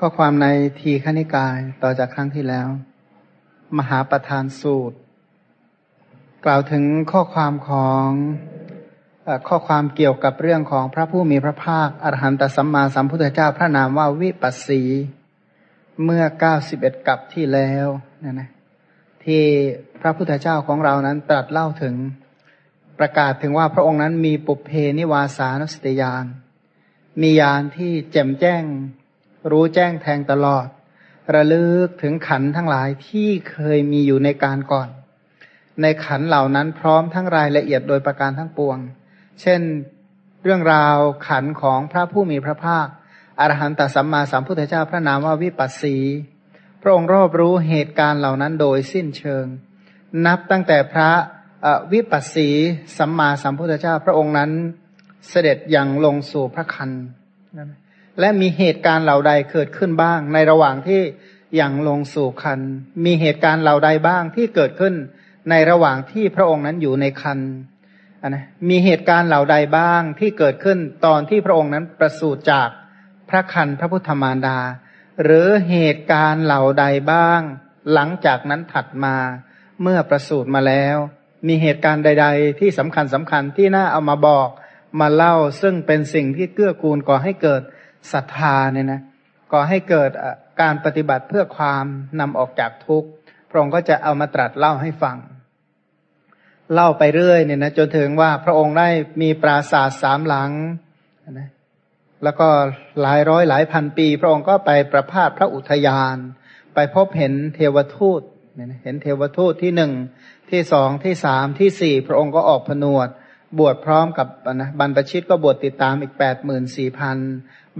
ข้อความในทีขณิกายต่อจากครั้งที่แล้ว มหาประธานสูตร กล่าวถึงข้อความของข้อความเกี่ยวกับเรื่องของพระผู้มีพระภาคอรหันตสัมมาสัมพุทธเจ้าพระนามว่าวิปัสสีเมื่อเก้าสิบเอ็ดกับที่แล้วนะนะที่พระพุทธเจ้าของเรานั้นตรัสเล่าถึงประกาศถึงว่าพระองค์นั้นมีปุเพนิวาสานุสติยาน มียานที่แจ่มแจ้ง รู้แจ้งแทงตลอด ระลึกถึงขันทั้งหลายที่เคยมีอยู่ในการก่อน ในขันเหล่านั้นพร้อมทั้งรายละเอียดโดยประการทั้งปวง เช่นเรื่องราวขันของพระผู้มีพระภาคอรหันตสัมมาสัมพุทธเจ้าพระนามว่าวิปัสสีพระองค์รอบรู้เหตุการณ์เหล่านั้นโดยสิ้นเชิง นับตั้งแต่พระวิปัสสีสัมมาสัมพุทธเจ้าพระองค์นั้นเสด็จอย่างลงสู่พระคัน และมีเหตุการณ์เหล่าใดเกิดขึ้นบ้าง ในระหว่างที่อย่างลงสู่คัน มีเหตุการณ์เหล่าใดบ้างที่เกิดขึ้น ในระหว่างที่พระองค์นั้นอยู่ในคันนะมีเหตุการณ์เหล่าใดบ้างที่เกิดขึ้นตอนที่พระองค์นั้นประสูติจากพระคันพระพุทธมารดา หรือเหตุการณ์เหล่าใดบ้าง หลังจากนั้นถัดมาเมื่อประสูติมาแล้ว มีเหตุการณ์ใด ๆ ที่สำคัญสำคัญที่น่าเอามาบอกมาเล่าซึ่งเป็นสิ่งที่เกื้อกูลก่อให้เกิด ศรัทธาเนี่ยนะก่อให้เกิดการปฏิบัติเพื่อความนำออกจากทุกข์พระองค์ก็จะเอามาตรัสเล่าให้ฟัง เล่าไปเรื่อยเนี่ยนะจนถึงว่าพระองค์ได้มีปราสาทสามหลังนะแล้วก็หลายร้อยหลายพันปี พระองค์ก็ไปประพาสพระอุทยาน ไปพบเห็นเทวทูตเนี่ยเห็นเทวทูตที่หนึ่งที่สองที่สามที่สี่พระองค์ก็ออกผนวด บวชพร้อมกับนะบรรพชิตก็บวชติดตามอีกแปดหมื่นสี่พัน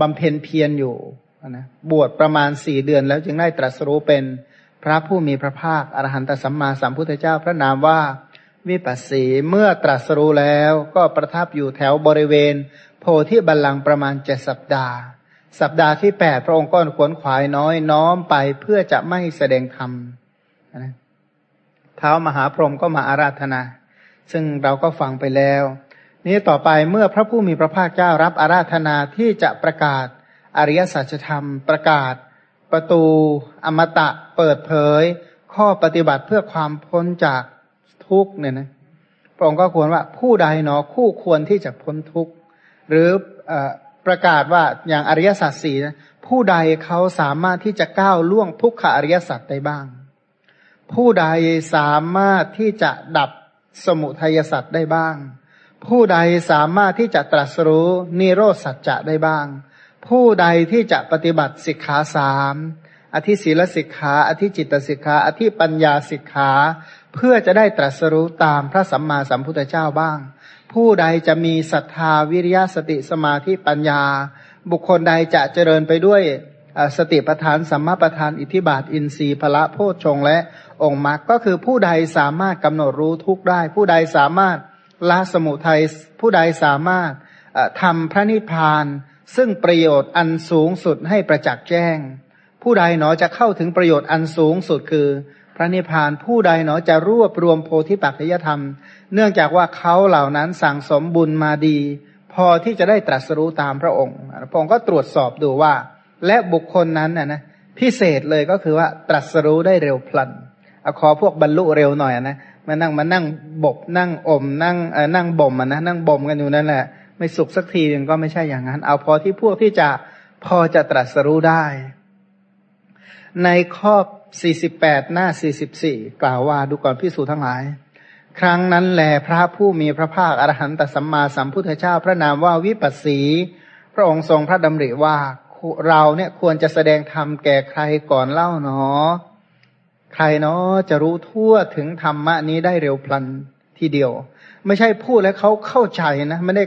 บำเพ็ญเพียรอยู่นะบวชประมาณสี่เดือนแล้วจึงได้ตรัสรู้เป็นพระผู้มีพระภาคอรหันตสัมมาสัมพุทธเจ้าพระนามว่าวิปัสสีเมื่อตรัสรู้แล้วก็ประทับอยู่แถวบริเวณ โพธิบัลลังก์ประมาณเจ็ดสัปดาห์ สัปดาห์ที่แปดพระองค์ก็ขวนขวายน้อยน้อมไปเพื่อจะไม่แสดงธรรมนะเท้ามหาพรหมก็มาอาราธนา ซึ่งเราก็ฟังไปแล้ว นี้ต่อไปเมื่อพระผู้มีพระภาคเจ้ารับอาราธนาที่จะประกาศอริยสัจธรรม ประกาศ ประตูอมตะเปิดเผย ข้อปฏิบัติเพื่อความพ้นจากทุกเนี่ยนะพระองค์ก็ควรว่าผู้ใดเนาะคู่ควรที่จะพ้นทุกข์ หรืออประกาศว่าอย่างอริยสัจสี่ผู้ใดเขาสามารถที่จะก้าวล่วงทุกขอริยสัจได้บ้าง ผู้ใดสามารถที่จะดับสมุทัยสัจได้บ้าง ผู้ใดสามารถที่จะตรัสรู้นิโรธสัจจะได้บ้าง ผู้ใดที่จะปฏิบัติสิกขาสามอธิศีลสิกขา อธิจิตสิกขา อธิปัญญาสิกขา เพื่อจะได้ตรัสรู้ตามพระสัมมาสัมพุทธเจ้าบ้าง ผู้ใดจะมีศรัทธาวิริยะสติสมาธิปัญญา บุคคลใดจะเจริญไปด้วยสติปทานสัมมาปทานอิทิบาทอินทรีย์พละโพชฌงและองค์มรรคก็คือผู้ใดสามารถกำหนดรู้ทุกได้ ผู้ใดสามารถ ละสมุทัยผู้ใดสามารถทำพระนิพพานซึ่งประโยชน์อันสูงสุดให้ประจักษ์แจ้ง ผู้ใดหนอจะเข้าถึงประโยชน์อันสูงสุดคือ พระนิพพานผู้ใดหนอจะรวบรวมโพธิปัจจยธรรม เนื่องจากว่าเขาเหล่านั้นสั่งสมบุญมาดี พอที่จะได้ตรัสรู้ตามพระองค์พระองค์ก็ตรวจสอบดูว่า และบุคคลนั้นนะนะพิเศษเลยก็คือว่าตรัสรู้ได้เร็วพลันอขอพวกบรรลุเร็วหน่อยนะ มานั่งมานั่งบกนั่งอมนั่งเออนั่งบ่มอะนะนั่งบ่มกันอยู่นั่นแหละ ไม่สุกสักทีหนึ่งก็ไม่ใช่อย่างนั้น เอาพอที่พวกที่จะพอจะตรัสรู้ได้ ในข้อ 48 หน้า 44 กล่าวว่าดูก่อนพิสูจทั้งหลาย ครั้งนั้นแลพระผู้มีพระภาคอรหันตสัมมาสัมพุทธเจ้าพระนามว่าวิปัสสี พระองค์ทรงพระดำริว่าเราเนี่ยควรจะแสดงธรรมแก่ใครก่อนเล่าเนาะ ใครเนาะจะรู้ทั่วถึงธรรมะนี้ได้เร็วพลันทีเดียว ไม่ใช่พูดแล้วเขาเข้าใจนะไม่ได้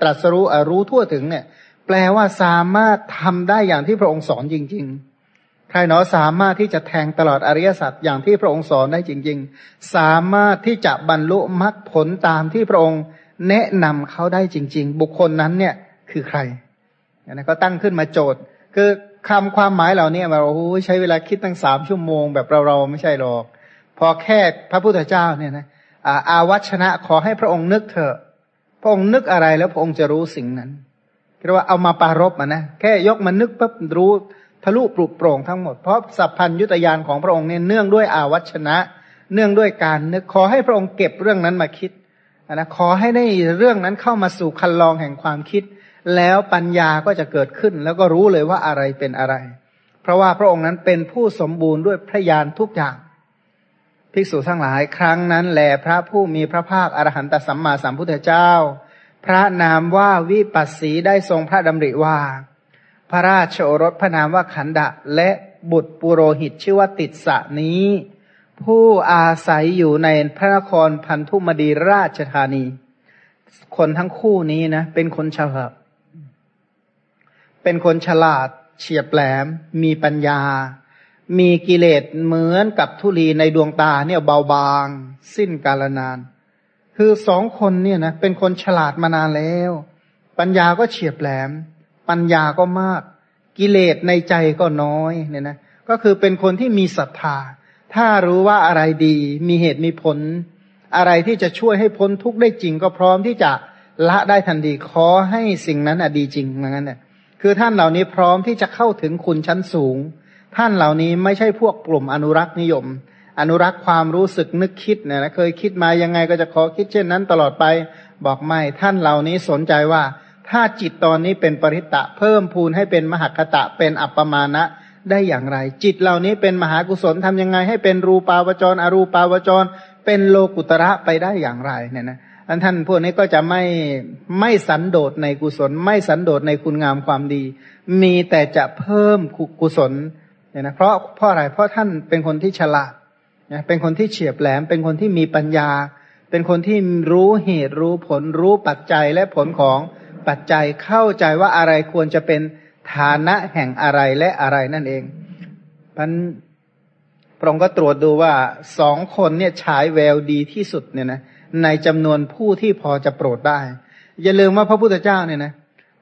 ตรัสรู้รู้ทั่วถึงเนี่ย แปลว่าสามารถทำได้อย่างที่พระองค์สอนจริง ๆ ใครเนาะสามารถที่จะแทงตลอดอริยสัจอย่างที่พระองค์สอนได้จริง ๆ สามารถที่จะบรรลุมรรคผลตามที่พระองค์แนะนำเขาได้จริง ๆ บุคคลนั้นเนี่ยคือใครนะก็ตั้งขึ้นมาโจทย์ คือ คำความหมายเหล่านี้เราโอ้ใช้เวลาคิดตั้งสามชั่วโมงแบบเราเราไม่ใช่หรอก พอแค่พระพุทธเจ้าเนี่ยนะอาวัชนะขอให้พระองค์นึกเถอะ พระองค์นึกอะไรแล้วพระองค์จะรู้สิ่งนั้นเรียกว่าเอามาปารบอะนะแค่ยกมานึกปั๊บรู้ทะลุปลุกโปร่งทั้งหมดเพราะสัพพัญยุตยานของพระองค์เนี่ยเนื่องด้วยอาวัชนะ เนื่องด้วยการนึกขอให้พระองค์เก็บเรื่องนั้นมาคิดนะขอให้ได้เรื่องนั้นเข้ามาสู่คันลองแห่งความคิด แล้วปัญญาก็จะเกิดขึ้น แล้วก็รู้เลยว่าอะไรเป็นอะไร เพราะว่าพระองค์นั้นเป็นผู้สมบูรณ์ด้วยพระญาณทุกอย่าง ภิกษุทั้งหลายครั้งนั้นแหลพระผู้มีพระภาคอรหันตสัมมาสัมพุทธเจ้า พระนามว่าวิปัสสีได้ทรงพระดำริว่า พระราชโอรสพระนามว่าขันดะและบุตรปุโรหิตชื่อว่าติดสะนี้ ผู้อาศัยอยู่ในพระนครพันธุมดีราชธานี คนทั้งคู่นี้นะ เป็นคนฉลาด เป็นคนฉลาด เฉียบแหลม มีปัญญา มีกิเลสเหมือนกับทุลีในดวงตาเนี่ยเบาบาง สิ้นกาลนาน คือสองคนเนี่ยนะเป็นคนฉลาดมานานแล้ว ปัญญาก็เฉียบแหลม ปัญญาก็มาก กิเลสในใจก็น้อยเนี่ยนะก็คือเป็นคนที่มีศรัทธา ถ้ารู้ว่าอะไรดี มีเหตุมีผล อะไรที่จะช่วยให้พ้นทุกข์ได้จริงก็พร้อมที่จะละได้ทันทีขอให้สิ่งนั้นอดีจริงเหมือนกันเนี่ย คือท่านเหล่านี้พร้อมที่จะเข้าถึงคุณชั้นสูง ท่านเหล่านี้ไม่ใช่พวกกลุ่มอนุรักษ์นิยม อนุรักษ์ความรู้สึกนึกคิดเนี่ยนะเคยคิดมายังไงก็จะขอคิดเช่นนั้นตลอดไป บอกไม่ท่านเหล่านี้สนใจว่า ถ้าจิตตอนนี้เป็นปริตะเพิ่มพูนให้เป็นมหคตะเป็นอัปปมาณะได้อย่างไร จิตเหล่านี้เป็นมหากุศลทำยังไงให้เป็นรูปาวจร อรูปาวจร เป็นโลกุตระไปได้อย่างไรเนี่ยนะ อันท่านพวกนี้ก็จะไม่ไม่สันโดษในกุศล ไม่สันโดษในคุณงามความดี มีแต่จะเพิ่มกุศลเนี่ยนะเพราะเพราะอะไรเพราะท่านเป็นคนที่ฉลาดนะเป็นคนที่เฉียบแหลม เป็นคนที่มีปัญญา เป็นคนที่รู้เหตุรู้ผลรู้ปัจจัยและผลของปัจจัยเข้าใจว่าอะไรควรจะเป็นฐานะแห่งอะไรและอะไรนั่นเองพันพระองค์ก็ตรวจดูว่าสองคนเนี่ยฉายแววดีที่สุดเนี่ยนะ ในจำนวนผู้ที่พอจะโปรดได้ อย่าลืมว่าพระพุทธเจ้าเนี่ยนะ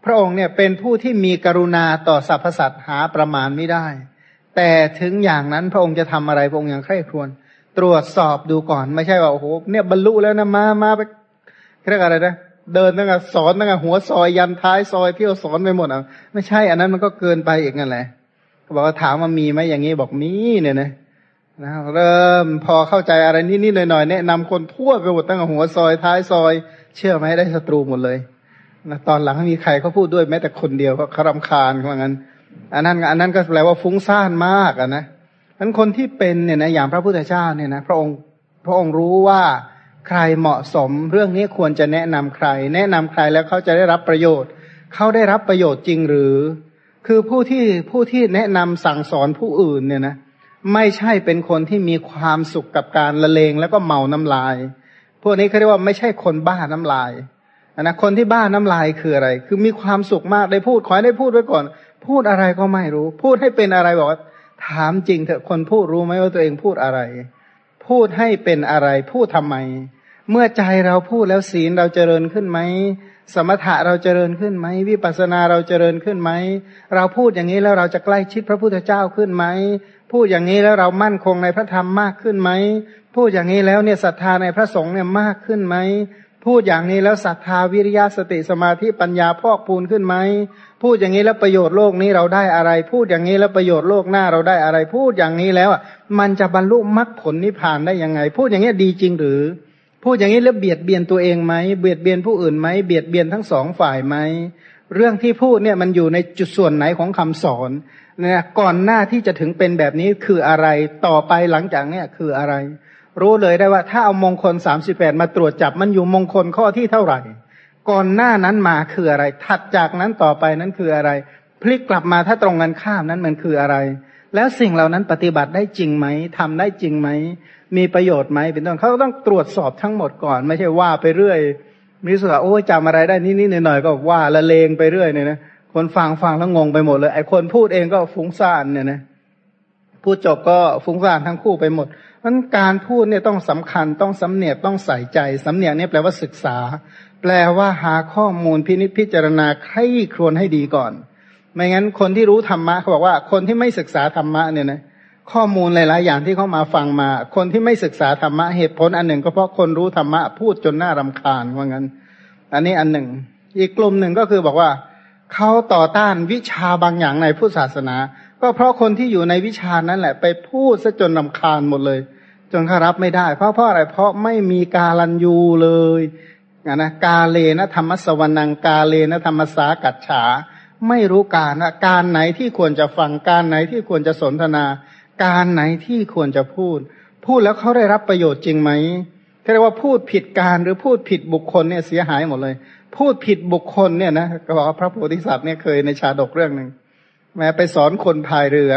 พระองค์เนี่ยเป็นผู้ที่มีกรุณาต่อสรรพสัตว์หาประมาณไม่ได้ แต่ถึงอย่างนั้นพระองค์จะทำอะไรพระองค์ยังใคร่ครวญตรวจสอบดูก่อนไม่ใช่ว่าโอ้โหเนี่ยบรรลุแล้วนะมามาไปเรียกอะไรนะเดินตั้งแต่สอนตั้งแต่หัวซอยยันท้ายซอยเที่ยวสอนไปหมดอะไม่ใช่ อันนั้นมันก็เกินไปอีกนั่นแหละเขาบอกว่าถามว่ามีไหมอย่างนี้บอกมีเนี่ยนะ นะเริ่มพอเข้าใจอะไรนิดๆหน่อยๆแนะนำคนทั่วไปหมดตั้งแต่หัวซอยท้ายซอย เชื่อไหมได้ศัตรูหมดเลยนะตอนหลังมีใครเขาพูดด้วยแม้แต่คนเดียวก็คารำคาญว่างั้น อันนั้นอันนั้นก็แปลว่าฟุ้งซ่านมากอะนะนั้นคนที่เป็นเนี่ยนะอย่างพระพุทธเจ้าเนี่ยนะพระองค์พระองค์รู้ว่าใครเหมาะสมเรื่องนี้ควรจะแนะนำใคร แนะนำใครแล้วเขาจะได้รับประโยชน์เขาได้รับประโยชน์จริงหรือ คือผู้ที่ผู้ที่แนะนำสั่งสอนผู้อื่นเนี่ยนะ ไม่ใช่เป็นคนที่มีความสุขกับการละเลงแล้วก็เมาน้ำลาย พวกนี้เขาเรียกว่าไม่ใช่คนบ้าน้ำลายนะคนที่บ้าน้ำลายคืออะไร คือมีความสุขมากได้พูดขอให้ได้พูดไว้ก่อน พูดอะไรก็ไม่รู้ พูดให้เป็นอะไรบอกว่าถามจริงเถอะคนพูดรู้ไหมว่าตัวเองพูดอะไร พูดให้เป็นอะไร พูดทำไม เมื่อใจเราพูดแล้วศีลเราเจริญขึ้นไหมสมถะเราเจริญขึ้นไหมวิปัสสนาเราเจริญขึ้นไหมเราพูดอย่างนี้แล้วเราจะใกล้ชิดพระพุทธเจ้าขึ้นไหม พูดอย่างนี้แล้วเรามั่นคงในพระธรรมมากขึ้นไหมพูดอย่างนี้แล้วเนี่ยศรัทธาในพระสงฆ์เนี่ยมากขึ้นไหมพูดอย่างนี้แล้วศรัทธาวิริยะสติสมาธิปัญญาพอกพูนขึ้นไหมพูดอย่างนี้แล้วประโยชน์โลกนี้เราได้อะไร พูดอย่างนี้แล้วประโยชน์โลกหน้าเราได้อะไร พูดอย่างนี้แล้วอะมันจะบรรลุมรรคผลนิพพานได้ยังไง พูดอย่างนี้ดีจริงหรือ พูดอย่างนี้แล้วเบียดเบียนตัวเองไหมเบียดเบียนผู้อื่นไหมเบียดเบียนทั้งสองฝ่ายไหมเรื่องที่พูดเนี่ยมันอยู่ในจุดส่วนไหนของคำสอน นี่ยก่อนหน้าที่จะถึงเป็นแบบนี้คืออะไรต่อไปหลังจากเนี่ยคืออะไร รู้เลยได้ว่าถ้าเอามงคลสามสิบแปดมาตรวจจับมันอยู่มงคลข้อที่เท่าไหร่ ก่อนหน้านั้นมาคืออะไร ถัดจากนั้นต่อไปนั้นคืออะไร พลิกกลับมาถ้าตรงกันข้ามนั้นมันคืออะไร แล้วสิ่งเหล่านั้นปฏิบัติได้จริงไหมทำได้จริงไหมมีประโยชน์ไหมเป็นต้นเขาต้องตรวจสอบทั้งหมดก่อน ไม่ใช่ว่าไปเรื่อยมีสุขโอ้จำอะไรได้นิดๆหน่อยๆก็ว่าละเลงไปเรื่อยเนี่ยนะ คนฟังฟังแล้วงงไปหมดเลย ไอ้คนพูดเองก็ฟุ้งซ่านเนี่ยนะพูดจบก็ฟุ้งซ่านทั้งคู่ไปหมดมันการพูดเนี่ยต้องสำคัญต้องสำเนียกต้องใส่ใจสำเนียกเนี่ยแปลว่าศึกษา แปลว่าหาข้อมูลพินิจพิจารณาใคร่ครวญให้ดีก่อน ไม่งั้นคนที่รู้ธรรมะเขาบอกว่าคนที่ไม่ศึกษาธรรมะเนี่ยนะข้อมูลหลาย ๆ อย่างที่เขามาฟังมา คนที่ไม่ศึกษาธรรมะเหตุผลอันหนึ่ง ก็เพราะคนรู้ธรรมะพูดจนน่ารำคาญว่างั้น อันนี้อันหนึ่ง อีกกลุ่มหนึ่งก็คือบอกว่า เขาต่อต้านวิชาบางอย่างในพุทธศาสนา ก็เพราะคนที่อยู่ในวิชานั้นแหละ ไปพูดซะจนนำคาญหมดเลย จนเขารับไม่ได้ เพราะเพราะอะไรเพราะไม่มีกาลันยูเลยนะกาเลนะธรรมสวนังกาเลนะธรรมสากัจฉา ไม่รู้การนะการไหนที่ควรจะฟังการไหนที่ควรจะสนทนา การไหนที่ควรจะพูด พูดแล้วเขาได้รับประโยชน์จริงไหมเรียกว่าพูดผิดการหรือพูดผิดบุคคลเนี่ยเสียหายหมดเลย พูดผิดบุคคลเนี่ยนะก็บอกว่าพระโพธิสัตว์เนี่ยเคยในชาดกเรื่องหนึ่งแม้ไปสอนคนพายเรือ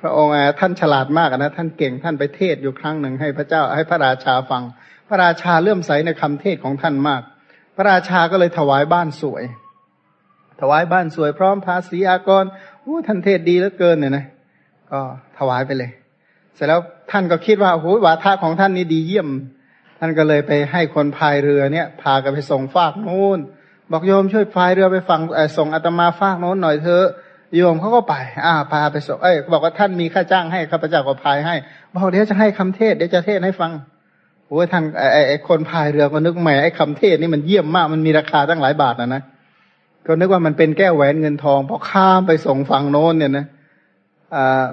พระองค์ท่านฉลาดมากนะท่านเก่งท่านไปเทศอยู่ครั้งหนึ่งให้พระเจ้าให้พระราชาฟัง พระราชาเลื่อมใสในคำเทศของท่านมาก พระราชาก็เลยถวายบ้านสวย ถวายบ้านสวยพร้อมภาษีอากรโอ้ท่านเทศดีเหลือเกินเนี่ยนะก็ถวายไปเลย เสร็จแล้วท่านก็คิดว่าโอ้โหวาทะของท่านนี่ดีเยี่ยม ท่านก็เลยไปให้คนพายเรือเนี่ย พากันไปส่งฟากโน้นบอกโยมช่วยพายเรือไปฝั่งส่งอาตมาฟากโน้นหน่อยเถอะโยมเขาก็ไป อ่า พาไปส่งเอ้ยบอกว่าท่านมีค่าจ้างให้ข้าพเจ้าก็พายให้บอกเดี๋ยวจะให้คำเทศเดี๋ยวจะเทศให้ฟังโอ้ยท่านไอ้ไอ้คนพายเรือก็นึกใหม่ไอ้คำเทศนี่มันเยี่ยมมากมันมีราคาตั้งหลายบาทนะนะก็นึกว่ามันเป็นแก้วแหวนเงินทองพอข้ามไปส่งฝั่งโน้นเนี่ยนะอ่า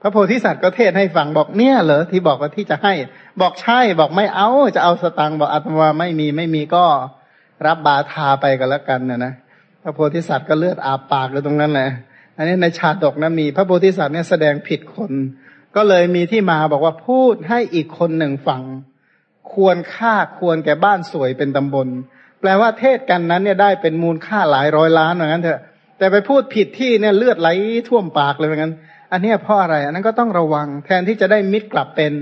พระโพธิสัตว์ก็เทศให้ฟังบอกเนี่ยเหรอที่บอกว่าที่จะให้ บอกใช่บอกไม่เอาจะเอาสตังบอกอาตมาไม่มีไม่มีก็รับบาทาไปกันแล้วกันเนี่ยนะพระโพธิสัตว์ก็เลือดอาบปากเลยตรงนั้นแหละอันนี้ในชาดกนะมี พระโพธิสัตว์เนี่ยแสดงผิดคน ก็เลยมีที่มาบอกว่าพูดให้อีกคนหนึ่งฟัง ควรค่าควรแก่บ้านสวยเป็นตำบล แปลว่าเทศกันนั้นเนี่ยได้เป็นมูลค่าหลายร้อยล้านเหมือนกันเถอะแต่ไปพูดผิดที่เนี่ยเลือดไหลท่วมปากเลยเหมือนกัน อันนี้เพราะอะไร อันนั้นก็ต้องระวัง แทนที่จะได้มิตรกลับเป็น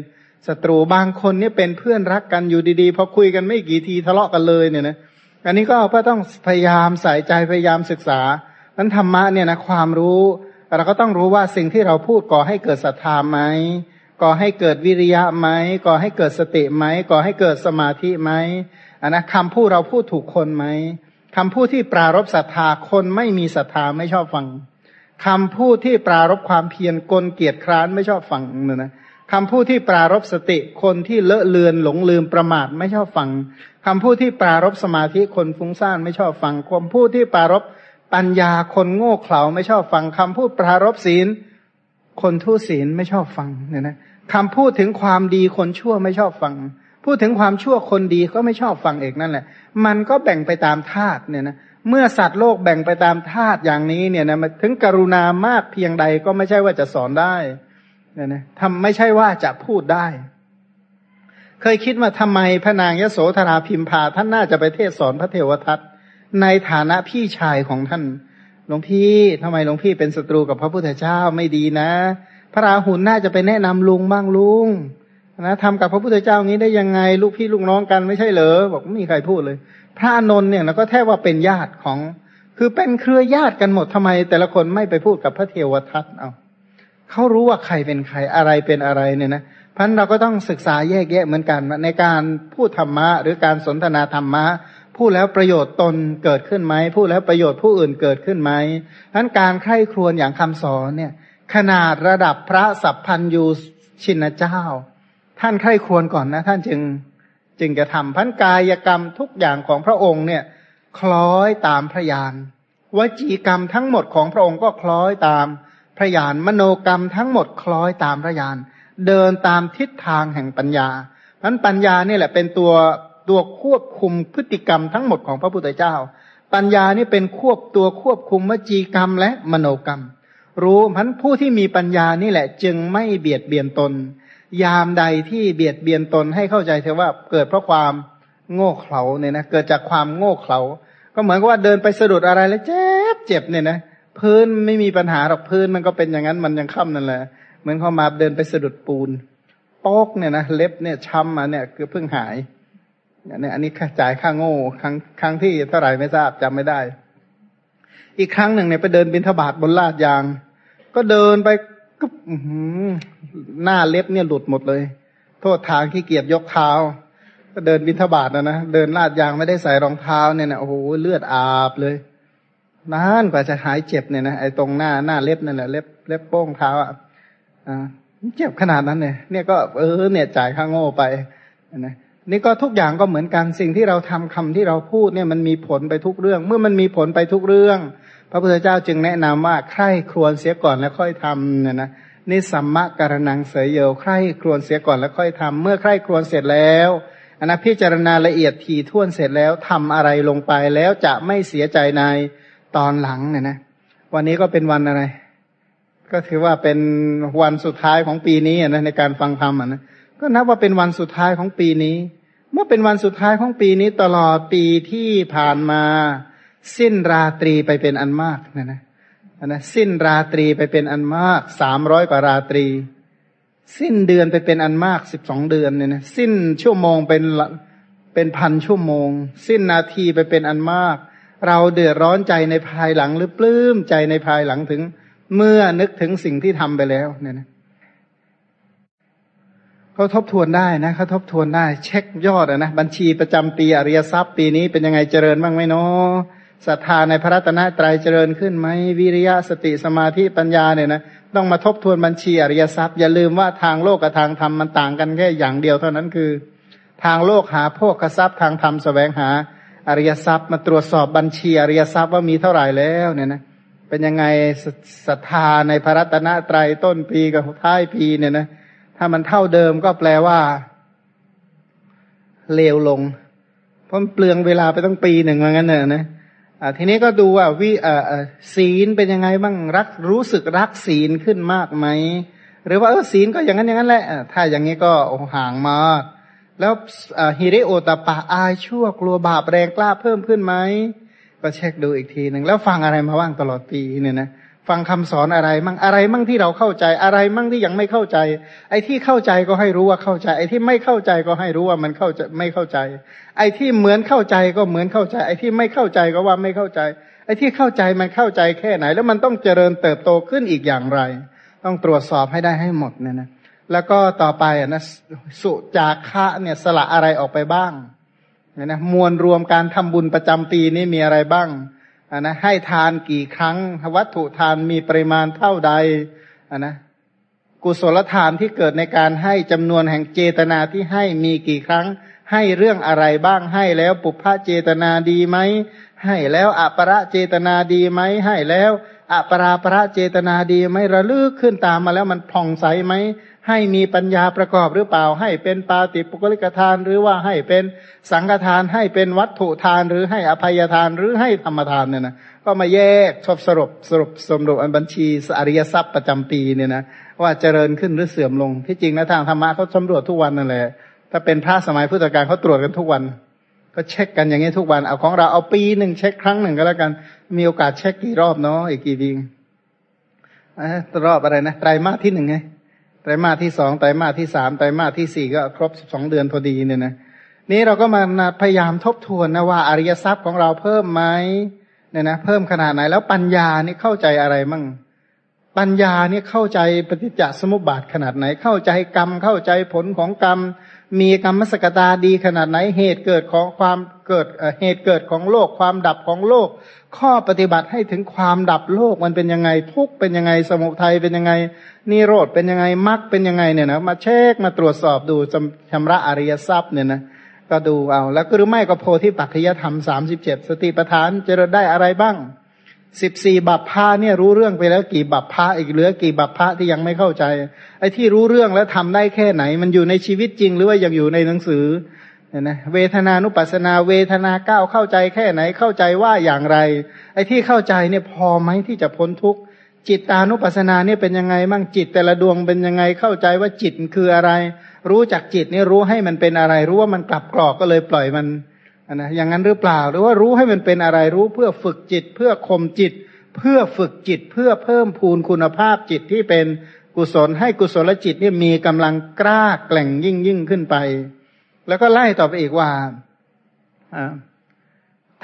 ศัตรูบางคนเนี่ยเป็นเพื่อนรักกันอยู่ดีๆพอคุยกันไม่กี่ทีทะเลาะกันเลยเนี่ยนะอันนี้ก็ก็ต้องพยายามใส่ใจพยายามศึกษานั้นธรรมะเนี่ยนะความรู้เราก็ต้องรู้ว่าสิ่งที่เราพูดก่อให้เกิดศรัทธาไหมก่อให้เกิดวิริยะไหมก่อให้เกิดสติไหมก่อให้เกิดสมาธิไหมอันนะคำพูดเราพูดถูกคนไหมคำพูดที่ปรารบศรัทธาคนไม่มีศรัทธาไม่ชอบฟัง คำพูดที่ปรารบความเพียรกลเกียร์คร้านไม่ชอบฟังเนี่ยนะคำพูดที่ปรารบสติคนที่เลอะเลือนหลงลืมประมาทไม่ชอบฟังคำพูดที่ปรารบสมาธิคนฟุ้งซ่านไม่ชอบฟังคำพูดที่ปรารบปัญญาคนโง่เขลาไม่ชอบฟังคำพูดปรารบศีล คนทุศีลไม่ชอบฟังเนี่ยนะคำพูดถึงความดีคนชั่วไม่ชอบฟัง พูดถึงความชั่วคนดีก็ไม่ชอบฟังเอกนั่นแหละ มันก็แบ่งไปตามธาตุเนี่ยนะ เมื่อสัตว์โลกแบ่งไปตามธาตุอย่างนี้เนี่ยนะถึงกรุณามากเพียงใดก็ไม่ใช่ว่าจะสอนได้เนี่ยนะทำไม่ใช่ว่าจะพูดได้ เคยคิดว่าทำไมพระนางยโสธราพิมพาท่านน่าจะไปเทศสอนพระเทวทัตในฐานะพี่ชายของท่านหลวงพี่ทำไมหลวงพี่เป็นศัตรูกับพระพุทธเจ้าไม่ดีนะ พระราหุลน่าจะไปแนะนำลุงบ้างลุงนะทำกับพระพุทธเจ้างี้ได้ยังไง ลูกพี่ลูกน้องกันไม่ใช่เหรอบอกไม่มีใครพูดเลย พระนนท์เนี่ยนะก็แทบว่าเป็นญาติของ คือเป็นเครือญาติกันหมดทำไม แต่ละคนไม่ไปพูดกับพระเทวทัตเอาเขารู้ว่าใครเป็นใครอะไรเป็นอะไรเนี่ยนะพันเราก็ต้องศึกษาแยกแยะเหมือนกันในการพูดธรรมะ หรือการสนทนาธรรมะพูดแล้วประโยชน์ตนเกิดขึ้นไหมพูดแล้วประโยชน์ผู้อื่นเกิดขึ้นไหมนั้นการใคร่ครวญอย่างคำสอนเนี่ย ขนาดระดับพระสัพพันยูชินเจ้า ท่านใคร่ครวญก่อนนะ ท่านจึง จึงจะทำพันกายกรรมทุกอย่างของพระองค์เนี่ย คล้อยตามพระยานวจีกรรมทั้งหมดของพระองค์ก็คล้อยตามพระยานมโนกรรมทั้งหมดคล้อยตามพระยานเดินตามทิศทางแห่งปัญญานั้นปัญญานี่แหละเป็นตัวตัวควบคุมพฤติกรรมทั้งหมดของพระพุทธเจ้า ปัญญานี่เป็นควบตัวควบคุมวจีกรรมและมโนกรรม รู้พันผู้ที่มีปัญญานี่แหละ จึงไม่เบียดเบียนตน ยามใดที่เบียดเบียนตนให้เข้าใจเถอะว่าเกิดเพราะความโง่เขลาเนี่ยนะเกิดจากความโง่เขลาก็เหมือนกับว่าเดินไปสะดุดอะไรแล้วเจ็บเจ็บเนี่ยนะพื้นไม่มีปัญหาหรอกพื้นมันก็เป็นอย่างนั้นมันยังค่ำนั่นแหละเหมือนเขามาเดินไปสะดุดปูนโป๊กเนี่ยนะเล็บเนี่ยช้ำมาเนี่ยคือเพิ่งหายเนี่ยอันนี้จ่ายค่าโง่ครั้งครั้งที่เท่าไหร่ไม่ทราบจำไม่ได้ อีกครั้งหนึ่งเนี่ยไปเดินบินทบาทบนลาดยาง ก็เดินไป ก็หน้าเล็บเนี่ยหลุดหมดเลย โทษทางที่เกียจยกเท้า ก็เดินบินทบาทนะนะ เดินลาดยางไม่ได้ใส่รองเท้าเนี่ยนะโอ้โหเลือดอาบเลยนานกว่าจะหายเจ็บเนี่ยนะไอ้ตรงหน้าหน้าเล็บนั่นแหละเล็บเล็บโป้งเท้าอะอ่าเจ็บขนาดนั้นเนี่ยเนี่ยก็เออเนี่ยจ่ายค่าโง่ไปนะนี่ก็ทุกอย่างก็เหมือนกันสิ่งที่เราทำคำที่เราพูดเนี่ยมันมีผลไปทุกเรื่อง เมื่อมันมีผลไปทุกเรื่อง ระพุทธเจ้าจึงแนะนำว่าใคร่ครวญเสียก่อนแล้วค่อยทำเนี่ยนะนี่สัมมะการนังเสยเยวใคร่ครวญเสียก่อนแล้วค่อยทำเมื่อใคร่ครวญเสร็จแล้วอันนะพิจารณาละเอียดทีท่วนเสร็จแล้วทำอะไรลงไปแล้วจะไม่เสียใจในตอนหลังเนี่ยนะ วันนี้ก็เป็นวันอะไร ก็ถือว่าเป็นวันสุดท้ายของปีนี้นะในการฟังธรรมนะก็นับว่าเป็นวันสุดท้ายของปีนี้ เมื่อเป็นวันสุดท้ายของปีนี้ตลอดปีที่ผ่านมา สิ้นราตรีไปเป็นอันมากนะนะนะสิ้นราตรีไปเป็นอันมากสามร้อยกว่าราตรี สิ้นเดือนไปเป็นอันมากสิบสองเดือนเนี่ยนะสิ้นชั่วโมงเป็นเป็นพันชั่วโมง สิ้นนาทีไปเป็นอันมาก เราเดือดร้อนใจในภายหลังหรือปลื้มใจในภายหลังถึง เมื่อนึกถึงสิ่งที่ทำไปแล้วเนี่ยนะเขาทบทวนได้นะเขาทบทวนได้ เช็คยอดนะบัญชีประจำปีอริยทรัพย์ปีนี้เป็นยังไงเจริญบ้างไหมเนาะ ศรัทธาในพระรัตนตรัยเจริญขึ้นไหมวิริยะสติสมาธิปัญญาเนี่ยนะต้องมาทบทวนบัญชีอริยทรัพย์อย่าลืมว่าทางโลกกับทางธรรมมันต่างกันแค่อย่างเดียวเท่านั้นคือ ทางโลกหาโภคทรัพย์ทางธรรมสแสวงหาอริยทรัพย์ มาตรวจสอบบัญชีอริยทรัพย์ว่ามีเท่าไหร่แล้วเนี่ยนะเป็นยังไงศรัทธาในพระรัตนตรัยต้นปีกับท้ายปีเนี่ยนะถ้ามันเท่าเดิมก็แปลว่า เลวลง เพราะเปลืองเวลาไปต้องปีหนึ่งเหมือนกันเนอะนะ ทีนี้ก็ดูว่าวิศีลเป็นยังไงบ้างรักรู้สึกรักศีลขึ้นมากไหมหรือว่าเออศีลก็อย่างนั้นอย่างนั้นแหละ ถ้าอย่างนี้ก็ห่างมากแล้วฮิริโอตปะอายชั่วกลัวบาปแรงกล้าเพิ่มขึ้นไหมก็เช็คดูอีกทีหนึ่งแล้วฟังอะไรมาบ้างตลอดปีเนี่ยนะ ฟังคำสอนอะไรมั่งอะไรมั่งที่เราเข้าใจอะไรมั่งที่ยังไม่เข้าใจ ไอ้ที่เข้าใจก็ให้รู้ว่าเข้าใจ ไอ้ที่ไม่เข้าใจก็ให้รู้ว่ามันเข้าใจไม่เข้าใจ ไอ้ที่เหมือนเข้าใจก็เหมือนเข้าใจ ไอ้ที่ไม่เข้าใจก็ว่าไม่เข้าใจ ไอ้ที่เข้าใจมันเข้าใจแค่ไหน แล้วมันต้องเจริญเติบโตขึ้นอีกอย่างไร ต้องตรวจสอบให้ได้ให้หมดเนี่ยนะแล้วก็ต่อไปนะสุจากคะเนี่ยสละอะไรออกไปบ้างเนี่ยนะมวลรวมการทำบุญประจำปีนี้มีอะไรบ้าง นนะให้ทานกี่ครั้ง วัตถุทานมีปริมาณเท่าใดอนนะกุศลทานที่เกิดในการให้จำนวนแห่งเจตนาที่ให้มีกี่ครั้ง ให้เรื่องอะไรบ้างให้แล้วปุพพะเจตนาดีไหมให้แล้วอัประเจตนาดีไหมให้แล้วอัปราประเจตนาดีไหมระลึกขึ้นตามมาแล้วมันผ่องใสไหม ให้มีปัญญาประกอบหรือเปล่า ให้เป็นปาติปุกลิกทาน หรือว่าให้เป็นสังฆทาน ให้เป็นวัตถุทาน หรือให้อภัยทาน หรือให้ธรรมทานเนี่ยนะก็มาแยกชอบสรุปสรุปสมรุปอันบัญชีอริยทรัพย์ประจำปีเนี่ยนะว่าเจริญขึ้นหรือเสื่อมลง ที่จริงนะทางธรรมะเขาสำรวจทุกวันนั่นแหละถ้าเป็นพระสมัยพุทธกาลเขาตรวจกันทุกวัน ก็เช็คกันอย่างนี้ทุกวันเอาของเราเอาปีหนึ่งเช็คครั้งหนึ่งก็แล้วกัน มีโอกาสเช็คกี่รอบเนาะอีกกี่ปีรอบอะไรนะไตรมาสที่หนึ่งไง ไตรมาสที่สองไตรมาสที่สามไตรมาสที่สี่ก็ครบสิบสองเดือนพอดีเนี่ยนะนี้เราก็มาพยายามทบทวนนะว่าอริยทรัพย์ของเราเพิ่มไหมเนี่ยนะเพิ่มขนาดไหนแล้วปัญญานี่เข้าใจอะไรมั่ง ปัญญานี่เข้าใจปฏิจจสมุปบาทขนาดไหน เข้าใจกรรมเข้าใจผลของกรรม มีกรรมสกตาดีขนาดไหนเหตุเกิดของความเกิดเหตุเกิดของโลกความดับของโลก ข้อปฏิบัติให้ถึงความดับโลกมันเป็นยังไง ทุกเป็นยังไง สมุทัยเป็นยังไง นิโรธเป็นยังไงมรรคเป็นยังไงเนี่ยนะมาเช็คมาตรวจสอบดูชำระอริยทรัพย์เนี่ยนะก็ดูเอา แล้วก็หรือไม่ก็โพธิปัจจยธรรมสามสิบเจ็ดสติปัฏฐานจะได้อะไรบ้างสิบสี่บัพพาเนี่ยรู้เรื่องไปแล้วกี่บัพพาอีกเหลือกี่บัพพาที่ยังไม่เข้าใจ ไอ้ที่รู้เรื่องแล้วทำได้แค่ไหน มันอยู่ในชีวิตจริงหรือว่ายังอยู่ในหนังสือ เนี่ยนะเวทนานุปัสนาเวทนาก้าเข้าใจแค่ไหนเข้าใจว่าอย่างไร ไอ้ที่เข้าใจเนี่ยพอไหมที่จะพ้นทุกข์จิตตานุปัสสนาเนี่ยเป็นยังไงบ้างจิตแต่ละดวงเป็นยังไงเข้าใจว่าจิตคืออะไร รู้จักจิตนี่รู้ให้มันเป็นอะไร รู้ว่ามันกลับกรอกก็เลยปล่อยมันนะอย่างนั้นหรือเปล่า หรือว่ารู้ให้มันเป็นอะไรรู้เพื่อฝึกจิต เพื่อข่มจิต เพื่อฝึกจิตเพื่อเพิ่มพูนคุณภาพจิตที่เป็นกุศลให้กุศลจิตนี่มีกำลังกล้าแกล่งยิ่งยิ่งขึ้นไป แล้วก็ไล่ต่อไปอีกว่า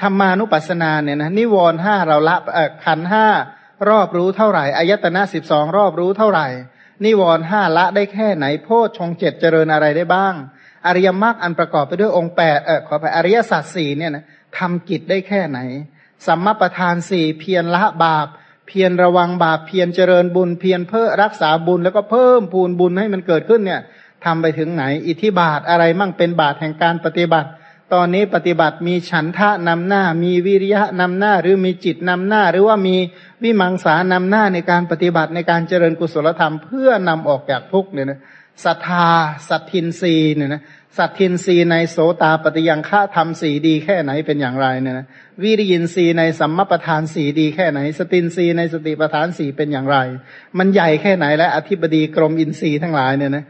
ธรรมานุปัสสนาเนี่ยนะนิวรณ์ห้าเราละขันห้ารอบรู้เท่าไหร่อายตนะสิบสองรอบรู้เท่าไหร่ นิวรณ์ห้าละได้แค่ไหน โพชฌงเจ็ดเจริญอะไรได้บ้าง อริยมรรคอันประกอบไปด้วยองค์แปดเออขอไปอริยสัจสี่เนี่ยนะทำกิจได้แค่ไหน สัมมาประธานสี่เพียรละบาป เพียรระวังบาปเพียรเจริญบุญ เพียรเพื่อรักษาบุญแล้วก็เพิ่มพูนบุญให้มันเกิดขึ้นเนี่ย ทำไปถึงไหน อิทธิบาทอะไรมั่งเป็นบาทแห่งการปฏิบัติ ตอนนี้ปฏิบัติมีฉันทะนำหน้า มีวิริยะนำหน้า หรือมีจิตนำหน้า หรือว่ามีวิมังสานำหน้าในการปฏิบัติในการเจริญกุศลธรรม เพื่อนำออกจากทุกเนี่ยนะศรัทธาสัตทินรีเนี่ยนะสัตทินรีในโสตาปฏิยังฆะธรรมสีดีแค่ไหนเป็นอย่างไรเนี่ยนะวิริยินรีในสัมมาประธานสีดีแค่ไหน สตินรีในสติประธานสีเป็นอย่างไร มันใหญ่แค่ไหนและอธิบดีกรมอินทรีย์ทั้งหลายเนี่ยนะ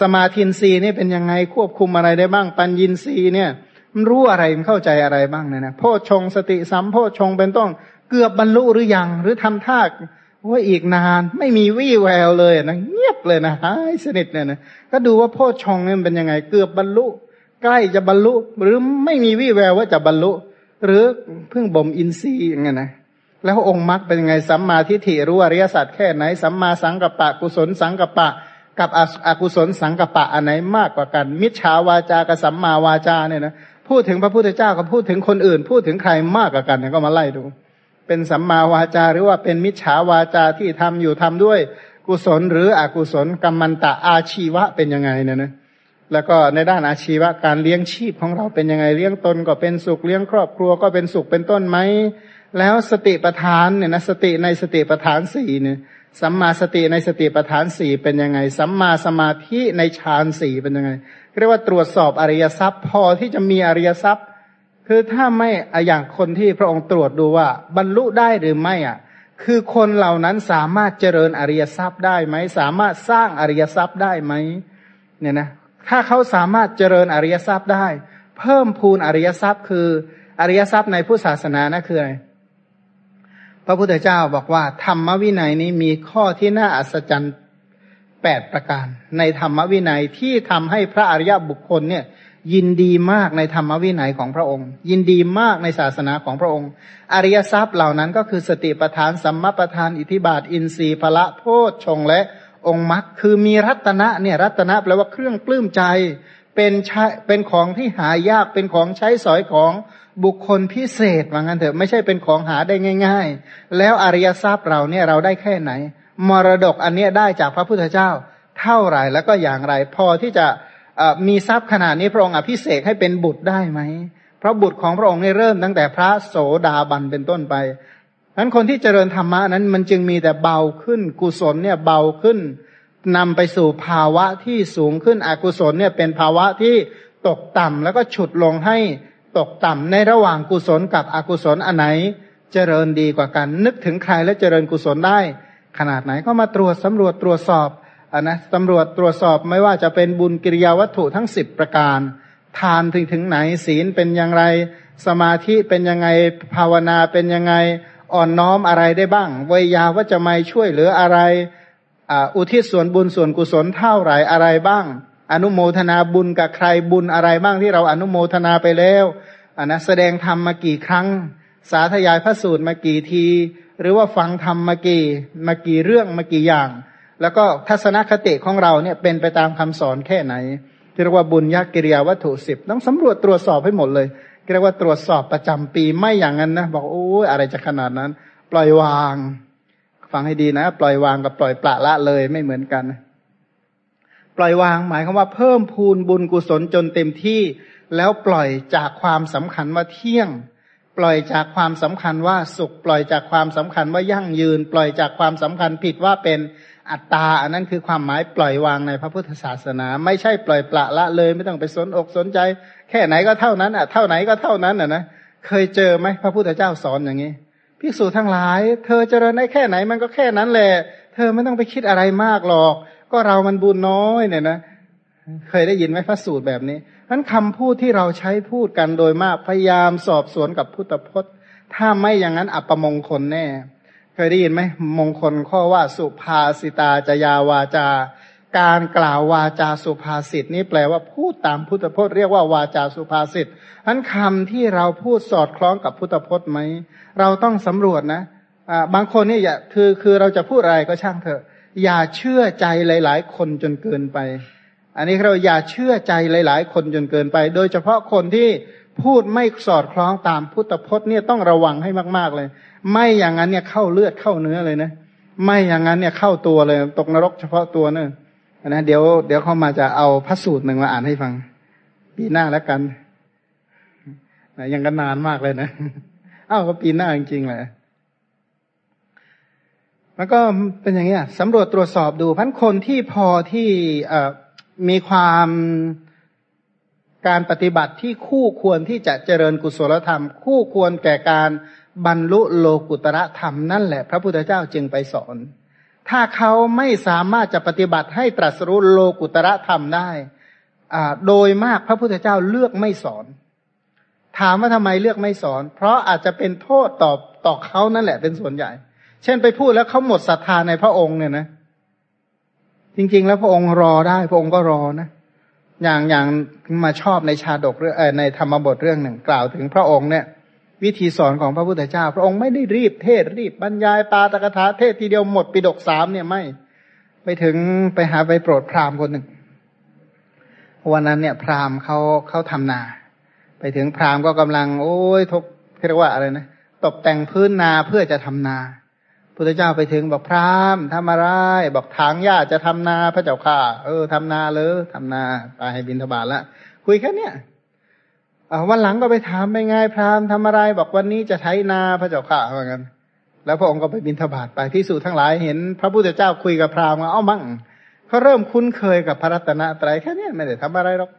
สมาธินรีนี่เป็นยังไงควบคุมอะไรได้บ้าง ปัญญินรีเนี่ยมันรู้อะไรมันเข้าใจอะไรบ้างเนี่ยนะโพชงสติสัมโพชงเป็นต้องเกือบบรรลุหรือยัง หรือทำท่าว่าอีกนานไม่มีวี่แววเลยนะเงียบเลยนะหายสนิทเนี่ยนะก็ดูว่าโพชงเนี่ยเป็นยังไง เกือบบรรลุ ใกล้จะบรรลุ หรือไม่มีวี่แววว่าจะบรรลุ หรือเพิ่งบ่มอินทรีย์อย่างเงี้ยนะแล้วองค์มรรคเป็นยังไงสัมมาทิฏฐิรู้อริยสัจแค่ไหนสัมมาสังกัปปะกุศลสังกัปปะ กับอกุศลสังกปะอันไหนมากกว่ากัน มิจฉาวาจากับสัมมาวาจาเนี่ยนะพูดถึงพระพุทธเจ้ากับพูดถึงคนอื่น พูดถึงใครมากกว่ากันเนี่ยก็มาไล่ดู เป็นสัมมาวาจาหรือว่าเป็นมิจฉาวาจาที่ทำอยู่ทำด้วย กุศลหรืออกุศลกรรมันตะอาชีวะเป็นยังไงเนี่ยนะแล้วก็ในด้านอาชีวะการเลี้ยงชีพของเราเป็นยังไงเลี้ยงตนก็เป็นสุขเลี้ยงครอบครัวก็เป็นสุขเป็นต้นไหมแล้วสติปัฏฐานเนี่ยนะสติในสติปัฏฐานสี่เนี่ย สัมมาสติในสติปัฏฐานสี่เป็นยังไง สัมมาสมาธิในฌานสี่เป็นยังไง เรียกว่าตรวจสอบอริยทรัพย์ พอที่จะมีอริยทรัพย์ คือถ้าไม่อย่างคนที่พระองค์ตรวจดูว่า บรรลุได้หรือไม่อะ คือคนเหล่านั้นสามารถเจริญอริยทรัพย์ได้ไหม สามารถสร้างอริยทรัพย์ได้ไหมเนี่ยนะ ถ้าเขาสามารถเจริญอริยทรัพย์ได้ เพิ่มพูนอริยทรัพย์ คืออริยทรัพย์ในพุทธศาสนานะคืออะไร พระพุทธเจ้าบอกว่า ธรรมวินัยนี้มีข้อที่น่าอัศจรรย์แปดประการ ในธรรมวินัยที่ทำให้พระอริยบุคคลเนี่ยยินดีมากในธรรมวินัยของพระองค์ ยินดีมากในศาสนาของพระองค์ อริยทรัพย์เหล่านั้นก็คือสติปทานสัมมาปทาน อิทิบาท อินทรีย์พละโพชฌงและองค์มรรคคือมีรัตนะเนี่ยรัตนะแปลว่าเครื่องปลื้มใจเป็นใช้เป็นของที่หายากเป็นของใช้สอยของ บุคคลพิเศษว่างั้นเถอะไม่ใช่เป็นของหาได้ง่าย ๆ แล้วอริยทรัพย์เราเนี่ยเราได้แค่ไหน มรดกอันเนี้ยได้จากพระพุทธเจ้า เท่าไหร่แล้วก็อย่างไร พอที่จะมีทรัพย์ขนาดนี้พระองค์อภิเศกให้เป็นบุตรได้ไหมพระบุตรของพระองค์เนี่ยเริ่มตั้งแต่พระโสดาบันเป็นต้นไปนั้นคนที่เจริญธรรมะนั้นมันจึงมีแต่เบาขึ้นกุศลเนี่ยเบาขึ้นนำไปสู่ภาวะที่สูงขึ้นอกุศลเนี่ยเป็นภาวะที่ตกต่ำแล้วก็ฉุดลงให้ ตกต่ำในระหว่างกุศลกับอกุศลอันไหน เจริญดีกว่ากัน นึกถึงใครและเจริญกุศลได้ ขนาดไหนก็มาตรวจสำรวจตรวจสอบอนนะตำรวจตรวจสอบไม่ว่าจะเป็นบุญกิริยาวัตถุทั้งสิบประการ ทานถึงถึงไหนศีลเป็นอย่างไร สมาธิเป็นยังไงภาวนาเป็นยังไงอ่อนน้อมอะไรได้บ้างวิยาวัจไม่ช่วยเหลืออะไรอุทิศส่วนบุญส่วนกุศลเท่าไหร่อะไรบ้าง อนุโมทนาบุญกับใครบุญอะไรบ้างที่เราอนุโมทนาไปแล้วอันนะแสดงธรรมมากี่ครั้ง สาธยายพระสูตรมากี่ที หรือว่าฟังธรรมมากี่มากี่เรื่องมากี่อย่าง แล้วก็ทัศนคติของเราเนี่ยเป็นไปตามคำสอนแค่ไหนที่เรียกว่าบุญญากิริยาวัตถุสิบต้องสำรวจตรวจสอบให้หมดเลยเรียกว่าตรวจสอบประจำปีไม่อย่างนั้นนะบอกโอ้ยอะไรจะขนาดนั้น ปล่อยวาง ฟังให้ดีนะ ปล่อยวางกับปล่อยปละละเลยไม่เหมือนกัน ปล่อยวางหมายความว่าเพิ่มพูนบุญกุศลจนเต็มที่ แล้วปล่อยจากความสำคัญว่าเที่ยง ปล่อยจากความสำคัญว่าสุข ปล่อยจากความสำคัญว่ายั่งยืน ปล่อยจากความสำคัญผิดว่าเป็นอัตตา อันนั้นคือความหมายปล่อยวางในพระพุทธศาสนา ไม่ใช่ปล่อยปละละเลยไม่ต้องไปสนอกสนใจ แค่ไหนก็เท่านั้นอะเท่าไหนก็เท่านั้นอะนะเคยเจอไหมพระพุทธเจ้าสอนอย่างนี้พิสูจทั้งหลาย เธอเจริญได้แค่ไหนมันก็แค่นั้นแหละ เธอไม่ต้องไปคิดอะไรมากหรอก ก็เรามันบุญน้อยเนี่ยนะ เคยได้ยินไหมพระสูตรแบบนี้นั้นคำพูดที่เราใช้พูดกันโดยมากพยายามสอบสวนกับพุทธพจน์ ถ้าไม่อย่างนั้นอัปมงคลแน่ เคยได้ยินไหมมงคลข้อว่าสุภาสิตาจยาวาจา การกล่าววาจาสุภาษิตนี้แปลว่าพูดตามพุทธพจน์เรียกว่าวาจาสุภาษิตนั้นคำที่เราพูดสอดคล้องกับพุทธพจน์ไหมเราต้องสำรวจนะบางคนนี่อย่าคือคือเราจะพูดอะไรก็ช่างเถอะ อย่าเชื่อใจหลาย ๆ คนจนเกินไป อันนี้เราอย่าเชื่อใจหลาย ๆ คนจนเกินไป โดยเฉพาะคนที่พูดไม่สอดคล้องตามพุทธพจน์เนี่ยต้องระวังให้มาก ๆเลย ไม่อย่างนั้นเนี่ยเข้าเลือดเข้าเนื้อเลยนะ ไม่อย่างนั้นเนี่ยเข้าตัวเลย ตกนรกเฉพาะตัวเนอะนะเดี๋ยวเดี๋ยวเขามาจะเอาพระสูตรหนึ่งมาอ่านให้ฟัง ปีหน้าแล้วกันยังกันนานมากเลยนะอ้าวก็ปีหน้าจริงๆเลย แล้วก็เป็นอย่างนี้สำรวจตรวจสอบดูพันคนที่พอที่มีความการปฏิบัติที่คู่ควรที่จะเจริญกุศลธรรม คู่ควรแก่การบรรลุโลกุตระธรรมนั่นแหละ พระพุทธเจ้าจึงไปสอน ถ้าเขาไม่สามารถจะปฏิบัติให้ตรัสรู้โลกุตระธรรมได้โดยมากพระพุทธเจ้าเลือกไม่สอน ถามว่าทำไมเลือกไม่สอน เพราะอาจจะเป็นโทษต่อต่อเขานั่นแหละเป็นส่วนใหญ่ เช่นไปพูดแล้วเขาหมดศรัทธาในพระองค์เนี่ยนะ จริง ๆ แล้วพระองค์รอได้ พระองค์ก็รอนะอย่างอย่างมาชอบในชาดกเรื่องในธรรมบทเรื่องหนึ่งกล่าวถึงพระองค์เนี่ย วิธีสอนของพระพุทธเจ้า พระองค์ไม่ได้รีบเทศรีบบรรยายปาตกถาเทศทีเดียวหมดปิดกสามเนี่ยไม่ไปถึงไปหาไปโปรดพราหมณ์คนหนึ่งวันนั้นเนี่ย พราหมณ์เขาเขาทำนา ไปถึงพราหมณ์ก็กำลัง โอ้ยทุกเรียกว่าอะไรนะตกแต่งพื้นนาเพื่อจะทำนา พุทธเจ้าไปถึงบอกพราหมณ์ทำอะไร บอกทางหญ้าจะทำนาพระเจ้าข่าเออทำนาเลยทำนาไปให้บินทบาทละคุยแค่เนี้ยวันหลังก็ไปถามไปไงพราหมณ์ทำอะไร บอกวันนี้จะไถนาพระเจ้าข่าเหมือนกันแล้วพระองค์ก็ไปบินทบาทไปที่สู่ทั้งหลายเห็น พระพุทธเจ้าคุยกับพราหมณ์เอ้ามั่งเขาเริ่มคุ้นเคยกับพระรัตนตรัยแค่นี้ไม่ได้ทำอะไรหรอก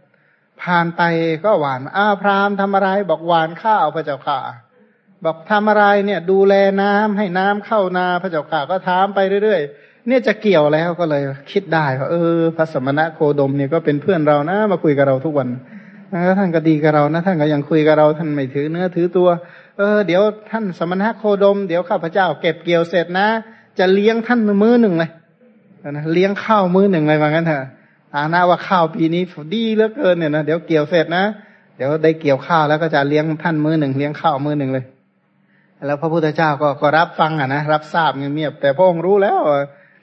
ผ่านไปก็หวานอ้าพราหมณ์ทำอะไร บอกหวานข้าวพระเจ้าข่า บอกทำอะไรเนี่ยดูแลน้ำให้น้ำเข้านาพระเจ้าข่าก็ถามไปเรื่อยๆ เนี่ยจะเกี่ยวแล้วก็เลยคิดได้ว่าเออ พระสมณะโคดมเนี่ยก็เป็นเพื่อนเรานะมาคุยกับเราทุกวันท่านก็ดีกับเรานะท่านก็ยังคุยกับเราท่านไม่ถือเนื้อถือตัว เออเดี๋ยวท่านสมณะโคดม เดี๋ยวข้าพเจ้าเก็บเกี่ยวเสร็จนะ จะเลี้ยงท่านมื้อหนึ่งเลยนะเลี้ยงข้าวมื้อหนึ่งเลยว่างั้นเถอะอาณาว่าข้าวปีนี้ดีเหลือเกินเนี่ยนะเดี๋ยวเกี่ยวเสร็จนะเดี๋ยวได้เกี่ยวข้าวแล้วก็จะเลี้ยงท่านมื้อหนึ่งเลี้ยงข้าวมื้อหนึ่งเลย แล้วพระพุทธเจ้าก็ก็รับฟังอะนะรับทราบเงียบแต่พระองค์รู้แล้ว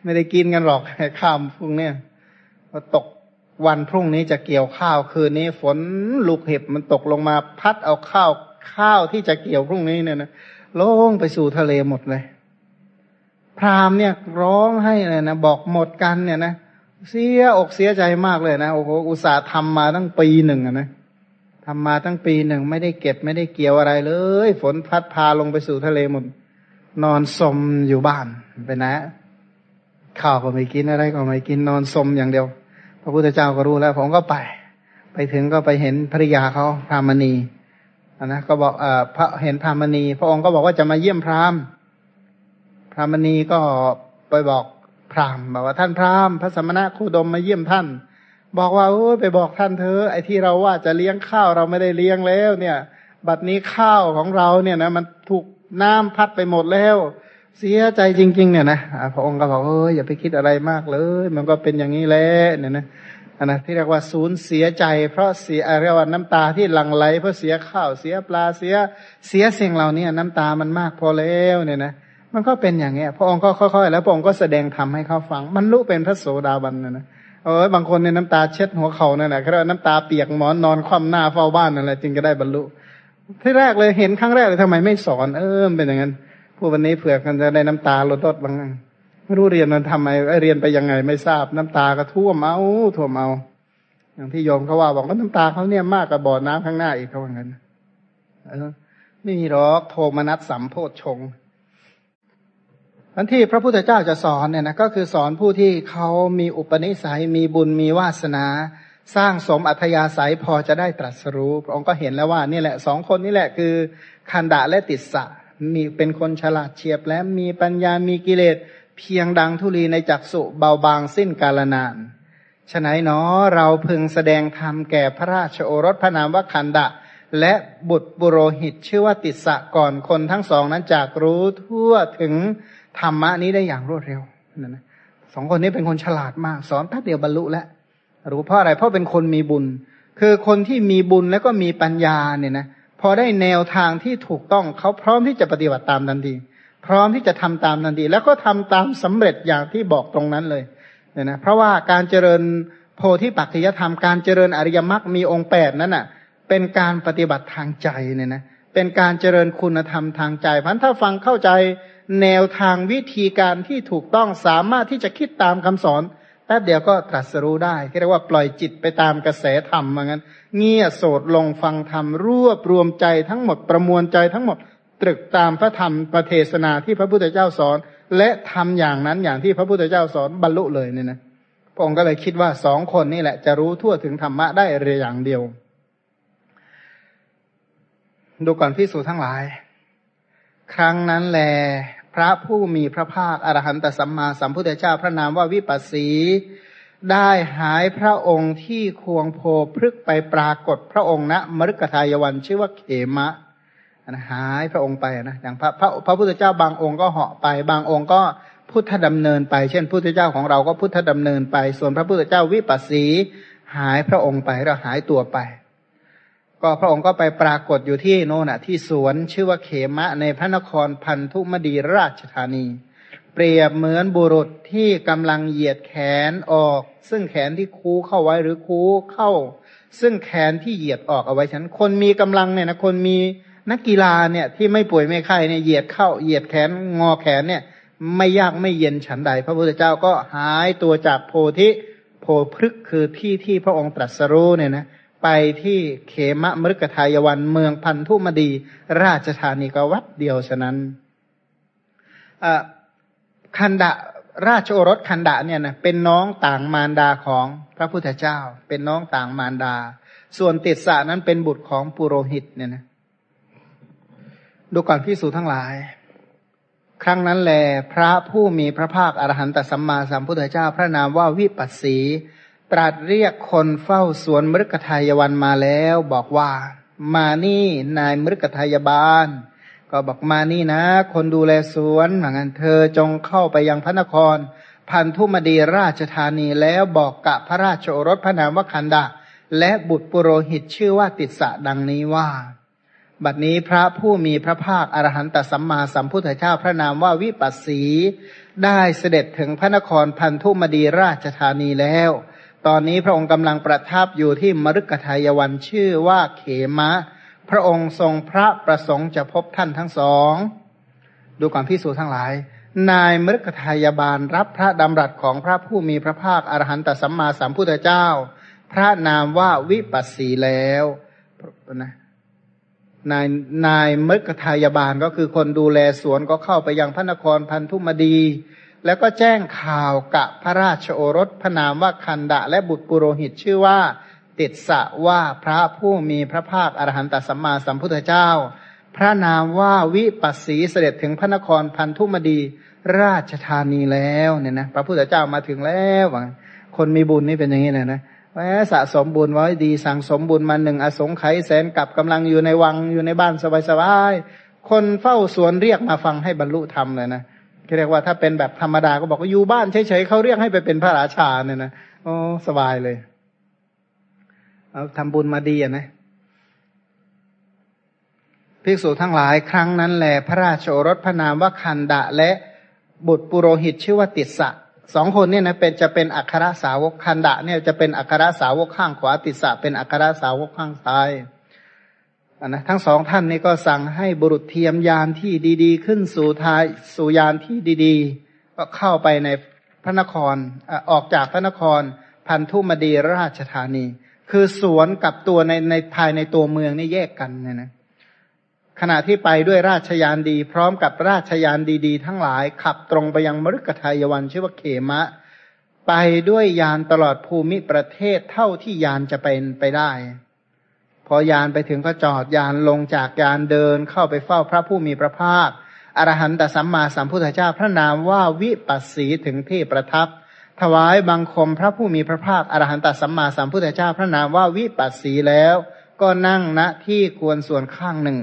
ไม่ได้กินกันหรอกข้ามพรุ่งนี้ก็ตกวันพรุ่งนี้จะเกี่ยวข้าวคืนนี้ฝนลูกเห็บมันตกลงมาพัดเอาข้าวข้าวที่จะเกี่ยวพรุ่งนี้เนี่ยนะลงไปสู่ทะเลหมดเลย พรามเนี่ยร้องให้เลยนะบอกหมดกันเนี่ยนะเสียอกเสียใจมากเลยนะโอ้โหอุตส่าห์ทำมาตั้งปีหนึ่งนะ ทำมาตั้งปีหนึ่งไม่ได้เก็บไม่ได้เกี่ยวอะไรเลย ฝนพัดพาลงไปสู่ทะเลหมด นอนสมอยู่บ้านไปนะ ข้าวก็ไม่กินอะไรก็ไม่กินนอนสมอย่างเดียว พระพุทธเจ้าก็รู้แล้ว ผมก็ไป ไปถึงก็ไปเห็นภริยาเขาพรามณีนะก็บอกเออพระเห็นพรามณี พระองค์ก็บอกว่าจะมาเยี่ยมพรามพรามณีก็ไปบอกพรามบอกว่าท่านพรามพระสมณะคู่ดมมาเยี่ยมท่าน บอกว่าโอ้ไปบอกท่านเธอไอ้ที่เราว่าจะเลี้ยงข้าวเราไม่ได้เลี้ยงแล้ว เนี่ย บัดนี้ข้าวของเราเนี่ยนะมันถูกน้ำพัดไปหมดแล้ว เสียใจจริง ๆ เนี่ยนะพระองค์ก็บอกเอออย่าไปคิดอะไรมากเลย มันก็เป็นอย่างนี้แหละเนี่ยนะอันนะที่เรียกว่าศูนย์เสียใจ เพราะเสียอะไรว่าน้ำตาที่หลั่งไหลเพราะเสียข้าวเสียปลาเสียเสียสิ่งเหล่านี้น้ำตามันมากพอแล้วเนี่ยนะมันก็เป็นอย่างเงี้ย พระองค์ก็ค่อยๆ แล้วพระองค์ก็แสดงทำให้เขาฟัง มันรู้เป็นพระโสดาบันนะนะ เออบางคนเนี่ยน้ำตาเช็ดหัวเข่านั่นแหละเขาเรียกน้ำตาเปียกหมอนนอนคว่ำหน้าเฝ้าบ้านนั่นแหละจึงจะได้บรรลุ ที่แรกเลยเห็นครั้งแรกเลยทำไมไม่สอน เออเป็นอย่างนั้นผู้วันนี้เผื่อกันจะได้น้ำตาลดลดบ้างไม่รู้เรียนมันทำไมเรียนไปยังไงไม่ทราบน้ำตาก็ท่วมเอาท่วมเอาอย่างที่โยมเขาว่าบอกว่าน้ำตาเขาเนี่ยมากกว่าบ่อน้ำข้างหน้าอีกเขาว่างั้นเออไม่มีหรอกโทมนัสสัมโพชฌง อันที่พระพุทธเจ้าจะสอนเนี่ยนะก็คือสอนผู้ที่เขามีอุปนิสัยมีบุญมีวาสนา สร้างสมอัธยาศัยพอจะได้ตรัสรู้พระองค์ก็เห็นแล้วว่านี่แหละสองคนนี่แหละคือคันดะและติสสะมีเป็นคนฉลาดเฉียบและมีปัญญามีกิเลสเพียงดังทุลีในจักสุเบาบางสิ้นกาลนานฉะนั้นเนาะเราพึงแสดงธรรมแก่พระราชโอรสพระนามว่าคันดะ และบุตรบุโรหิตชื่อว่าติสสะก่อนคนทั้งสองนั้นจากรู้ทั่วถึง ธรรมะนี้ได้อย่างรวดเร็วนั่นนะสองคนนี้เป็นคนฉลาดมาก สอนแป๊บเดียวบรรลุแล้วรู้เพราะอะไรเพราะเป็นคนมีบุญ คือคนที่มีบุญแล้วก็มีปัญญาเนี่ยนะพอได้แนวทางที่ถูกต้องเขาพร้อมที่จะปฏิบัติตามทันที พร้อมที่จะทำตามทันที แล้วก็ทำตามสำเร็จอย่างที่บอกตรงนั้นเลยเนี่ยนะเพราะว่าการเจริญโพธิปัจจยธรรมการเจริญอริยมรรคมีองค์แปดนั้นอะ เป็นการปฏิบัติทางใจเนี่ยนะเป็นการเจริญคุณธรรมทางใจพันถ้าฟังเข้าใจ แนวทางวิธีการที่ถูกต้องสามารถที่จะคิดตามคำสอนแป๊บเดียวก็ตรัสรู้ได้เรียกว่าปล่อยจิตไปตามกระแสธรรมเหมือนกันเงี่ยโสดลงฟังธรรมรวบรวมใจทั้งหมดประมวลใจทั้งหมดตรึกตามพระธรรมประเทศนาที่พระพุทธเจ้าสอน และทำอย่างนั้นอย่างที่พระพุทธเจ้าสอนบรรลุเลยเนี่ยนะพระองค์ก็เลยคิดว่าสองคนนี่แหละจะรู้ทั่วถึงธรรมะได้เรียอย่างเดียว ดูก่อนพิสูจทั้งหลาย ครั้งนั้นแล พระผู้มีพระภาคอรหันตสัมมาสัมพุทธเจ้าพระนามว่าวิปัสสี ได้หายพระองค์ที่ควงโพพฤกไปปรากฏพระองค์ณมฤคทายวันชื่อว่าเขมะหายพระองค์ไปนะอย่างพระพระพระพุทธเจ้าบางองค์ก็เหาะไปบางองค์ก็พุทธดำเนินไป เช่นพุทธเจ้าของเราก็พุทธดำเนินไป ส่วนพระพุทธเจ้าวิปัสสีหายพระองค์ไปเราหายตัวไป ก็พระองค์ก็ไปปรากฏอยู่ที่โน่นนะที่สวนชื่อว่าเขมะในพระนครพันธุมดีราชธานี เปรียบเหมือนบุรุษที่กำลังเหยียดแขนออก ซึ่งแขนที่คูเข้าไว้หรือคูเข้า ซึ่งแขนที่เหยียดออกเอาไว้ฉัน คนมีกำลังเนี่ยนะคนมีนักกีฬาเนี่ยที่ไม่ป่วยไม่ไข้เนี่ยเหยียดเข้าเหยียดแขนงอแขนเนี่ย ไม่ยากไม่เย็นฉันใด พระพุทธเจ้าก็หายตัวจากโพธิโพพฤกคือที่ที่พระองค์ตรัสรู้เนี่ยนะ ไปที่เขมะมฤกทายวันเมืองพันธุมดี ราชธานีก็วัดเดียวฉะนั้นคันดะราชโอรสคันดะเนี่ยนะเป็นน้องต่างมารดาของพระพุทธเจ้า เป็นน้องต่างมารดา ส่วนติดสะนั้นเป็นบุตรของปุโรหิตเนี่ยนะดูก่อนพิสูจทั้งหลาย ครั้งนั้นแล พระผู้มีพระภาคอรหันตสัมมาสัมพุทธเจ้า พระนามว่าวิปัสสี ตรัสเรียกคนเฝ้าสวนมฤคทายวันมาแล้ว บอกว่า มานี่นายมฤคทายบาล ก็บอกมานี่นะ คนดูแลสวนเหมือนกันเธอจงเข้าไปยังพระนคร พันธุมดีราชธานีแล้วบอกกับพระราชโอรสพระนามวคันดะและบุตรปุโรหิตชื่อว่าติดสะดังนี้ว่า บัดนี้พระผู้มีพระภาคอรหันตสัมมาสัมพุทธเจ้าพระนามว่าวิปัสสี ได้เสด็จถึงพระนครพันธุมดีราชธานีแล้ว ตอนนี้พระองค์กำลังประทับอยู่ที่มรุกทายวันชื่อว่าเขมะ พระองค์ทรงพระประสงค์จะพบท่านทั้งสอง ดูก่อนพิสูจทั้งหลาย นายมฤคทายบาลรับพระดำรัสของพระผู้มีพระภาคอรหันตสัมมาสัมพุทธเจ้า พระนามว่าวิปัสสีแล้วนะนายนายมฤคทายบาลก็คือคนดูแลสวนก็เข้าไปยังพระนครพันธุมดี แล้วก็แจ้งข่าวกับพระราชโอรสพระนามว่าคันดะ และบุตรปุโรหิตชื่อว่าติดสะว่าพระผู้มีพระภาคอรหันตสัมมาสัมพุทธเจ้า พระนามว่าวิปัสสีเสด็จถึงพระนครพันธุมดีราชธานีแล้วเนี่ยนะพระพุทธเจ้ามาถึงแล้วคนมีบุญนี่เป็นอย่างนี้นะนะแหมสะสมบุญไว้ดีสั่งสมบุญมาหนึ่งอสงไขยแสนกับกำลังอยู่ในวังอยู่ในบ้านสบายๆคนเฝ้าสวนเรียกมาฟังให้บรรลุธรรมเลยนะเเรียกว่าถ้าเป็นแบบธรรมดาก็บอกว่าอยู่บ้านเฉยๆเขาเรียกให้ไปเป็นพระราชาเนี่ยนะโอ้สบายเลยเอาทำบุญมาดีอะนะภิกษุทั้งหลายครั้งนั้นแหละพระราชโอรสพระนามว่าคันดะและบุตรปุโรหิตชื่อว่าติสสะสองคนเนี่ยนะเป็นจะเป็นอัครสาวกคันดะเนี่ยจะเป็นอัครสาวกข้างขวาติสะเป็นอัครสาวกข้างซ้าย นะทั้งสองท่านนี่ก็สั่งให้บุรุษเทียมยานที่ดีๆ ขึ้นสู่ทายสู่ยานที่ดีๆ ก็เข้าไปในพระนครออกจากพระนครพันธุมดีราชธานี คือสวนกับตัวในในภายในตัวเมืองนี่แยกกันเนี่ยนะขณะที่ไปด้วยราชยานดี พร้อมกับราชยานดีๆ ทั้งหลายขับตรงไปยังมฤคทายวันชื่อว่าเขมะ ไปด้วยยานตลอดภูมิประเทศเท่าที่ยานจะเป็นไปได้ พอยานไปถึงก็จอดยานลงจากยานเดินเข้าไปเฝ้าพระผู้มีพระภาคอรหันตสัมมาสัมพุทธเจ้าพระนามว่าวิปัสสีถึงที่ประทับ ถวายบังคมพระผู้มีพระภาคอรหันตสัมมาสัมพุทธเจ้าพระนามว่าวิปัสสีแล้ว ก็นั่งณที่ควรส่วนข้างหนึ่ง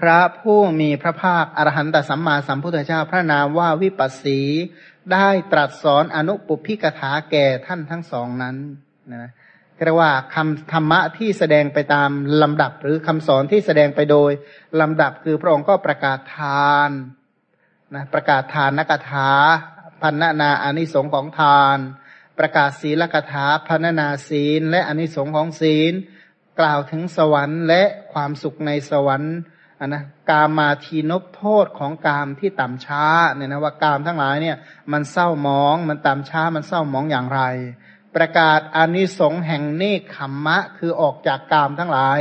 พระผู้มีพระภาคอรหันตสัมมาสัมพุทธเจ้าพระนามว่าวิปัสสีได้ตรัสสอนอนุปุพิกถาแก่ท่านทั้งสองนั้นนะ เรียกว่าคำธรรมะที่แสดงไปตามลำดับ หรือคำสอนที่แสดงไปโดยลำดับคือพระองค์ก็ประกาศทานนะประกาศทานนักถาพันนาอานิสงของทาน ประกาศศีลกถาพันนาศีล และอานิสงของศีล กล่าวถึงสวรรค์ และความสุขในสวรรค์นนะกามมาทีนบโทษของกามที่ต่ำช้าเนี่ยนะว่ากามทั้งหลายเนี่ยมันเศร้ามองมันต่ำช้ามันเศร้ามองอย่างไร ประกาศอานิสงส์แห่งเนคขมมะ คือออกจากกามทั้งหลาย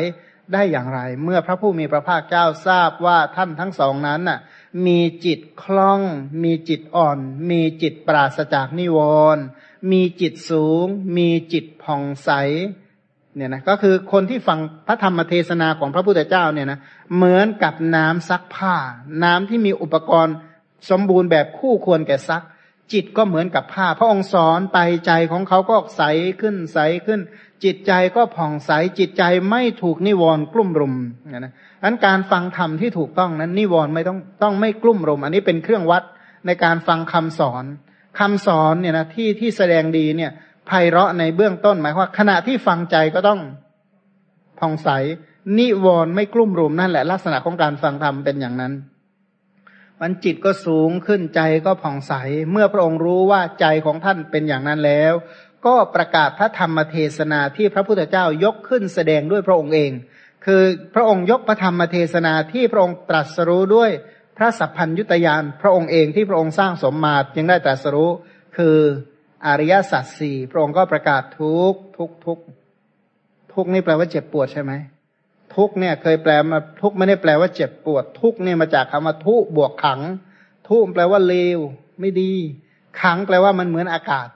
ได้อย่างไร เมื่อพระผู้มีพระภาคเจ้าทราบว่าท่านทั้งสองนั้นน่ะ มีจิตคล่อง มีจิตอ่อน มีจิตปราศจากนิวรณ์มีจิตสูง มีจิตผ่องใสเนี่ยนะก็คือคนที่ฟังพระธรรมเทศนาของพระพุทธเจ้าเนี่ยนะเหมือนกับน้ำซักผ้า น้ำที่มีอุปกรณ์สมบูรณ์แบบคู่ควรแก่ซัก จิตก็เหมือนกับผ้า พระองค์สอนไปใจของเขาก็ใสขึ้นใสขึ้น จิตใจก็ผ่องใสจิตใจไม่ถูกนิวรณ์กลุ่มรุมนะนะอันการฟังธรรมที่ถูกต้องนั้นนิวรณ์ไม่ต้องต้องไม่กลุ่มรุม อันนี้เป็นเครื่องวัดในการฟังคำสอนคำสอนเนี่ยนะที่ที่แสดงดีเนี่ยไพเราะในเบื้องต้นหมายว่า ขณะที่ฟังใจก็ต้องผ่องใส นิวรณ์ไม่กลุ่มรุมนั่นแหละ ลักษณะของการฟังธรรมเป็นอย่างนั้น มันจิตก็สูงขึ้นใจก็ผ่องใส เมื่อพระองค์รู้ว่าใจของท่านเป็นอย่างนั้นแล้ว ก็ประกาศพระธรรมเทศนาที่พระพุทธเจ้ายกขึ้นแสดงด้วยพระองค์เอง คือพระองค์ยกพระธรรมเทศนาที่พระองค์ตรัสรู้ด้วยพระสัพพัญยุตยานพระองค์เองที่พระองค์สร้างสมมาจึงได้ตรัสรู้คืออริยสัจสี่พระองค์ก็ประกาศทุกทุกทุกทุกนี่แปลว่าเจ็บปวดใช่ไหม ทุกเนี่ยเคยแปลมาทุกไม่ได้แปลว่าเจ็บปวด ทุกเนี่ยมาจากคำว่าทุบวกขัง ทุแปลว่าเลวไม่ดี ขังแปลว่ามันเหมือนอากาศ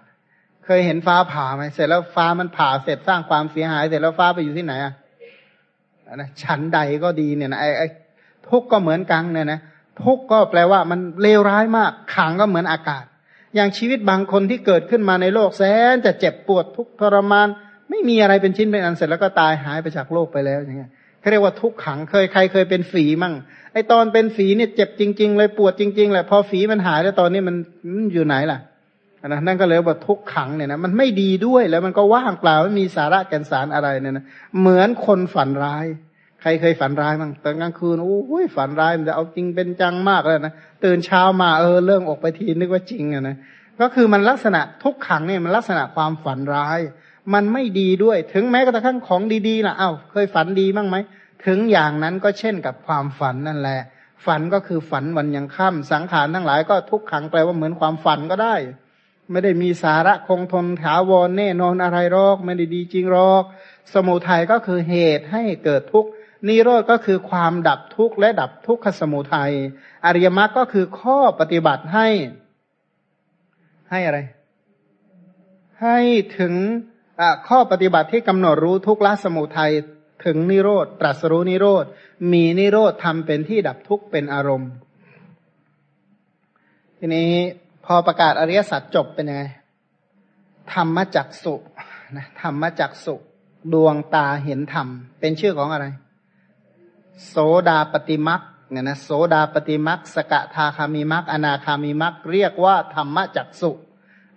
เคยเห็นฟ้าผ่าไหมเสร็จแล้วฟ้ามันผ่าเสร็จสร้างความเสียหาย เสร็จแล้วฟ้าไปอยู่ที่ไหนอะนะชั้นใดก็ดีเนี่ยนะไอ้ไอ้ทุกก็เหมือนกังเนี่ยนะทุกก็แปลว่ามันเลวร้ายมาก ขังก็เหมือนอากาศ อย่างชีวิตบางคนที่เกิดขึ้นมาในโลกแสนจะเจ็บปวดทุกทรมาน ไม่มีอะไรเป็นชิ้นเป็นอันเสร็จแล้วก็ตายหายไปจากโลกไปแล้วอย่างเงี้ย เขาเรียกว่าทุกขังเคยใครเคยเป็นฝีมั่ง ไอตอนเป็นฝีเนี่ยเจ็บจริง ๆ เลยปวดจริง ๆ แหละพอฝีมันหายแล้วตอนนี้มันอยู่ไหนล่ะนะนั่นก็เลยว่าทุกขังเนี่ยนะมันไม่ดีด้วยแล้วมันก็ว่างเปล่าไม่มีสาระแก่นสารอะไรเนี่ยนะเหมือนคนฝันร้าย ใครเคยฝันร้ายบ้างตอนกลางคืนโอ้ยฝันร้ายมันจะเอาจริงเป็นจังมากเลยนะตื่นเช้ามาเออเรื่องออกไปทีนึกว่าจริงอะนะก็คือมันลักษณะทุกขังเนี่ยมันลักษณะความฝันร้าย มันไม่ดีด้วย ถึงแม้กระทั่งของดีๆล่ะอ้าเคยฝันดีบ้างไหม ถึงอย่างนั้นก็เช่นกับความฝันนั่นแหละ ฝันก็คือฝันวันยังค่ำสังขารทั้งหลายก็ทุกขังแปลว่าเหมือนความฝันก็ได้ ไม่ได้มีสาระคงทนถาวรแน่นอนอะไรหรอก ไม่ได้ดีจริงหรอก สมุทัยก็คือเหตุให้เกิดทุกข์นิโรธก็คือความดับทุกข์และดับทุกขสมุทัย อริยมรรคก็คือข้อปฏิบัติให้ ให้อะไร ให้ถึง ข้อปฏิบัติที่กำหนดรู้ทุกละสมุทัยถึงนิโรธตรัสรู้นิโรธมีนิโรธทำเป็นที่ดับทุกข์เป็นอารมณ์ ทีนี้พอประกาศอริยสัจจบเป็นยังไงธรรมจักสุนะธรรมจักสุดวงตาเห็นธรรม เป็นชื่อของอะไร โสดาปฏิมักเนี่ยนะโสดาปฏิมักสกทาคามีมักอนาคามีมักเรียกว่าธรรมจักสุ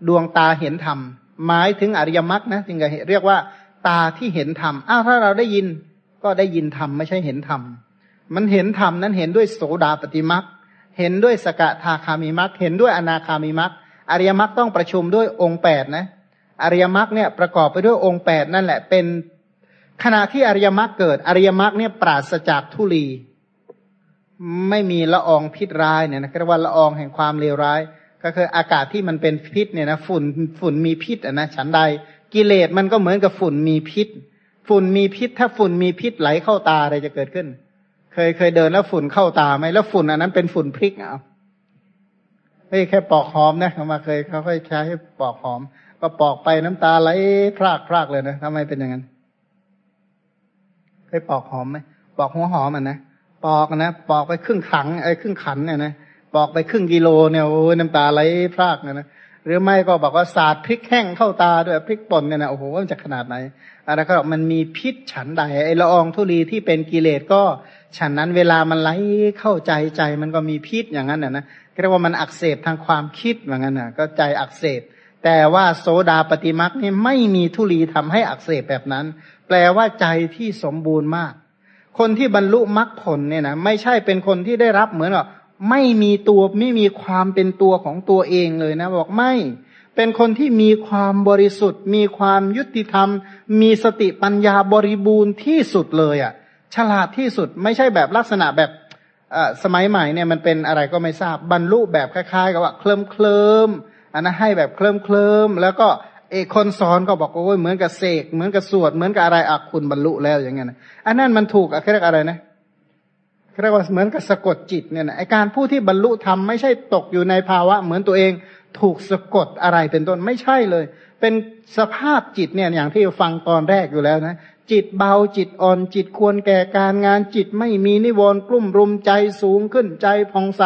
ดวงตาเห็นธรรม หมายถึงอริยมรรคนะจึงจะเรียกว่า ตาที่เห็นธรรมอ้าวถ้าเราได้ยินก็ได้ยินธรรมไม่ใช่เห็นธรรมมันเห็นธรรมนั้นเห็นด้วยโสดาปฏิมักเห็นด้วยสกทาคามีมักเห็นด้วยอนาคามีมักอริยมรรคต้องประชุมด้วยองค์แปดนะอริยมรรคเนี่ยประกอบไปด้วยองค์แปดนั่นแหละเป็นขณะที่อริยมรรคเกิด อริยมรรคเนี่ยปราศจากทุลี ไม่มีละอองพิษร้ายเนี่ยนะเรียกว่าละอองแห่งความเลวร้าย ก็คืออากาศที่มันเป็นพิษเนี่ยนะฝุ่นฝุ่นมีพิษอะนะฉันใดกิเลสมันก็เหมือนกับฝุ่นมีพิษ ฝุ่นมีพิษ ถ้าฝุ่นมีพิษไหลเข้าตาอะไรจะเกิดขึ้น เคยเคยเดินแล้วฝุ่นเข้าตาไหมแล้วฝุ่นอันนั้นเป็นฝุ่นพริกเอาไม่แค่ปอกหอมนะเขามาเคยเขาค่อยใช้ให้ปอกหอม ก็ปอกไปน้ำตาไหลพรากพรากเลยนะทำไมเป็นอย่างนั้นเคยปอกหอมไหมปอกหัวหอมอะนะปอกนะปอกไปครึ่งขังไอ้ครึ่งขันเนี่ยนะ ปอกไปครึ่งกิโลเนี่ยโอ้ยน้ำตาไหลพรากเนี่ยนะหรือไม่ก็บอกว่าสาดพริกแห้งเข้าตาด้วยพริกป่นเนี่ยนะโอ้โหมันจะขนาดไหนอะไรก็มันมีพิษฉันใดไอ้ละอองธุลีที่เป็นกิเลสก็ฉันนั้นเวลามันไหลเข้าใจใจมันก็มีพิษอย่างนั้นนะนะเรียกว่ามันอักเสบทางความคิดเหมือนกันนะก็ใจอักเสบแต่ว่าโสดาปฏิมักนี่ไม่มีทุลีทำให้อักเสบแบบนั้น แปลว่าใจที่สมบูรณ์มาก คนที่บรรลุมรรคผลเนี่ยนะไม่ใช่เป็นคนที่ได้รับเหมือนว่า ไม่มีตัวไม่มีความเป็นตัวของตัวเองเลยนะบอกไม่ เป็นคนที่มีความบริสุทธิ์ มีความยุติธรรม มีสติปัญญาบริบูรณ์ที่สุดเลยอะ่ะ ฉลาดที่สุดไม่ใช่แบบลักษณะแบบสมัยใหม่เนี่ยมันเป็นอะไรก็ไม่ทราบบรรลุแบบคล้ายๆ กับว่าเคลิมเคลิมอันนั้นให้แบบเคลิมเคลิมแล้วก็เอกคนสอนก็บอกว่าเหมือนกับเสกเหมือนกับสวดเหมือนกับอะไรอักคุณบรรลุแล้วอย่างเงี้ยนะอันนั้นมันถูกอะเรียกอะไรนะ เรียกว่าเหมือนกับสะกดจิตเนี่ยนะไอการผู้ที่บรรลุธรรมไม่ใช่ตกอยู่ในภาวะ เหมือนตัวเองถูกสะกดอะไรเป็นต้นไม่ใช่เลย เป็นสภาพจิตเนี่ยอย่างที่ฟังตอนแรกอยู่แล้วนะจิตเบาจิตอ่อนจิตควรแก่การงานจิตไม่มีนิวรณ์กลุ่มรุมใจสูงขึ้นใจผ่องใส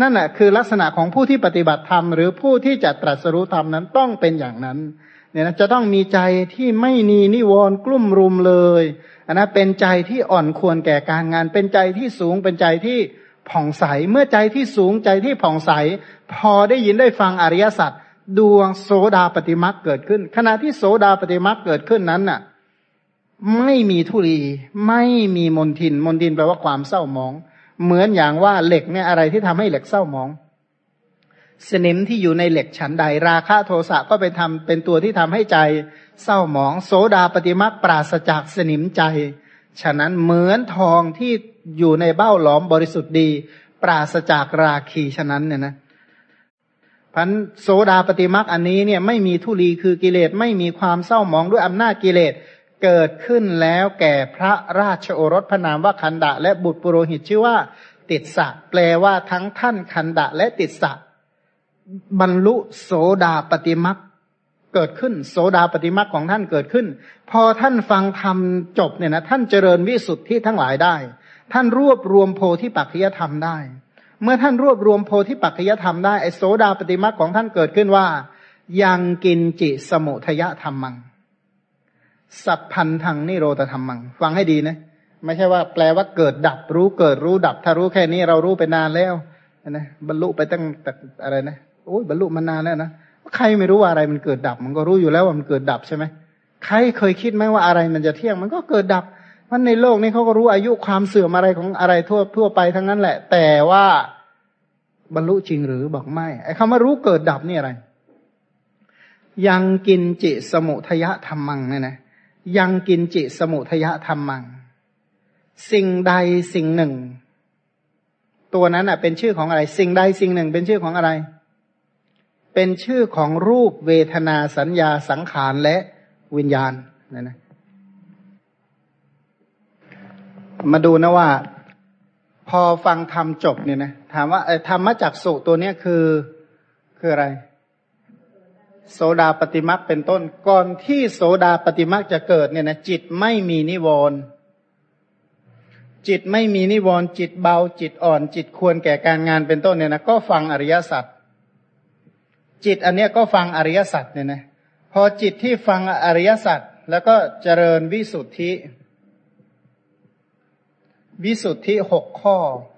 นั่นแหละคือลักษณะของผู้ที่ปฏิบัติธรรม หรือผู้ที่จะตรัสรู้ธรรมนั้นต้องเป็นอย่างนั้น เนี่ยนะจะต้องมีใจที่ไม่มีนิวรณ์กลุ่มรุมเลยนนะเป็นใจที่อ่อนควรแก่การงาน เป็นใจที่สูงเป็นใจที่ผ่องใส เมื่อใจที่สูงใจที่ผ่องใส พอได้ยินได้ฟังอริยสัจดวงโสดาปฏิมักเกิดขึ้น ขณะที่โสดาปฏิมักเกิดขึ้นนั้นน่ะ ไม่มีทุลีไม่มีมนทิน มนทินแปลว่าความเศร้าหมอง เหมือนอย่างว่าเหล็กเนี่ยอะไรที่ทำให้เหล็กเศร้าหมอง สนิมที่อยู่ในเหล็กฉันใด ราคะโทสะก็ไปทำเป็นตัวที่ทำให้ใจ เศร้าหมองโสดาปฏิมักปราศจากสนิมใจ ฉะนั้นเหมือนทองที่อยู่ในเบ้าหลอมบริสุทธิ์ดี ปราศจากราคีฉะนั้นเนี่ยนะพันโสดาปฏิมักอันนี้เนี่ยไม่มีทุลีคือกิเลสไม่มีความเศร้าหมองด้วยอำนาจกิเลสเกิดขึ้นแล้วแก่พระราชโอรสพนามว่าคันดะ และบุตรปุโรหิตชื่อว่า ติดสะแปลว่าทั้งท่านคันดะและติดสะ บรรลุโสดาปฏิมักเกิดขึ้น โสดาปฏิมักของท่านเกิดขึ้น พอท่านฟังธรรมจบเนี่ยนะท่านเจริญวิสุทธิทั้งหลายได้ ท่านรวบรวมโพธิปัจจยธรรมได้ เมื่อท่านรวบรวมโพธิปัจจยธรรมได้ไอโสดาปฏิมาของท่านเกิดขึ้นว่า ยังกินจิสมุทยธรรมัง สัพพันธังนิโรธธรรมัง ฟังให้ดีนะไม่ใช่ว่าแปลว่าเกิดดับรู้เกิดรู้ดับ ถ้ารู้แค่นี้เรารู้ไปนานแล้วนะบรรลุไปตั้งแต่อะไรนะ โอ้ยบรรลุมานานแล้วนะใครไม่รู้ว่าอะไรมันเกิดดับ มันก็รู้อยู่แล้วว่ามันเกิดดับใช่ไหมใครเคยคิดไหมว่าอะไรมันจะเที่ยง มันก็เกิดดับมันในโลกนี้เขาก็รู้อายุความเสื่อมอะไรของอะไรทั่วทั่วไปทั้งนั้นแหละ แต่ว่าบรรลุจริงหรือบอกไม่ไอ้คำว่ารู้เกิดดับนี่อะไร ยังกินจิสมุทยะธรรมังเนี่ยนะยังกินจิสมุทยะธรรมัง สิ่งใดสิ่งหนึ่ง ตัวนั้นอะ เป็นชื่อของอะไร สิ่งใดสิ่งหนึ่ง เป็นชื่อของอะไร เป็นชื่อของรูปเวทนาสัญญาสังขารและวิญญาณนะนะมาดูนะว่า พอฟังธรรมจบเนี่ยนะถามว่าธรรมจักสุตัวเนี้ยคือคืออะไร โสดาปฏิมักเป็นต้น ก่อนที่โสดาปฏิมักจะเกิดเนี่ยนะจิตไม่มีนิวรณ์จิตไม่มีนิวรณ์จิตเบาจิตอ่อน จิตควรแก่การงานเป็นต้นเนี่ยนะก็ฟังอริยสัจ จิตอันเนี้ยก็ฟังอริยสัจเนี่ยนะพอจิตที่ฟังอริยสัจแล้วก็เจริญวิสุทธิ วิสุทธิหกข้อ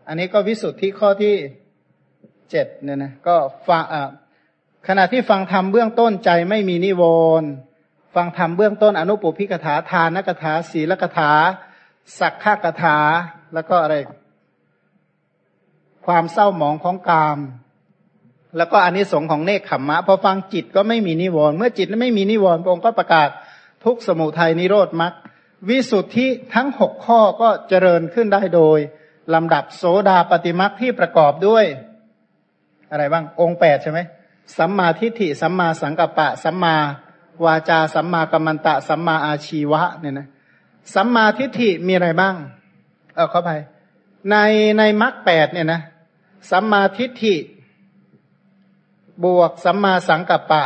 อันนี้ก็วิสุทธิข้อที่เจ็ดเนี่ยนะก็ฟังขณะที่ฟังธรรมเบื้องต้นใจไม่มีนิวรณ์ฟังธรรมเบื้องต้นอนุปุพิกถาทานกถาศีลกถา สักขะกถาแล้วก็อะไร ความเศร้าหมองของกาม แล้วก็อันนี้สงของเนคขมมะพอฟังจิตก็ไม่มีนิวรณ์เมื่อจิตไม่มีนิวรณ์พระองค์ก็ประกาศทุกสมุทัยนิโรธมรรควิสุทธิทั้งหกข้อก็เจริญขึ้นได้โดยลำดับโสดาปฏิมักที่ประกอบด้วย อะไรบ้าง องค์แปดใช่ไหมสัมมาทิฏฐิสัมมาสังกัปปะ สัมมาวาจาสัมมากัมมันตะ สัมมาอาชีวะเนี่ยนะสัมมาทิฏฐิมีอะไรบ้าง เออเข้าไปในในมรรคแปดเนี่ยนะสัมมาทิฏฐิ บวกสัมมาสังกัปปะ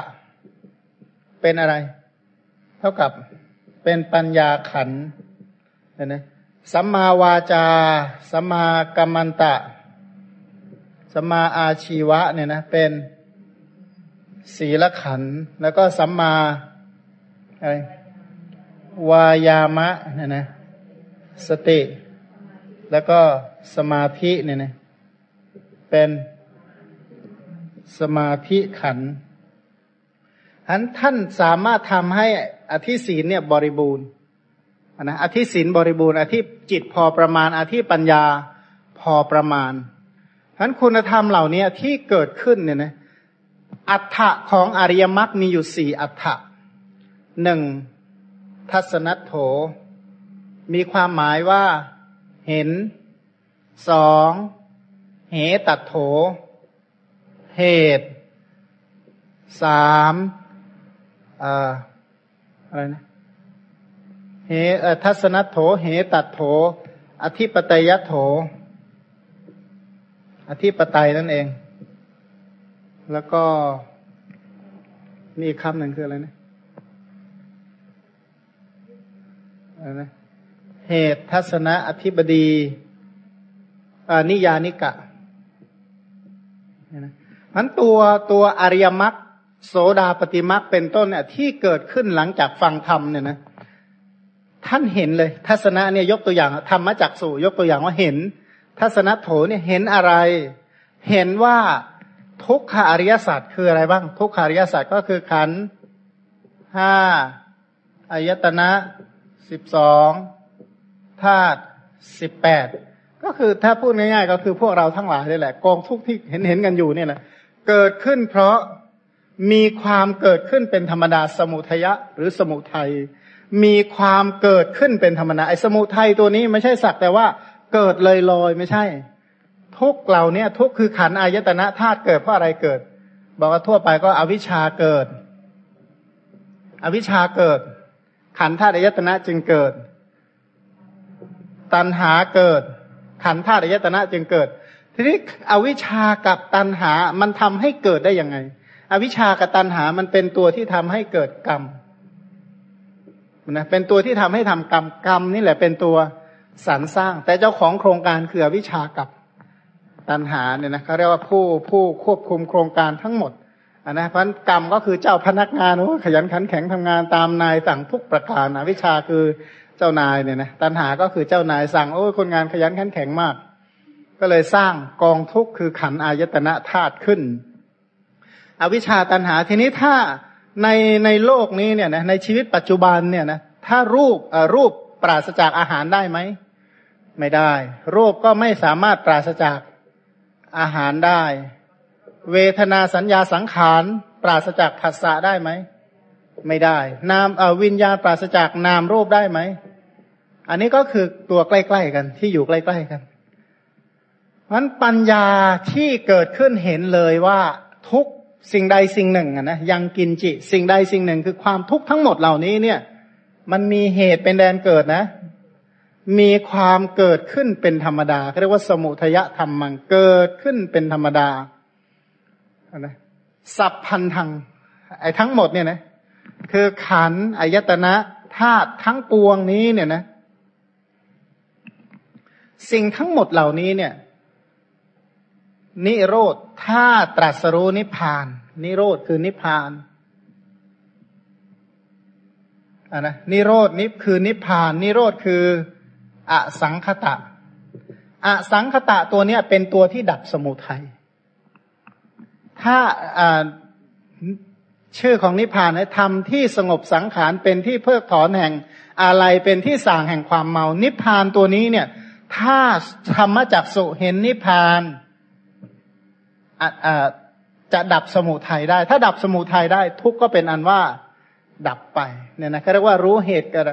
เป็นอะไร เท่ากับเป็นปัญญาขันเห็นไหมสัมมาวาจา สัมมากัมมันตะ สัมมาอาชีวะเนี่ยนะเป็นศีลขัน แล้วก็สัมมาอะไรวายามะเนี่ยนะสติ แล้วก็สมาธิเนี่ยนะเป็น สมาธิขันฉันท่านสามารถทำให้อธิศีลเนี่ยบริบูรณ์นะอธิศีลบริบูรณ์อธิจิตพอประมาณอธิปัญญาพอประมาณฉะนั้นคุณธรรมเหล่านี้ที่เกิดขึ้นเนี่ยนะอัฏฐะของอริยมรรคมีอยู่สี่อัฏฐะหนึ่งทัศนัตโถ มีความหมายว่าเห็นสองเหตัดโถ เหตุสามอะไรนะเหทัศนโถเหตัดโถ อธิปไตยโถ อธิปไตยนั่นเอง แล้วก็มีอีกคำหนึ่งคืออะไรนะอะไรนะเหตุทัศนะอธิบดีนิยานิกะ มันตัวตัวอริยมรรคโสดาปฏิมรรคเป็นต้นเนี่ยที่เกิดขึ้นหลังจากฟังธรรมเนี่ยนะท่านเห็นเลย ทัศนะเนี่ยยกตัวอย่างธรรมจักสู่ยกตัวอย่างว่าเห็น ทัศนโถเนี่ยเห็นอะไร เห็นว่าทุกขาริยศาสัจคืออะไรบ้าง ทุกขาริยศาสัจก็คือขันห้าอายตนะสิบสองธาตุสิบแปดก็คือถ้าพูดง่ายๆ ก็คือพวกเราทั้งหลายนี่แหละ กองทุกที่เห็นเห็นกันอยู่เนี่ยแหละ เกิดขึ้นเพราะมีความเกิดขึ้นเป็นธรรมดาสมุทยะหรือสมุทัยมีความเกิดขึ้นเป็นธรรมดาไอ้สมุทัยตัวนี้ไม่ใช่สักแต่ว่าเกิดเลยลอยไม่ใช่ ทุกเหล่านี้ทุกคือขันอายตนะธาตุเกิดเพราะอะไรเกิด บอกว่าทั่วไปก็อวิชชาเกิด อวิชชาเกิด ขันธาตุอายตนะจึงเกิด ตัณหาเกิด ขันธาตุอายตนะจึงเกิด ทีนี้อวิชากับตัณหามันทำให้เกิดได้ยังไง อวิชากับตัณหามันเป็นตัวที่ทำให้เกิดกรรมนะเป็นตัวที่ทำให้ทำกรรมกรรมนี่แหละเป็นตัวสรรสร้าง แต่เจ้าของโครงการคืออวิชากับตัณหาเนี่ยนะเขาเรียกว่าผู้ผู้ควบคุมโครงการทั้งหมดอันนะพันกรรมก็คือเจ้าพนักงานโอ้ขยันขันแข็งทำงานตามนายสั่งทุกประการนะวิชาคือเจ้านายเนี่ยนะตัณหาก็คือเจ้านายสั่งโอ้คนงานขยันขันแข็งมาก ก็เลยสร้างกองทุกข์คือขันอายตนะธาตุขึ้น อวิชชาตัณหาทีนี้ถ้าในในโลกนี้เนี่ยนะในชีวิตปัจจุบันเนี่ยนะถ้ารูปรูปปราศจากอาหารได้ไหม ไม่ได้ รูปก็ไม่สามารถปราศจากอาหารได้ เวทนาสัญญาสังขารปราศจากผัสสะได้ไหม ไม่ได้ นามวิญญาณปราศจากนามรูปได้ไหม อันนี้ก็คือตัวใกล้ ๆ กันที่อยู่ใกล้ ๆ กัน เพราะปัญญาที่เกิดขึ้นเห็นเลยว่าทุกสิ่งใดสิ่งหนึ่งนะยังกินจิ สิ่งใดสิ่งหนึ่งคือความทุกข์ทั้งหมดเหล่านี้เนี่ย มันมีเหตุเป็นแดนเกิดนะ มีความเกิดขึ้นเป็นธรรมดาเรียกว่าสมุทยธรรมมังเกิดขึ้นเป็นธรรมดานะสัพพันธัง ไอ้ทั้งหมดเนี่ยนะคือขันอายตนะธาตุทั้งปวงนี้เนี่ยนะ สิ่งทั้งหมดเหล่านี้เนี่ย นิโรธถ้าตรัสรู้นิพพาน นิโรธคือนิพพานอ่านะนิโรธนิพคือนิพพาน นิโรธคืออสังคตะอสังคตะตัวเนี้ยเป็นตัวที่ดับสมุทัยถ้าอ่าชื่อของนิพพานนะทำที่สงบสังขารเป็นที่เพิกถอนแห่งอะไรเป็นที่สางแห่งความเมา นิพพานตัวนี้เนี่ย ถ้าธรรมจักสุเห็นนิพพาน จะดับสมุทัยได้ ถ้าดับสมุทัยได้ ทุกก็เป็นอันว่าดับไปเนี่ยนะเขาเรียกว่ารู้เหตุกัน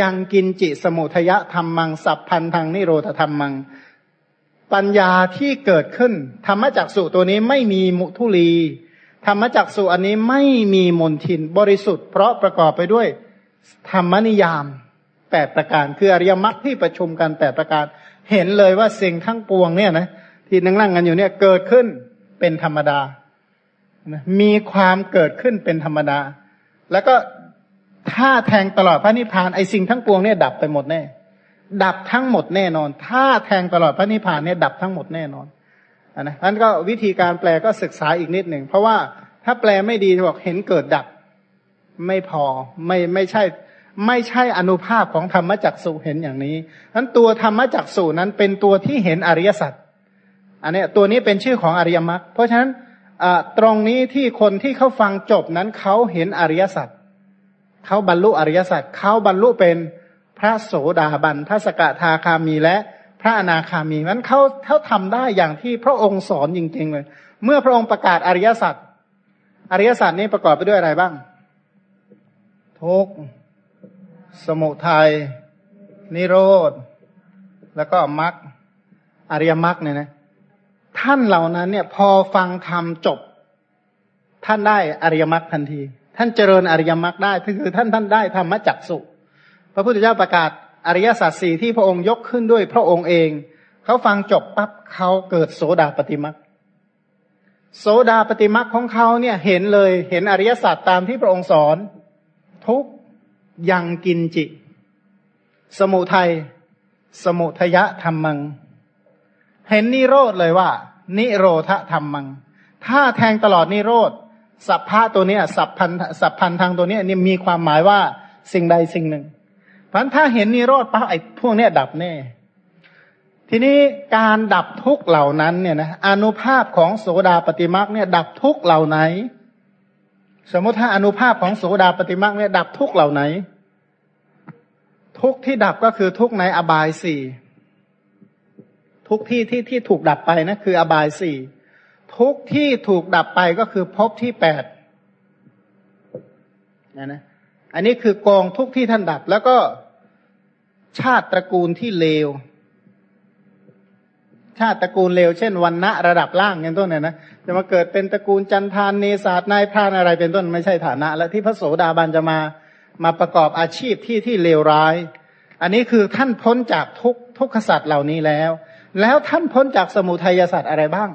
ยังกินจิสมุทยะธรรมังสัพพันธังนิโรธธรรมัง ปัญญาที่เกิดขึ้น ธรรมจักสุตัวนี้ไม่มีมุทุลี ธรรมจักสุอันนี้ไม่มีมนทินบริสุทธิ์ เพราะประกอบไปด้วยธรรมนิยามแปดประการ คืออริยมรรคที่ประชุมกันแปดประการ เห็นเลยว่าสิ่งทั้งปวงเนี่ยนะที่นั่งนั่งกันอยู่เนี่ยเกิดขึ้น เป็นธรรมดา มีความเกิดขึ้นเป็นธรรมดา แล้วก็ถ้าแทงตลอดพระนิพพานไอสิ่งทั้งปวงเนี่ยดับไปหมดแน่ ดับทั้งหมดแน่นอน ถ้าแทงตลอดพระนิพพานเนี่ยดับทั้งหมดแน่นอนอนนะนั้นก็วิธีการแปลก็ศึกษาอีกนิดหนึ่ง เพราะว่าถ้าแปลไม่ดีบอกเห็นเกิดดับ ไม่พอไม่ไม่ใช่ ไม่ใช่อนุภาพของธรรมจักสุเห็นอย่างนี้นั้นตัวธรรมจักสุนั้นเป็นตัวที่เห็นอริยสัจ อันนี้ตัวนี้เป็นชื่อของอริยมรรคเพราะฉะนั้นตรงนี้ที่คนที่เขาฟังจบนั้นเขาเห็นอริยสัจเขาบรรลุอริยสัจเขาบรรลุเป็นพระโสดาบันพระสกทาคามีและพระอนาคามีนั้นเขาเขาทำได้อย่างที่พระองค์สอนจริง ๆ เลย เมื่อพระองค์ประกาศอริยสัจอริยสัจนี้ประกอบไปด้วยอะไรบ้าง ทุกสมุทัยนิโรธ แล้วก็มรรคอริยมรรคเนี่ยนะ ท่านเหล่านั้นเนี่ย พอฟังธรรมจบ ท่านได้อริยมรรคทันที ท่านเจริญอริยมรรคได้คือท่านท่านได้ธรรมจักสุพระพุทธเจ้าประกาศอริยสัจสี่ที่พระองค์ยกขึ้นด้วยพระองค์เองเขาฟังจบปั๊บเขาเกิดโสดาปฏิมรรคโสดาปฏิมรรคของเขาเนี่ยเห็นเลยเห็นอริยสัจตามที่พระองค์สอน ทุกยังกินจิ สมุทัยสมุทยะธรรมัง เห็นนิโรธเลยว่า นิโรธธรรมมัง ถ้าแทงตลอดนิโรธสัพพะตัวเนี้ยสัพพันสัพพันทางตัวเนี้ยนี่มีความหมายว่าสิ่งใดสิ่งหนึ่ง เพราะถ้าเห็นนิโรธปั๊บไอ้พวกเนี้ยดับแน่ ทีนี้การดับทุกเหล่านั้นเนี่ยนะอนุภาพของโสดาปฏิมักเนี่ย ดับทุกเหล่าไหน สมมติถ้าอนุภาพของโสดาปฏิมักเนี่ย ดับทุกเหล่าไหน ทุกที่ดับก็คือทุกในอบายสี่ ทุกที่ที่ที่ถูกดับไปนะคืออบายสี่ทุกที่ถูกดับไปก็คือภพที่แปดนะนะอันนี้คือกองทุกที่ท่านดับ แล้วก็ชาติตระกูลที่เลว ชาติตระกูลเลว เช่นวันณะระดับล่างเป็นต้นเนี่ยนะจะมาเกิดเป็นตระกูลจันทานเนศาสนายพรานอะไรเป็นต้นไม่ใช่ฐานะ และที่พระโสดาบันจะมามาประกอบอาชีพที่ที่เลวร้าย อันนี้คือท่านพ้นจากทุกทุกขสัตว์เหล่านี้แล้ว แล้วท่านพ้นจากสมุทัยสัตว์อะไรบ้าง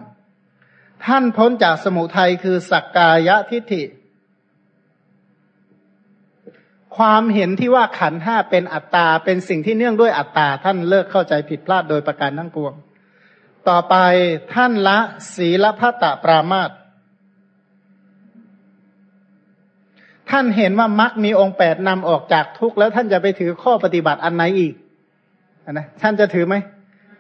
ท่านพ้นจากสมุทัยคือสักกายทิฏฐิ ความเห็นที่ว่าขันห้าเป็นอัตตา เป็นสิ่งที่เนื่องด้วยอัตตา ท่านเลิกเข้าใจผิดพลาดโดยประการทั้งปวง ต่อไปท่านละศีลพัตตปรามาตท่านเห็นว่ามรรคมีองค์แปดนำออกจากทุกข์แล้วท่านจะไปถือข้อปฏิบัติอันไหนอีกนะท่านจะถือไหม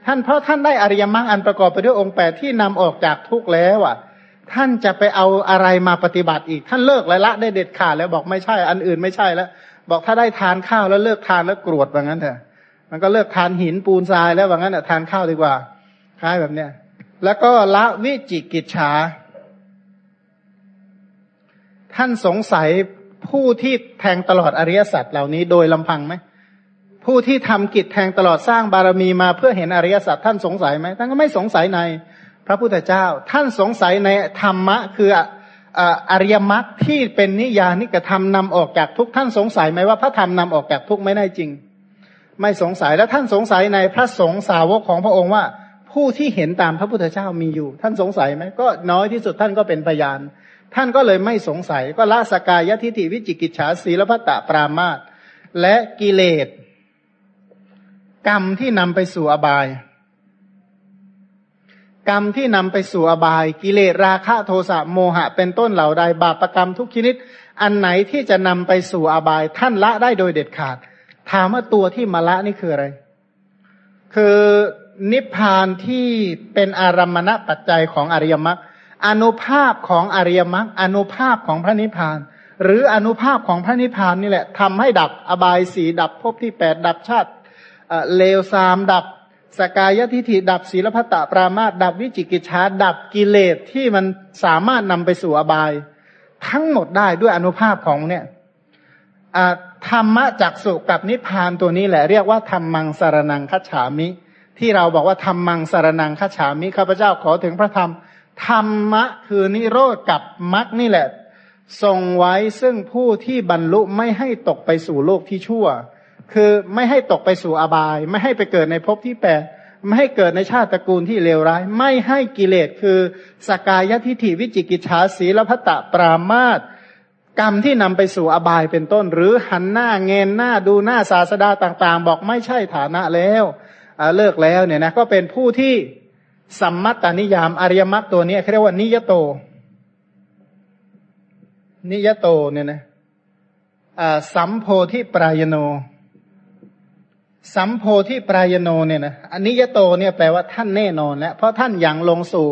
ท่านเพราะท่านได้อริยมรรคอันประกอบไปด้วยองค์แปดที่นำออกจากทุกข์แล้วอะ ท่านจะไปเอาอะไรมาปฏิบัติอีก ท่านเลิกแล้วละได้เด็ดขาดแล้วบอกไม่ใช่อันอื่นไม่ใช่แล้ว บอกถ้าได้ทานข้าวแล้วเลิกทานแล้วกรวดแบบนั้นเถอะ มันก็เลิกทานหินปูนทรายแล้วแบบนั้นอะทานข้าวดีกว่าคล้ายแบบเนี้ยแล้วก็ละวิจิกิจฉาท่านสงสัยผู้ที่แทงตลอดอริยสัจเหล่านี้โดยลำพังไหม ผู้ที่ทำกิจแทงตลอดสร้างบารมีมาเพื่อเห็นอริยสัจท่านสงสัยไหมท่านก็ไม่สงสัยในพระพุทธเจ้า ท่านสงสัยในธรรมะคืออริยมรรคที่เป็นนิยานิกระทำนำออกจากทุกท่านสงสัยไหมว่าพระธรรมนำออกจากทุกไม่ได้จริง ไม่สงสัยแล้วท่านสงสัยในพระสงฆ์สาวกของพระองค์ว่า ผู้ที่เห็นตามพระพุทธเจ้ามีอยู่ ท่านสงสัยไหมก็น้อยที่สุดท่านก็เป็นพยาน ท่านก็เลยไม่สงสัยก็ละสกายทิฏฐิวิจิกิจฉาศีลพัตตปรามาตและกิเลส กรรมที่นำไปสู่อบาย กรรมที่นำไปสู่อบาย กิเลสราคะโทสะโมหะ เป็นต้นเหล่าใดบาปรกรรมทุกชนิด อันไหนที่จะนำไปสู่อบาย ท่านละได้โดยเด็ดขาด ถามว่าตัวที่มาละนี่คืออะไร คือนิพพานที่เป็นอารมณปัจจัยของอริยมรรคอนุภาพของอริยมรรคอนุภาพของพระนิพพาน หรืออนุภาพของพระนิพพานนี่แหละทำให้ดับอบายสีดับภพที่แปดดับชาติ เลวซามดับสกายทิฏฐิดับศีลพัตตปรามาดับวิจิกิจชาดับกิเลสที่มันสามารถนำไปสู่อบาย ทั้งหมดได้ด้วยอนุภาพของเนี่ยธรรมะจักสุกับนิพพานตัวนี้แหละเรียกว่าธรรมังสารนังคัจฉามิ ที่เราบอกว่าธรรมังสารนังคัจฉามิข้าพเจ้าขอถึงพระธรรมธรรมะคือนิโรธกับมรรคนี่แหละทรงไว้ซึ่งผู้ที่บรรลุไม่ให้ตกไปสู่โลกที่ชั่ว คือไม่ให้ตกไปสู่อบาย ไม่ให้ไปเกิดในภพที่แปดไม่ให้เกิดในชาติตระกูลที่เลวร้าย ไม่ให้กิเลสคือสกายทิฏฐิวิจิกิจฉาสีลพัตตปรามาตกรรมที่นำไปสู่อบายเป็นต้น หรือหันหน้าเงนหน้าดูหน้าศาสดาต่าง ๆ บอกไม่ใช่ฐานะแล้วเลิกแล้วเนี่ยนะก็เป็นผู้ที่สัมมัตตานิยามอริยมรรคตัวนี้เขาเรียกว่านิยโต นิยโตเนี่ยนะสัมโพธิปรายโน สัมโพธิปรายโนเนี่ยนะอันนิยโตเนี่ยแปลว่าท่านแน่นอนแล้วเพราะท่านยังลงสู่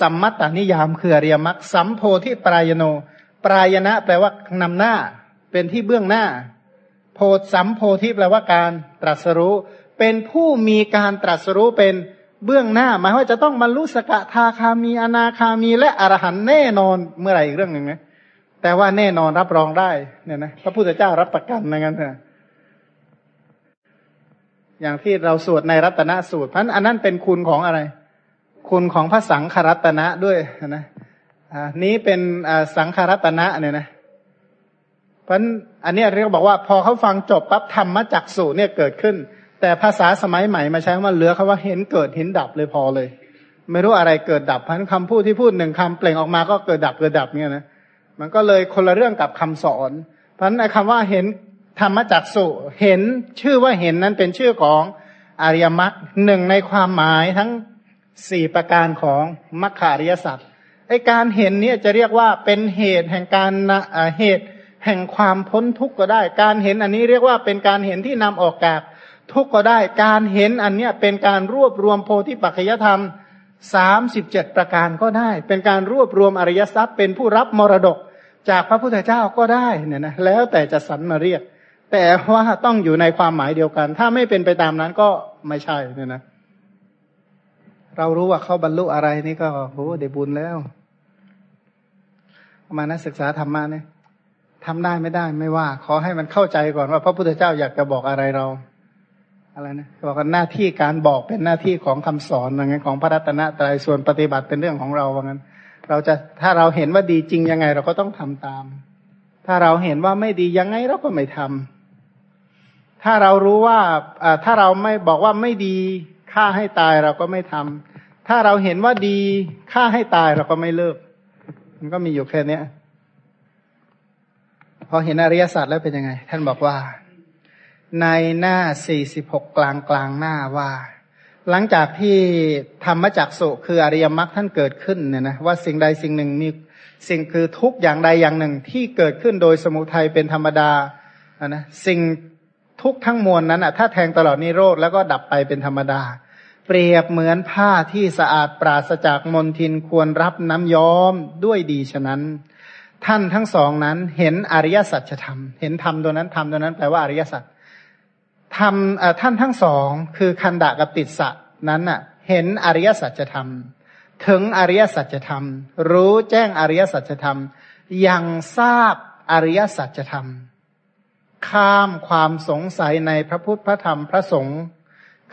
สัมมัตตนิยามคืออริยมรรคสัมโพธิปรายโน ปรายณะแปลว่านำหน้า เป็นที่เบื้องหน้า โพสัมโพธิแปลว่าการตรัสรู้ เป็นผู้มีการตรัสรู้เป็นเบื้องหน้า หมายว่าจะต้องบรรลุสกทาคามีอนาคามีและอรหันแน่นอนเมื่อไหร่อีกเรื่องหนึ่งนะแต่ว่าแน่นอนรับรองได้เนี่ยนะพระพุทธเจ้ารับประกันในงั้นเถอะ อย่างที่เราสวดในรัตนสูตร เพราะอันนั้นเป็นคุณของอะไร คุณของพระสังฆรัตนะด้วยนะอ่านี้เป็นสังฆรัตนะเนี่ยนะเพราะอันนี้เรียกบอกว่า พอเขาฟังจบปั๊บธรรมจักสุเนี่ยเกิดขึ้น แต่ภาษาสมัยใหม่มาใช้ว่าเหลือคาว่าเห็นเกิดเห็นดับเลยพอเลย ไม่รู้อะไรเกิดดับเพราะคำพูดที่พูดหนึ่งคำเปล่งออกมาก็เกิดดับเกิดดับเนี่ยนะมันก็เลยคนละเรื่องกับคำสอน เพราะฉะนั้นคำว่าเห็น ธรรมจักสุเห็นชื่อว่าเห็นนั้นเป็นชื่อของอริยมรรคหนึ่งในความหมายทั้งสี่ประการของมรรคอริยสัจไอการเห็นเนี่ยจะเรียกว่าเป็นเหตุแห่งการเหตุแห่งความพ้นทุกข์ก็ได้ การเห็นอันนี้เรียกว่าเป็นการเห็นที่นำออกจากทุกข์ก็ได้ การเห็นอันเนี้ยเป็นการรวบรวมโพธิปัจจยธรรมสามสิบเจ็ดประการก็ได้ เป็นการรวบรวมอริยทรัพย์เป็นผู้รับมรดกจากพระพุทธเจ้าก็ได้เนี่ยนะแล้วแต่จะสรรมาเรียก แต่ว่าต้องอยู่ในความหมายเดียวกัน ถ้าไม่เป็นไปตามนั้นก็ไม่ใช่เนี่ยนะ เรารู้ว่าเขาบรรลุอะไรนี่ก็โหได้บุญแล้วมานักศึกษาธรรมะเนี่ยทำได้ไม่ได้ไม่ว่า ขอให้มันเข้าใจก่อนว่า พระพุทธเจ้าอยากจะบอกอะไรเรา อะไรนะบอกว่าหน้าที่การบอกเป็นหน้าที่ของคำสอนอย่างงี้ของพระรัตนตรัยส่วนปฏิบัติเป็นเรื่องของเราว่างั้น เราจะถ้าเราเห็นว่าดีจริงยังไง เราก็ต้องทำตาม ถ้าเราเห็นว่าไม่ดียังไงเราก็ไม่ทำ ถ้าเรารู้ว่าถ้าเราไม่บอกว่าไม่ดีฆ่าให้ตายเราก็ไม่ทำถ้าเราเห็นว่าดีฆ่าให้ตายเราก็ไม่เลิก มันก็มีอยู่แค่นี้พอเห็นอริยสัจแล้วเป็นยังไง ท่านบอกว่า ในหน้าสี่สิบหกกลางกลางหน้าว่า หลังจากที่ธรรมจักสุคืออริยมรรคท่านเกิดขึ้นเนี่ยนะว่าสิ่งใดสิ่งหนึ่งมีสิ่งคือทุกอย่างใดอย่างหนึ่งที่เกิดขึ้นโดยสมุทัยเป็นธรรมดาอะนะสิ่ง ทุกทั้งมวลนั้นอะถ้าแทงตลอดนิโรธแล้วก็ดับไปเป็นธรรมดา เปรียบเหมือนผ้าที่สะอาดปราศจากมลทินควรรับน้ำย้อมด้วยดีฉะนั้น ท่านทั้งสองนั้นเห็นอริยสัจธรรม เห็นธรรมตัวนั้นธรรมตัวนั้นแปลว่าอริยสัจทำท่านทั้งสองคือคันดะกับติดสะนั้นน่ะ เห็นอริยสัจธรรม ถึงอริยสัจธรรม รู้แจ้งอริยสัจธรรม ยังทราบอริยสัจธรรม ข้ามความสงสัยในพระพุทธพระธรรมพระสงฆ์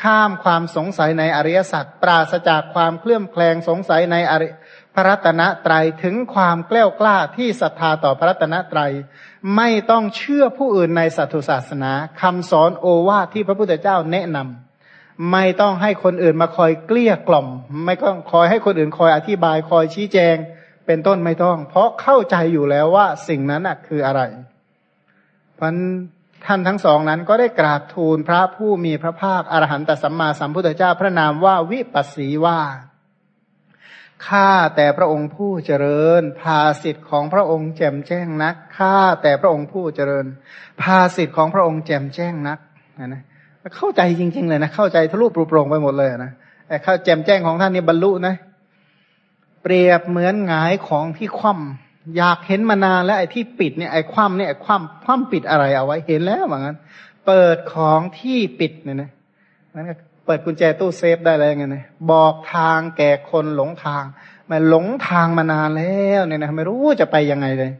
ข้ามความสงสัยในอริยสัจปราศจากความเคลื่อนแคลงสงสัยในอริพระรัตนตรัยถึงความแกล้วกล้าที่ศรัทธาต่อพระรัตนตรัย ไม่ต้องเชื่อผู้อื่นในสัตตุศาสนาคำสอนโอวาทที่พระพุทธเจ้าแนะนำไม่ต้องให้คนอื่นมาคอยเกลี้ยกล่อม ไม่ต้องคอยให้คนอื่นคอยอธิบายคอยชี้แจง เป็นต้นไม่ต้อง เพราะเข้าใจอยู่แล้วว่าสิ่งนั้นคืออะไร เพราะท่านทั้งสองนั้นก็ได้กราบทูลพระผู้มีพระภาคอรหันตสัมมาสัมพุทธเจ้าพระนามว่าวิปัสสีว่าข้าแต่พระองค์ผู้เจริญ ภาสิทธิ์ของพระองค์แจ่มแจ้งนักข้าแต่พระองค์ผู้เจริญ ภาสิทธิ์ของพระองค์แจ่มแจ้งนักนะนะเข้าใจจริง ๆ เลยนะเข้าใจทะลุปรุโปร่งไปหมดเลยนะแต่เข้าแจ่มแจ้งของท่านนี่บรรลุนะ เปรียบเหมือนหงายของที่คว่ำ อยากเห็นมานานแล้วไอ้ที่ปิดเนี่ยไอ้คว่ำเนี่ยไอ้คว่ำคว่ำปิดอะไรเอาไว้เห็นแล้วเหมือนกันเปิดของที่ปิดเนี่ยนะนั่นก็เปิดกุญแจตู้เซฟได้เลยไงเนี่ยบอกทางแก่คนหลงทางมาหลงทางมานานแล้วเนี่ยนะไม่รู้จะไปยังไงเลย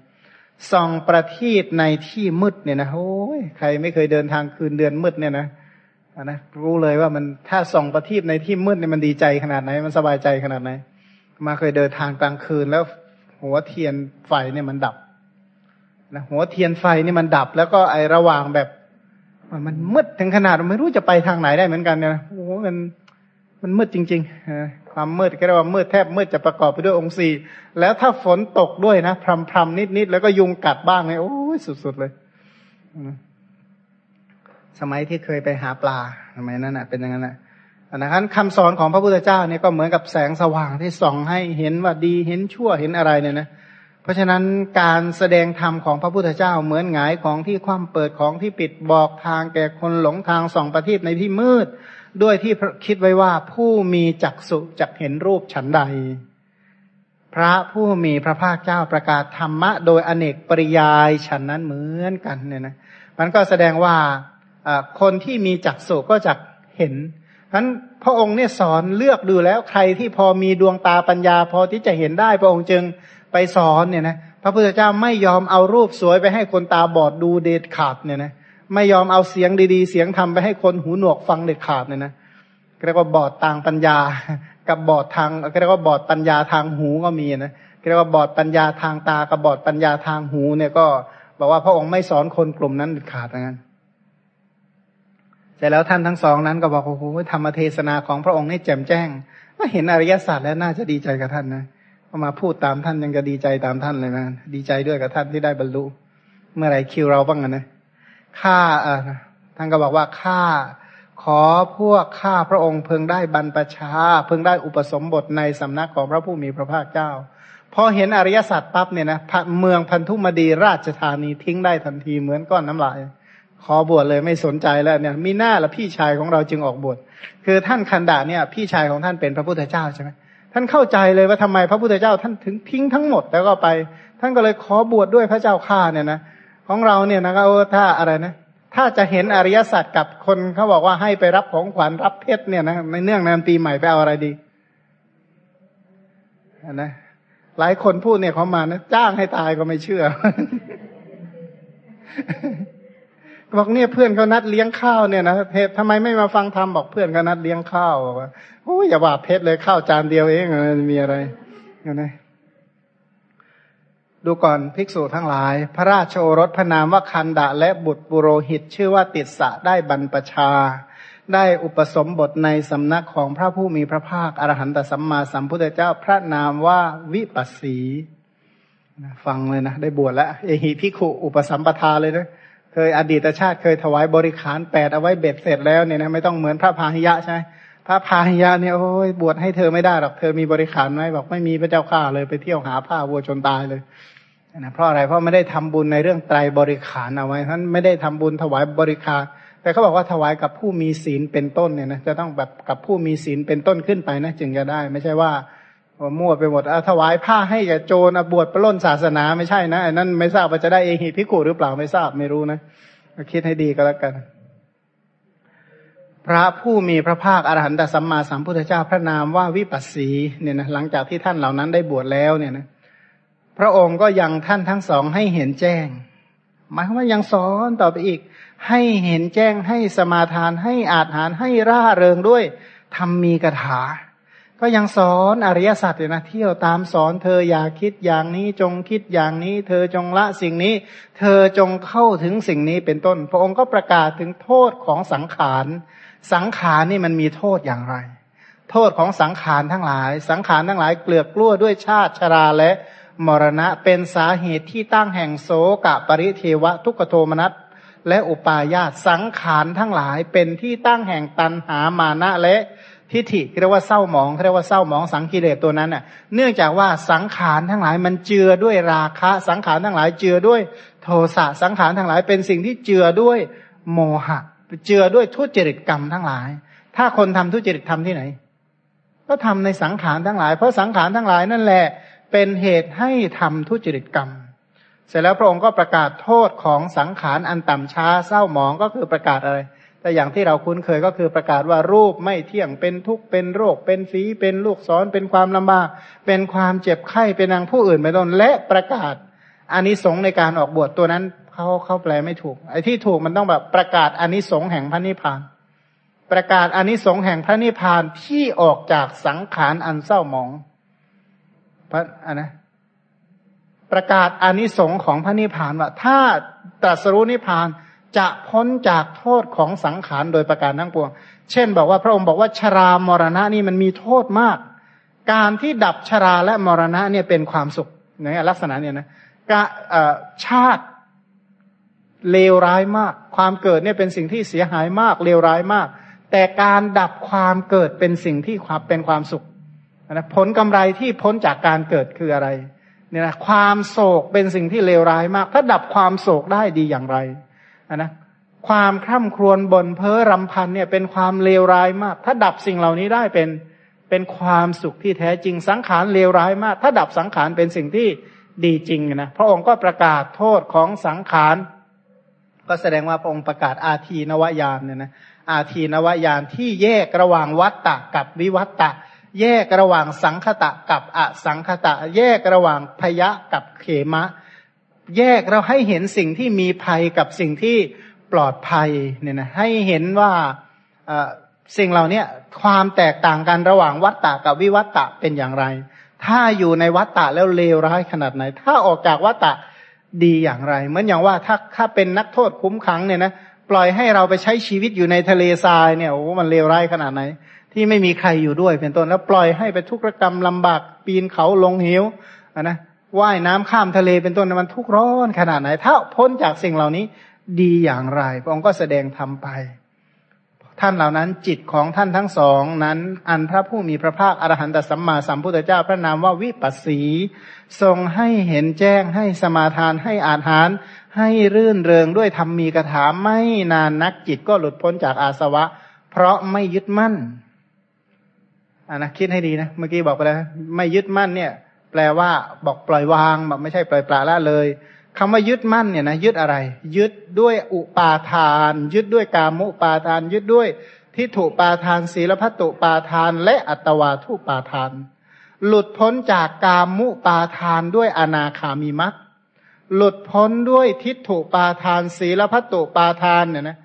ส่องประทีปในที่มืดเนี่ยนะโอ้ยใครไม่เคยเดินทางคืนเดือนมืดเนี่ยนะนะรู้เลยว่ามันถ้าส่องประทีปในที่มืดเนี่ยมันดีใจขนาดไหน มันสบายใจขนาดไหน มาเคยเดินทางกลางคืนแล้ว หัวเทียนไฟเนี่ยมันดับนะหัวเทียนไฟนี่มันดับ แล้วก็ไอระหว่างแบบมันมืดถึงขนาดไม่รู้จะไปทางไหนได้เหมือนกันเนี่ยโอ้โหมันมันมืดจริงๆความมืดก็เรียกว่ามืดแทบมืดจะประกอบไปด้วยองค์สี่แล้วถ้าฝนตกด้วยนะพรำพรำนิดนิดแล้วก็ยุงกัดบ้างเนี่ยโอ้ยสุดๆเลยสมัยที่เคยไปหาปลาสมัยนั้นอะ เป็นอย่างนั้นอะ นะครับคำสอนของพระพุทธเจ้าเนี่ยก็เหมือนกับแสงสว่างที่ส่องให้เห็นว่าดีเห็นชั่วเห็นอะไรเนี่ยนะเพราะฉะนั้นการแสดงธรรมของพระพุทธเจ้าเหมือนหงายของที่คว่ำเปิดของที่ปิดบอกทางแก่คนหลงทางส่องประทีปในที่มืด ด้วยที่คิดไว้ว่าผู้มีจักสุจักเห็นรูปฉันใด พระผู้มีพระภาคเจ้าประกาศธรรมะ โดยอเนกปริยายฉันนั้นเหมือนกันเนี่ยนะมันก็แสดงว่าคนที่มีจักสุก็จักเห็น นั้นพระองค์เนี่ยสอนเลือกดูแล้วใครที่พอมีดวงตาปัญญา พอที่จะเห็นได้พระองค์จึงไปสอนเนี่ยนะพระพุทธเจ้าไม่ยอมเอารูปสวยไปให้คนตาบอดดูเด็ดขาดเนี่ยนะไม่ยอมเอาเสียงดีๆ เสียงทำไปให้คนหูหนวกฟังเด็ดขาดเนี่ยนะเรียกว่าบอดต่างปัญญา กับบอดทางเรียกว่าบอดปัญญาทางหูก็มีนะเรียกว่าบอดปัญญาทางตากับบอดปัญญาทางหูเนี่ยก็บอกว่าพระองค์ไม่สอนคนกลุ่มนั้นเด็ดขาดอย่างนั้น เสร็จแล้วท่านทั้งสองนั้นก็บอกโอ้โหธรรมเทศนาของพระองค์นี่แจ่มแจ้งก็เห็นอริยสัจแล้วน่าจะดีใจกับท่านนะพอมาพูดตามท่านยังจะดีใจตามท่านเลยนะดีใจด้วยกับท่านที่ได้บรรลุ เมื่อไรคิวเราบ้างนะข้าเออท่านก็บอกว่าข้าขอพวกข้าพระองค์เพิ่งได้บรรพชา เพิ่งได้อุปสมบทในสำนักของพระผู้มีพระภาคเจ้าพอเห็นอริยสัจปั๊บเนี่ยนะเมืองพันธุมดีราชธานีทิ้งได้ทันทีเหมือนก้อนน้ำลาย ขอบวชเลยไม่สนใจแล้วเนี่ย มีหน้าละพี่ชายของเราจึงออกบวชคือท่านคันดาเนี่ย พี่ชายของท่านเป็นพระพุทธเจ้าใช่ไหมท่านเข้าใจเลยว่าทำไมพระพุทธเจ้าท่านถึงทิ้งทั้งหมดแล้วก็ไป ท่านก็เลยขอบวชดด้วยพระเจ้าข้าเนี่ยนะของเราเนี่ยนะก็ถ้าอะไรนะถ้าจะเห็นอริยสัจกับคนเขาบอกว่าให้ไปรับของขวัญรับเพชรเนี่ยนะในเนื่องในปีใหม่ไปเอาอะไรดีนะหลายคนพูดเนี่ยเขามานะจ้างให้ตายก็ไม่เชื่อ บอกเนี่ยเพื่อนเขานัดเลี้ยงข้าวเนี่ยนะเหตุทำไมไม่มาฟังธรรมบอกเพื่อนเขานัดเลี้ยงข้าวบอกว่าโอ้ยอย่าว่าเพชรเลยข้าวจานเดียวเองมีอะไรนะดูก่อนภิกษุทั้งหลาย พระราชโอรสพระนามว่าคันดะและบุตรบุโรหิต ชื่อว่าติดสะได้บรรพชา ได้อุปสมบทในสำนักของพระผู้มีพระภาคอรหันตสัมมาสัมพุทธเจ้าพระนามว่าวิปัสสีฟังเลยนะ ได้บวชแล้ว เอหิพิขุอุปสัมปทาเลยนะ เคยอดีตชาติเคยถวายบริขารแปดเอาไว้เบ็ดเสร็จแล้วเนี่ยนะไม่ต้องเหมือนพระพาหิยะใช่ไหมพระพาหิยะเนี่ยโอ้ยบวชให้เธอไม่ได้หรอกเธอมีบริขารไหมบอกไม่มีพระเจ้าข้าเลยไปเที่ยวหาผ้าวัวจนตายเลยนะเพราะอะไรเพราะไม่ได้ทำบุญในเรื่องไตรบริขารเอาไว้ท่านไม่ได้ทำบุญถวายบริขาร แต่เขาบอกว่าถวายกับผู้มีศีลเป็นต้นเนี่ยนะจะต้องแบบกับผู้มีศีลเป็นต้นขึ้นไปนะจึงจะได้ ไม่ใช่ว่า มั่วไปหมดอถวายผ้าให้แก่โจรบวชประล้นศาสนาไม่ใช่นะนั่นไม่ทราบว่าจะได้เอหิพิกุหรือเปล่าไม่ทราบไม่รู้นะคิดให้ดีก็แล้วกัน พระผู้มีพระภาคอรหันตสัมมาสัมพุทธเจ้าพระนามว่าวิปัสสีเนี่ยนะหลังจากที่ท่านเหล่านั้นได้บวชแล้วเนี่ยนะพระองค์ก็ยังท่านทั้งสองให้เห็นแจ้ง หมายความว่ายังสอนต่อไปอีก ให้เห็นแจ้งให้สมาทานให้อาจหารให้ร่าเริงด้วยทำมีกถา ก็ยังสอนอริยสัจเลยนะเที่ยวตามสอนเธออย่าคิดอย่างนี้จงคิดอย่างนี้ เธอจงละสิ่งนี้ เธอจงเข้าถึงสิ่งนี้เป็นต้น พระองค์ก็ประกาศถึงโทษของสังขาร สังขารนี่มันมีโทษอย่างไร โทษของสังขารทั้งหลาย สังขารทั้งหลายเกลือกกล้วด้วยชาติชราและมรณะเป็นสาเหตุที่ตั้งแห่งโสกะปริเทวะทุกโทมนัสและอุปาญาตสังขารทั้งหลายเป็นที่ตั้งแห่งตันหามานะและ ทิฏฐิเรียกว่าเศร้าหมองเรียกว่าเศร้าหมองสังกิเลสตัวนั้นน่ะ เนื่องจากว่าสังขารทั้งหลายมันเจือด้วยราคะ สังขารทั้งหลายเจือด้วยโทสะสังขารทั้งหลายเป็นสิ่งที่เจือด้วยโมหะ เจือด้วยทุจริตกรรมทั้งหลาย ถ้าคนทำทุจริตทำที่ไหน ก็ทำในสังขารทั้งหลาย เพราะสังขารทั้งหลายนั่นแหละเป็นเหตุให้ทำทุจริตกรรม เสร็จแล้วพระองค์ก็ประกาศโทษของสังขารอันต่ำช้าเศร้าหมองก็คือประกาศอะไร แต่อย่างที่เราคุ้นเคยก็คือประกาศว่ารูปไม่เที่ยงเป็นทุกข์เป็นโรค เป็นฝีเป็นลูกศรเป็นความลำบาก เป็นความเจ็บไข้เป็นนางผู้อื่นไปต้นและประกาศอานิสงส์ในการออกบวชตัวนั้นเขาเขาแปลไม่ถูก ไอ้ที่ถูกมันต้องแบบประกาศอานิสงส์แห่งพระนิพพาน ประกาศอานิสงส์แห่งพระนิพพานที่ออกจากสังขารอันเศร้าหมองพระอันนะประกาศอานิสงส์ของพระนิพพานว่า ถ้าตรัสรู้นิพพาน จะพ้นจากโทษของสังขารโดยประการทั้งปวง เช่น บอกว่าพระองค์บอกว่าชรามรณะนี่มันมีโทษมาก การที่ดับชราและมรณะเนี่ยเป็นความสุขในลักษณะเนี่ยนะกะชาติเลวร้ายมาก ความเกิดเนี่ยเป็นสิ่งที่เสียหายมากเลวร้ายมาก แต่การดับความเกิดเป็นสิ่งที่ความเป็นความสุขนะผลกำไรที่พ้นจากการเกิดคืออะไรเนี่ยนะความโศกเป็นสิ่งที่เลวร้ายมาก ถ้าดับความโศกได้ดีอย่างไร นะความคร่ำครวญบนเพ้อรำพันเนี่ยเป็นความเลวร้ายมาก ถ้าดับสิ่งเหล่านี้ได้เป็นเป็นความสุขที่แท้จริงสังขารเลวร้ายมาก ถ้าดับสังขารเป็นสิ่งที่ดีจริงนะพระองค์ก็ประกาศโทษของสังขาร ก็แสดงว่าพระองค์ประกาศอาทีนวายานเนี่ยนะอาทีนวายานที่แยกระหว่างวัตตะกับวิวัตตะ แยกระหว่างสังคตะกับอสังคตะ แยกระหว่างพยะกับเขมะ แยกเราให้เห็นสิ่งที่มีภัยกับสิ่งที่ปลอดภัยเนี่ยนะให้เห็นว่าสิ่งเหล่านี้ความแตกต่างกันระหว่างวัตตะกับวิวัตตะเป็นอย่างไร ถ้าอยู่ในวัตตะแล้วเลวร้ายขนาดไหน ถ้าออกจากวัตตะดีอย่างไร เหมือนอย่างว่าถ้าถ้าเป็นนักโทษคุ้มขังเนี่ยนะปล่อยให้เราไปใช้ชีวิตอยู่ในทะเลทรายเนี่ยโอ้มันเลวร้ายขนาดไหน ที่ไม่มีใครอยู่ด้วยเป็นต้นแล้วปล่อยให้ไปทุกรกรรมลำบากปีนเขาลงเหวนะ ว่ายน้ำข้ามทะเลเป็นต้นมันทุกข์ร้อนขนาดไหน ถ้าพ้นจากสิ่งเหล่านี้ดีอย่างไร พระองค์ก็แสดงทำไป ท่านเหล่านั้นจิตของท่านทั้งสองนั้น อันพระผู้มีพระภาคอรหันตสัมมาสัมพุทธเจ้าพระนามว่าวิปัสสี ทรงให้เห็นแจ้งให้สมาทานให้อาหาร ให้รื่นเริงด้วยธรรมมีกถาไม่นานนักจิตก็หลุดพ้นจากอาสวะ เพราะไม่ยึดมั่นอ่านะคิดให้ดีนะ เมื่อกี้บอกไปแล้วไม่ยึดมั่นเนี่ย แปลว่า บอกปล่อยวางแบบไม่ใช่ปล่อยปละละเลยคำว่ายึดมั่นเนี่ยนะยึดอะไร ยึดด้วยอุปาทาน ยึดด้วยกามุปาทาน ยึดด้วยทิฏฐุปาทานศีลพัตุปาทาน และอัตวาทุปาทาน หลุดพ้นจากกามุปาทานด้วยอนาคามีมัตหลุดพ้นด้วยทิฏฐุปาทาน ศีลพัตุปาทานเนี่ยนะ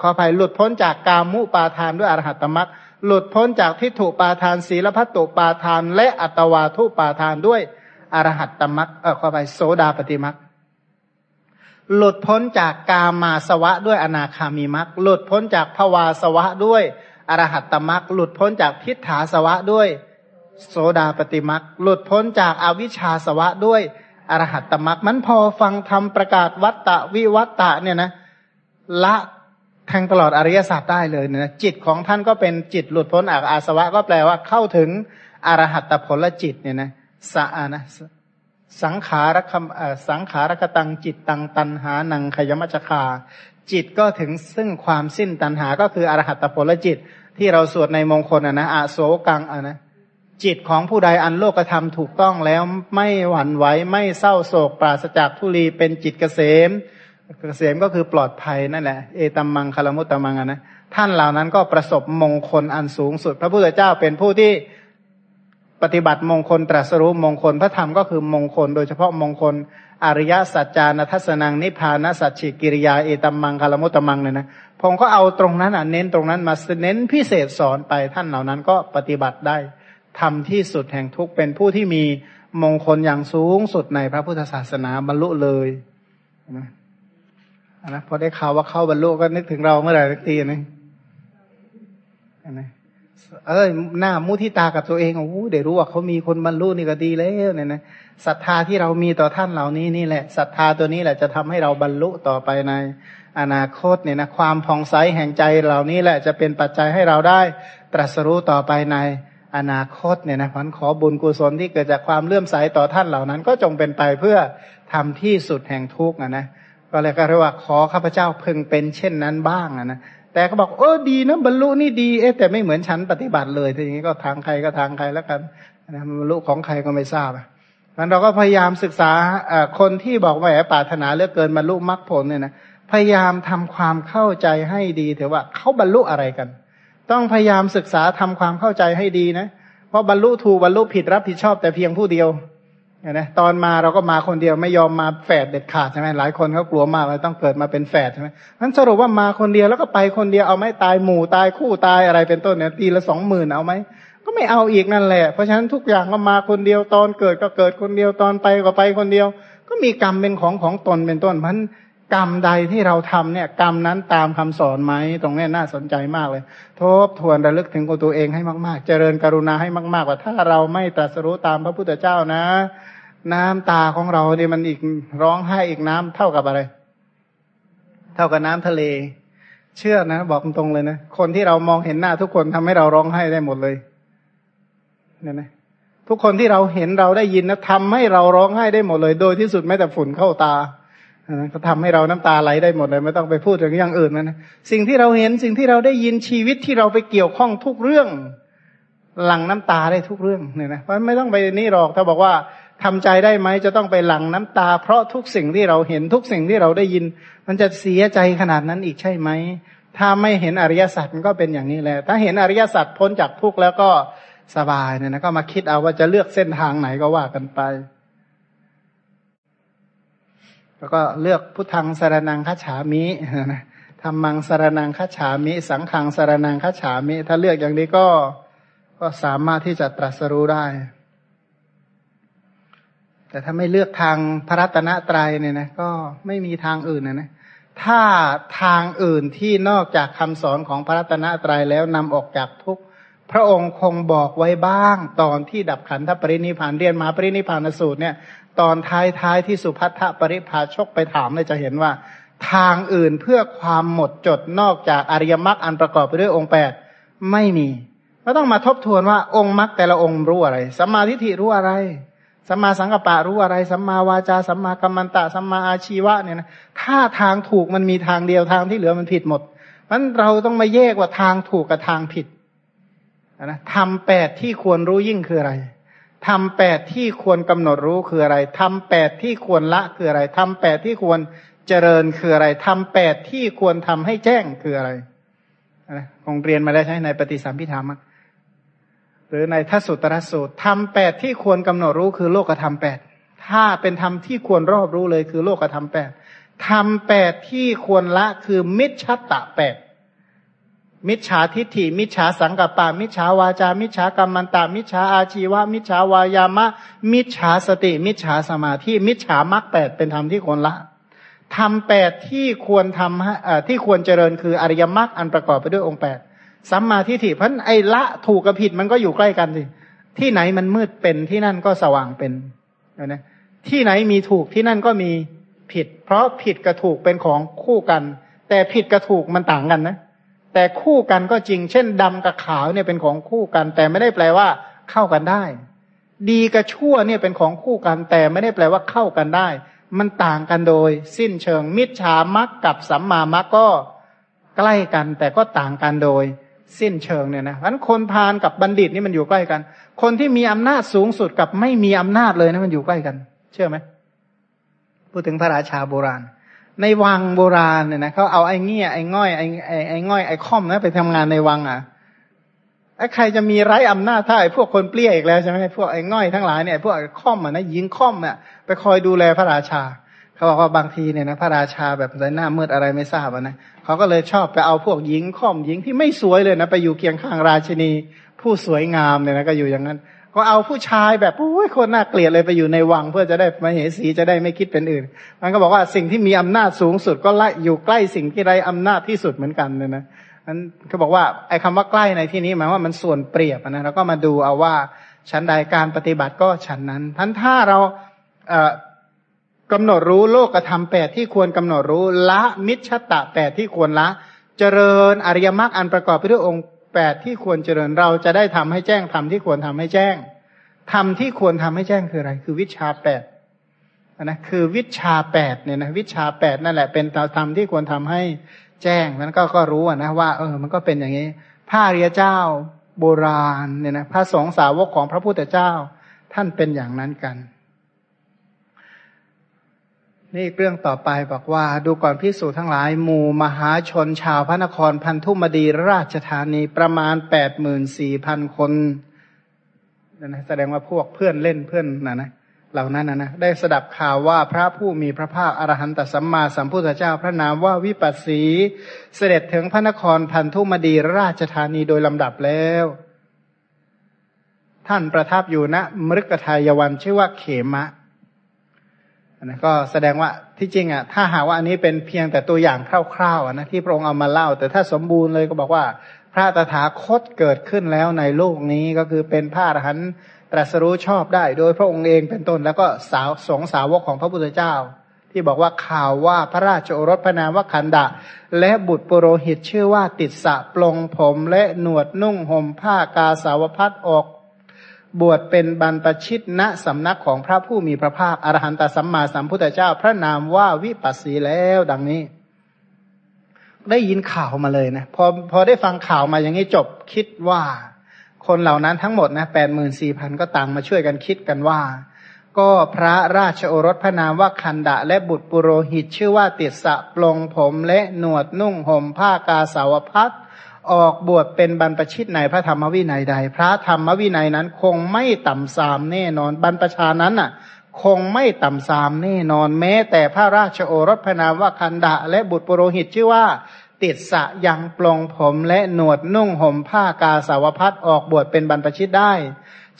ขออภัยหลุดพ้นจากกามุปาทานด้วยอรหัตตมัต หลุดพ้นจากทิฏฐุปาทานศีลพัตตุปาทาน และอัตวาทุปาทานด้วยอรหัตตมัตเออขอไปโสดาปฏิมัตหลุดพ้นจากกามาสวะด้วยอนาคามีมักหลุดพ้นจากภวาสวะด้วยอรหัตตมักหลุดพ้นจากทิฏฐาสวะด้วย โสดาปฏิมักหลุดพ้นจากอาวิชชาสวะด้วยอรหัตตมักมันพอฟังทำประกาศวัตตะวิวัตตะเนี่ยนะละ แทงตลอดอริยศาสัจได้เลยเนี่ยนะจิตของท่านก็เป็นจิตหลุดพ้นอากอาสวะก็แปลว่าเข้าถึงอรหัตผลจิตเนี่ยนะสะนะสังขารคสังขารคตังจิตตังตันหานังขยมัจคา จิตก็ถึงซึ่งความสิ้นตันหาก็คืออรหัตผลจิต ที่เราสวดในมงคลอะนะอาโศกังอะนะจิตของผู้ใดอันโลกธรรมถูกต้องแล้วไม่หวั่นไหวไม่เศร้าโศกปราศจากทุลีเป็นจิตเกษม เกษมก็คือปลอดภัยนั่นแหละเอตัมมังคลมุตตมังนะท่านเหล่านั้นก็ประสบมงคลอันสูงสุด พระพุทธเจ้าเป็นผู้ที่ปฏิบัติมงคลตรัสรู้มงคลพระธรรมก็คือมงคล โดยเฉพาะมงคล อริยสัจจานัทัศนังนิพพานสัจฉิกิริยาเอตัมมังคารมุตตมังเลยนะผมก็เอาตรงนั้นอะเน้นตรงนั้นมาเน้นพิเศษสอนไปท่านเหล่านั้นก็ปฏิบัติได้ทำที่สุดแห่งทุกเป็นผู้ที่มีมงคลอย่างสูงสุดในพระพุทธศาสนาบรรลุเลยนะ นะพอได้ข่าวว่าเข้าบรรลุก็นึกถึงเราเมื่อไหร่สักทีนึงนะเอ้ยหน้ามุทิตากับตัวเองโอ้เดี๋ยวรู้ว่าเขามีคนบรรลุนี่ก็ดีแล้วเนี่ยนะศรัทธาที่เรามีต่อท่านเหล่านี้นี่แหละศรัทธาตัวนี้แหละจะทำให้เราบรรลุต่อไปในอนาคตเนี่ยนะความผ่องใสแห่งใจเหล่านี้แหละจะเป็นปัจจัยให้เราได้ตรัสรู้ต่อไปในอนาคตเนี่ยนะพันขอบุญกุศลที่เกิดจากความเลื่อมใสต่อท่านเหล่านั้น ก็จงเป็นไปเพื่อทำที่สุดแห่งทุกข์นะนะ ก็เลยก็เรียกว่าขอข้าพเจ้าพึงเป็นเช่นนั้นบ้างนะแต่ก็บอกเออดีนะบรรลุนี่ดีเอ๊แต่ไม่เหมือนฉันปฏิบัติเลยทีนี้ก็ทางใครก็ทางใครแล้วกันนะบรรลุของใครก็ไม่ทราบนั้นเราก็พยายามศึกษาคนที่บอกว่าแหมปรารถนาเลือกเกินบรรลุมรรคผลเนี่ยนะพยายามทำความเข้าใจให้ดีเถอะว่าเขาบรรลุอะไรกัน ต้องพยายามศึกษาทำความเข้าใจให้ดีนะเพราะบรรลุถูกบรรลุผิดรับผิดชอบแต่เพียงผู้เดียว นะตอนมาเราก็มาคนเดียวไม่ยอมมาแฝดเด็ดขาดใช่ไหมหลายคนเขากลัวมากเลยต้องเกิดมาเป็นแฝดใช่ไหมนั้นสรุปว่ามาคนเดียวแล้วก็ไปคนเดียวเอาไหมตายหมู่ตายคู่ตายอะไรเป็นต้นเนี่ยตีละสองหมื่นเอาไหมก็ไม่เอาอีกนั่นแหละ เพราะฉะนั้นทุกอย่างก็มาคนเดียวตอนเกิดก็เกิดคนเดียวตอนไปก็ไปคนเดียว ก็มีกรรมเป็นของของตนเป็นต้นเพราะ กรรมใดที่เราทำเนี่ย กรรมนั้นตามคำสอนไหมตรงนี้น่าสนใจมากเลย ทบทวนระลึกถึงตัวเองให้มากๆ เจริญกรุณาให้มาก ๆ ว่าถ้าเราไม่ตรัสรู้ตามพระพุทธเจ้านะ น้ำตาของเราเนี่ยมันอีกร้องไห้อีกน้ำเท่ากับอะไร เท่ากับน้ำทะเล เชื่อนะ บอกตรงเลยนะคนที่เรามองเห็นหน้าทุกคนทำให้เราร้องไห้ได้หมดเลยเนี่ยนะทุกคนที่เราเห็นเราได้ยินนะทำให้เราร้องไห้ได้หมดเลย โดยที่สุดแม้แต่ฝุ่นเข้าตา ก็ทำให้เราน้ำตาไหลได้หมดเลย ไม่ต้องไปพูดถึงอย่างอื่นนะนะสิ่งที่เราเห็นสิ่งที่เราได้ยินชีวิตที่เราไปเกี่ยวข้องทุกเรื่องหลั่งน้ำตาได้ทุกเรื่องเนี่ยนะเพราะไม่ต้องไปนี่หรอกถ้าบอกว่าทำใจได้ไหมจะต้องไปหลั่งน้ำตา เพราะทุกสิ่งที่เราเห็นทุกสิ่งที่เราได้ยิน มันจะเสียใจขนาดนั้นอีกใช่ไหมถ้าไม่เห็นอริยสัจมันก็เป็นอย่างนี้แหละถ้าเห็นอริยสัจพ้นจากทุกข์แล้วก็สบายเนี่ยนะก็มาคิดเอาว่าจะเลือกเส้นทางไหนก็ว่ากันไป แล้วก็เลือกพุทธังสารนังคัจฉามิธรรมังสารนังคัจฉามิ สังขังสารนังคัจฉามิ ถ้าเลือกอย่างนี้ก็ก็สามารถที่จะตรัสรู้ได้ แต่ถ้าไม่เลือกทางพระรัตนตรัยเนี่ยนะก็ไม่มีทางอื่นนะนะถ้าทางอื่นที่นอกจากคำสอนของพระรัตนตรัยแล้วนำออกจากทุกพระองค์คงบอกไว้บ้างตอนที่ดับขันธปรินิพานเรียนมาปรินิพานสูตรเนี่ย ตอนท้ายท้ายที่สุพัทธปริภาชกไปถามเลยจะเห็นว่า ทางอื่นเพื่อความหมดจดนอกจากอริยมรรคอันประกอบไปด้วยองค์แปดไม่มีก็ต้องมาทบทวนว่าองค์มรรคแต่ละองค์รู้อะไรสัมมาทิฏฐิรู้อะไรสัมมาสังกัปปะรู้อะไรสัมมาวาจาสัมมากัมมันตะสัมมาอาชีวะเนี่ยนะถ้าทางถูกมันมีทางเดียวทางที่เหลือมันผิดหมดมันเราต้องมาแยกว่าทางถูกกับทางผิดนะทำแปดที่ควรรู้ยิ่งคืออะไร ทำแปดที่ควรกำหนดรู้คืออะไรทำแปดที่ควรละคืออะไรทำแปดที่ควรเจริญคืออะไรทำแปดที่ควรทำให้แจ้งคืออะไรคงเรียนมาแล้วใช่ในปฏิสัมพิธามักหรือในทัศสุตรสูตรทำแปดที่ควรกำหนดรู้คือโลกธรรมแปดถ้าเป็นธรรมที่ควรรอบรู้เลยคือโลกธรรมแปดทำแปดที่ควรละคือมิจฉัตตะแปด มิจฉาทิฏฐิ มิจฉาสังกัปปะ มิจฉาวาจา มิจฉากรรมันตามิจฉาอาชีวะ มิจฉาวายามะ มิจฉาสติ มิจฉาสมาธิ มิจฉามรรคแปดเป็นธรรมที่ควรละทำแปดที่ควรทำที่ควรเจริญคืออริยมรรคอันประกอบไปด้วยองค์แปดสัมมาทิฏฐิเพราะไอ้ละถูกกับผิดมันก็อยู่ใกล้กันสิที่ไหนมันมืดเป็นที่นั่นก็สว่างเป็นนะที่ไหนมีถูกที่นั่นก็มีผิด เพราะผิดกับถูกเป็นของคู่กัน แต่ผิดกับถูกมันต่างกันนะ แต่คู่กันก็จริง เช่นดำกับขาวเนี่ยเป็นของคู่กัน แต่ไม่ได้แปลว่าเข้ากันได้ ดีกับชั่วเนี่ยเป็นของคู่กัน แต่ไม่ได้แปลว่าเข้ากันได้ มันต่างกันโดย สิ้นเชิงมิจฉามักกับสัมมามักก็ใกล้กัน แต่ก็ต่างกันโดย สิ้นเชิงเนี่ยนะเพราะคนพาลกับบัณฑิตนี่มันอยู่ใกล้กัน คนที่มีอำนาจสูงสุดกับไม่มีอำนาจเลยนะมันอยู่ใกล้กัน เชื่อไหมพูดถึงพระราชาโบราณ ในวังโบราณเนี่ยนะเขาเอาไอ้เงี้ยไอ้ง่อยไอ้ไอ้ไอ้ง่อยไอ้ค่อมนะไปทำงานในวังอะไอ้ใครจะมีไร้อำนาจถ้าไอ้พวกคนเปรี้ยอีกแล้วใช่ไหมพวกไอ้ง่อยทั้งหลายเนี่ยพวกไอ้ค่อมอะนะยิงค่อมเนี่ยไปคอยดูแลพระราชาเขาบอกว่าบางทีเนี่ยนะพระราชาแบบใส่หน้ามืดอะไรไม่ทราบนะเขาก็เลยชอบไปเอาพวกหญิงค่อมหญิงที่ไม่สวยเลยนะไปอยู่เคียงข้างราชินี ผู้สวยงามเนี่ยนะก็อยู่อย่างนั้น ก็เอาผู้ชายแบบโอ้ยคนน่าเกลียดเลยไปอยู่ในวัง เพื่อจะได้มาเหสีจะได้ไม่คิดเป็นอื่น มันก็บอกว่าสิ่งที่มีอำนาจสูงสุดก็ไล่อยู่ใกล้สิ่งที่ไร้อำนาจที่สุดเหมือนกันเนี่ยนะนั้นเขาบอกว่าไอ้คาว่าใกล้ในที่นี้หมายว่ามันส่วนเปรียบนะเราก็มาดูเอาว่าชั้นใดการปฏิบัติก็ชั้นนั้นท่านถ้าเราเอ่อกำหนดรู้โลกธรรมแปดที่ควรกำหนดรู้ละมิชตะแปดที่ควรละ เจริญอริยมรรคอันประกอบไปด้วยองค์ แปดที่ควรเจริญเราจะได้ทำให้แจ้งทำที่ควรทำให้แจ้งธรรมที่ควรทำให้แจ้งคืออะไร คือวิชาแปดนะคือวิชาแปดเนี่ยนะวิชาแปดนั่นแหละเป็นธรรมที่ควรทำให้แจ้งนั้นก็ก็รู้นะว่า เออ มันก็เป็นอย่างนี้พระเรียเจ้าโบราณเนี่ยนะพระสงฆ์สาวกของพระพุทธเจ้าท่านเป็นอย่างนั้นกัน นี่เรื่องต่อไปบอกว่า ดูก่อนพิสูจทั้งหลายหมู่มหาชนชาวพระนครพันธุมดีราชธานีประมาณแปดหมื่นสี่พันคนนะแสดงว่าพวกเพื่อนเล่นเพื่อนนะนะเหล่านั้นนะนะได้สดับข่าวว่าพระผู้มีพระภาคอรหันตสัมมาสัมพุทธเจ้าพระนามว่าวิปัสสีเสด็จถึงพระนครพันธุมดีราชธานีโดยลำดับแล้ว ท่านประทับอยู่ณนะมฤกทายวันชื่อว่าเขมะ นะก็แสดงว่าที่จริงอะถ้าหากว่าอันนี้เป็นเพียงแต่ตัวอย่างคร่าวๆนะที่พระองค์เอามาเล่า แต่ถ้าสมบูรณ์เลยก็บอกว่า พระตถาคตเกิดขึ้นแล้วในโลกนี้ก็คือเป็นพระอรหันต์ตรัสรู้ชอบได้ โดยพระองค์เองเป็นต้นแล้วก็สาวสงสาวกของพระพุทธเจ้า ที่บอกว่าข่าวว่าพระราชโอรสพระนามว่าคันดะ และบุตรปุโรหิตชื่อว่าติดสะปลงผมและหนวดนุ่งห่มผ้ากาสาวพัดออก บวชเป็นบรรพชิตณสำนักของพระผู้มีพระภาคอรหันตสัมมาสัมพุทธเจ้า พระนามว่าวิปัสสีแล้วดังนี้ ได้ยินข่าวมาเลยนะพอพอได้ฟังข่าวมาอย่างนี้จบคิดว่า คนเหล่านั้นทั้งหมดนะแปดหมื่นสี่พันก็ต่างมาช่วยกันคิดกันว่า ก็พระราชโอรสพระนามว่าคันดะ และบุตรปุโรหิตชื่อว่าติดสะปลงผมและหนวดนุ่งห่มผ้ากาสาวพัด ออกบวชเป็นบรรพชิตในพระธรรมวินัยใด พระธรรมวินัยนั้นคงไม่ต่ำสามแน่นอน บรรพชานั้นน่ะ คงไม่ต่ำสามแน่นอนแม้ แต่พระราชโอรสพระนามว่าคันดะ และบุตรปุโรหิตชื่อว่า ติดสะยังปลงผมและหนวดนุ่งห่มผ้ากาสาวพัดออกบวชเป็นบรรพชิตได้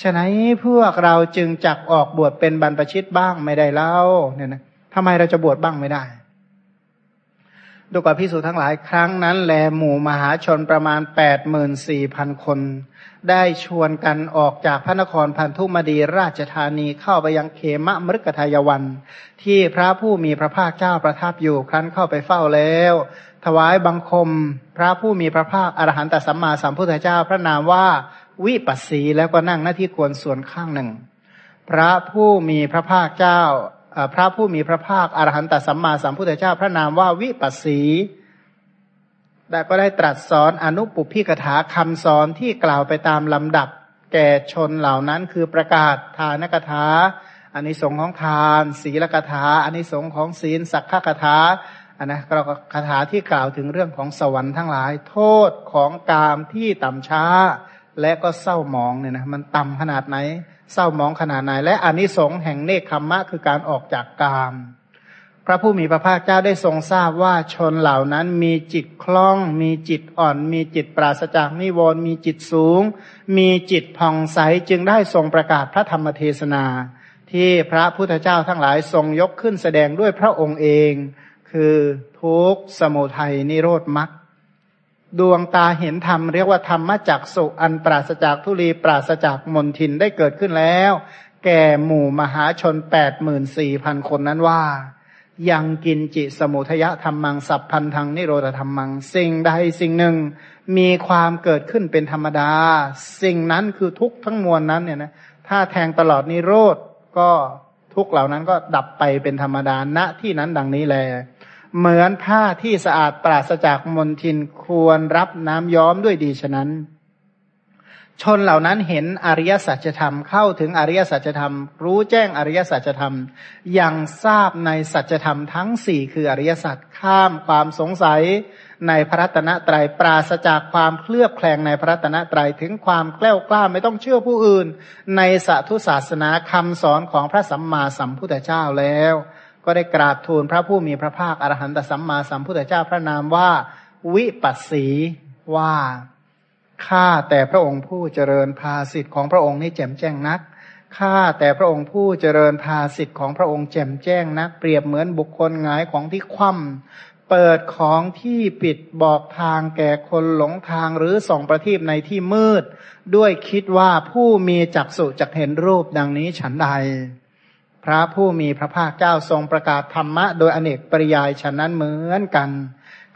ฉะนั้นพวกเราจึงจักออกบวชเป็นบรรพชิตบ้างไม่ได้เล่าเนี่ยนะทำไมเราจะบวชบ้างไม่ได้ ดูกับพิสูจทั้งหลายครั้งนั้นแลหมู่มหาชนประมาณแปดหมื่นสี่พันคน ได้ชวนกันออกจากพระนครพันธุมดีราชธานีเข้าไปยังเขมะมฤกทายวัน ที่พระผู้มีพระภาคเจ้าประทับอยู่ครั้นเข้าไปเฝ้าแล้ว ถวายบังคม พระผู้มีพระภาคอรหันตสัมมาสัมพุทธเจ้าพระนามว่าวิปัสสีแล้วก็นั่งหน้าที่ควรส่วนข้างหนึ่ง พระผู้มีพระภาคเจ้า พระผู้มีพระภาคอรหันตสัมมาสัมพุทธเจ้าพระนามว่าวิปัสสีแต่ก็ได้ตรัสสอนอนุปุพิกถาคำสอนที่กล่าวไปตามลำดับ แก่ชนเหล่านั้นคือประกาศทานกถาอันนี้สงของทาน ศีลกถาอันนี้สงของศีล สักขกถาอันนะเราก็คาถาที่กล่าวถึงเรื่องของสวรรค์ทั้งหลาย โทษของกามที่ต่ำช้า และก็เศร้าหมองเนี่ยนะมันต่ำขนาดไหน เศร้ามองขนาดไหน และอนิสงส์แห่งเนคขมมะคือการออกจากกาม พระผู้มีพระภาคเจ้าได้ทรงทราบว่าชนเหล่านั้นมีจิตคล่อง มีจิตอ่อน มีจิตปราศจากนิวรณ์มีจิตสูง มีจิตผ่องใสจึงได้ทรงประกาศพระธรรมเทศนา ที่พระพุทธเจ้าทั้งหลายทรงยกขึ้นแสดงด้วยพระองค์เอง คือทุกสมุทัยนิโรธมรรค ดวงตาเห็นธรรมเรียกว่าธรรมจักสุอันปราศจากทุลีปราศจากมนทินได้เกิดขึ้นแล้ว แก่หมู่มหาชนแปดหมื่นสี่พันคนนั้นว่า ยังกินจิสมุทยธรรมังสัพพันธังนิโรธธรรมัง สิ่งใดสิ่งหนึ่ง มีความเกิดขึ้นเป็นธรรมดา สิ่งนั้นคือทุกทั้งมวลนั้นเนี่ยนะถ้าแทงตลอดนิโรธก็ทุกเหล่านั้นก็ดับไปเป็นธรรมดาณที่นั้นดังนี้แล เหมือนผ้าที่สะอาดปราศจากมลทินควรรับน้ำย้อมด้วยดีฉะนั้น ชนเหล่านั้นเห็นอริยสัจธรรมเข้าถึงอริยสัจธรรม รู้แจ้งอริยสัจธรรมอย่างทราบในสัจธรรมทั้งสี่คืออริยสัจข้ามความสงสัยในพระตนะตรัยปราศจากความเคลือบแคลงในพระตนะตรัยถึงความแกล้วกล้าไม่ต้องเชื่อผู้อื่น ในสัตุศาสนาคำสอนของพระสัมมาสัมพุทธเจ้าแล้ว ก็ได้กราบทูลพระผู้มีพระภาคอรหันตสัมมาสัมพุทธเจ้าพระนามว่า วิปัสสีว่าข้าแต่พระองค์ผู้เจริญภาสิทธิ์ของพระองค์นี่แจ่มแจ้งนักข้าแต่พระองค์ผู้เจริญภาสิทธิ์ของพระองค์แจ่มแจ้งนัก เปรียบเหมือนบุคคลหงายของที่คว่ำเปิดของที่ปิดบอกทางแก่คนหลงทางหรือส่องประทีปในที่มืด ด้วยคิดว่าผู้มีจักษุจักเห็นรูปดังนี้ฉันใด พระผู้มีพระภาคเจ้าทรงประกาศธรรมะ โดยอเนกปริยายฉะนั้นเหมือนกัน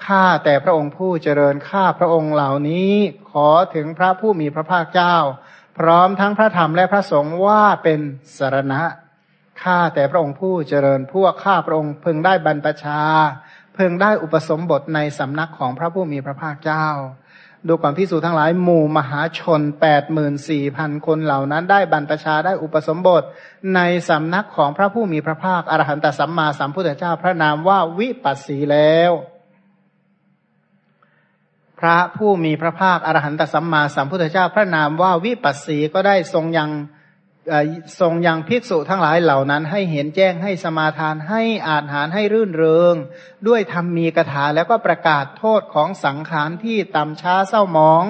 ข้าแต่พระองค์ผู้เจริญข้าพระองค์เหล่านี้ ขอถึงพระผู้มีพระภาคเจ้า พร้อมทั้งพระธรรมและพระสงฆ์ว่าเป็นสารณะข้าแต่พระองค์ผู้เจริญพวกข้าพระองค์พึงได้บรรพชาพึงได้อุปสมบทในสำนักของพระผู้มีพระภาคเจ้า ดูก่อนพิสูจทั้งหลายหมู่มหาชนแปดหมื่นสี่พันคนเหล่านั้นได้บรรพชาได้อุปสมบท ในสำนักของพระผู้มีพระภาคอรหันตสัมมาสัมพุทธเจ้าพระนามว่าวิปัสสีแล้ว พระผู้มีพระภาคอรหันตสัมมาสัมพุทธเจ้าพระนามว่าวิปัสสีก็ได้ทรงยัง ทรงยังภิกษุทั้งหลายเหล่านั้น ให้เห็นแจ้งให้สมาทานให้อาหารให้รื่นเริง ด้วยธรรมมีกถาแล้วก็ประกาศโทษของสังขารที่ต่ำช้าเศร้ามอง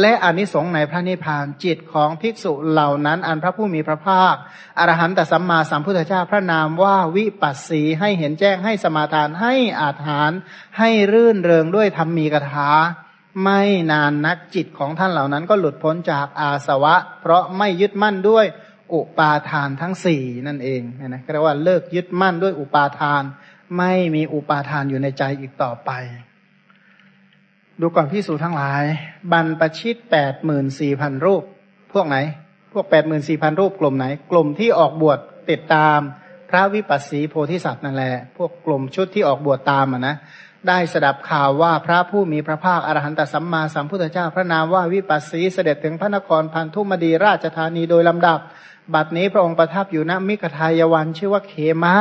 และอนิสงส์ในพระนิพพานจิตของภิกษุเหล่านั้น อันพระผู้มีพระภาคอรหันตสัมมาสัมพุทธเจ้าพระนามว่าวิปัสสีให้เห็นแจ้งให้สมาทานให้อาหารให้รื่นเริงด้วยธรรมมีกถาไม่นานนักจิตของท่านเหล่านั้นก็หลุดพ้นจากอาสวะ เพราะไม่ยึดมั่นด้วย อุปาทานทั้งสี่นั่นเองนะเรียกว่าเลิกยึดมั่นด้วยอุปาทาน ไม่มีอุปาทานอยู่ในใจอีกต่อไป ดูก่อนพิสูจทั้งหลาย บรรปชิตแปดหมื่นสี่พันรูป พวกไหน พวกแปดหมื่นสี่พันรูปกลุ่มไหน กลุ่มที่ออกบวชติดตามพระวิปัสสีโพธิสัตว์นั่นแหละ พวกกลุ่มชุดที่ออกบวชตามอะนะได้สดับข่าวว่าพระผู้มีพระภาคอรหันตสัมมาสัมพุทธเจ้าพระนามว่าวิปัสสีเสด็จถึงพระนครพันธุมดีราชธานีโดยลำดับ บัดนี้พระองค์ประทับอยู่ณมิกทายวันชื่อว่าเขมะ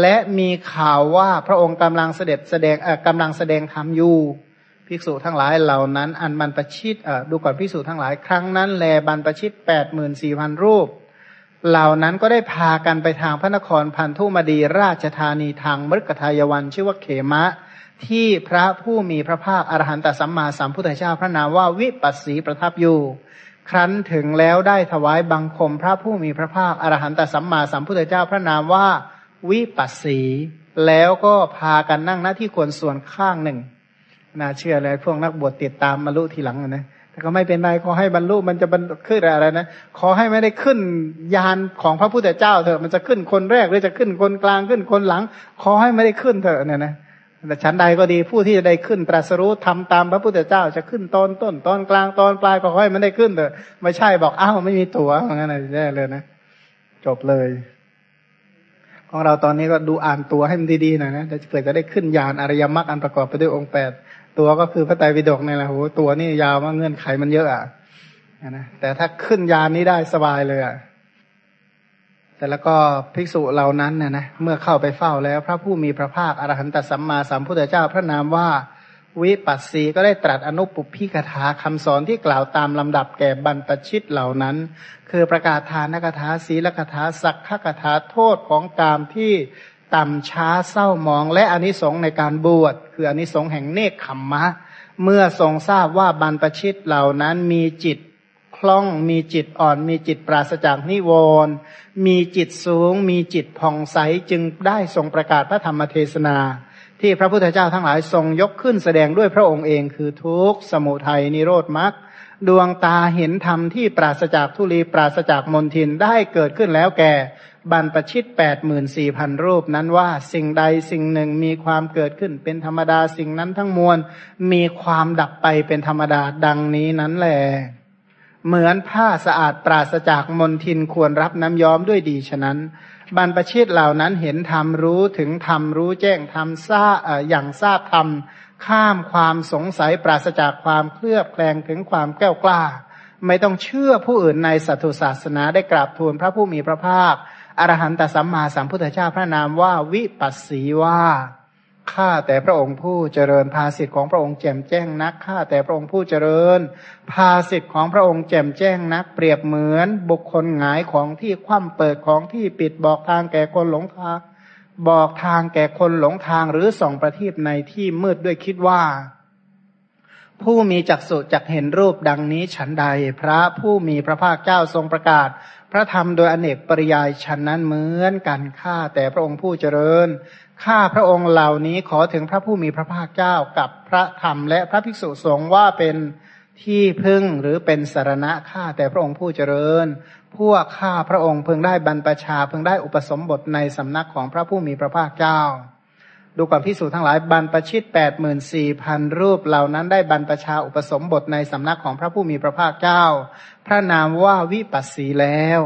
และมีข่าวว่าพระองค์กำลังเสด็จแสดงกำลังแสดงธรรมอยู่ภิกษุทั้งหลายเหล่านั้น อันบรรปชิตดูก่อนภิกษุทั้งหลายครั้งนั้นแลบรรปชิตแปดหมื่นสี่พันรูป เหล่านั้นก็ได้พากันไปทางพระนครพันธุมดีราชธานีทางมฤกทายวันชื่อว่าเขมะ ที่พระผู้มีพระภาคอรหันตสัมมาสัมพุทธเจ้าพระนามว่าวิปัสสีประทับอยู่ ครั้นถึงแล้วได้ถวายบังคมพระผู้มีพระภาคอรหันตสัมมาสัมพุทธเจ้าพระนามว่าวิปัสสี แล้วก็พากันนั่งหน้าที่ควรส่วนข้างหนึ่ง น่าเชื่อเลยพวกนักบวชติดตามมาลุทีหลังนะแต่ก็ไม่เป็นไรขอให้บรรลุมันจะบรรขึ้นอะไรนะขอให้ไม่ได้ขึ้นยานของพระพุทธเจ้าเถอะมันจะขึ้นคนแรกหรือจะขึ้นคนกลางขึ้นคนหลัง ขอให้ไม่ได้ขึ้นเถอะเนี่ยนะ แต่ชั้นใดก็ดีผู้ที่จะได้ขึ้นตรัสรู้ทำตามพระพุทธเจ้าจะขึ้นตอนต้นตอนกลางตอนปลายก็ขอให้มันได้ขึ้นเถอะไม่ใช่บอกอ้าวไม่มีตั๋วงนั้นแย่เลยนะจบเลย ของเราตอนนี้ก็ดูอ่านตัวให้มันดีๆหน่อยนะจะเผื่อจะได้ขึ้นยานอริยมรรคอันประกอบไปด้วยองค์แปดตัวก็คือพระไตรปิฎกนี่แหละโหตัวนี่ยาวมากเงื่อนไขมันเยอะอะนะแต่ถ้าขึ้นยานนี้ได้สบายเลยอะ แต่แล้วก็ภิกษุเหล่านั้นเนี่ยนะเมื่อเข้าไปเฝ้าแล้ว พระผู้มีพระภาคอรหันตสัมมาสัมพุทธเจ้าพระนามว่าวิปัสสีก็ได้ตรัสอนุปุพิกถาคำสอนที่กล่าวตามลำดับแก่บรรพชิตเหล่านั้น คือประกาศทานกถาศีลกถาสักขกถาโทษของกามที่ต่ำช้าเศร้ามอง และอนิสงส์ในการบวชคืออนิสงส์แห่งเนคขมมะ เมื่อทรงทราบว่าบรรพชิตเหล่านั้นมีจิต คล่องมีจิตอ่อน มีจิตปราศจากนิวรณ์มีจิตสูง มีจิตผ่องใสจึงได้ทรงประกาศพระธรรมเทศนา ที่พระพุทธเจ้าทั้งหลายทรงยกขึ้นแสดงด้วยพระองค์เองคือทุกสมุทัยนิโรธมรรคดวงตาเห็นธรรมที่ปราศจากทุลีปราศจากมนทินได้เกิดขึ้นแล้วแก่บรรปชิตแปดหมื่นสี่พันรูปนั้นว่าสิ่งใดสิ่งหนึ่งมีความเกิดขึ้นเป็นธรรมดาสิ่งนั้นทั้งมวลมีความดับไปเป็นธรรมดาดังนี้นั้นแหละ เหมือนผ้าสะอาดปราศจากมลทินควรรับน้ำย้อมด้วยดีฉะนั้น บรรพชิตเหล่านั้นเห็นธรรมรู้ถึงธรรมรู้แจ้งธรรมทราอย่างทราบธรรมข้ามความสงสัยปราศจากความเคลือบแคลงถึงความแก้วกล้า ไม่ต้องเชื่อผู้อื่นในสัตุศาสนาได้กราบทูลพระผู้มีพระภาคอรหันตสัมมาสัมพุทธเจ้าพระนามว่าวิปัสสีว่า ข้าแต่พระองค์ผู้เจริญภาสิทธิของพระองค์แจ่มแจ้งนักข้าแต่พระองค์ผู้เจริญ ภาสิทธิของพระองค์แจ่มแจ้งนัก เปรียบเหมือนบุคคลหงายของที่คว่ำเปิดของที่ปิดบอกทางแก่คนหลงทาง บอกทางแก่คนหลงทางหรือส่องประทีปในที่มืดด้วยคิดว่า ผู้มีจักษุจักเห็นรูปดังนี้ฉันใด พระผู้มีพระภาคเจ้าทรงประกาศพระธรรมโดยอเนกปริยายฉันนั้นเหมือนกันข้าแต่พระองค์ผู้เจริญ ข้าพระองค์เหล่านี้ขอถึงพระผู้มีพระภาคเจ้ากับพระธรรมและพระภิกษุสงฆ์ว่าเป็นที่พึ่งหรือเป็นสารณะข้าแต่พระองค์ผู้เจริญ พวกข้าพระองค์เพิ่งได้บรรพชาเพิ่งได้อุปสมบทในสำนักของพระผู้มีพระภาคเจ้า ดูความพิสูจนทั้งหลายบรรพชิตแปดหมื่นสี่พันรูปเหล่านั้นได้บรรพชาอุปสมบทในสำนักของพระผู้มีพระภาคเจ้า พระนามว่าวิปัสสีแล้ว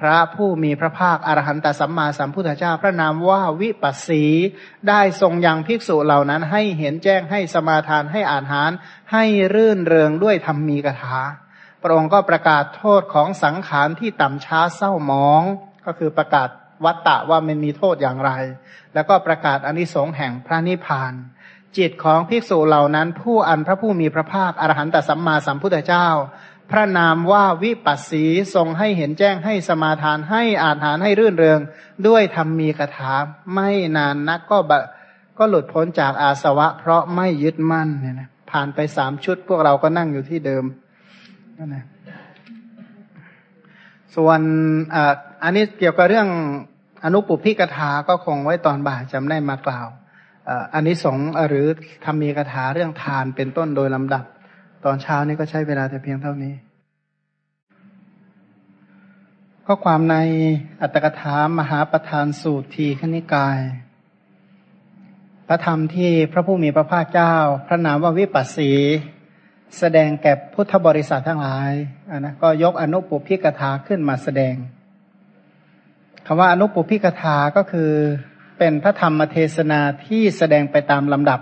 พระผู้มีพระภาคอรหันตสัมมาสัมพุทธเจ้าพระนามว่าวิปัสสีได้ทรงยังภิกษุเหล่านั้น ให้เห็นแจ้งให้สมาทานให้อ่านหารให้รื่นเริงด้วยธรรมีกถา พระองค์ก็ประกาศโทษของสังขารที่ต่ำช้าเศร้าหมอง ก็คือประกาศวัตตะว่ามันมีโทษอย่างไร แล้วก็ประกาศอนิสงส์แห่งพระนิพพานจิตของภิกษุเหล่านั้น ผู้อันพระผู้มีพระภาคอรหันตสัมมาสัมพุทธเจ้า พระนามว่าวิปัสสีทรงให้เห็นแจ้งให้สมาทานให้อาหารให้รื่นเริง ด้วยธรรมมีกถาไม่นานนักก็บก็หลุดพ้นจากอาสวะ เพราะไม่ยึดมั่นเนี่ยนะผ่านไปสามชุดพวกเราก็นั่งอยู่ที่เดิมนั่นนะส่วนอันนี้เกี่ยวกับเรื่องอนุปุพิกถาก็คงไว้ตอนบ่ายจำได้มากล่าวอันนี้สงหรือธรรมีกถาเรื่องทานเป็นต้นโดยลำดับ ตอนเช้านี้ก็ใช้เวลาแต่เพียงเท่านี้ข้อความในอัตถกถามหาประธานสูตรทีขณิกาย พระธรรมที่พระผู้มีพระภาคเจ้า พระนามว่าวิปัสสี แสดงแก่พุทธบริษัททั้งหลายนะก็ยกอนุปุพิกถาขึ้นมาแสดงคำว่าอนุปุพิกถาก็คือเป็นพระธรรมเทศนาที่แสดงไปตามลำดับ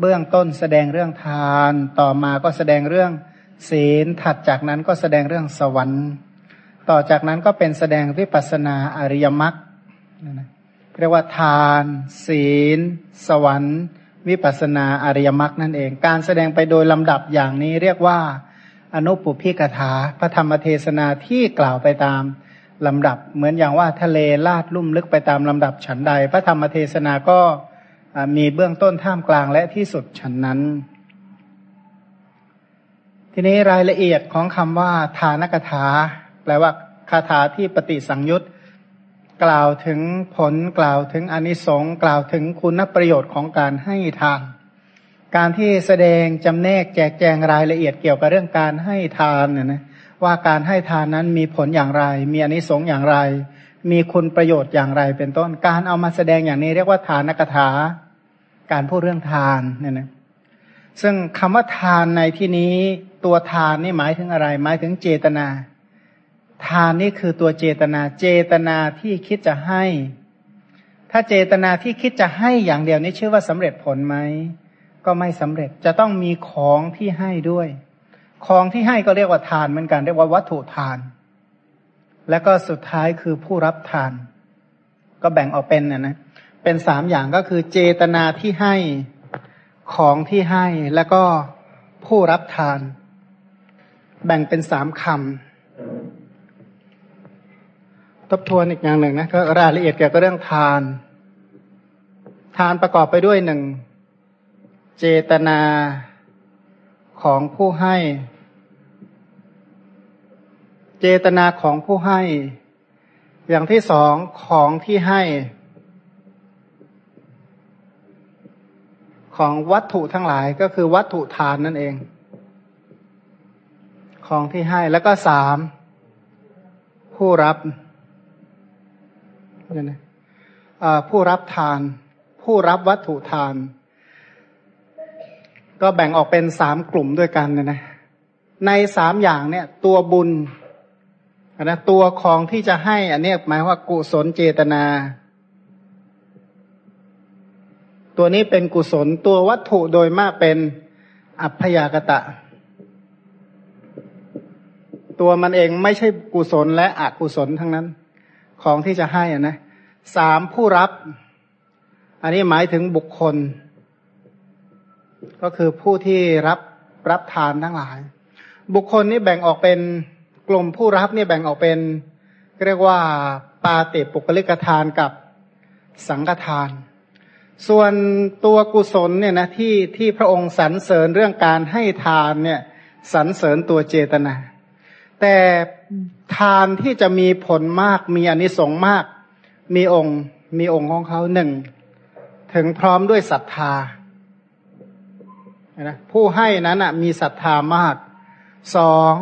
เบื้องต้นแสดงเรื่องทาน ต่อมาก็แสดงเรื่องศีล ถัดจากนั้นก็แสดงเรื่องสวรรค์ ต่อจากนั้นก็เป็นแสดงวิปัสนาอริยมรรคเรียกว่าทาน ศีล สวรรค์ วิปัสนาอริยมรรคนั่นเอง การแสดงไปโดยลำดับอย่างนี้เรียกว่าอนุปุพิกถาพระธรรมเทศนาที่กล่าวไปตามลำดับ เหมือนอย่างว่าทะเลลาดลุ่มลึกไปตามลำดับฉันใด พระธรรมเทศนาก็ มีเบื้องต้นท่ามกลางและที่สุดฉันนั้น ทีนี้รายละเอียดของคำว่าทานกถาแปลว่าคาถาที่ปฏิสังยุตกล่าวถึงผลกล่าวถึงอนิสงส์กล่าวถึงคุณประโยชน์ของการให้ทาน การที่แสดงจำแนกแจกแจงรายละเอียดเกี่ยวกับเรื่องการให้ทานเนี่ยนะว่าการให้ทานนั้นมีผลอย่างไร มีอนิสงส์อย่างไร มีคุณประโยชน์อย่างไรเป็นต้น การเอามาแสดงอย่างนี้เรียกว่าทานกถา การพูดเรื่องทานเนี่ยนะซึ่งคำว่าทานในที่นี้ตัวทานนี่หมายถึงอะไร หมายถึงเจตนา ทานนี่คือตัวเจตนา เจตนาที่คิดจะให้ ถ้าเจตนาที่คิดจะให้อย่างเดียวนี้ชื่อว่าสำเร็จผลไหมก็ไม่สำเร็จจะต้องมีของที่ให้ด้วย ของที่ให้ก็เรียกว่าทานเหมือนกันเรียกว่าวัตถุทาน แล้วก็สุดท้ายคือผู้รับทาน ก็แบ่งออกเป็นนะนะ เป็นสามอย่างก็คือเจตนาที่ให้ของที่ให้แล้วก็ผู้รับทาน แบ่งเป็นสามคำทบทวนอีกอย่างหนึ่งนะก็รายละเอียดเกี่ยวกับเรื่องทาน ทานประกอบไปด้วยหนึ่งเจตนาของผู้ให้ เจตนาของผู้ให้ อย่างที่สองของที่ให้ ของวัตถุทั้งหลายก็คือวัตถุทานนั่นเอง ของที่ให้แล้วก็สามผู้รับเนี่ยนะผู้รับทาน ผู้รับวัตถุทาน ก็แบ่งออกเป็นสามกลุ่มด้วยกันนะนะในสามอย่างเนี่ย ตัวบุญนะตัวของที่จะให้อันนี้หมายว่ากุศลเจตนา ตัวนี้เป็นกุศลตัววัตถุโดยมากเป็นอัพยากตะ ตัวมันเองไม่ใช่กุศลและอกุศลทั้งนั้น ของที่จะให้อะนะสามผู้รับ อันนี้หมายถึงบุคคล ก็คือผู้ที่รับรับทานทั้งหลาย บุคคลนี้แบ่งออกเป็นกลุ่มผู้รับนี่แบ่งออกเป็นเรียกว่าปาติปุกลิกทานกับสังฆทาน ส่วนตัวกุศลเนี่ยนะที่ที่พระองค์สรรเสริญเรื่องการให้ทานเนี่ยสรรเสริญตัวเจตนา แต่ทานที่จะมีผลมากมีอนิสงส์มาก มีองค์มีองค์ของเขาหนึ่งถึงพร้อมด้วยศรัทธานะผู้ให้นั้นอะมีศรัทธามากสอง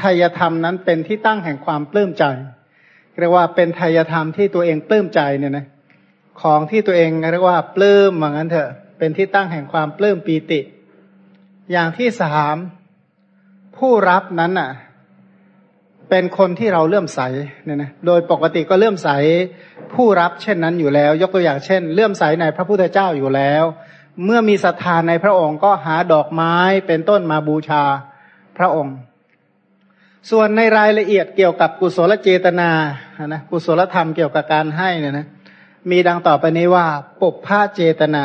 ทายธรรมนั้นเป็นที่ตั้งแห่งความปลื้มใจเรียกว่าเป็นทายธรรมที่ตัวเองปลื้มใจเนี่ยนะ ของที่ตัวเองเรียกว่าปลื้มเหมือนกันเถอะ เป็นที่ตั้งแห่งความปลื้มปีติ อย่างที่สามผู้รับนั้นอะ เป็นคนที่เราเลื่อมใสเนี่ยนะโดยปกติก็เลื่อมใสผู้รับเช่นนั้นอยู่แล้ว ยกตัวอย่างเช่น เลื่อมใสในพระพุทธเจ้าอยู่แล้ว เมื่อมีศรัทธาในพระองค์ก็หาดอกไม้เป็นต้นมาบูชาพระองค์ ส่วนในรายละเอียดเกี่ยวกับกุศลเจตนานะกุศลธรรมเกี่ยวกับการให้เนี่ยนะ มีดังต่อไปนี้ว่า ปุพพะเจตนา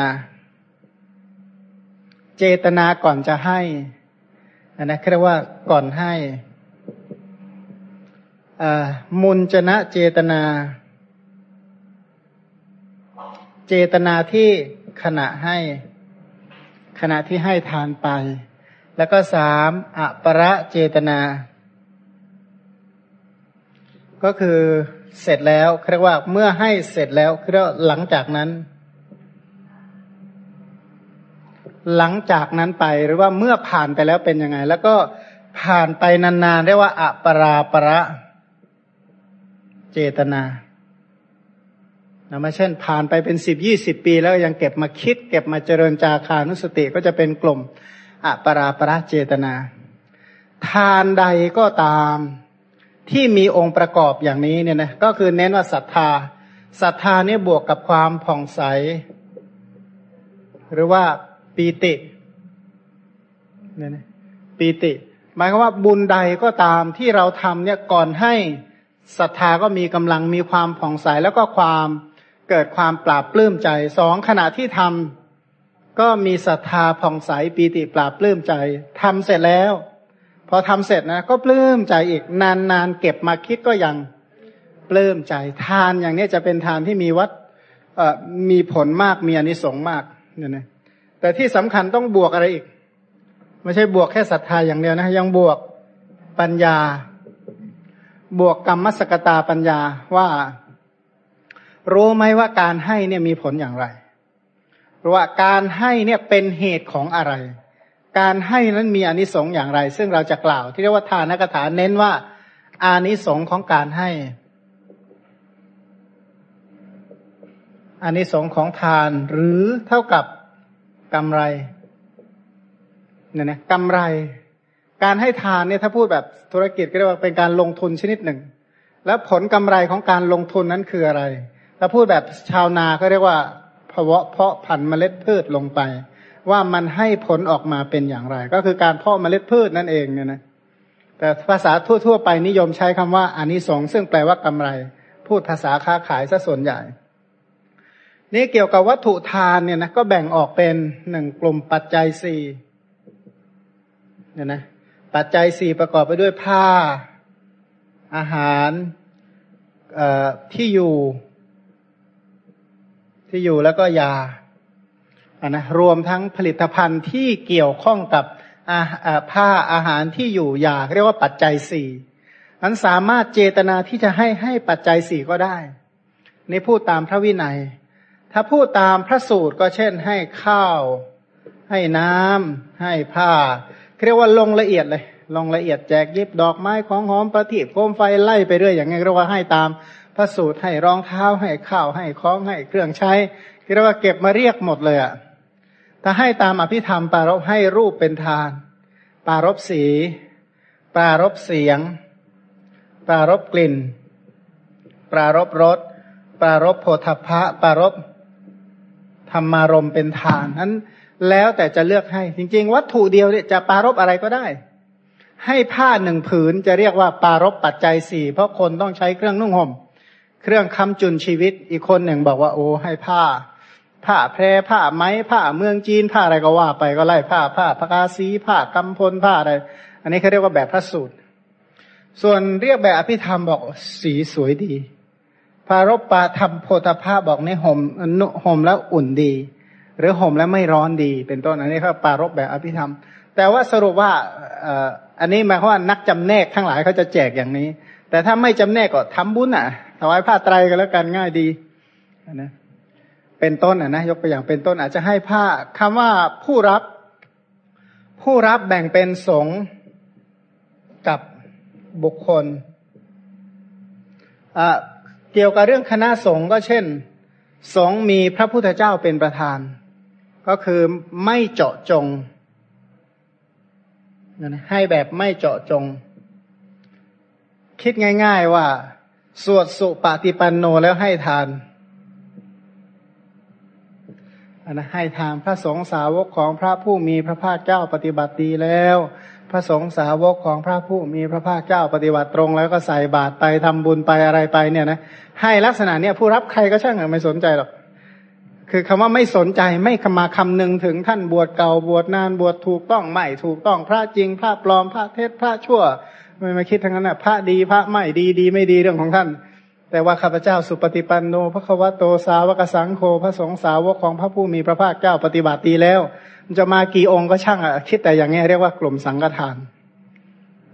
เจตนาก่อนจะให้นะเรียกว่าก่อนให้มุนจนะเจตนา เจตนาที่ขณะให้ ขณะที่ให้ทานไป แล้วก็สามอประเจตนา ก็คือ เสร็จแล้วเรียกว่าเมื่อให้เสร็จแล้วเรียกหลังจากนั้น หลังจากนั้นไปหรือว่าเมื่อผ่านไปแล้วเป็นยังไง แล้วก็ผ่านไปนานๆเรียกว่าอัปราประเจตนานะมาเช่น ผ่านไปเป็นสิบยี่สิบปี แล้วยังเก็บมาคิด เก็บมาเจริญจาคานุสติก็จะเป็นกลุ่มอัปราประเจตนา ทานใดก็ตาม ที่มีองค์ประกอบอย่างนี้เนี่ยนะก็คือเน้นว่าศรัทธาศรัทธาเนี่ยบวกกับความผ่องใส หรือว่าปีติเนี่ยนะปีติ หมายความว่าบุญใดก็ตามที่เราทำเนี่ยก่อนให้ศรัทธาก็มีกำลังมีความผ่องใสแล้วก็ความเกิดความปราบปลื้มใจสองขณะที่ทำก็มีศรัทธาผ่องใสปีติปราบปลื้มใจทำเสร็จแล้ว พอทำเสร็จนะ ก็ปลื้มใจอีกนานๆเก็บมาคิดก็ยังปลื้มใจทานอย่างนี้จะเป็นทานที่มีวัดมีผลมากมีอนิสงส์มากเนี่ยนะแต่ที่สำคัญต้องบวกอะไรอีก ไม่ใช่บวกแค่ศรัทธาอย่างเดียวนะ ยังบวกปัญญา บวกกรรมสกตาปัญญาว่า รู้ไหมว่าการให้เนี่ยมีผลอย่างไรหรือว่าการให้เนี่ยเป็นเหตุของอะไร การให้นั้นมีอนิสงส์อย่างไร ซึ่งเราจะกล่าว ที่เรียกว่าทานกถาเน้นว่า อานิสงส์ของการให้ อานิสงส์ของทานหรือเท่ากับกำไรเนี่ยนะกำไร การให้ทานเนี่ยถ้าพูดแบบธุรกิจก็เรียกว่าเป็นการลงทุนชนิดหนึ่ง แล้วผลกำไรของการลงทุนนั้นคืออะไร ถ้าพูดแบบชาวนาก็เรียกว่าเพาะเพาะพันธุ์เมล็ดพืชลงไป ว่ามันให้ผลออกมาเป็นอย่างไร ก็คือการเพาะเมล็ดพืชนั่นเองเนี่ยนะแต่ภาษาทั่ว ๆ ไปนิยมใช้คำว่าอานิสงส์ซึ่งแปลว่ากำไร พูดภาษาค้าขายซะส่วนใหญ่ นี่เกี่ยวกับวัตถุทานเนี่ยนะก็แบ่งออกเป็นหนึ่งกลุ่มปัจจัยสี่เนี่ยนะปัจจัยสี่ประกอบไปด้วยผ้า อาหารที่อยู่ ที่อยู่แล้วก็ยา นะรวมทั้งผลิตภัณฑ์ที่เกี่ยวข้องกับผ้าอาหารที่อยู่อยากเรียกว่าปัจจัยสี่มันสามารถเจตนาที่จะให้ให้ปัจจัยสี่ก็ได้ นี่พูดตามพระวินัย ถ้าพูดตามพระสูตรก็เช่นให้ข้าว ให้น้ำให้ผ้าเรียกว่าลงละเอียดเลย ลงละเอียดแจกยิบดอกไม้ของหอมประทีปโคมไฟไล่ไปเรื่อยอย่างไงเรียกว่าให้ตามพระสูตรให้รองเท้าให้ข้าวให้ของให้เครื่องใช้เรียกว่าเก็บมาเรียกหมดเลยอะ่ะ ถ้าให้ตามอภิธรรม ปารบให้รูปเป็นทาน ปารบสี ปารบเสียง ปารบกลิ่น ปารบรส ปารบโพธพะปารบธรรมารมเป็นทานนั้นแล้วแต่จะเลือกให้ จริง ๆ วัตถุเดียวเนี่ยจะปารบอะไรก็ได้ ให้ผ้าหนึ่งผืนจะเรียกว่าปารบปัจจัยสี่เพราะคนต้องใช้เครื่องนุ่งห่ม เครื่องคำจุนชีวิตอีกคนหนึ่งบอกว่าโอ้ให้ผ้า ผ้าแพรผ้าไหมผ้าเมืองจีนผ้าอะไรก็ว่าไปก็ไล่ผ้าผ้าพระกาศีผ้ากำพลผ้าอะไร อันนี้เขาเรียกว่าแบบพระสูตร ส่วนเรียกแบบอภิธรรมบอกสีสวยดีพารบปาธรรมโพธภาพบอกในห่มห่มแล้วอุ่นดี หรือห่มแล้วไม่ร้อนดี เป็นต้นอันนี้เขาปารบแบบอภิธรรม แต่ว่าสรุปว่าอันนี้หมายความว่านักจำแนกทั้งหลายเขาจะแจกอย่างนี้ แต่ถ้าไม่จำแนกก็ทำบุญอะถวายผ้าไตรกันแล้วกันง่ายดีนะ เป็นต้นอะนะยกตัวอย่างเป็นต้นอาจจะให้ผ้าคำว่าผู้รับ ผู้รับแบ่งเป็นสงกับบุคคลเกี่ยวกับเรื่องคณะสงฆ์ก็เช่น สงฆ์มีพระพุทธเจ้าเป็นประธาน ก็คือไม่เจาะจงให้แบบไม่เจาะจง คิดง่าย ๆว่า สวดสุปฏิปันโนแล้วให้ทานอั นะให้ทานพระสงฆ์สาวกของพระผู้มีพระภาคเจ้าปฏิบัติดีแล้ว พระสงฆ์สาวกของพระผู้มีพระภาคเจ้าปฏิบัติตรง แล้วก็ใส่บาตรไปทำบุญไปอะไรไปเนี่ยนะให้ลักษณะเนี้ยผู้รับใครก็ช่างไม่สนใจหรอกคือคำว่าไม่สนใจไม่คมาคำนึงถึงท่านบวชเก่าบวชนานบวชถูกต้องไม่ถูกต้องพระจริง พระปลอมพระเท็จพระชั่ว ไม่มาคิดทั้งนั้นนะพระดีพระไม่ดีดีไม่ดีเรื่องของท่าน แต่ว่าข้าพเจ้าสุปฏิปันโนพระควโตสาวกสังโฆพระสงฆ์สาวกของพระผู้มีพระภาคเจ้าปฏิบัติดีแล้วจะมากี่องค์ก็ช่างอะคิดแต่อย่างนี้เรียกว่ากลุ่มสังฆทาน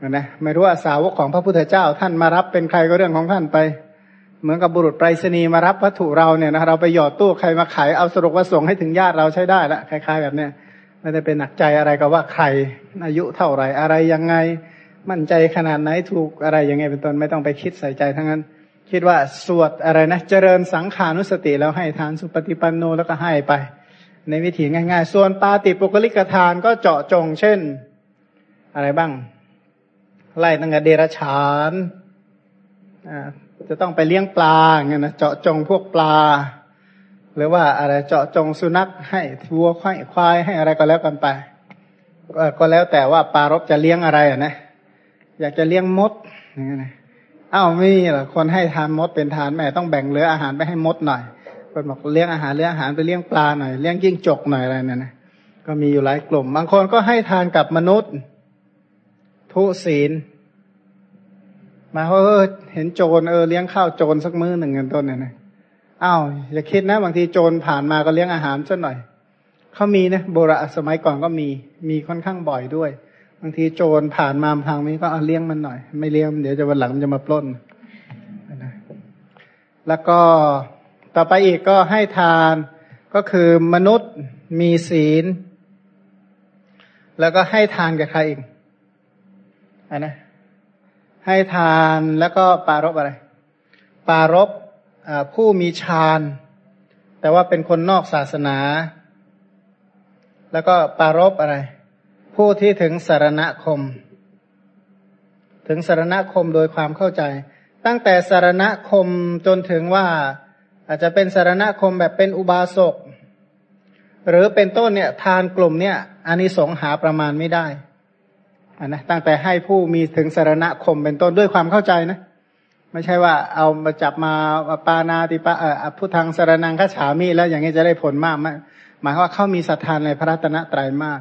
นะไม่รู้ว่าสาวกของพระพุทธเจ้าท่านมารับเป็นใครก็เรื่องของท่านไป เหมือนกับบุรุษไปรษณีย์มารับวัตถุเราเนี่ยนะเราไปหยอดตู้ใครมาขายเอาสรุปว่าส่งให้ถึงญาติเราใช้ได้ละคล้ายๆแบบเนี้ยไม่ได้เป็นหนักใจอะไรก็ว่าใครอายุเท่าไหร่อะไรยังไง มั่นใจขนาดไหนถูกอะไรยังไงเป็นต้นไม่ต้องไปคิดใส่ใจทั้งนั้น คิดว่าสวดอะไรนะ เจริญสังขานุสติแล้วให้ทานสุปฏิปันโนแล้วก็ให้ไป ในวิธีง่าย ๆ ส่วนปาติปุกลิกทานก็เจาะจง เช่น อะไรบ้าง ไล่ตั้งแต่เดรัจฉานจะต้องไปเลี้ยงปลาเงี้ยนะเจาะจงพวกปลา หรือว่าอะไรเจาะจงสุนัขให้วัวควายควายให้อะไรก็แล้วกันไปก็แล้วแต่ว่าปลารบจะเลี้ยงอะไรอะนะ อยากจะเลี้ยงมดอย่างเงี้ยนะ อ้าวมีเหรอคนให้ทานมดเป็นทานแม่ต้องแบ่งเหลืออาหารไปให้มดหน่อยคนบอกเลี้ยงอาหารเลี้ยงอาหารไปเลี้ยงปลาหน่อยเลี้ยงยิ่งจกหน่อยอะไรเนี่ยนะก็มีอยู่หลายกลุ่ม บางคนก็ให้ทานกับมนุษย์ ทุศีล มาเออเห็นโจรเออเลี้ยงข้าวโจรสักมื้อหนึ่งกันต้นเนี่ยนะอ้าวอย่าคิดนะ บางทีโจรผ่านมาก็เลี้ยงอาหารซะหน่อยเขามีนะโบราณสมัยก่อนก็มีมีค่อนข้างบ่อยด้วยางทีโจรผ่านมาทางนี้ก็เอาเลี้ยงมันหน่อย ไม่เลี้ยงเดี๋ยวจะวันหลังจะมาปล้นนะแล้วก็ต่อไปอีกก็ให้ทานก็คือมนุษย์มีศีล แล้วก็ให้ทานกับใครอีกอันนะให้ทานแล้วก็ปารบอะไร ปารบผู้มีฌานแต่ว่าเป็นคนนอกศาสนา แล้วก็ปารบอะไร ผู้ที่ถึงสารณคม ถึงสารณคมโดยความเข้าใจ ตั้งแต่สารณคมจนถึงว่า อาจจะเป็นสารณคมแบบเป็นอุบาสกหรือเป็นต้นเนี่ยทานกลุ่มเนี่ยอานิสงส์หาประมาณไม่ได้อันนะตั้งแต่ให้ผู้มีถึงสารณคมเป็นต้นด้วยความเข้าใจนะ ไม่ใช่ว่าเอามาจับมาปานาติปะเอ่อพุทธังสารนังฆฉามีแล้วอย่างนี้จะได้ผลมากไหมหมายว่าเขามีศรัทธาในพระรัตนตรัยมาก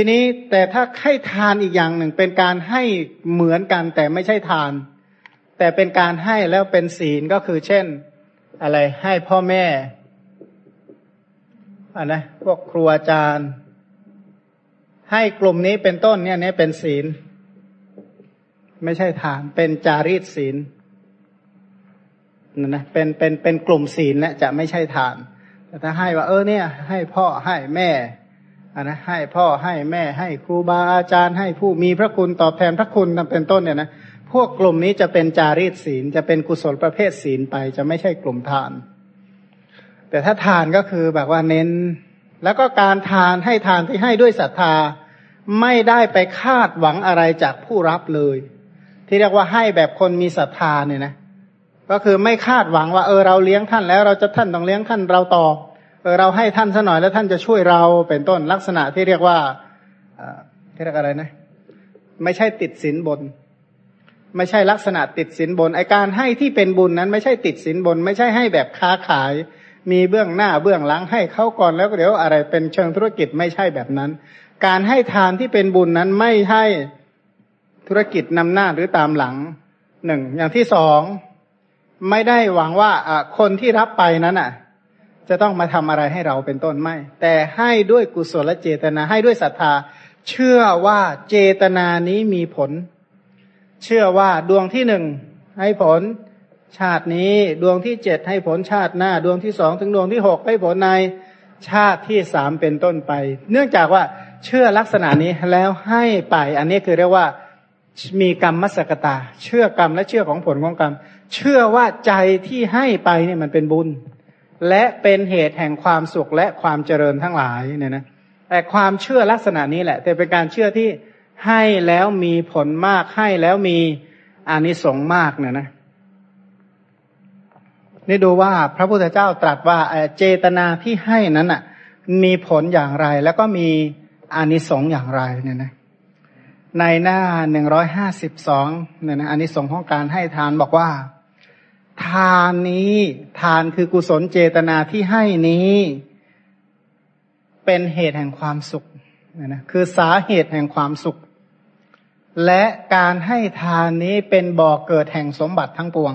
ทีนี้แต่ถ้าให้ทานอีกอย่างหนึ่ง เป็นการให้เหมือนกันแต่ไม่ใช่ทาน แต่เป็นการให้แล้วเป็นศีลก็คือเช่น อะไรให้พ่อแม่อ่านะพวกครูอาจารย์ ให้กลุ่มนี้เป็นต้นเนี่ยนี่เป็นศีล ไม่ใช่ทานเป็นจารีตศีลนั่นนะเป็นเป็นเป็นกลุ่มศีลนะจะไม่ใช่ทาน แต่ถ้าให้ว่าเออเนี่ย ให้พ่อให้แม่ อนะให้พ่อให้แม่ให้ครูบาอาจารย์ ให้ผู้มีพระคุณตอบแทนพระคุณเป็นต้นเนี่ยนะพวกกลุ่มนี้จะเป็นจารีตศีลจะเป็นกุศลประเภทศีลไป จะไม่ใช่กลุ่มทาน แต่ถ้าทานก็คือแบบว่าเน้น แล้วก็การทานให้ทานที่ให้ด้วยศรัทธา ไม่ได้ไปคาดหวังอะไรจากผู้รับเลย ที่เรียกว่าให้แบบคนมีศรัทธาเนี่ยนะ ก็คือไม่คาดหวังว่าเออเราเลี้ยงท่านแล้วเราจะท่านต้องเลี้ยงท่านเราต่อ เออเราให้ท่านซะหน่อยแล้วท่านจะช่วยเราเป็นต้นลักษณะที่เรียกว่าที่เรียกอะไรนะ ไม่ใช่ติดสินบน ไม่ใช่ลักษณะติดสินบนไอการให้ที่เป็นบุญนั้น ไม่ใช่ติดสินบน ไม่ใช่ให้แบบค้าขาย มีเบื้องหน้าเบื้องหลังให้เขาก่อนแล้วเดี๋ยวอะไรเป็นเชิงธุรกิจไม่ใช่แบบนั้น การให้ทานที่เป็นบุญนั้นไม่ให้ธุรกิจนำหน้าหรือตามหลังหนึ่งอย่างที่สองไม่ได้หวังว่าคนที่รับไปนั้นอะ จะต้องมาทำอะไรให้เราเป็นต้นไม่ แต่ให้ด้วยกุศลเจตนาให้ด้วยศรัทธา เชื่อว่าเจตนานี้มีผล เชื่อว่าดวงที่หนึ่งให้ผลชาตินี้ดวงที่เจ็ดให้ผลชาติหน้า ดวงที่สองถึงดวงที่หกให้ผลในชาติที่สามเป็นต้นไป เนื่องจากว่าเชื่อลักษณะนี้แล้วให้ไป อันนี้คือเรียกว่ามีกรรมมัสกตา เชื่อกรรมและเชื่อของผลของกรรม เชื่อว่าใจที่ให้ไปเนี่ยมันเป็นบุญ และเป็นเหตุแห่งความสุขและความเจริญทั้งหลายเนี่ยนะแต่ความเชื่อลักษณะนี้แหละ แต่เป็นการเชื่อที่ให้แล้วมีผลมากให้แล้วมีอานิสงส์มากเนี่ยนะนี่ดูว่าพระพุทธเจ้าตรัสว่าเจตนาที่ให้นั้นอะ มีผลอย่างไร แล้วก็มีอานิสงส์อย่างไรเนี่ยนะในหน้าหนึ่งร้อยห้าสิบสองเนี่ยนะอานิสงส์ของการให้ทานบอกว่า ทานนี้ทานคือกุศลเจตนาที่ให้นี้ เป็นเหตุแห่งความสุขเนี่ยนะคือสาเหตุแห่งความสุข และการให้ทานนี้เป็นบ่อกเกิดแห่งสมบัติทั้งปวง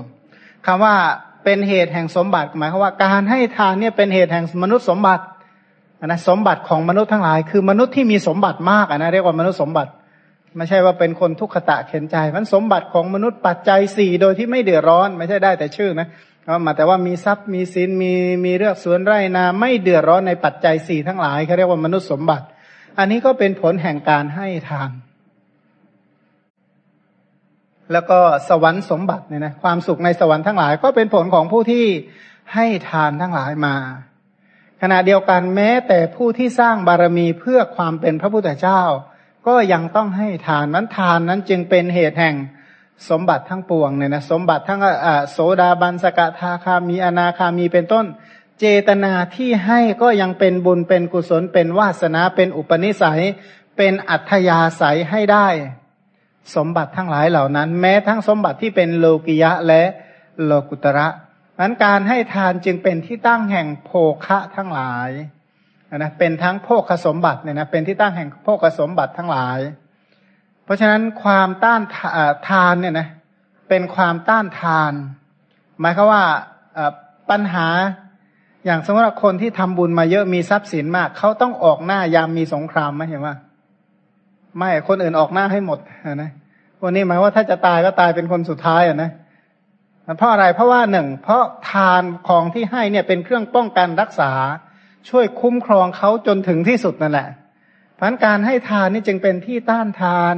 คำว่าเป็นเหตุแห่งสมบัติหมายความว่าการให้ทานเนี่ยเป็นเหตุแห่งมนุษย์สมบัตินะสมบัติของมนุษย์ทั้งหลาย คือมนุษย์ที่มีสมบัติมากนะเรียกว่ามนุษย์สมบัติ ไม่ใช่ว่าเป็นคนทุกขตะเข็นใจ มันสมบัติของมนุษย์ปัจจัยสี่โดยที่ไม่เดือดร้อน ไม่ใช่ได้แต่ชื่อนะมาแต่ว่ามีทรัพย์มีสินมีมีเรื่องสวนไร่นา ไม่เดือดร้อนในปัจจัยสี่ทั้งหลายเขาเรียกว่ามนุษย์สมบัติ อันนี้ก็เป็นผลแห่งการให้ทาน แล้วก็สวรรค์สมบัติเนี่ยนะความสุขในสวรรค์ทั้งหลาย ก็เป็นผลของผู้ที่ให้ทานทั้งหลายมา ขณะเดียวกันแม้แต่ผู้ที่สร้างบารมีเพื่อความเป็นพระพุทธเจ้า ก็ยังต้องให้ทานนั้นทานนั้นจึงเป็นเหตุแห่งสมบัติทั้งปวงเนี่ยนะสมบัติทั้งโสดาบันสกทาคามีอนาคามีเป็นต้น เจตนาที่ให้ก็ยังเป็นบุญเป็นกุศลเป็นวาสนาเป็นอุปนิสัย เป็นอัธยาศัยให้ได้ สมบัติทั้งหลายเหล่านั้น แม้ทั้งสมบัติที่เป็นโลกิยะและโลกุตระนั้นการให้ทานจึงเป็นที่ตั้งแห่งโภคะทั้งหลาย นะเป็นทั้งโภคสมบัติเนี่ยนะเป็นที่ตั้งแห่งโภคสมบัติทั้งหลาย เพราะฉะนั้นความต้านทานเนี่ยนะเป็นความต้านทาน หมายคือว่าปัญหาอย่างสมมติว่าคนที่ทำบุญมาเยอะมีทรัพย์สินมากเขาต้องออกหน้ายามมีสงครามไหมเห็นว่าไม่คนอื่นออกหน้าให้หมดนะวันนี้หมายว่าถ้าจะตายก็ตายเป็นคนสุดท้ายอะนะเพราะอะไรเพราะว่าหนึ่งเพราะทานของที่ให้เนี่ยเป็นเครื่องป้องกันรักษา ช่วยคุ้มครองเขาจนถึงที่สุดนั่นแหละพันการให้ทานนี่จึงเป็นที่ต้านทาน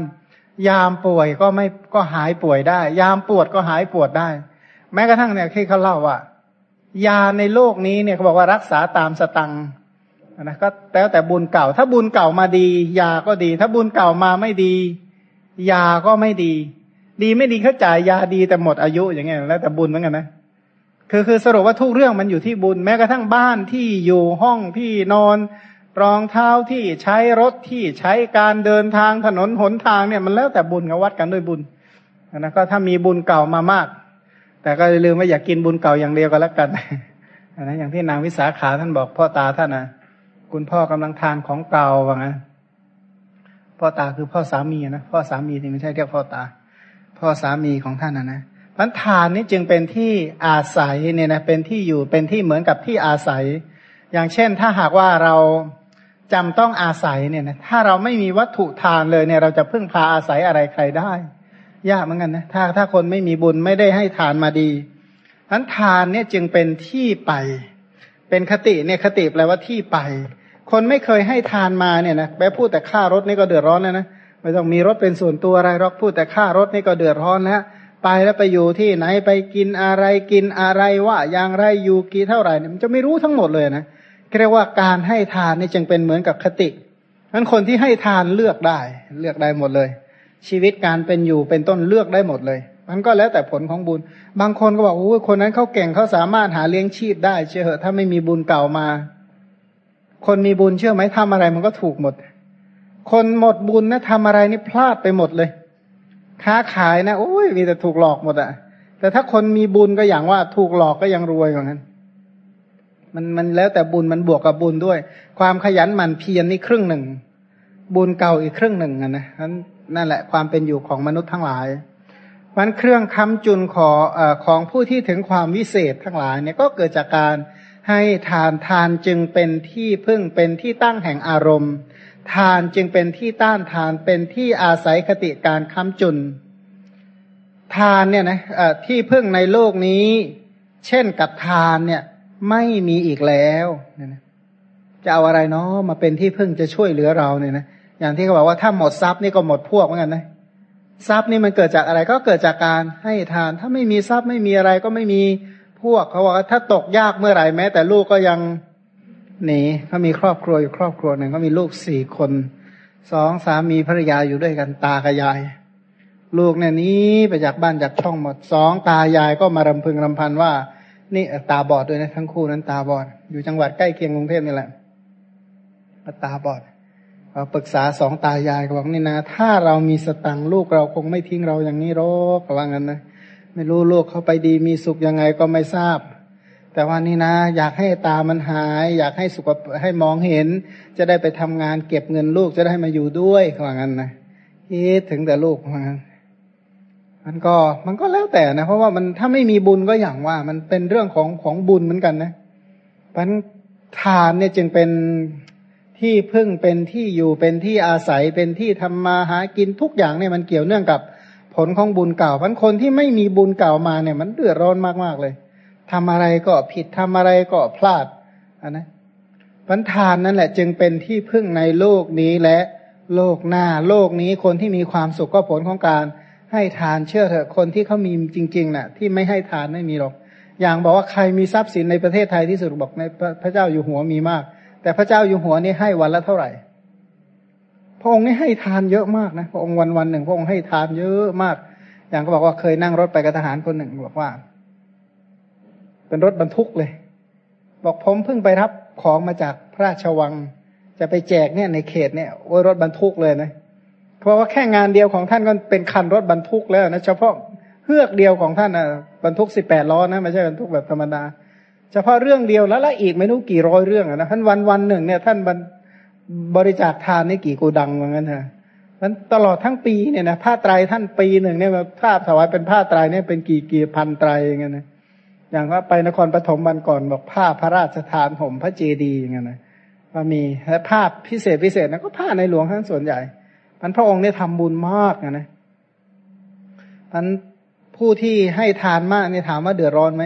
ยามป่วยก็ไม่ก็หายป่วยได้ ยามปวดก็หายปวดได้ แม้กระทั่งเนี่ยที่เขาเล่าว่ายาในโลกนี้เนี่ยเขาบอกว่ารักษาตามสตังนะก็แล้วแต่บุญเก่า ถ้าบุญเก่ามาดี ยาก็ดี ถ้าบุญเก่ามาไม่ดี ยาก็ไม่ดี ดีไม่ดีเขาจ่ายยาดีแต่หมดอายุอย่างเงี้ยแล้วแต่บุญเหมือนกันนะ คือคือสรุปว่าทุกเรื่องมันอยู่ที่บุญแม้กระทั่งบ้านที่อยู่ห้องที่นอน รองเท้าที่ใช้รถที่ใช้การเดินทางถนนหนทางเนี่ยมันแล้วแต่บุญกับวัดกันด้วยบุญนะก็ถ้ามีบุญเก่ามามาก แต่ก็ลืมว่าอย่ากกินบุญเก่าอย่างเดียวก็แล้วกันนะอย่างที่นางวิสาขาท่านบอกพ่อตาท่านนะคุณพ่อกำลังทานของเก่าว่างั้นพ่อตาคือพ่อสามีนะพ่อสามีที่ไม่ใช่เรียกพ่อตา พ่อสามีของท่านนะนะ พันทานนี้จึงเป็นที่อาศัยเนี่ยนะเป็นที่อยู่เป็นที่เหมือนกับที่อาศัย อย่างเช่นถ้าหากว่าเราจำต้องอาศัยเนี่ยนะถ้าเราไม่มีวัตถุทานเลยเนี่ย เราจะพึ่งพาอาศัยอะไรใครได้ ยากเหมือนกันนะถ้าถ้าคนไม่มีบุญไม่ได้ให้ทานมาดีพันทานเนี่ยจึงเป็นที่ไป เป็นคติเนี่ยคติแปลว่าที่ไป คนไม่เคยให้ทานมาเนี่ยนะแม้พูดแต่ค่ารถนี่ก็เดือดร้อนแล้วนะไม่ต้องมีรถเป็นส่วนตัวอะไรหรอกพูดแต่ค่ารถนี่ก็เดือดร้อนแล้ว ไปแล้วไปอยู่ที่ไหนไปกินอะไรกินอะไรว่าอย่างไรอยู่กี่เท่าไหร่เนี่ยมันจะไม่รู้ทั้งหมดเลยนะเรียกว่าการให้ทานนี่จึงเป็นเหมือนกับคตินั้นคนที่ให้ทานเลือกได้ เลือกได้หมดเลย ชีวิตการเป็นอยู่เป็นต้นเลือกได้หมดเลย มันก็แล้วแต่ผลของบุญ บางคนก็บอกโอ้คนนั้นเขาเก่งเขาสามารถหาเลี้ยงชีพได้ เชื่อเหอะถ้าไม่มีบุญเก่ามา คนมีบุญเชื่อไหมทำอะไรมันก็ถูกหมด คนหมดบุญนะทำอะไรนี่พลาดไปหมดเลย ค้าขายนะโอ้ยมีแต่ถูกหลอกหมดอะแต่ถ้าคนมีบุญก็อย่างว่าถูกหลอกก็ยังรวยอย่านั้น มันมันแล้วแต่บุญมันบวกกับบุญด้วย ความขยันหมั่นเพียรนี่ครึ่งหนึ่ง บุญเก่าอีกครึ่งหนึ่งนะนั้นนั่นแหละความเป็นอยู่ของมนุษย์ทั้งหลายมันเครื่องคำจุนขออของผู้ที่ถึงความวิเศษทั้งหลายเนี่ยก็เกิดจากการให้ทานทานจึงเป็นที่พึ่งเป็นที่ตั้งแห่งอารมณ์ ทานจึงเป็นที่ต้านทานเป็นที่อาศัยคติการค้ำจุน ทานเนี่ยนะที่พึ่งในโลกนี้ เช่นกับทานเนี่ย ไม่มีอีกแล้วจะเอาอะไรเนาะมาเป็นที่พึ่งจะช่วยเหลือเราเนี่ยนะอย่างที่เขาบอกว่าถ้าหมดทรัพย์นี่ก็หมดพวกเหมือนกันนะทรัพย์นี่มันเกิดจากอะไรก็เกิดจากการให้ทาน ถ้าไม่มีทรัพย์ไม่มีอะไรก็ไม่มีพวกเขาบอกว่าถ้าตกยากเมื่อไหร่แม้ แต่ลูกก็ยัง หนีเขามีครอบครัวอยู่ครอบครัวหนึ่งเขามีลูกสี่คนสองสามีภรรยาอยู่ด้วยกันตากับยาย ลูกเนี่ยนี้ไปจากบ้านจากช่องหมดสองตายายก็มารำพึงรำพันว่า นี่ตาบอดด้วยนะทั้งคู่นั้นตาบอด อยู่จังหวัดใกล้เคียงกรุงเทพนี่แหละตาบอดปรึกษาสองตายายก็บอกนี่นะ ถ้าเรามีสตังลูกเราคงไม่ทิ้งเราอย่างนี้หรอกก็ว่างั้นนะไม่รู้ลูกเขาไปดีมีสุขยังไงก็ไม่ทราบ แต่ว่านี่นะ อยากให้ตามันหาย อยากให้สุขให้มองเห็น จะได้ไปทำงานเก็บเงินลูกจะได้มาอยู่ด้วยว่างั้นนะคิดถึงแต่ลูกว่างั้นมันก็มันก็แล้วแต่นะ เพราะว่ามันถ้าไม่มีบุญก็อย่างว่า มันเป็นเรื่องของของบุญเหมือนกันนะพันทานเนี่ยจึงเป็นที่พึ่งเป็นที่อยู่เป็นที่อาศัยเป็นที่ทำมาหากินทุกอย่างเนี่ยมันเกี่ยวเนื่องกับผลของบุญเก่าพันคนที่ไม่มีบุญเก่ามาเนี่ย มันเดือดร้อนมากๆเลย ทำอะไรก็ผิดทำอะไรก็พลาดนนะพันทานนั่นแหละ จึงเป็นที่พึ่งในโลกนี้และโลกหน้า โลกนี้คนที่มีความสุขก็ผลของการให้ทานเชื่อเถอะคนที่เขามีจริงๆนะ่ะ ที่ไม่ให้ทานไม่มีหรอก อย่างบอกว่าใครมีทรัพย์สินในประเทศไทยที่สุดบอกในพระเจ้าอยู่หัวมีมาก แต่พระเจ้าอยู่หัวนี่ให้วันละเท่าไหร่ พระองค์นี่ให้ทานเยอะมากนะพระองค์วันวันหนึ่ง พระองค์ให้ทานเยอะมาก อย่างก็บอกว่าเคยนั่งรถไปกับทหารคนหนึ่งบอกว่า เป็นรถบรรทุกเลย บอกผมเพิ่งไปรับของมาจากพระราชวัง จะไปแจกเนี่ยในเขตเนี่ยโอ้ยรถบรรทุกเลยนะเพราะว่าแค่งานเดียวของท่านก็เป็นคันรถบรรทุกแล้วนะเฉพาะเฮือกเดียวของท่านอะบรรทุกสิบแปดล้อนะไม่ใช่บรรทุกแบบธรรมดาเฉพาะเรื่องเดียวแล้วละอีกไม่รู้กี่ร้อยเรื่องนะท่านวันวันหนึ่งเนี่ย ท่านบริจาคทานนี่กี่กูดังเหมือนกันเถอะมันตลอดทั้งปีเนี่ยนะผ้าไตรท่านปีหนึ่งเนี่ยผ้าถวายเป็นผ้าไตรเนี่ยเป็นกี่กี่พันไตรอย่างเงี้ยนะ อย่างว่าไปนครปฐมวันก่อนบอกผ้าพระราชทานห่มพระเจดีย์อย่างเงี้ยนะว่ามีและภาพพิเศษพิเศษนะก็ผ้าในหลวงทั้งส่วนใหญ่มันพระองค์ได้ทำบุญมากนะนะมันผู้ที่ให้ทานมากเนี่ยถามว่าเดือดร้อนไหม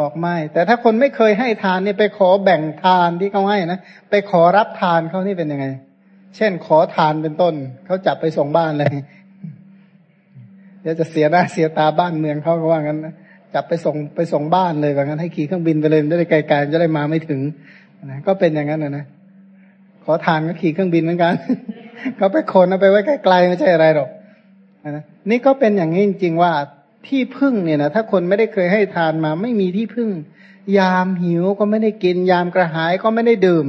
บอกไม่ แต่ถ้าคนไม่เคยให้ทานเนี่ยไปขอแบ่งทานที่เขาให้นะไปขอรับทานเขานี่เป็นยังไง เช่นขอทานเป็นต้นเขาจับไปส่งบ้านเลยเดี๋ยวจะเสียหน้าเสียตาบ้านเมืองเขาก็ว่างั้นนะ จับไปส่งไปส่งบ้านเลยว่างั้นให้ขี่เครื่องบินไปเลยจะได้ไกลๆจะได้มาไม่ถึงนะก็เป็นอย่างนั้นนะนะขอทานก็ขี่เครื่องบินเหมือนกันเขาไปคนเอาไปไว้ไกลๆไม่ใช่อะไรหรอกนะนี่ก็เป็นอย่างนี้จริงๆว่าที่พึ่งเนี่ยนะถ้าคนไม่ได้เคยให้ทานมา ไม่มีที่พึ่ง ยามหิวก็ไม่ได้กิน ยามกระหายก็ไม่ได้ดื่ม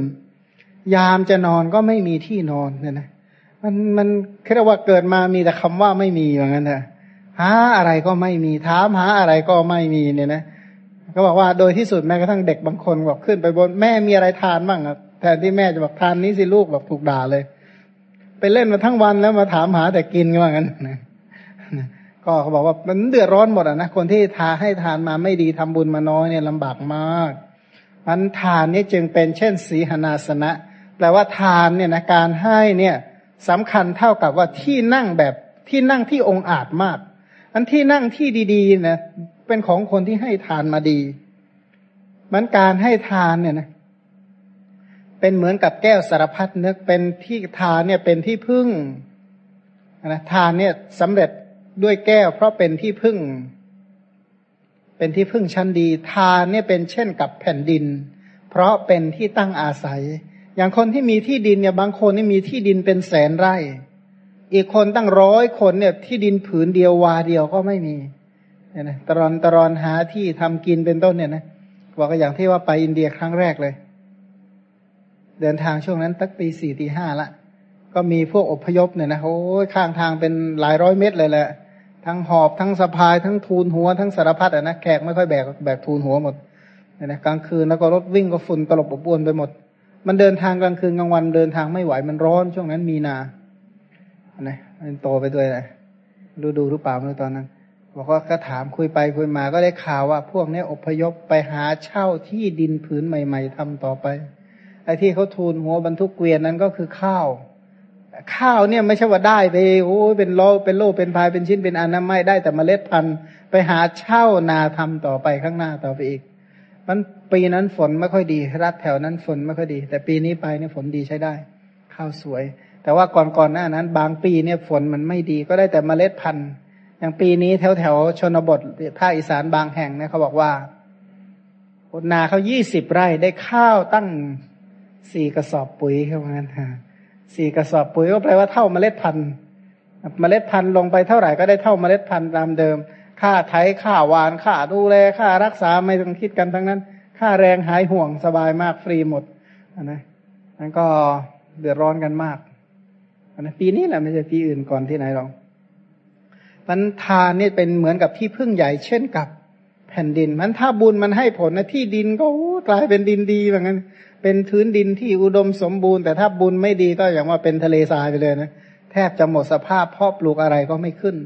ยามจะนอนก็ไม่มีที่นอนเนี่ยนะมันมันแค่ว่าเกิดมามีแต่คำว่าไม่มีอย่างนั้นนะ หาอะไรก็ไม่มีถามหาอะไรก็ไม่มีเนี่ยนะก็บอกว่าโดยที่สุดแม้กระทั่งเด็กบางคนบอกขึ้นไปบนแม่มีอะไรทานบ้างครับแทนที่แม่จะบอกทานนี้สิลูกบอกถูกด่าเลย ไปเล่นมาทั้งวันแล้วมาถามหาแต่กินว่างั้นนะก็เขาบอกว่ามันเดือดร้อนหมดอะนะคนที่ทาให้ทานมาไม่ดีทำบุญมาน้อยเนี่ยลำบากมากมันทานนี่จึงเป็นเช่นสีหนาสนะ แปลว่าทานเนี่ยนะการให้เนี่ยสำคัญเท่ากับว่าที่นั่งแบบที่นั่งที่องอาจมาก อันที่นั่งที่ดีๆนะเป็นของคนที่ให้ทานมาดี มันการให้ทานเนี่ยนะเป็นเหมือนกับแก้วสารพัดนึกเป็นที่ทานเนี่ยเป็นที่พึ่งนะทานเนี่ยสำเร็จด้วยแก้ว เพราะเป็นที่พึ่ง เป็นที่พึ่งชั้นดี ทานเนี่ยเป็นเช่นกับแผ่นดิน เพราะเป็นที่ตั้งอาศัย อย่างคนที่มีที่ดินเนี่ยบางคนนี่มีที่ดินเป็นแสนไร่ อีกคนตั้งร้อยคนเนี่ยที่ดินผืนเดียววาเดียวก็ไม่มีเนี่ยนะตรอนตรอนหาที่ทำกินเป็นต้นเนี่ยนะบอกก็อย่างที่ว่าไปอินเดียครั้งแรกเลย เดินทางช่วงนั้นตั้งตีสี่ตีห้าละก็มีพวกอพยพเนี่ยนะโอ้ยข้างทางเป็นหลายร้อยเมตรเลยแหละทั้งหอบทั้งสะพายทั้งทูลหัวทั้งสารพัดอะนะแขกไม่ค่อยแบกแบกทูลหัวหมดเนี่ยนะกลางคืนแล้วก็รถวิ่งก็ฝุ่นตลบอบอวนไปหมด มันเดินทางกลางคืนกลางวันเดินทางไม่ไหวมันร้อนช่วงนั้นมีนา นะมันโตไปด้วยเลยดูดูหรือเปล่าเมื่อตอนนั้นบอกว่าก็ถามคุยไปคุยมาก็ได้ข่าวว่า พวกนี้อพยพไปหาเช่าที่ดินผืนใหม่ ๆทำต่อไปไอ้ที่เขาทูลหัวบรรทุกเกวียนนั้นก็คือข้าว ข้าวเนี่ยไม่ใช่ว่าได้ไปโอ้เป็นโลเป็นโลเป็นพายเป็นชิ้นเป็นอันนั้นไม่ได้แต่เมล็ดพันธุ์ไปหาเช่านาทำต่อไปข้างหน้าต่อไปอีก มันปีนั้นฝนไม่ค่อยดีรัฐแถวนั้นฝนไม่ค่อยดี แต่ปีนี้ไปเนี่ยฝนดีใช้ได้ ข้าวสวย แต่ว่าก่อนก่อนหน้านั้น บางปีเนี่ยฝนมันไม่ดีก็ได้แต่เมล็ดพันธุ์อย่างปีนี้แถวแถวชนบทภาคอีสานบางแห่งเนี่ยเขาบอกว่านาเขายี่สิบไร่ได้ข้าวตั้งสี่กระสอบปุ๋ยเขาว่างั้นฮะสี่กระสอบปุ๋ยก็แปลว่าเท่าเมล็ดพันธุ์เมล็ดพันธุ์ลงไปเท่าไหร่ก็ได้เท่าเมล็ดพันธุ์ตามเดิม ค่าไถค่าหวาน ค่าดูแล ค่ารักษาไม่ต้องคิดกันทั้งนั้น ค่าแรงหายห่วงสบายมากฟรีหมดนะนั่นก็เดือดร้อนกันมาก นะปีนี้แหละไม่ใช่ปีอื่นก่อนที่ไหนหรอกมันทานนี่เป็นเหมือนกับที่พึ่งใหญ่เช่นกับแผ่นดิน มันถ้าบุญมันให้ผลนะที่ดินก็กลายเป็นดินดีแบบนั้น เป็นพื้นดินที่อุดมสมบูรณ์แต่ถ้าบุญไม่ดีก็อย่างว่าเป็นทะเลทรายไปเลยนะแทบจะหมดสภาพเพาะปลูกอะไรก็ไม่ขึ้น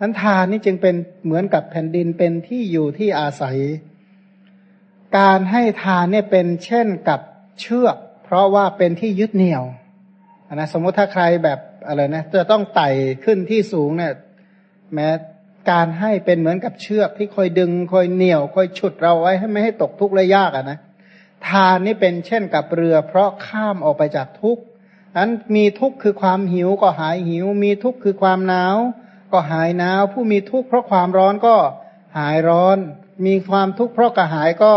นั้นทานนี่จึงเป็นเหมือนกับแผ่นดินเป็นที่อยู่ที่อาศัย การให้ทานเนี่ยเป็นเช่นกับเชือก เพราะว่าเป็นที่ยึดเหนี่ยว นะสมมติถ้าใครแบบอะไรนะจะต้องไต่ขึ้นที่สูงเนี่ย แม้การให้เป็นเหมือนกับเชือกที่คอยดึงคอยเหนี่ยวคอยฉุดเราไว้ให้ไม่ให้ตกทุกข์และยากอะนะทานนี่เป็นเช่นกับเรือ เพราะข้ามออกไปจากทุกข์นั้นมีทุกข์คือความหิวก็หายหิว มีทุกข์คือความหนาว ก็หายหนาว ผู้มีทุกข์เพราะความร้อนก็หายร้อน มีความทุกข์เพราะกระหายก็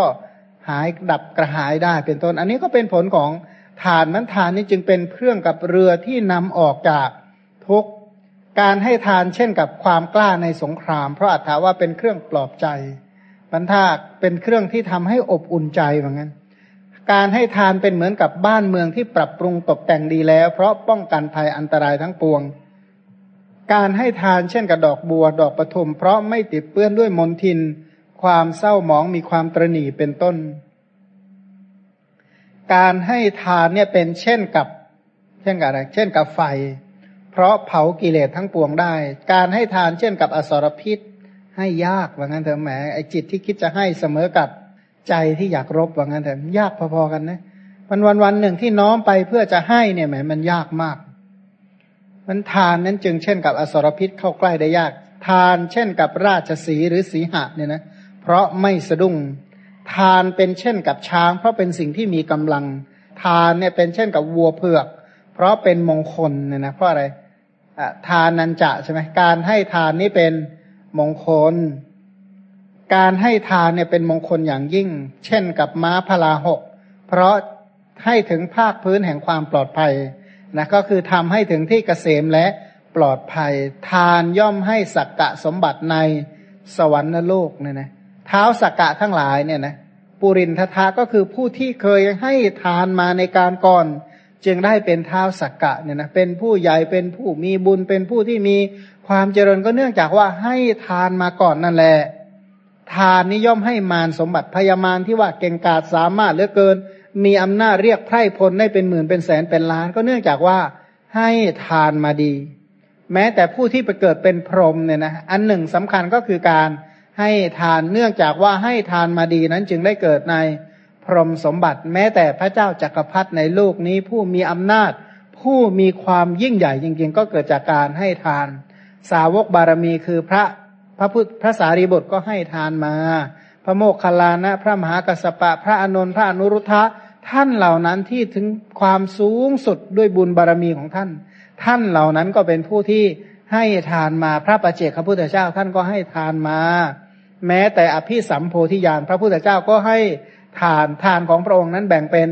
หายดับกระหายได้เป็นต้น อันนี้ก็เป็นผลของ ทานนั้นทานนี้จึงเป็นเครื่องกับเรือที่นำออกจากทุกการให้ทานเช่นกับความกล้าในสงคราม เพราะอัตถาว่าเป็นเครื่องปลอบใจบรรทาเป็นเครื่องที่ทำให้อบอุ่นใจเหมือนกันการให้ทานเป็นเหมือนกับบ้านเมืองที่ปรับปรุงตกแต่งดีแล้ว เพราะป้องกันภัยอันตรายทั้งปวง การให้ทานเช่นกับดอกบัวดอกปทุมเพราะไม่ติดเปื้อนด้วยมลทิน ความเศร้าหมองมีความตรณีเป็นต้น การให้ทานเนี่ยเป็นเช่นกับ เช่นกับอะไร เช่นกับไฟ เพราะเผากิเลสทั้งปวงได้ การให้ทานเช่นกับอสรพิษ ให้ยากว่างั้นเถอะแหมไอจิตที่คิดจะให้เสมอกับใจที่อยากรบว่างั้นเถอะยากพอๆกันนะวันวันวันหนึ่งที่น้อมไปเพื่อจะให้เนี่ยแหมมันยากมาก มันทานนั้นจึงเช่นกับอสรพิษเข้าใกล้ได้ยาก ทานเช่นกับราชสีหรือสีหะเนี่ยนะ เพราะไม่สะดุ้ง ทานเป็นเช่นกับช้าง เพราะเป็นสิ่งที่มีกำลัง ทานเนี่ยเป็นเช่นกับวัวเผือก เพราะเป็นมงคลเนี่ยนะเพราะอะไรทานนันจะใช่ไหมการให้ทานนี้เป็นมงคล การให้ทานเนี่ยเป็นมงคลอย่างยิ่ง เช่นกับม้าพลาหก เพราะให้ถึงภาคพื้นแห่งความปลอดภัยนะก็คือทำให้ถึงที่เกษมและปลอดภัย ทานย่อมให้สักกะสมบัติในสวรรค์โลกเนี่ยนะเท้าสักกะทั้งหลายเนี่ยนะ ปุรินทธาก็คือผู้ที่เคยให้ทานมาในการก่อน จึงได้เป็นเท้าสักกะเนี่ยนะเป็นผู้ใหญ่เป็นผู้มีบุญเป็นผู้ที่มีความเจริญก็เนื่องจากว่าให้ทานมาก่อนนั่นแหละ ทานนิย่อมให้มารสมบัติพยามารที่ว่าเก่งกาจสามารถเหลือเกิน มีอำนาจเรียกไพร่พลได้เป็นหมื่นเป็นแสนเป็นล้าน ก็เนื่องจากว่าให้ทานมาดี แม้แต่ผู้ที่ไปเกิดเป็นพรหมเนี่ยนะอันหนึ่งสำคัญก็คือการ ให้ทานเนื่องจากว่าให้ทานมาดีนั้นจึงได้เกิดในพรหมสมบัติ แม้แต่พระเจ้าจักรพรรดิในโลกนี้ผู้มีอำนาจ ผู้มีความยิ่งใหญ่จริงๆ ก็เกิดจากการให้ทาน สาวกบารมีคือพระพระพุทธพระสารีบุตรก็ให้ทานมา พระโมคคัลลานะ พระมหากัสปะ พระอนุนพระอนุรุทธะท่านเหล่านั้นที่ถึงความสูงสุดด้วยบุญบารมีของท่าน ท่านเหล่านั้นก็เป็นผู้ที่ให้ทานมาพระประเจกพระพุทธเจ้าท่านก็ให้ทานมา แม้แต่อภิสัมโพธิญาณพระพุทธเจ้าก็ให้ทานทานของพระองค์นั้นแบ่งเป็น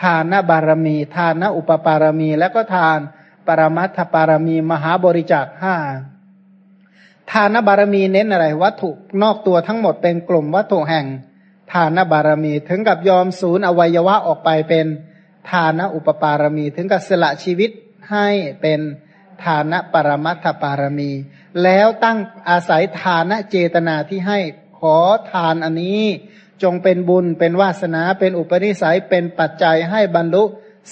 ทานนบารมี ทานนอุปปารมี และก็ทานปรมัตถปารมี มหาบริจาคห้าทานบารมีเน้นอะไร วัตถุนอกตัวทั้งหมดเป็นกลุ่มวัตถุแห่ง ทานบารมีถึงกับยอมศูนย์อวัยวะออกไปเป็นทานอุปปารมี ถึงกับสละชีวิตให้เป็นทานปรมัตถปารมี แล้วตั้งอาศัยทานเจตนาที่ให้ขอทานอันนี้ จงเป็นบุญเป็นวาสนาเป็นอุปนิสัยเป็นปัจจัยให้บรรลุ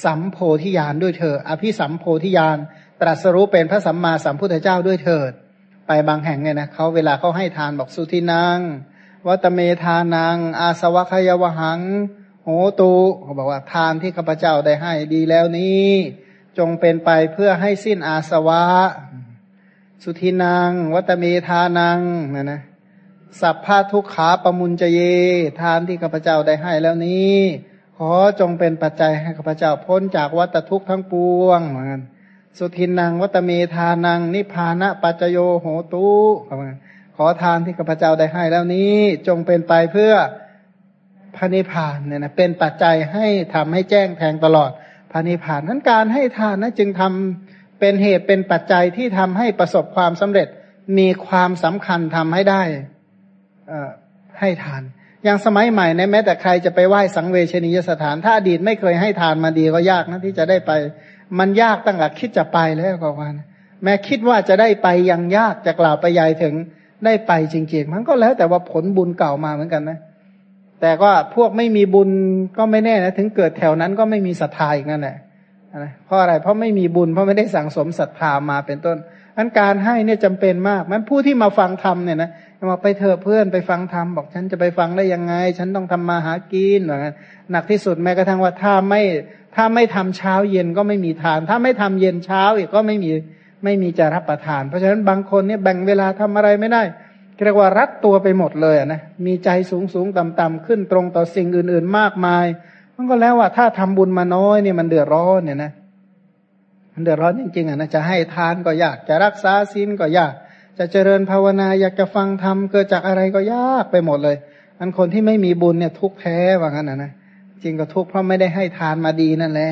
สัมโพธิญาณด้วยเถิดอภิสัมโพธิญาณตรัสรู้เป็นพระสัมมาสัมพุทธเจ้าด้วยเถิด ไปบางแห่งเนี่ยนะเขาเวลาเขาให้ทานบอกสุทินางวัตเมทานัง อาสวะขยวหัง โหตูเขาบอกว่าทานที่ข้าพเจ้าได้ให้ดีแล้วนี้ จงเป็นไปเพื่อให้สิ้นอาสวะ สุทินางวัตเมทานังนะนะสัพพะทุกขาปมุญจเย ทานที่ข้าพเจ้าได้ให้แล้วนี้ ขอจงเป็นปัจจัยให้ข้าพเจ้าพ้นจากวัตทุกข์ทั้งปวงเหมือนกันสุทินนางวัตเมธานัง นิพานะปัจโยโหตุขอทานที่ข้าพเจ้าได้ให้แล้วนี้ จงเป็นไปเพื่อพระนิพพานเนี่ยนะเป็นปัจจัยให้ทำให้แจ้งแทงตลอดพระนิพพานนั้นการให้ทานนะจึงทำ เป็นเหตุเป็นปัจจัยที่ทำให้ประสบความสำเร็จมีความสำคัญทำให้ได้ให้ทาน อย่างสมัยใหม่เนี่ยแม้แต่ใครจะไปไหว้สังเวชนียสถาน ถ้าอดีตไม่เคยให้ทานมาดีก็ยากนะที่จะได้ไป มันยากตั้งแต่คิดจะไปแล้วก็ว่าแม้คิดว่าจะได้ไปยังยากจะกล่าวไปใหญ่ถึงได้ไปจริงๆ มันก็แล้วแต่ว่าผลบุญเก่ามาเหมือนกันนะ แต่ก็พวกไม่มีบุญก็ไม่แน่นะ ถึงเกิดแถวนั้นก็ไม่มีศรัทธาอีกนั่นแหละ เพราะอะไร เพราะไม่มีบุญ เพราะไม่ได้สั่งสมศรัทธามาเป็นต้นอันการให้เนี่ยจำเป็นมากมันผู้ที่มาฟังธรรมเนี่ยนะบอกไปเถอะเพื่อนไปฟังธรรมบอกฉันจะไปฟังได้ยังไง ฉันต้องทำมาหากินเหมือนกันหนักที่สุดแม้กระทั่งว่าถ้าไม่ถ้าไม่ทำเช้าเย็นก็ไม่มีทาน ถ้าไม่ทำเย็นเช้าอีกก็ไม่มีไม่มีจะรับประทาน เพราะฉะนั้นบางคนเนี่ยแบ่งเวลาทำอะไรไม่ได้เรียกว่ารัดตัวไปหมดเลยนะมีใจสูงสูงต่ำต่ำขึ้นตรงต่อสิ่งอื่น ๆ มากมาย มันก็แล้วว่าถ้าทำบุญมาน้อยเนี่ยมันเดือดร้อนเนี่ยนะมันเดือดร้อนจริงๆอะนะจะให้ทานก็ยากจะรักษาศีลก็ยาก จะเจริญภาวนาอยากจะฟังธรรมเกิดจากอะไรก็ยากไปหมดเลย อันคนที่ไม่มีบุญเนี่ยทุกแท้ว่างั้นนะนะจริงก็ทุกเพราะไม่ได้ให้ทานมาดีนั่นแหละ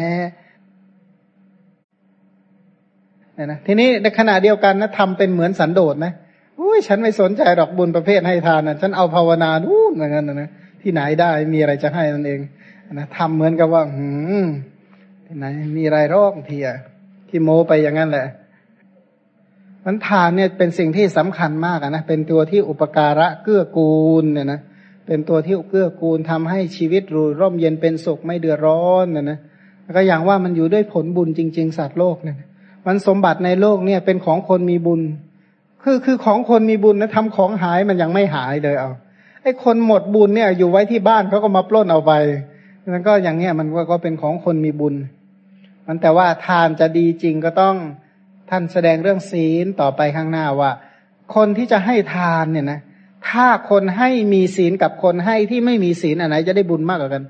เนี่ยนะ ทีนี้ในขณะเดียวกันนะทำเป็นเหมือนสันโดษนะอุ้ยฉันไม่สนใจดอกบุญประเภทให้ทานนะฉันเอาภาวนานู่นเหมือนกันนะที่ไหนได้มีอะไรจะให้นั่นเอง นะทำเหมือนกับว่า หืมที่ไหน มีอะไรรอกทีอะที่โมไปอย่างนั้นแหละมันทานเนี่ยเป็นสิ่งที่สำคัญมากนะเป็นตัวที่อุปการะเกื้อกูลเนี่ยนะเป็นตัวที่เกื้อกูลทำให้ชีวิตรูร่มเย็นเป็นสุขไม่เดือดร้อนเนะนะแล้วก็อย่างว่ามันอยู่ด้วยผลบุญจริง ๆ สัตว์โลกเนี่ยมันสมบัติในโลกเนี่ยเป็นของคนมีบุญ คือคือของคนมีบุญนะทำของหายมันยังไม่หายเลยเอาไอ้คนหมดบุญเนี่ยอยู่ไว้ที่บ้านเขาก็มาปล้นเอาไป มันก็อย่างเงี้ยมันก็เป็นของคนมีบุญ มันแต่ว่าทานจะดีจริงก็ต้องท่านแสดงเรื่องศีลต่อไปข้างหน้าว่า คนที่จะให้ทานเนี่ยนะ ถ้าคนให้มีศีลกับคนให้ที่ไม่มีศีลอันไหนจะได้บุญมากกว่ากัน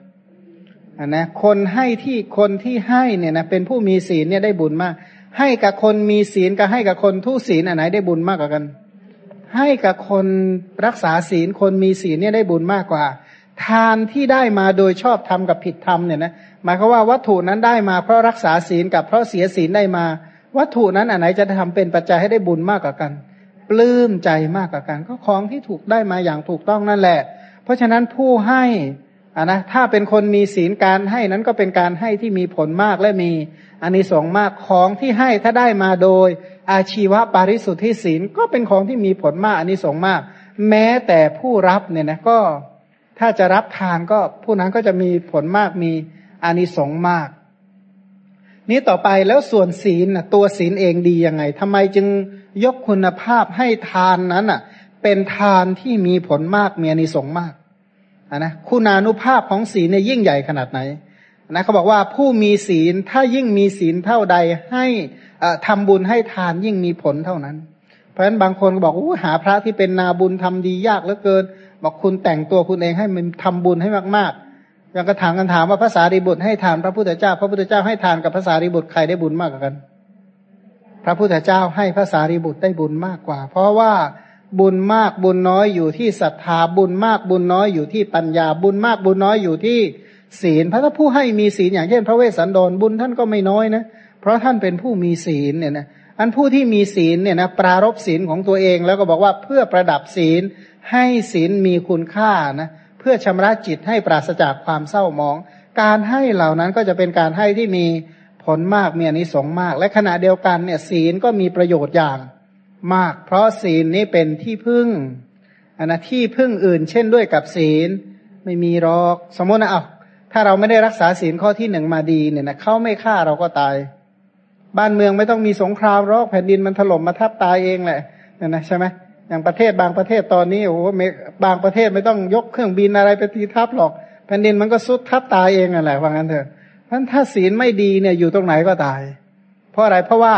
อันนะคนให้ที่คนที่ให้เนี่ยนะเป็นผู้มีศีลเนี่ยได้บุญมาก ให้กับคนมีศีลกับให้กับคนทุศีลอันไหนได้บุญมากกว่ากัน ให้กับคนรักษาศีลคนมีศีลเนี่ยได้บุญมากกว่า ทานที่ได้มาโดยชอบทำกับผิดทำเนี่ยนะหมายความว่าวัตถุนั้นได้มาเพราะรักษาศีลกับเพราะเสียศีลได้มา วัตถุนั้นอันไหนจะทำเป็นปัจจัยให้ได้บุญมากกว่ากัน ปลื้มใจมากกว่ากัน ก็ของที่ถูกได้มาอย่างถูกต้องนั่นแหละ เพราะฉะนั้นผู้ให้อะนะถ้าเป็นคนมีศีลการให้นั้นก็เป็นการให้ที่มีผลมากและมีอานิสงส์มากของที่ให้ถ้าได้มาโดย อาชีวะปาริสุทธิศีลก็เป็นของที่มีผลมากอานิสงส์มาก แม้แต่ผู้รับเนี่ยนะก็ ถ้าจะรับทานก็ผู้นั้นก็จะมีผลมากมีอานิสงส์มาก นี้ต่อไปแล้วส่วนศีลนะตัวศีลเองดียังไงทำไมจึงยกคุณภาพให้ทานนั้นอะ เป็นทานที่มีผลมากมีอานิสงส์มากนะคุณานุภาพของศีลเนี่ยยิ่งใหญ่ขนาดไหนนะเขาบอกว่าผู้มีศีลถ้ายิ่งมีศีลเท่าใดให้ทำบุญให้ทานยิ่งมีผลเท่านั้น เพราะฉะนั้นบางคนก็บอกอ้หาพระที่เป็นนาบุญทำดียากเหลือเกิน บอกคุณแต่งตัวคุณเองให้มันทำบุญให้มากๆยังกระถางกันถามว่าภาษาริบุตรให้ทานพระพุทธเจ้า พระพุทธเจ้าให้ทานกับภาษาริบุตรใครได้บุญมากกว่ากัน พระพุทธเจ้าให้ภาษาริบุตรได้บุญมากกว่า เพราะว่าบุญมากบุญน้อยอยู่ที่ศรัทธาบุญมากบุญน้อยอยู่ที่ปัญญา บุญมากบุญน้อยอยู่ที่ศีลพระถ้าผู้ให้มีศีลอย่างเช่น พระเวสสันดรบุญท่านก็ไม่น้อยนะ เพราะท่านเป็นผู้มีศีลเนี่ยนะอันผู้ที่มีศีลเนี่ยนะปรารบศีลของตัวเองแล้วก็บอกว่าเพื่อประดับศีล ให้ศีลมีคุณค่านะเพื่อชำระจิตให้ปราศจากความเศร้าหมอง การให้เหล่านั้นก็จะเป็นการให้ที่มีผลมากมีอนิสงส์มาก และขณะเดียวกันเนี่ยศีลก็มีประโยชน์อย่างมาก เพราะศีลนี้เป็นที่พึ่งอันนะที่พึ่งอื่น เช่นด้วยกับศีลไม่มีหรอก สมมตินะเอาถ้าเราไม่ได้รักษาศีลข้อที่หนึ่งมาดีเนี่ยนะเขาไม่ฆ่าเราก็ตาย บ้านเมืองไม่ต้องมีสงครามหรอกแผ่นดินมันถล่มมาทับตายเองแหละเนี่ยนะใช่ไหม อย่างประเทศบางประเทศตอนนี้โอ้โหบางประเทศไม่ต้องยกเครื่องบินอะไรไปตีทับหรอก แผ่นดินมันก็ซุดทับตายเองอะไรว่างั้นเถอะเพราะถ้าศีลไม่ดีเนี่ยอยู่ตรงไหนก็ตาย เพราะอะไรเพราะว่า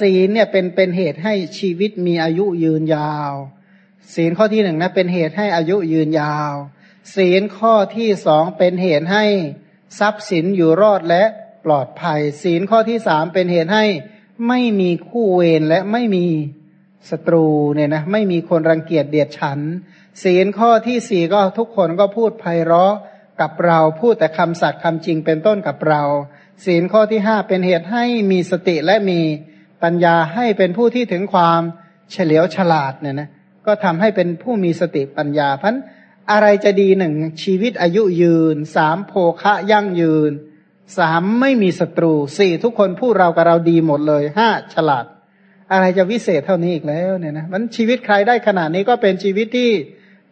ศีลเนี่ยเป็นเป็นเหตุให้ชีวิตมีอายุยืนยาว ศีลข้อที่หนึ่งนะเป็นเหตุให้อายุยืนยาว ศีลข้อที่สองเป็นเหตุให้ทรัพย์สินอยู่รอดและปลอดภัย ศีลข้อที่สามเป็นเหตุให้ไม่มีคู่เวรและไม่มี ศัตรูเนี่ยนะไม่มีคนรังเกียจเดียดฉัน ศีลข้อที่สี่ก็ทุกคนก็พูดไพเราะกับเราพูดแต่คำสัตย์คำจริงเป็นต้นกับเรา ศีลข้อที่ห้าเป็นเหตุให้มีสติและมีปัญญาให้เป็นผู้ที่ถึงความเฉลียวฉลาดเนี่ยนะก็ทำให้เป็นผู้มีสติปัญญาพันอะไรจะดีหนึ่งชีวิตอายุยืนสามโภคะยั่งยืนสามไม่มีศัตรูสี่ทุกคนพูดเรากับเราดีหมดเลยห้าฉลาด อะไรจะวิเศษเท่านี้อีกแล้วเนี่ยนะมันชีวิตใครได้ขนาดนี้ก็เป็นชีวิตที่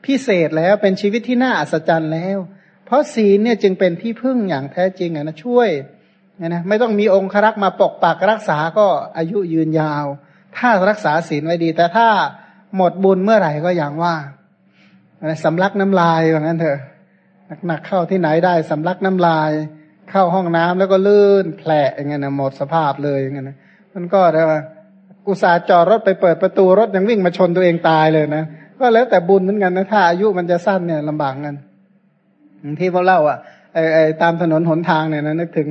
พิเศษแล้วเป็นชีวิตที่น่าอัศจรรย์แล้ว เพราะศีลเนี่ยจึงเป็นที่พึ่งอย่างแท้จริงอะนะช่วยเนี่ยนะไม่ต้องมีองค์ครักษ์มาปกปักรักษาก็อายุยืนยาว ถ้ารักษาศีลไว้ดี แต่ถ้าหมดบุญเมื่อไหร่ก็อย่างว่าสำลักน้ำลายอย่างนั้นเถอะหนักๆเข้าที่ไหนได้สำลักน้ำลาย เข้าห้องน้ำแล้วก็ลื่นแผลอย่างเงี้ยนะหมดสภาพเลยอย่างเงี้ยนะมันก็ได้ว่า กุศลจอดรถไปเปิดประตูรถยังวิ่งมาชนตัวเองตายเลยนะก็แล้วแต่บุญเหมือนกันนะถ้าอายุมันจะสั้นเนี่ยลำบากกันที่พวกเล่าอะไอ้ไอ้ตามถนนหนทางเนี่ยนะนึกถึง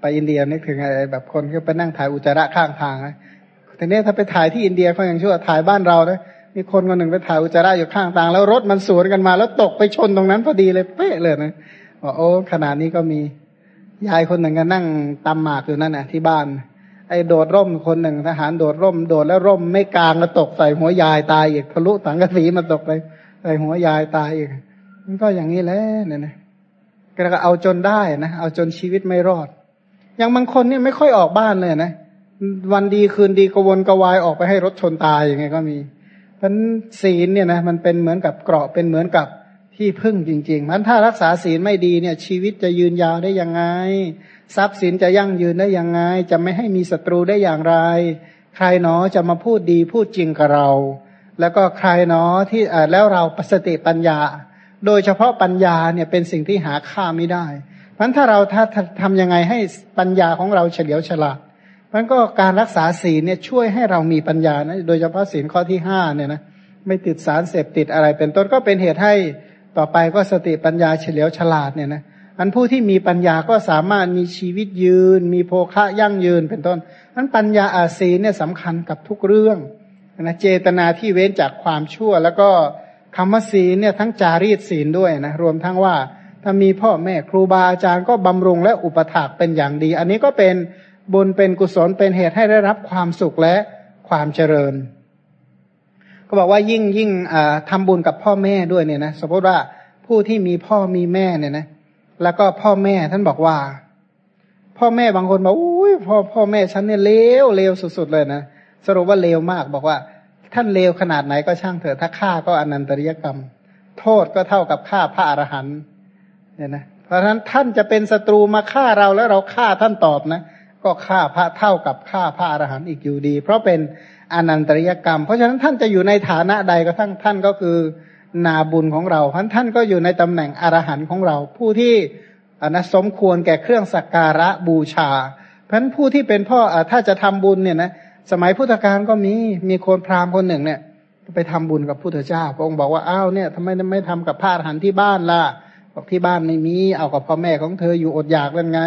ไปอินเดียนึกถึงอะไรแบบคนที่ไปนั่งถ่ายอุจจาระข้างทางนะแต่เนี้ยถ้าไปถ่ายที่อินเดียเขาย่างชั่วถ่ายบ้านเรานะมีคนคนหนึ่งไปถ่ายอุจจาระอยู่ข้างทาง แล้วรถมันสวนกันมาแล้วตกไปชนตรงนั้นพอดีเลยเป๊ะเลยนะบอกโอ้ขนาดนี้ก็มียายคนหนึ่งก็นั่งตำหมากอยู่นั่นน่ะที่บ้าน ไอ้โดดร่มคนหนึ่งทหารโดดร่ม โดดแล้วร่มไม่กลางแล้วตกใส่หัวยายตายอีกทะลุสังกะสีมาตกไปใส่หัวยายตายอีกมันก็อย่างนี้แหละเนี่ยนะก็เอาจนได้นะเอาจนชีวิตไม่รอด อย่างบางคนเนี่ยไม่ค่อยออกบ้านเลยนะวันดีคืนดีกวนกวายออกไปให้รถชนตายอย่างไงก็มีเพราะศีลเนี่ยนะมันเป็นเหมือนกับเกราะเป็นเหมือนกับที่พึ่งจริงๆมันถ้ารักษาศีลไม่ดีเนี่ย ชีวิตจะยืนยาวได้ยังไง ทรัพย์สินจะยั่งยืนได้ยังไง จะไม่ให้มีศัตรูได้อย่างไร ใครเนาะจะมาพูดดีพูดจริงกับเรา แล้วก็ใครเนาะที่แล้วเราปสติปัญญา โดยเฉพาะปัญญาเนี่ยเป็นสิ่งที่หาค่าไม่ได้เพราะถ้าเราถ้าทำยังไงให้ปัญญาของเราเฉลียวฉลาดมันก็การรักษาศีลเนี่ยช่วยให้เรามีปัญญานะโดยเฉพาะศีลข้อที่ห้าเนี่ยนะไม่ติดสารเสพติดอะไรเป็นต้นก็เป็นเหตุให้ต่อไปก็สติปัญญาเฉลียวฉลาดเนี่ยนะ อันผู้ที่มีปัญญาก็สามารถมีชีวิตยืน มีโภคะยั่งยืนเป็นต้นนั้นปัญญาอาศีเนี่ยสำคัญกับทุกเรื่องนะเจตนาที่เว้นจากความชั่ว แล้วก็คำว่าศีลเนี่ยทั้งจารีตศีลด้วยนะรวมทั้งว่าถ้ามีพ่อแม่ครูบาอาจารย์ก็บำรุงและอุปถากเป็นอย่างดี อันนี้ก็เป็นบุญเป็นกุศลเป็นเหตุให้ได้รับความสุขและความเจริญ ก็บอกว่ายิ่งยิ่งทำบุญกับพ่อแม่ด้วยเนี่ยนะสมมติว่าผู้ที่มีพ่อมีแม่เนี่ยนะ แล้วก็พ่อแม่ท่านบอกว่า พ่อแม่บางคนบอกอุ้ยพ่อพ่อแม่ฉันเนี่ยเลวเลวสุดๆเลยนะสรุปว่าเลวมากบอกว่า ท่านเลวขนาดไหนก็ช่างเถอะถ้าฆ่าก็อนันตริยกรรม โทษก็เท่ากับฆ่าพระอรหันต์เนี่ยนะเพราะฉะนั้นท่านจะเป็นศัตรูมาฆ่าเราแล้วเราฆ่าท่านตอบนะ ก็ฆ่าพระเท่ากับฆ่าพระอรหันต์อีกอยู่ดี เพราะเป็นอนันตริยกรรม เพราะฉะนั้นท่านจะอยู่ในฐานะใดก็ทั้งท่านก็คือ นาบุญของเราเพราะท่านก็อยู่ในตำแหน่งอรหันต์ของเรา ผู้ที่อนะสมควรแก่เครื่องสักการะบูชาเพราะนั้นผู้ที่เป็นพ่อถ้าจะทำบุญเนี่ยนะสมัยพุทธกาลก็มีมีคนพราหมณ์คนหนึ่งเนี่ยไปทำบุญกับพุทธเจ้าพระองค์บอกว่าอ้าวเนี่ยทำไมไม่ทำกับพระอรหันต์ที่บ้านล่ะบอกที่บ้านไม่มีเอากับพ่อแม่ของเธออยู่อดอยากเป็นไง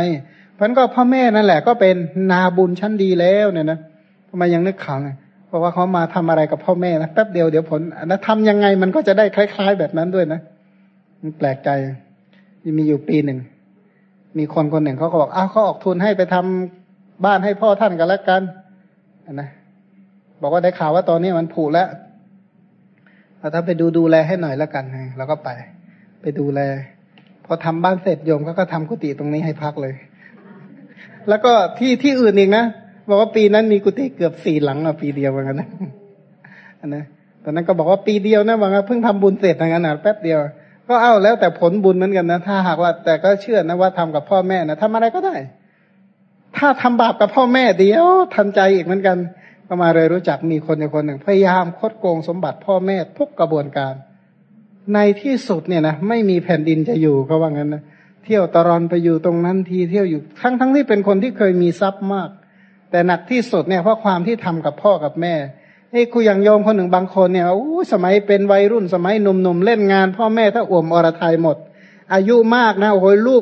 เพราะนั้นก็พ่อแม่นั่นแหละก็เป็นนาบุญชั้นดีแล้วเนี่ยนะทำไมยังนึกข่าวไง เพราะว่าเขามาทำอะไรกับพ่อแม่นะแป๊บเดียวเดี๋ยวผลนะทำยังไงมันก็จะได้คล้าย ๆ แบบนั้นด้วยนะมันแปลกใจมีอยู่ปีหนึ่งมีคนคนหนึ่งเขาก็บอกอ้าวเขาออกทุนให้ไปทำบ้านให้พ่อท่านกันแล้วกันนะบอกว่าได้ข่าวว่าตอนนี้มันผุแล้วเราถ้าไปดูดูแลให้หน่อยแล้วกันเราก็ไป ไปดูแล พอทำบ้านเสร็จโยมก็ก็ทำกุฏิตรงนี้ให้พักเลย แล้วก็ที่ที่อื่นอีกนะ บอกว่าปีนั้นมีกุฏิเกือบสี่หลังอะปีเดียวเหมือนกันนะนะตอนนั้นก็บอกว่าปีเดียวนะว่าเพิ่งทำบุญเสร็จอย่างนั้นนะแป๊บเดียว ก็เอาแล้วแต่ผลบุญเหมือนกันนะ ถ้าหากว่าแต่ก็เชื่อนะว่าทำกับพ่อแม่นะทำอะไรก็ได้ ถ้าทำบาปกับพ่อแม่เดียวทันใจอีกเหมือนกัน ก็มาเลยรู้จักมีคนคนหนึ่งพยายามคดโกงสมบัติพ่อแม่ทุกกระบวนการ ในที่สุดเนี่ยนะไม่มีแผ่นดินจะอยู่เขาว่างั้นนะเที่ยวตรอนไปอยู่ตรงนั้นทีเที่ยวอยู่ทั้งทั้งที่เป็นคนที่เคยมีทรัพย์มาก แต่หนักที่สุดเนี่ยเพราะความที่ทำกับพ่อกับแม่ไอ้คุยอย่างโยมคนหนึ่งบางคนเนี่ยโอ้สมัยเป็นวัยรุ่นสมัยหนุ่มๆเล่นงาน พ่อแม่ถ้าอ่วมอรทัยหมด อายุมากนะโอ้ยลูก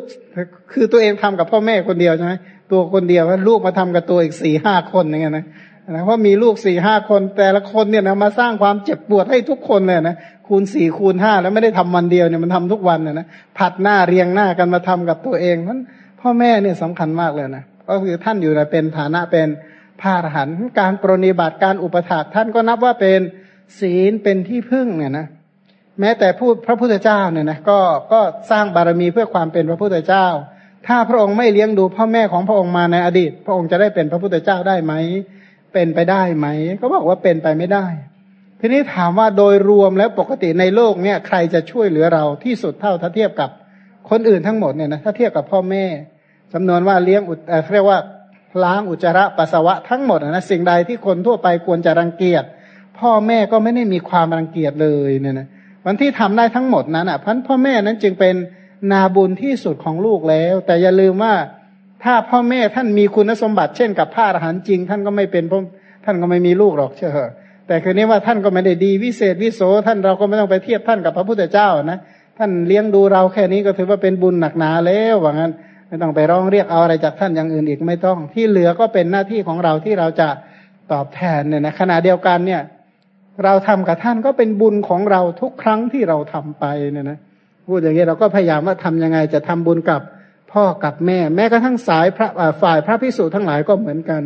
คือตัวเองทำกับพ่อแม่คนเดียวใช่ไหมตัวคนเดียวลูกมาทำกับตัวอีกสี่ห้าคนอย่างเงี้ยนะนะเพราะมีลูกสี่ห้าคนแต่ละคนเนี่ยนะมาสร้างความเจ็บปวดให้ทุกคนเลยนะคูณสี่คูณห้าแล้วไม่ได้ทำวันเดียวเนี่ยมันทำทุกวันนะนะผัดหน้าเรียงหน้ากันมาทำกับตัวเองนั้นพ่อแม่เนี่ยสำคัญมากเลยนะ ก็คือท่านอยู่ในเป็นฐานะเป็นพาหันการปรนิบัติการอุปถากท่านก็นับว่าเป็นศีลเป็นที่พึ่งเนี่ยนะแม้แต่พูดพระพุทธเจ้าเนี่ยนะก็ก็สร้างบารมีเพื่อความเป็นพระพุทธเจ้า ถ้าพระองค์ไม่เลี้ยงดูพ่อแม่ของพระองค์มาในอดีต พระองค์จะได้เป็นพระพุทธเจ้าได้ไหมเป็นไปได้ไหม ก็บอกว่าเป็นไปไม่ได้ ทีนี้ถามว่าโดยรวมแล้วปกติในโลกเนี่ยใครจะช่วยเหลือเราที่สุดเท่าถ้าเทียบกับคนอื่นทั้งหมดเนี่ยนะถ้าเทียบกับพ่อแม่ จำนวนว่าเลี้ยงอุเรียกว่าล้างอุจจาระปัสสาวะทั้งหมดนะสิ่งใดที่คนทั่วไปควรจะรังเกียจ พ่อแม่ก็ไม่ได้มีความรังเกียจเลยเนี่ยนะวันที่ทำได้ทั้งหมดนั้นอะพันพ่อแม่นั้นจึงเป็นนาบุญที่สุดของลูกแล้ว แต่อย่าลืมว่าถ้าพ่อแม่ท่านมีคุณสมบัติเช่นกับพระอรหันต์จริง ท่านก็ไม่เป็นท่านก็ไม่มีลูกหรอกเชื่อแต่คือนี้ว่าท่านก็ไม่ได้ดีวิเศษวิโสท่านเราก็ไม่ต้องไปเทียบท่านกับพระพุทธเจ้านะท่านเลี้ยงดูเราแค่นี้ก็ถือว่าเป็นบุญหนักหนาแล้วว่างั้น ไม่ต้องไปร้องเรียกเอาอะไรจากท่านอย่างอื่นอีกไม่ต้อง ที่เหลือก็เป็นหน้าที่ของเราที่เราจะตอบแทนเนี่ยนะขณะเดียวกันเนี่ย เราทำกับท่านก็เป็นบุญของเราทุกครั้งที่เราทำไปเนี่ยนะพูดอย่างนี้เราก็พยายามว่าทำยังไงจะทำบุญกับพ่อกับแม่ แม้กระทั่งสายพระฝ่ายพระพิสุทั้งหลายก็เหมือนกัน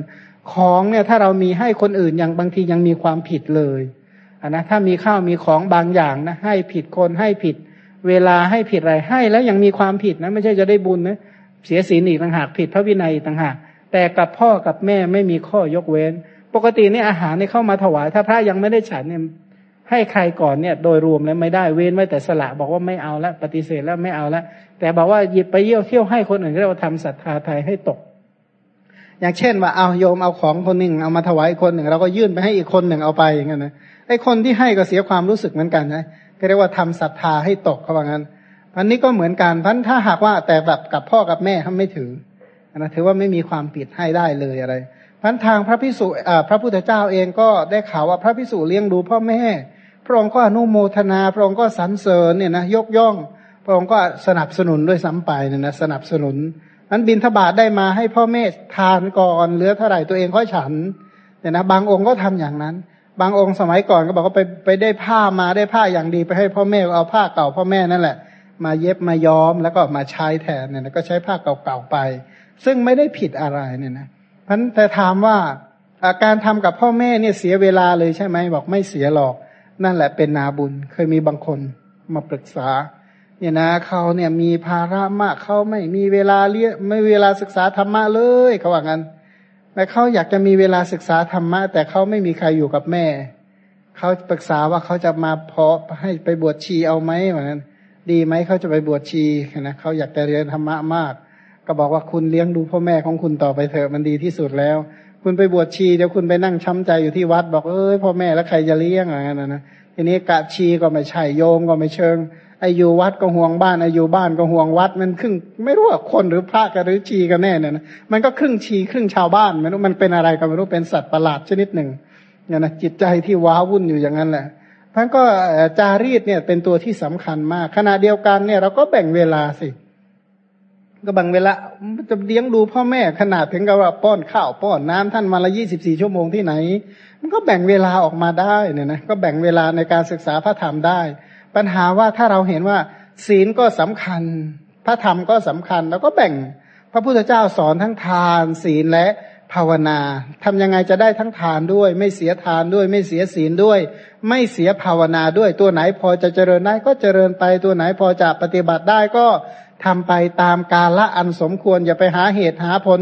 ของเนี่ยถ้าเรามีให้คนอื่นยังบางทียังมีความผิดเลยนนะถ้ามีข้าวมีของบางอย่างนะให้ผิดคนให้ผิด เวลาให้ผิดอะไรให้แล้วยังมีความผิดนะไม่ใช่จะได้บุญนะ เสียศีลอีกต่างหากผิดพระวินัยต่างหาก แต่กับพ่อกับแม่ไม่มีข้อยกเว้น ปกตินี่อาหารนี่เข้ามาถวาย ถ้าพระยังไม่ได้ฉันเนี่ยให้ใครก่อนเนี่ยโดยรวมแล้วไม่ได้เว้นไว้แต่สละบอกว่าไม่เอาละปฏิเสธแล้วไม่เอาละแต่บอกว่าหยิบไปเยี่ยวเที่ยวให้คนอื่นเรียกว่าทำศรัทธาไทยให้ตก อย่างเช่นว่าเอาโยมเอาของคนหนึ่งเอามาถวายคนหนึ่งเราก็ยื่นไปให้อีกคนหนึ่งเอาไปอย่างเงี้ยนะไอ้คนที่ให้ก็เสียความรู้สึกเหมือนกันนะก็เรียกว่าทำศรัทธาให้ตกเขาว่างั้น อันนี้ก็เหมือนกันพันถ้าหากว่าแต่แบบกับพ่อกับแม่ทำไม่ถือนะถือว่าไม่มีความผิดให้ได้เลยอะไรพันทางพระพิสุพระพุทธเจ้าเองก็ได้ข่าวว่าพระพิสุเลี้ยงดูพ่อแม่ พระองค์ก็อนุโมทนา พระองค์ก็สรรเสริญเนี่ยนะยกย่อง พระองค์ก็สนับสนุนด้วยซ้ำไปเนี่ยนะสนับสนุนนั้นบินทบาทได้มาให้พ่อแม่ทานก่อนเหลือเท่าไหร่ตัวเองก็ฉันเนี่ยนะบางองค์ก็ทำอย่างนั้น บางองค์สมัยก่อนก็บอกว่าไปไปได้ผ้ามาได้ผ้าอย่างดีไปให้พ่อแม่เอาผ้าเก่าพ่อแม่นั่นแหละ มาเย็บมาย้อมแล้วก็มาใช้แทนเนี่ยนะก็ใช้ผ้าเก่าๆไป ซึ่งไม่ได้ผิดอะไรเนี่ยนะพราะแต่ถามว่าการทำกับพ่อแม่เนี่ยเสียเวลาเลยใช่ไหมบอกไม่เสียหรอก นั่นแหละเป็นนาบุญเคยมีบางคนมาปรึกษา เนี่ยนะเขาเนี่ยมีภาระมากเขาไม่มีเวลาเรียไม่เวลาศึกษาธรรมะเลยเขาว่างั้นแต่เขาอยากจะมีเวลาศึกษาธรรมะ แต่เขาไม่มีใครอยู่กับแม่เขาปรึกษาว่าเขาจะมาเพาะให้ไปบวชชีเอาไหมเหมือนกัน ดีไหมเขาจะไปบวชชีนะเขาอยากจะเรียนธรรมะมาก ก็บอกว่าคุณเลี้ยงดูพ่อแม่ของคุณต่อไปเถอะมันดีที่สุดแล้ว คุณไปบวชชีเดี๋ยวคุณไปนั่งช้ำใจอยู่ที่วัด บอกเอ้ยพ่อแม่แล้วใครจะเลี้ยงอะไรนั่นนะทีนี้กะชีก็ไม่ใช่โยมก็ไม่เชิงไออยู่วัดก็ห่วงบ้านไออยู่บ้านก็ห่วงวัด มันครึ่งไม่รู้ว่าคนหรือพระกันหรือชีกันแน่เนี่ยนะมันก็ครึ่งชีครึ่งชาวบ้านไม่รู้มันเป็นอะไรก็ไม่รู้เป็นสัตว์ประหลาดชนิดหนึ่งเนี่ยนะจิตใจที่ว้าวุ่นอยู่อย่างนั้นแหละ ท่านก็จารีตเนี่ยเป็นตัวที่สำคัญมากขณะเดียวกันเนี่ยเราก็แบ่งเวลาสิก็แบ่งเวลาจะเลี้ยงดูพ่อแม่ขนาดถึงกับว่าป้อนข้าวป้อนน้ำท่านมาละยี่สิบสี่ชั่วโมงที่ไหน มันก็แบ่งเวลาออกมาได้เนี่ยนะก็แบ่งเวลาในการศึกษาพระธรรมได้ ปัญหาว่าถ้าเราเห็นว่า ศีลก็สำคัญ พระธรรมก็สำคัญ แล้วก็แบ่งพระพุทธเจ้าสอนทั้งทาน ศีลและ ภาวนาทำยังไงจะได้ทั้งทานด้วย ไม่เสียทานด้วย ไม่เสียศีลด้วย ไม่เสียภาวนาด้วยตัวไหนพอจะเจริญได้ก็เจริญไปตัวไหนพอจะปฏิบัติได้ก็ทำไปตามกาละอันสมควร อย่าไปหาเหตุหาผล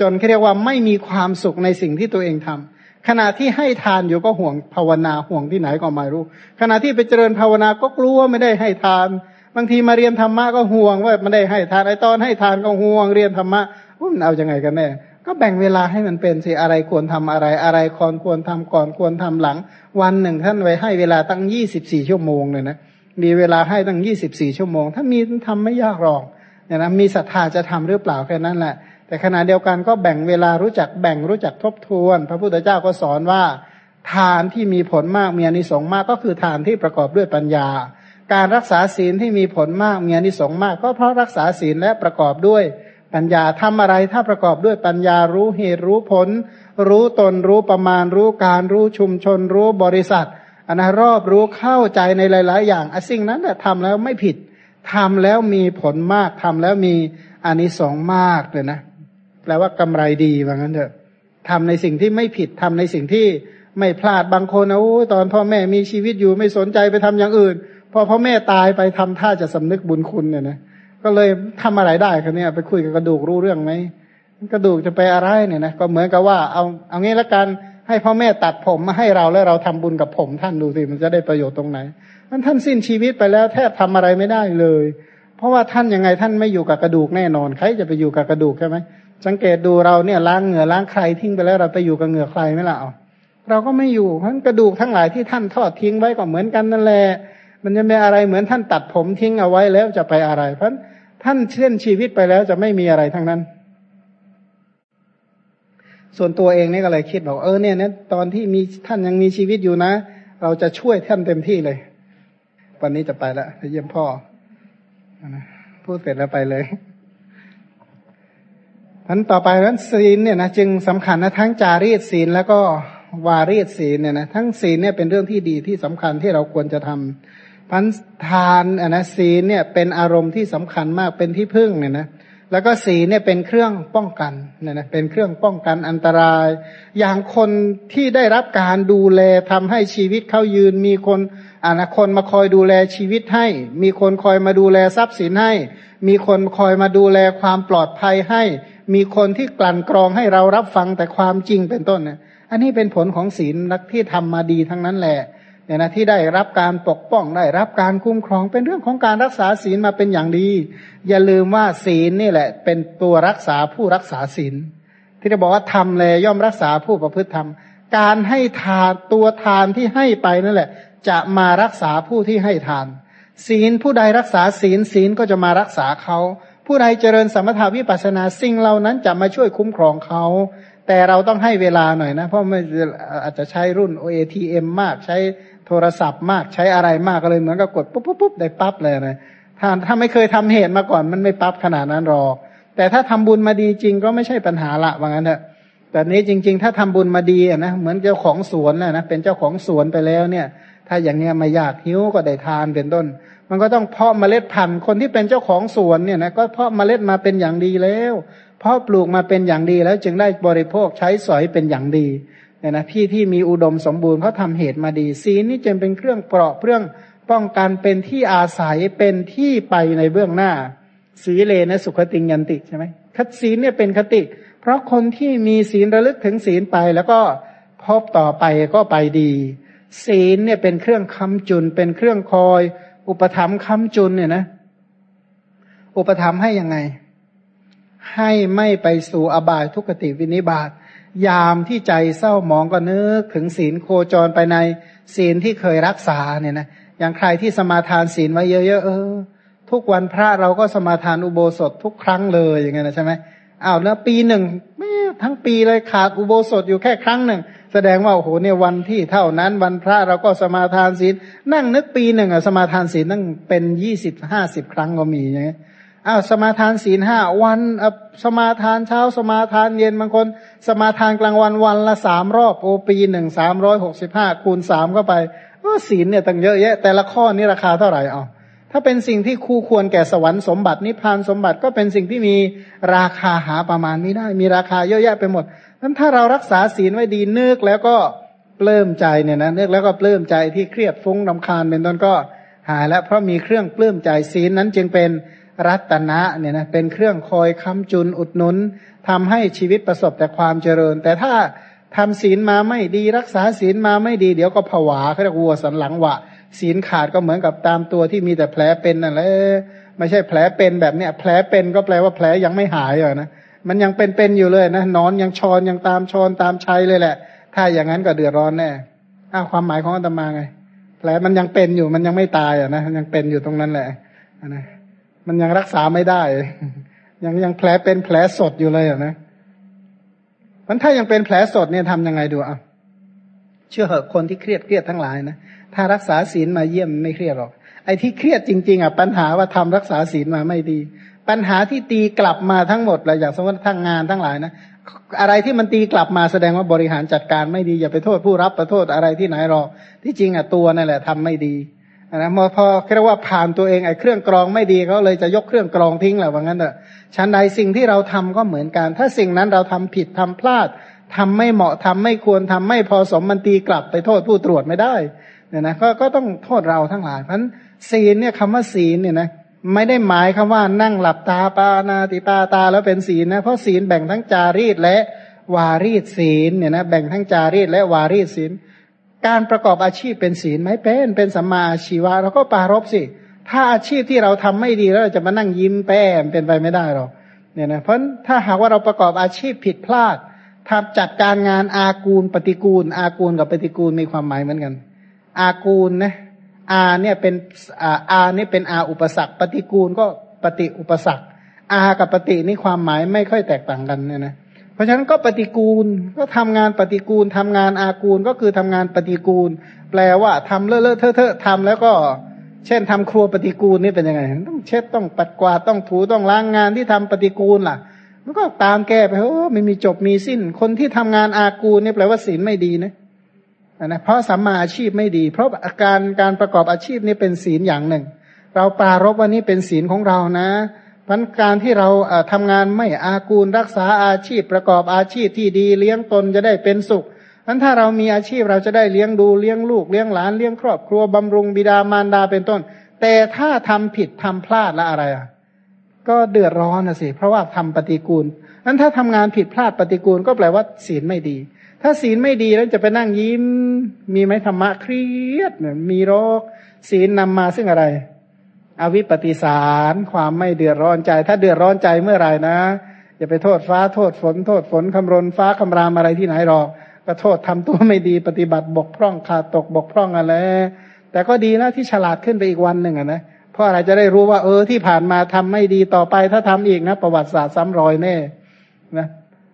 จนเรียกว่าไม่มีความสุขในสิ่งที่ตัวเองทำขณะที่ให้ทานอยู่ก็ห่วงภาวนาห่วงที่ไหนก็ไม่รู้ ขณะที่ไปเจริญภาวนาก็กลัวไม่ได้ให้ทาน บางทีมาเรียนธรรมะก็ห่วงว่าไม่ได้ให้ทานไอตอนให้ทานก็ห่วงเรียนธรรมะมันเอาอยัางไงกันแน่ ก็แบ่งเวลาให้มันเป็นสิอะไรควรทำอะไร อะไรควรควรทำก่อนควรทำหลัง วันหนึ่งท่านไว้ให้เวลาตั้งยี่สิบสี่ชั่วโมงเลยนะมีเวลาให้ตั้งยี่สิบสี่ชั่วโมง ถ้ามีทำไม่ยากหรอกเนี่ยนะมีศรัทธาจะทำหรือเปล่าแค่นั้นแหละ แต่ขณะเดียวกันก็แบ่งเวลารู้จักแบ่งรู้จักทบทวน พระพุทธเจ้าก็สอนว่า ทานที่มีผลมากมีอนิสงส์มากก็คือทานที่ประกอบด้วยปัญญา การรักษาศีลที่มีผลมากมีอนิสงส์มาก ก็เพราะรักษาศีลและประกอบด้วย ปัญญาทำอะไรถ้าประกอบด้วยปัญญารู้เหตุรู้ผล รู้ตนรู้ประมาณรู้การรู้ชุมชนรู้บริษัทอันนะรอบรู้เข้าใจในหลาย ๆ อย่างสิ่งนั้นแหละทำแล้วไม่ผิดทำแล้วมีผลมากทำแล้วมีอานิสงส์มากเลยนะแปลว่ากำไรดีว่างั้นเถอะทำในสิ่งที่ไม่ผิดทำในสิ่งที่ไม่พลาดบางคนนะโอ้ตอนพ่อแม่มีชีวิตอยู่ไม่สนใจไปทำอย่างอื่น พอพ่อแม่ตายไปทำท่าจะสำนึกบุญคุณเนี่ยนะ ก็เลยทำอะไรได้ครับเนี่ยไปคุยกับกระดูกรู้เรื่องไหมกระดูกจะไปอะไรเนี่ยนะก็เหมือนกับว่าเอาเอางี้ละกันให้พ่อแม่ตัดผมมาให้เราแล้วเราทำบุญกับผมท่านดูสิมันจะได้ประโยชน์ตรงไหนมันท่านสิ้นชีวิตไปแล้วแทบทำอะไรไม่ได้เลย เพราะว่าท่านยังไงท่านไม่อยู่กับกระดูกแน่นอนใครจะไปอยู่กับกระดูกใช่ไหมสังเกตดูเราเนี่ยล้างเหงื่อล้างใครทิ้งไปแล้วเราไปอยู่กับเหงื่อใครไม่ล่ะเอเราก็ไม่อยู่เพราะกระดูกทั้งหลายที่ท่านทอดทิ้งไว้ก็เหมือนกันนั่นแหละมันจะไม่อะไรเหมือนท่านตัดผมทิ้งเอาไว้แล้วจะไปอะไร เพราะ ท่านเชื่อชีวิตไปแล้วจะไม่มีอะไรทั้งนั้น ส่วนตัวเองนี่ก็เลยคิดบอกเออเนี่ยนะตอนที่มีท่านยังมีชีวิตอยู่นะ เราจะช่วยท่านเต็มที่เลย วันนี้จะไปล้วไปเยี่ยมพ่อพูดเสร็จแล้วไปเลยทันต่อไปนั้นศีลเนี่ยนะจึงสำคัญนะทั้งจารีตศีลแล้วก็วารีศีลเนี่ยนะทั้งศีลเนี่ยเป็นเรื่องที่ดีที่สำคัญที่เราควรจะทำ พันทานอะนะศีลเนี่ยเป็นอารมณ์ที่สำคัญมากเป็นที่พึ่งเนี่ยนะแล้วก็ศีลเนี่ยเป็นเครื่องป้องกันเนี่ยนะเป็นเครื่องป้องกันอันตราย อย่างคนที่ได้รับการดูแลทำให้ชีวิตเขายืน มีคนอานะคนมาคอยดูแลชีวิตให้ มีคนคอยมาดูแลทรัพย์สินให้ มีคนคอยมาดูแลความปลอดภัยให้ มีคนที่กลั่นกรองให้เรารับฟังแต่ความจริงเป็นต้นเนี่ยอันนี้เป็นผลของศีลนักที่ทำมาดีทั้งนั้นแหละ เนี่ยนะที่ได้รับการปกป้องได้รับการคุ้มครองเป็นเรื่องของการรักษาศีลมาเป็นอย่างดี อย่าลืมว่าศีลนี่แหละ เป็นตัวรักษาผู้รักษาศีลที่จะบอกว่าทำเลยย่อมรักษาผู้ประพฤติธรรมการให้ทานตัวทานที่ให้ไปนั่นแหละ จะมารักษาผู้ที่ให้ทาน ศีลผู้ใดรักษาศีลศีลก็จะมารักษาเขาผู้ใดเจริญสมถาวิปัสนาสิ่งเหล่านั้นจะมาช่วยคุ้มครองเขาแต่เราต้องให้เวลาหน่อยนะ เพราะไม่อาจจะใช้รุ่น ATM มากใช้ โทรศัพท์มากใช้อะไรมากก็เลยเหมือนกับกดปุ๊บปุ๊บปุ๊บได้ปั๊บเลยนะถ้าถ้าไม่เคยทำเหตุมาก่อนมันไม่ปั๊บขนาดนั้นหรอก แต่ถ้าทำบุญมาดีจริงก็ไม่ใช่ปัญหาละว่างั้นเถอะแต่นี้จริง ๆ ถ้าทำบุญมาดีนะเหมือนเจ้าของสวนนะนะเป็นเจ้าของสวนไปแล้วเนี่ย ถ้าอย่างเงี้ยไม่ยากหิวก็ได้ทานเป็นต้น มันก็ต้องเพาะเมล็ดพันธุ์คนที่เป็นเจ้าของสวนเนี่ยนะก็เพาะเมล็ดมาเป็นอย่างดีแล้วเพาะปลูกมาเป็นอย่างดีแล้วจึงได้บริโภคใช้สอยเป็นอย่างดี เนี่ยนะพี่ที่มีอุดมสมบูรณ์เขาทำเหตุมาดีศีลนี่จึงเป็นเครื่องเปราะเครื่องป้องกันเป็นที่อาศัยเป็นที่ไปในเบื้องหน้า สีเลนะสุขติงยันติใช่ไหมคัดศีลเนี่ยเป็นคติ เพราะคนที่มีศีลระลึกถึงศีลไปแล้วก็พบต่อไปก็ไปดี ศีลเนี่ยเป็นเครื่องคำจุน เป็นเครื่องคอย อุปถัมภ์คำจุนเนี่ยนะ อุปถัมภ์ให้ยังไง ให้ไม่ไปสู่อบายทุกติวินิบาต ยามที่ใจเศร้าหมองก็นึกถึงศีลโคจรไปในศีลที่เคยรักษาเนี่ยนะอย่างใครที่สมาทานศีลไว้เยอะๆเออ ทุกวันพระเราก็สมาทานอุโบสถทุกครั้งเลยอย่างเงี้ยนะใช่ไหมอ้าวแล้วปีหนึ่งไม่ทั้งปีเลยขาดอุโบสถอยู่แค่ครั้งหนึ่ง แสดงว่าโอ้โหเนี่ยวันที่เท่านั้นวันพระเราก็สมาทานศีลนั่งนึกปีหนึ่งอะสมาทานศีลนั่งเป็นยี่สิบห้าสิบครั้งก็มีอย่างเงี้ย อ้าวสมาทานศีลห้าวันสมาทานเช้าสมาทานเย็นบางคน สมาทานกลางวันวันละสามรอบโอปีหนึ่งสามร้อยหกสิบห้าคูณสามเข้าไปก็ศีลเนี่ยตั้งเยอะแยะ แต่ละข้อนี้ราคาเท่าไหร่อ๋อถ้าเป็นสิ่งที่คู่ควรแก่สวรรค์สมบัตินิพพานสมบัติก็เป็นสิ่งที่มีราคาหาประมาณไม่ได้ มีราคาเยอะแยะไปหมดนั้นถ้าเรารักษาศีลไว้ดีนึกแล้วก็ปลื้มใจเนี่ยนะนึกแล้วก็ปลื้มใจที่เครียดฟุ้งนำคาญเป็นต้นก็หายแล้วเพราะมีเครื่องปลื้มใจศีลนั้นจึงเป็น รัตนะเนี่ยนะเป็นเครื่องคอยค้ำจุนอุดหนุนทำให้ชีวิตประสบแต่ความเจริญ แต่ถ้าทำศีลมาไม่ดีรักษาศีลมาไม่ดีเดี๋ยวก็ผวาเขาเรียกวัวสันหลังวะ ศีลขาดก็เหมือนกับตามตัวที่มีแต่แผลเป็นนั่นแหละไม่ใช่แผลเป็นแบบเนี้ยแผลเป็นก็แปลว่าแผลยังไม่หายอะนะมันยังเป็นๆอยู่เลยนะนอนยังชอนยังตามชอนตามชัยเลยแหละ ถ้าอย่างนั้นก็เดือดร้อนแน่อ้าวความหมายของอาตมาไงแผลมันยังเป็นอยู่มันยังไม่ตายอะนะยังเป็นอยู่ตรงนั้นแหละนะ มันยังรักษาไม่ได้ ยังยังแผลเป็นแผลสดอยู่เลยอะนะมันถ้ายังเป็นแผลสดเนี่ยทำยังไงดูอะเชื่อเหอะคนที่เครียดเครียดทั้งหลายนะถ้ารักษาศีลมาเยี่ยมไม่เครียดหรอกไอ้ที่เครียดจริง ๆอะปัญหาว่าทำรักษาศีลมาไม่ดี ปัญหาที่ตีกลับมาทั้งหมดเลยอย่างสมมติทั้งงานทั้งหลายนะอะไรที่มันตีกลับมาแสดงว่าบริหารจัดการไม่ดีอย่าไปโทษผู้รับไปโทษอะไรที่ไหนหรอกที่จริงอะตัวนั่นแหละทำไม่ดี นะพอเรียกว่าผ่านตัวเองไอ้เครื่องกรองไม่ดีเขาเลยจะยกเครื่องกรองทิ้งแหละว่างั้นเถอะชั้นใดสิ่งที่เราทำก็เหมือนกัน ถ้าสิ่งนั้นเราทำผิดทำพลาดทำไม่เหมาะทำไม่ควรทำไม่พอสมมันตีกลับไปโทษผู้ตรวจไม่ได้เนี่ยนะก็ก็ต้องโทษเราทั้งหลายเพราะศีลเนี่ยคำว่าศีลเนี่ยนะไม่ได้หมายคำว่านั่งหลับตาปานาติปาตาแล้วเป็นศีลนะเพราะศีลแบ่งทั้งจารีตและวารีตศีลเนี่ยนะแบ่งทั้งจารีตและวารีตศีล การประกอบอาชีพเป็นศีลไหมเป็น เป็นสัมมาชีวะเราก็ปารบสิ ถ้าอาชีพที่เราทำไม่ดีแล้วเราจะมานั่งยิ้มแป้มเป็นไปไม่ได้หรอกเนี่ยนะเพราะถ้าหากว่าเราประกอบอาชีพผิดพลาดทำจัดการงานอากูลปฏิกูล อากูลกับปฏิกูลมีความหมายเหมือนกัน อากูลนะอาเนี่ยเป็นอาอานี่ยเป็นอาอุปสรรค ปฏิกูลก็ปฏิอุปสรรค อากับปฏินี่ความหมายไม่ค่อยแตกต่างกันเนี่ยนะ เพราะฉะนั้นก็ปฏิกูลก็ทำงานปฏิกูลทำงานอากูลก็คือทำงานปฏิกูล แปลว่าทำเลอะเลอะเทอะเทอะทำแล้วก็ เช่นทำครัวปฏิกูลนี่เป็นยังไงต้องเช็ดต้องปัดกวาดต้องถูต้องล้างงานที่ทำปฏิกูลล่ะมันก็ตามแก้ไปโอ้ไม่มีจบมีสิ้น คนที่ทำงานอากูลนี่แปลว่าศีลไม่ดีนะนะเพราะสัมมาอาชีพไม่ดี เพราะอาการการประกอบอาชีพนี่เป็นศีลอย่างหนึ่ง เราปารบว่านี้เป็นศีลของเรานะ พันการที่เราทำงานไม่อากูลรักษาอาชีพประกอบอาชีพที่ดีเลี้ยงตนจะได้เป็นสุขพันถ้าเรามีอาชีพเราจะได้เลี้ยงดูเลี้ยงลูกเลี้ยงหลานเลี้ยงครอบครัวบำรุงบิดามารดาเป็นต้น แต่ถ้าทำผิดทำพลาดและอะไรอะก็เดือดร้อนนะสิ เพราะว่าทำปฏิกูลนั้นถ้าทำงานผิดพลาดปฏิกูลก็แปลว่าศีลไม่ดี ถ้าศีลไม่ดีแล้วจะไปนั่งยิ้ม มีไหมธรรมะเครียดเนี่ยมีโรคศีลนำมาซึ่งอะไร อวิปปิสารความไม่เดือดร้อนใจ ถ้าเดือดร้อนใจเมื่อไหร่นะ อย่าไปโทษฟ้าโทษฝน โทษฝนคำรนฟ้าคำรามอะไรที่ไหนหรอก ก็โทษทำตัวไม่ดีปฏิบัติบกพร่องขาดตกบกพร่องอะไรแต่ก็ดีนะที่ฉลาดขึ้นไปอีกวันหนึ่งนะเพราะอะไรจะได้รู้ว่าเออที่ผ่านมาทำไม่ดีต่อไป ถ้าทำอีกนะ ประวัติศาสตร์ซ้ำรอยแน่นะ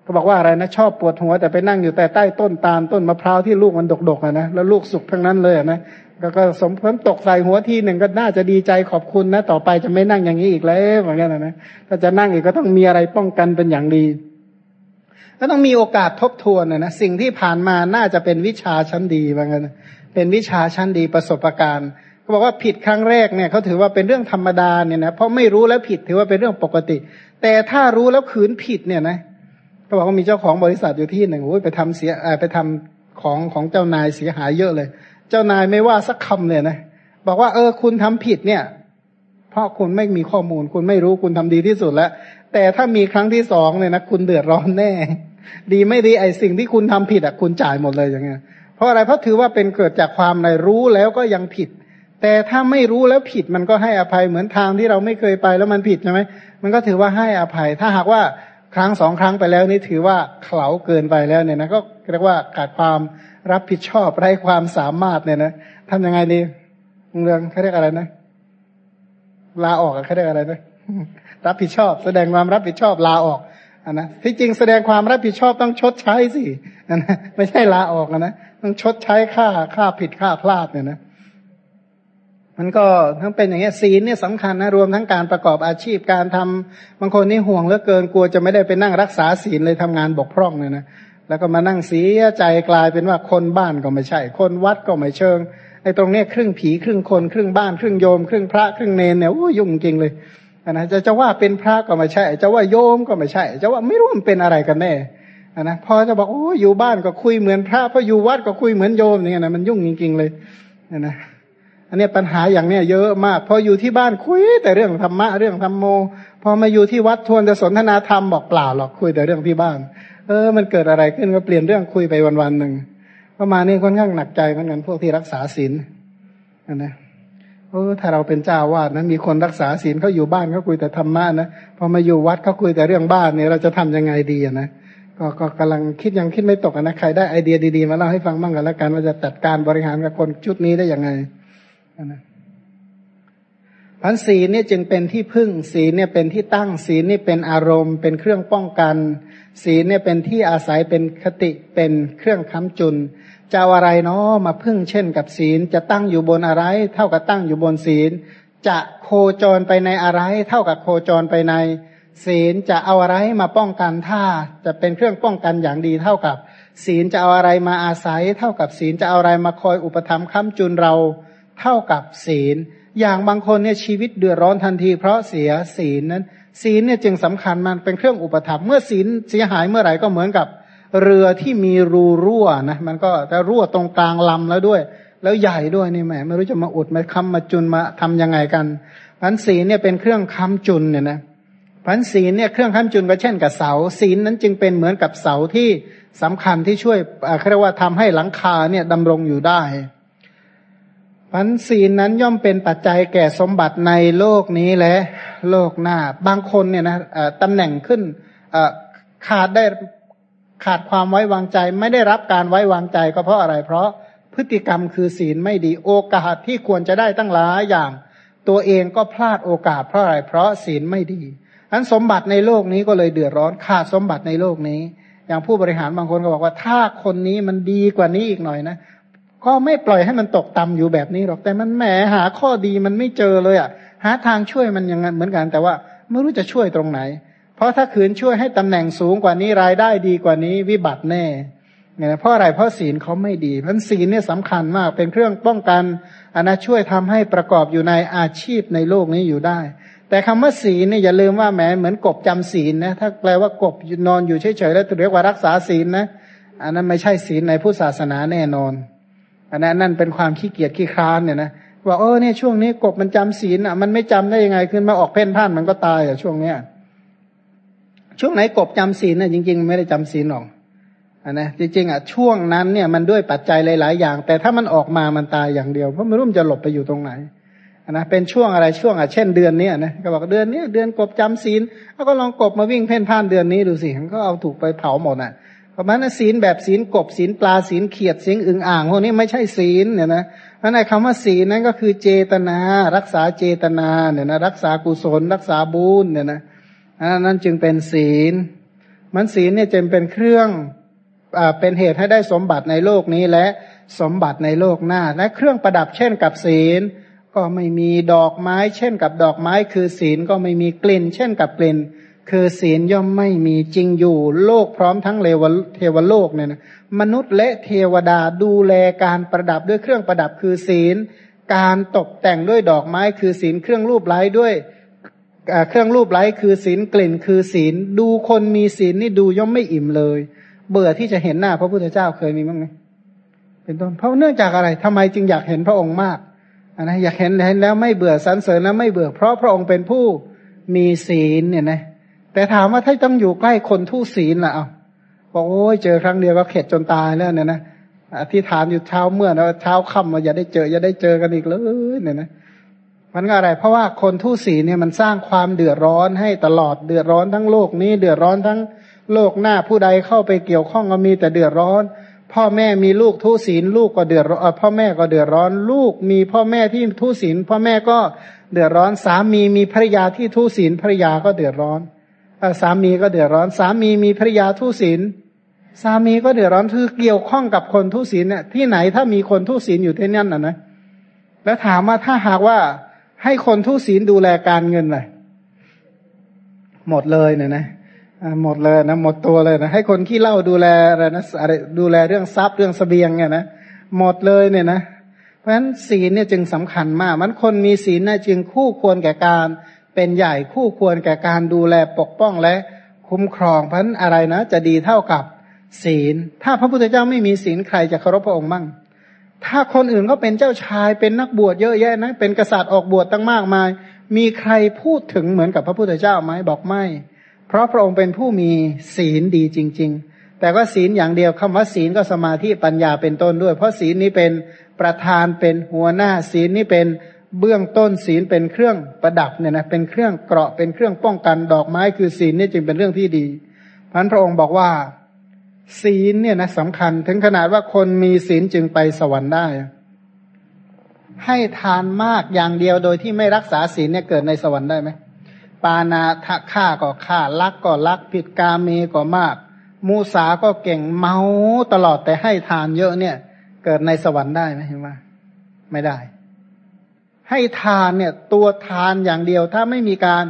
ก็บอกว่าอะไรนะชอบปวดหัวแต่ไปนั่งอยู่แต่ใต้ต้นตาลต้นมะพร้าวที่ลูกมันดกๆนะแล้วลูกสุกทั้งนั้นเลยนะก็ก็สมผลตกใส่หัวทีหนึ่งก็น่าจะดีใจขอบคุณนะ ต่อไปจะไม่นั่งอย่างนี้อีกแล้วเหมือนกันนะถ้าจะนั่งอีกก็ต้องมีอะไรป้องกันเป็นอย่างดีก็ต้องมีโอกาสทบทวนนะนะสิ่งที่ผ่านมาน่าจะเป็นวิชาชั้นดีเหมือนกันเป็นวิชาชั้นดีประสบการณ์เขาบอกว่าผิดครั้งแรกเนี่ยเขาถือว่าเป็นเรื่องธรรมดาเนี่ยนะเพราะไม่รู้แล้วผิดถือว่าเป็นเรื่องปกติ แต่ถ้ารู้แล้วขืนผิดเนี่ยนะ เขาบอกว่ามีเจ้าของบริษัทอยู่ที่หนึ่งโอ้ยไปทำเสียไปทำของของเจ้านายเสียหายเยอะเลย เจ้านายไม่ว่าสักคำเลยนะบอกว่าเออคุณทำผิดเนี่ย เพราะคุณไม่มีข้อมูล คุณไม่รู้คุณทำดีที่สุดแล้ว แต่ถ้ามีครั้งที่สองเนี่ยนะคุณเดือดร้อนแน่ ดีไม่ดีไอ้สิ่งที่คุณทำผิดอะคุณจ่ายหมดเลยอย่างเงี้ยเพราะอะไรเพราะถือว่าเป็นเกิดจากความในรู้แล้วก็ยังผิด แต่ถ้าไม่รู้แล้วผิดมันก็ให้อภัยเหมือนทางที่เราไม่เคยไปแล้วมันผิดใช่ไหมมันก็ถือว่าให้อภัย ถ้าหากว่า ครั้งสองครั้งไปแล้วนี่ถือว่าเข่าเกินไปแล้วเนี่ยนะก็เรียกว่าขาดความรับผิดชอบไร้ความสามารถเนี่ยนะทำยังไงดีเรื่องเขาเรียกอะไรนะลาออกเขาเรียกอะไรนะรับผิดชอบ แสดงความรับผิดชอบลาออกอันนะที่จริงแสดงความรับผิดชอบต้องชดใช้สิอันนะไม่ใช่ลาออกนะต้องชดใช้ค่าค่าผิดค่าพลาดเนี่ยนะ มันก็ทั้งเป็นอย่างเงี้ยศีลเนี่ยสำคัญนะรวมทั้งการประกอบอาชีพการทำบางคนนี่ห่วงเหลือเกินกลัวจะไม่ได้ไปนั่งรักษาศีลเลยทำงานบกพร่องเลยนะแล้วก็มานั่งเสียใจกลายเป็นว่าคนบ้านก็ไม่ใช่ คนวัดก็ไม่เชิงไอ้ตรงเนี้ยครึ่งผีครึ่งคนครึ่งบ้านครึ่งโยม ครึ่งพระครึ่งเนนเนี่ยโอ้ยุ่งจริงเลยนะจะจะว่าเป็นพระก็ไม่ใช่ จะว่าโยมก็ไม่ใช่ จะว่าไม่รู้มันเป็นอะไรกันแน่นะพอจะบอกโอ้อยู่บ้านก็คุยเหมือนพระพออยู่วัดก็คุยเหมือนโยมเนี่ยนะมันยุ่งจริง ๆ เลยนะ อันนี้ปัญหาอย่างเนี้ยเยอะมาก พออยู่ที่บ้านคุย แต่เรื่องธรรมะเรื่องธรรมโม พอมาอยู่ที่วัดทวนจะสนทนาธรรมบอกเปล่าหรอกคุยแต่เรื่องที่บ้าน เออ มันเกิดอะไรขึ้นก็เปลี่ยนเรื่องคุยไปวันๆหนึ่งประมาณนี้ค่อนข้างหนักใจเหมือนกันพวกที่รักษาศีลนะเออถ้าเราเป็นเจ้าวาดนะมีคนรักษาศีลเขาอยู่บ้านเขาคุยแต่ธรรมะนะพอมาอยู่วัดเขาคุยแต่เรื่องบ้านเนี่ยเราจะทำยังไงดีนะก็ก็กำลังคิดยังคิดไม่ตกนะใครได้ไอเดียดีๆมาเล่าให้ฟังบ้างกันแล้วกันว่าจะจัดการบริหารกับคนชุดนี้ได้ยังไง นะพันศีลเนี่ยจึงเป็นที่พึ่ง ศีลเนี่ยเป็นที่ตั้งศีลนี่เป็นอารมณ์ เป็นเครื่องป้องกัน ศีลเนี่ยเป็นที่อาศัยเป็นคติเป็นเครื่องค้ำจุนจะอาอะไรเนาะมาพึ่งเช่นกับศีลจะตั้งอยู่บนอะไร เท่ากับตั้งอยู่บนศีล จะโคจรไปในอะไร เท่ากับโคจรไปใน ศีลจะเอาอะไรมาป้องกันถ้าจะเป็นเครื่องป้องกันอย่างดีเท่ากับ ศีลจะเอาอะไรมาอาศัย เท่ากับศีลจะเอาอะไรมาคอยอุปถัมภ์ค้ำจุนเรา เท่ากับศีล อย่างบางคนเนี่ยชีวิตเดือดร้อนทันที เพราะเสียศีลนั้น ศีลเนี่ยจึงสำคัญมันเป็นเครื่องอุปถัมภ์เมื่อศีลเสียหายเมื่อไหร่ก็เหมือนกับเรือที่มีรูรั่วนะมันก็จะรั่วตรงกลางลำแล้วด้วย แล้วใหญ่ด้วยนี่แหมไม่รู้จะมาอุดมาค้ำมาจุนมาทํำยังไงกันพันศีลเนี่ยเป็นเครื่องค้ำจุนเนี่ยนะพันศีลเนี่ยเครื่องค้ำจุนก็เช่นกับเสาศีลนั้นจึงเป็นเหมือนกับเสาที่สำคัญที่ช่วยเรียกว่าทำให้หลังคาเนี่ยดำรงอยู่ได้ พันศีลนั้นย่อมเป็นปัจจัยแก่สมบัติในโลกนี้และโลกหน้า บางคนเนี่ยนะตำแหน่งขึ้นขาดได้ขาดความไว้วางใจ ไม่ได้รับการไว้วางใจก็เพราะอะไร เพราะพฤติกรรมคือศีลไม่ดีโอกาสที่ควรจะได้ตั้งหลายอย่าง ตัวเองก็พลาดโอกาสเพราะอะไร เพราะศีลไม่ดีอันสมบัติในโลกนี้ก็เลยเดือดร้อนขาดสมบัติในโลกนี้ อย่างผู้บริหารบางคนก็บอกว่าถ้าคนนี้มันดีกว่านี้อีกหน่อยนะ ก็ไม่ปล่อยให้มันตกต่ำอยู่แบบนี้หรอก แต่มันแหมหาข้อดีมันไม่เจอเลยอะ หาทางช่วยมันยังไงเหมือนกัน แต่ว่าไม่รู้จะช่วยตรงไหน เพราะถ้าขืนช่วยให้ตำแหน่งสูงกว่านี้รายได้ดีกว่านี้วิบัติแน่เนี่ยเพราะอะไรเพราะศีลเขาไม่ดีเพราะศีลเนี่ยสำคัญมากเป็นเครื่องป้องกันอันนะช่วยทำให้ประกอบอยู่ในอาชีพในโลกนี้อยู่ได้ แต่คำว่าศีลเนี่ยอย่าลืมว่าแหมเหมือนกบจำศีลนะถ้าแปลว่ากบนอนอยู่เฉยๆแล้วเรียกว่ารักษาศีลนะอันนั้นไม่ใช่ศีลในพุทธศาสนาแน่นอน อันนั้นนั่นเป็นความขี้เกียจขี้คร้านเนี่ยนะว่าเออเนี่ยช่วงนี้กบมันจำศีลอะมันไม่จำได้ยังไงขึ้นมาออกเพ่นพ่านมันก็ตายอะช่วงเนี้ยช่วงไหนกบจำศีลเนี่ยจริง ๆ ไม่ได้จำศีลหรอกอันนะจริงๆอะช่วงนั้นเนี่ยมันด้วยปัจจัยหลาย ๆ อย่าง แต่ถ้ามันออกมามันตายอย่างเดียวเพราะไม่รู้มันจะหลบไปอยู่ตรงไหนนะเป็นช่วงอะไรช่วงอะเช่นเดือนนี้นะก็บอกเดือนนี้เดือนกบจำศีลแล้วก็ลองกบมาวิ่งเพ่นพ่านเดือนนี้ดูสิมันก็เอาถูกไปเผาหมดอะ เพราะฉะนั้นศีลแบบศีลกบศีลปลาศีลเขียดศีลอึ่งอ่างพวกนี้ไม่ใช่ศีลเนี่ยนะเพราะในคำว่าศีลนั้นก็คือเจตนา รักษาเจตนาเนี่ยนะรักษากุศล รักษาบุญเนี่ยนะนั้นจึงเป็นศีล มันศีลเนี่ยจึงเป็นเครื่องอเป็นเหตุให้ได้สมบัติในโลกนี้และสมบัติในโลกหน้า และเครื่องประดับเช่นกับศีล ก็ไม่มีดอกไม้ เช่นกับดอกไม้ คือศีลก็ไม่มีกลิ่น เช่นกับกลิ่น คือศีลย่อมไม่มีจริงอยู่ โลกพร้อมทั้งเลวเทวโลกเนี่ยนะมนุษย์และเทวดาดูแลการประดับด้วยเครื่องประดับคือศีล การตกแต่งด้วยดอกไม้คือศีลเครื่องรูปไล้ด้วยเครื่องรูปไล้คือศีลกลิ่นคือศีล ดูคนมีศีลนี่ดูย่อมไม่อิ่มเลย เบื่อที่จะเห็นหน้าพระพุทธเจ้าเคยมีบ้างไหมเป็นต้นเพราะเนื่องจากอะไรทำไมจึงอยากเห็นพระองค์มากนะอยากเห็นเห็นแล้วไม่เบื่อสรรเสริญแล้วไม่เบื่อเพราะพระองค์เป็นผู้มีศีลเนี่ยนะ แต่ถามว่าถ้าต้องอยู่ใกล้คนทุศีลล่ะเอาบอกโอ้ยเจอครั้งเดียวก็เข็ดจนตายแล้วเนี่ยนะอธิษฐานอยู่เช้าเมื่อนะเช้าค่ำมาอย่าได้เจออย่าได้เจอกันอีกเลยเนี่ยนะมันก็อะไร เพราะว่าคนทุศีลเนี่ยมันสร้างความเดือดร้อนให้ตลอดเดือดร้อนทั้งโลกนี้ เดือดร้อนทั้งโลกหน้าผู้ใดเข้าไปเกี่ยวข้องก็มีแต่เดือดร้อน พ่อแม่มีลูกทุศีลลูกก็เดือดร้อนพ่อแม่ก็เดือดร้อน ลูกมีพ่อแม่ที่ทุศีลพ่อแม่ก็เดือดร้อนสามีมีภรรยาที่ทุศีลภรรยาก็เดือดร้อน สามีก็เดือดร้อน สามีมีภรรยาทุศีลสามีก็เดือดร้อนคือเกี่ยวข้องกับคนทุศีลเนี่ยที่ไหนถ้ามีคนทุศีลอยู่ที่นั่นน่ะนะแล้วถามว่าถ้าหากว่าให้คนทุศีลดูแลการเงินเลยหมดเลยเนี่ยนะหมดเลยนะหมดตัวเลยนะให้คนขี้เล่าดูแลอะไรนะอะไรดูแลเรื่องทรัพย์เรื่องสเสบียงเนี่ยนะหมดเลยเนี่ยนะ เพราะฉะนั้นศีลเนี่ยจึงสำคัญมาก มันคนมีศีลน่ะจึงคู่ควรแก่การ เป็นใหญ่คู่ควรแก่การดูแลปกป้องและคุ้มครองพันอะไรนะ จะดีเท่ากับศีล ถ้าพระพุทธเจ้าไม่มีศีลใครจะเคารพพระองค์มั่ง ถ้าคนอื่นก็เป็นเจ้าชายเป็นนักบวชเยอะแยะนะ เป็นกษัตริย์ออกบวชตั้งมากมาย มีใครพูดถึงเหมือนกับพระพุทธเจ้าไหมบอกไม่ เพราะพระองค์เป็นผู้มีศีลดีจริง ๆ แต่ว่าศีลอย่างเดียวคำว่าศีลก็สมาธิปัญญาเป็นต้นด้วย เพราะศีลนี้เป็นประธานเป็นหัวหน้าศีลนี้เป็น เบื้องต้นศีลเป็นเครื่องประดับเนี่ยนะเป็นเครื่องเกราะเป็นเครื่องป้องกันดอกไม้คือศีลนี่จึงเป็นเรื่องที่ดีพันพระองค์บอกว่า ศีลเนี่ยนะสำคัญ ถึงขนาดว่าคนมีศีลจึงไปสวรรค์ได้ ให้ทานมากอย่างเดียวโดยที่ไม่รักษาศีลเนี่ยเกิดในสวรรค์ได้ไหมปานาทะฆ่าก็ฆ่าลักก็ลักผิดกาเมก็มาก มูสาก็เก่งเมาตลอดแต่ให้ทานเยอะเนี่ย เกิดในสวรรค์ได้ไหมเห็นไหมไม่ได้ ให้ทานเนี่ยตัวทานอย่างเดียว ถ้าไม่มีการ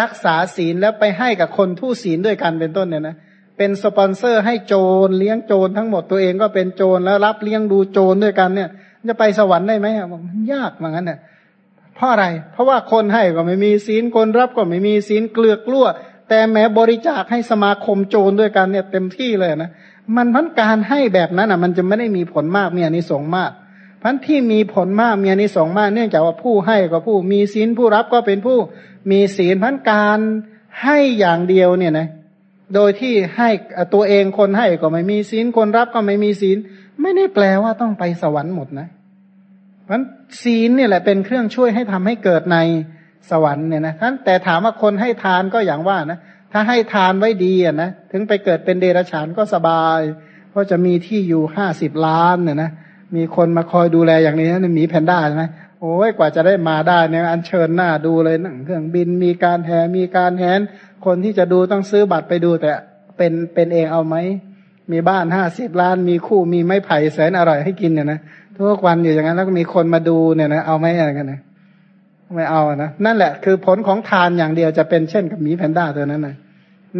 รักษาศีลแล้วไปให้กับคนผู้ศีลด้วยกันเป็นต้นเนี่ยนะเป็นสปอนเซอร์ให้โจรเลี้ยงโจรทั้งหมดตัวเองก็เป็นโจรแล้วรับเลี้ยงดูโจรด้วยกันเนี่ย จะไปสวรรค์ได้ไหมบอกยากเหมือนกันเนี่ยเพราะอะไร เพราะว่าคนให้ก็ไม่มีศีลคนรับก็ไม่มีศีลเกลือกลั้วแต่แม้บริจาคให้สมาคมโจรด้วยกันเนี่ยเต็มที่เลยนะมันพันการให้แบบนั้นอะ มันจะไม่ได้มีผลมากมีอนิสงส์มาก พันที่มีผลมากมีอนิสงส์มากเนื่องจากว่าผู้ให้ก็ผู้มีศีลผู้รับก็เป็นผู้มีศีลพันการให้อย่างเดียวเนี่ยนะโดยที่ให้ตัวเองคนให้ก็ไม่มีศีลคนรับก็ไม่มีศีล ไม่ได้แปลว่าต้องไปสวรรค์หมดนะเพราะศีลเนี่ยแหละเป็นเครื่องช่วยให้ทำให้เกิดในสวรรค์เนี่ยนะท่านแต่ถามว่าคนให้ทานก็อย่างว่านะถ้าให้ทานไว้ดีอะนะถึงไปเกิดเป็นเดรัจฉานก็สบาย เพราะจะมีที่อยู่ห้าสิบล้านเนี่ยนะ มีคนมาคอยดูแลอย่างนี้นะหมีแพนด้าใช่ไหมโอ้ยกว่าจะได้มาได้เนี่ยอันเชิญหน้าดูเลยนั่งเครื่องบินมีการแห่มีการแหนคนที่จะดูต้องซื้อบัตรไปดูแต่เป็นเป็นเองเอาไหมมีบ้านห้าสิบล้าน มีคู่มีไม้ไผ่แสนอร่อยให้กินเนี่ยนะทุกวันอยู่อย่างนั้นแล้วก็มีคนมาดูเนี่ยนะเอาไหมอะไรกันนะไม่เอานะนั่นแหละคือผลของทานอย่างเดียวจะเป็นเช่นกับหมีแพนด้าตัวนั้นนะ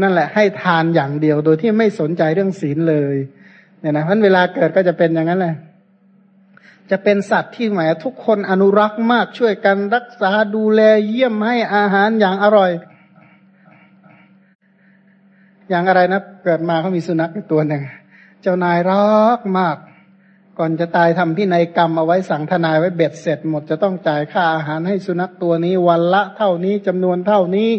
นั่นแหละให้ทานอย่างเดียวโดยที่ไม่สนใจเรื่องศีลเลย เนี่ยนะเพราะเวลาเกิดก็จะเป็นอย่างนั้นแหละ จะเป็นสัตว์ที่หมายทุกคนอนุรักษ์มากช่วยกันรักษาดูแลเยี่ยมให้อาหารอย่างอร่อย อย่างอะไรนะ เกิดมาเขามีสุนัขตัวหนึ่งเจ้านายรักมาก ก่อนจะตายทำพินัยกรรมเอาไว้สั่งทนายไว้เบ็ดเสร็จหมดจะต้องจ่ายค่าอาหารให้สุนัขตัวนี้ วันละเท่านี้จำนวนเท่านี้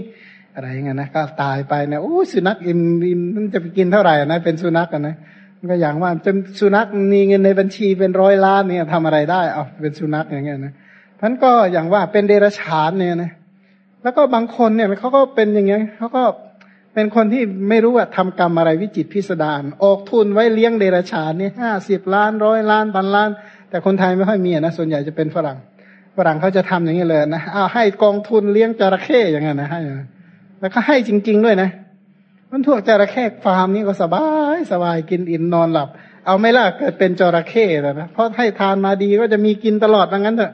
อะไรอย่างเงี้ยนะก็ตายไปเนี่ยโอ้สุนัขอิ่มอิ่มมันจะไปกินเท่าไหร่นะเป็นสุนัขกันนะ ก็อย่างว่าจนสุนัขมีเงินในบัญชีเป็นร้อยล้านเนี่ยทำอะไรได้เอาเป็นสุนัขอย่างเงี้ยนะท่านก็อย่างว่าเป็นเดรัจฉานเนี่ยนะแล้วก็บางคนเนี่ยเขาก็เป็นอย่างเงี้ยเขาก็เป็นคนที่ไม่รู้ว่าทำกรรมอะไรวิจิตพิสดารออกทุนไว้เลี้ยงเดรัจฉานนี่ยห้าสิบล้านร้อยล้านพันล้าน แต่คนไทยไม่ค่อยมีนะส่วนใหญ่จะเป็นฝรั่งฝรั่งเขาจะทำอย่างนี้เลยนะเอาให้กองทุนเลี้ยงจระเข้อย่างเงี้ยนะให้แล้วก็ให้จริง ๆด้วยนะมันทั่วจระเข้ฟาร์มนี่ก็สบา ยสบายกินอิ่มนอนหลับ เอาไม่ล่ะเกิดเป็นจระเข้แต่นะเพราะให้ทานมาดีก็จะมีกินตลอดดังนั้นเถอะ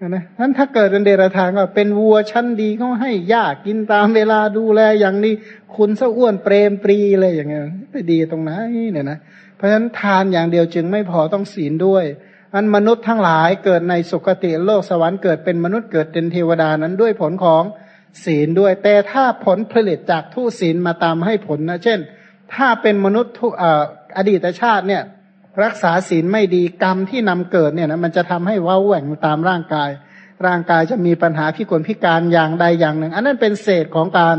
นะนั้นถ้าเกิดเป็นเดรัจฉานก็เป็นวัวชั้นดีเขาให้หญ้ากินตามเวลาดูแลอย่างนี้ คุณสะอ้วนเปรมปรีเลยอย่างเงี้ยไปดีตรงไหนเนี่ยนะเพราะฉะนั้นทานอย่างเดียวจึงไม่พอต้องศีลด้วยอันมนุษย์ทั้งหลายเกิดในสุคติโลกสวรรค์เกิดเป็นมนุษย์เกิดเป็นเทวดานั้นด้วยผลของศีลด้วย แต่ถ้าผลผลิตจากทุศีลมาตามให้ผลนะเช่น ถ้าเป็นมนุษย์ทุอดีตชาติเนี่ย รักษาศีลไม่ดีกรรมที่นำเกิดเนี่ยนะมันจะทำให้ว้าแหว่งตามร่างกาย ร่างกายจะมีปัญหาพิกลพิการอย่างใดอย่างหนึ่ง อันนั้นเป็นเศษของการ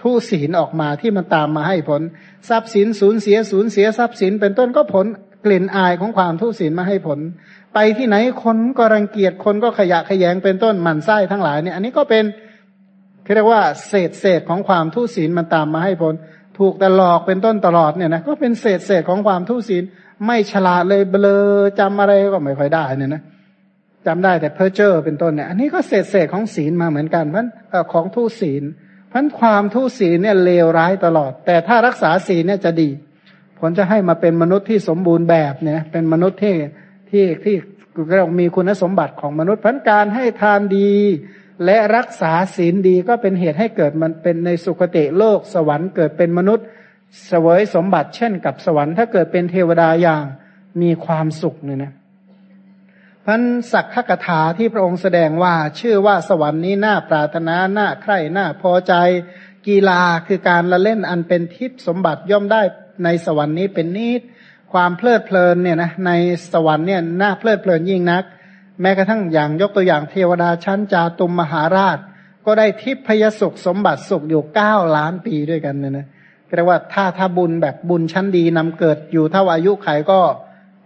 ทุศีลออกมาที่มันตามมาให้ผล ทรัพย์สินสูญเสียสูญเสียทรัพย์สิน เป็นต้นก็ผลกลิ่นอายของความทุศีลมาให้ผล ไปที่ไหนคนก็รังเกียจคนก็ขยะขยงเป็นต้นหมันไส้ทั้งหลายเนี่ยอันนี้ก็เป็นเรียกว่าเศษเศษของความทุศีลมันตามมาให้ผล ถูกแต่หลอกเป็นต้นตลอดเนี่ยนะก็เป็นเศษเศษของความทุศีล ไม่ฉลาดเลยเบลอจำอะไรก็ไม่ค่อยได้เนี่ยนะจำได้แต่เพอเจอร์เป็นต้นเนี่ยอันนี้ก็เศษเศษของศีลมาเหมือนกันเพราะของทุศีลเพราะความทุศีลเนี่ยเลวร้ายตลอด แต่ถ้ารักษาศีลเนี่ยจะดี ผลจะให้มาเป็นมนุษย์ที่สมบูรณ์แบบเนี่ยเป็นมนุษย์ที่ที่ที่เรามีคุณสมบัติของมนุษย์พันการให้ทานดี และรักษาศีลดีก็เป็นเหตุให้เกิดมันเป็นในสุคติโลกสวรรค์เกิดเป็นมนุษย์เสวยสมบัติเช่นกับสวรรค์ถ้าเกิดเป็นเทวดาอย่างมีความสุขเนี่ยนะพันสักขกถาที่พระองค์แสดงว่าชื่อว่าสวรรค์นี้น่าปรารถนาน่าใคร่น่าพอใจ กีฬาคือการละเล่นอันเป็นทิพย์สมบัติย่อมได้ในสวรรค์นี้เป็นนิดความเพลิดเพลินเนี่ยนะในสวรรค์เนี่ยน่าเพลิดเพลินยิ่งนัก แม้กระทั่งอย่างยกตัวอย่างเทวดาชั้นจาตุมมหาราช ก็ได้ทิพยสุขสมบัติสุขอยู่เก้าล้านปีด้วยกันเนี่ยนะเรียกว่าถ้าถ้าบุญแบบบุญชั้นดีนำเกิดอยู่เท่าอายุไขก็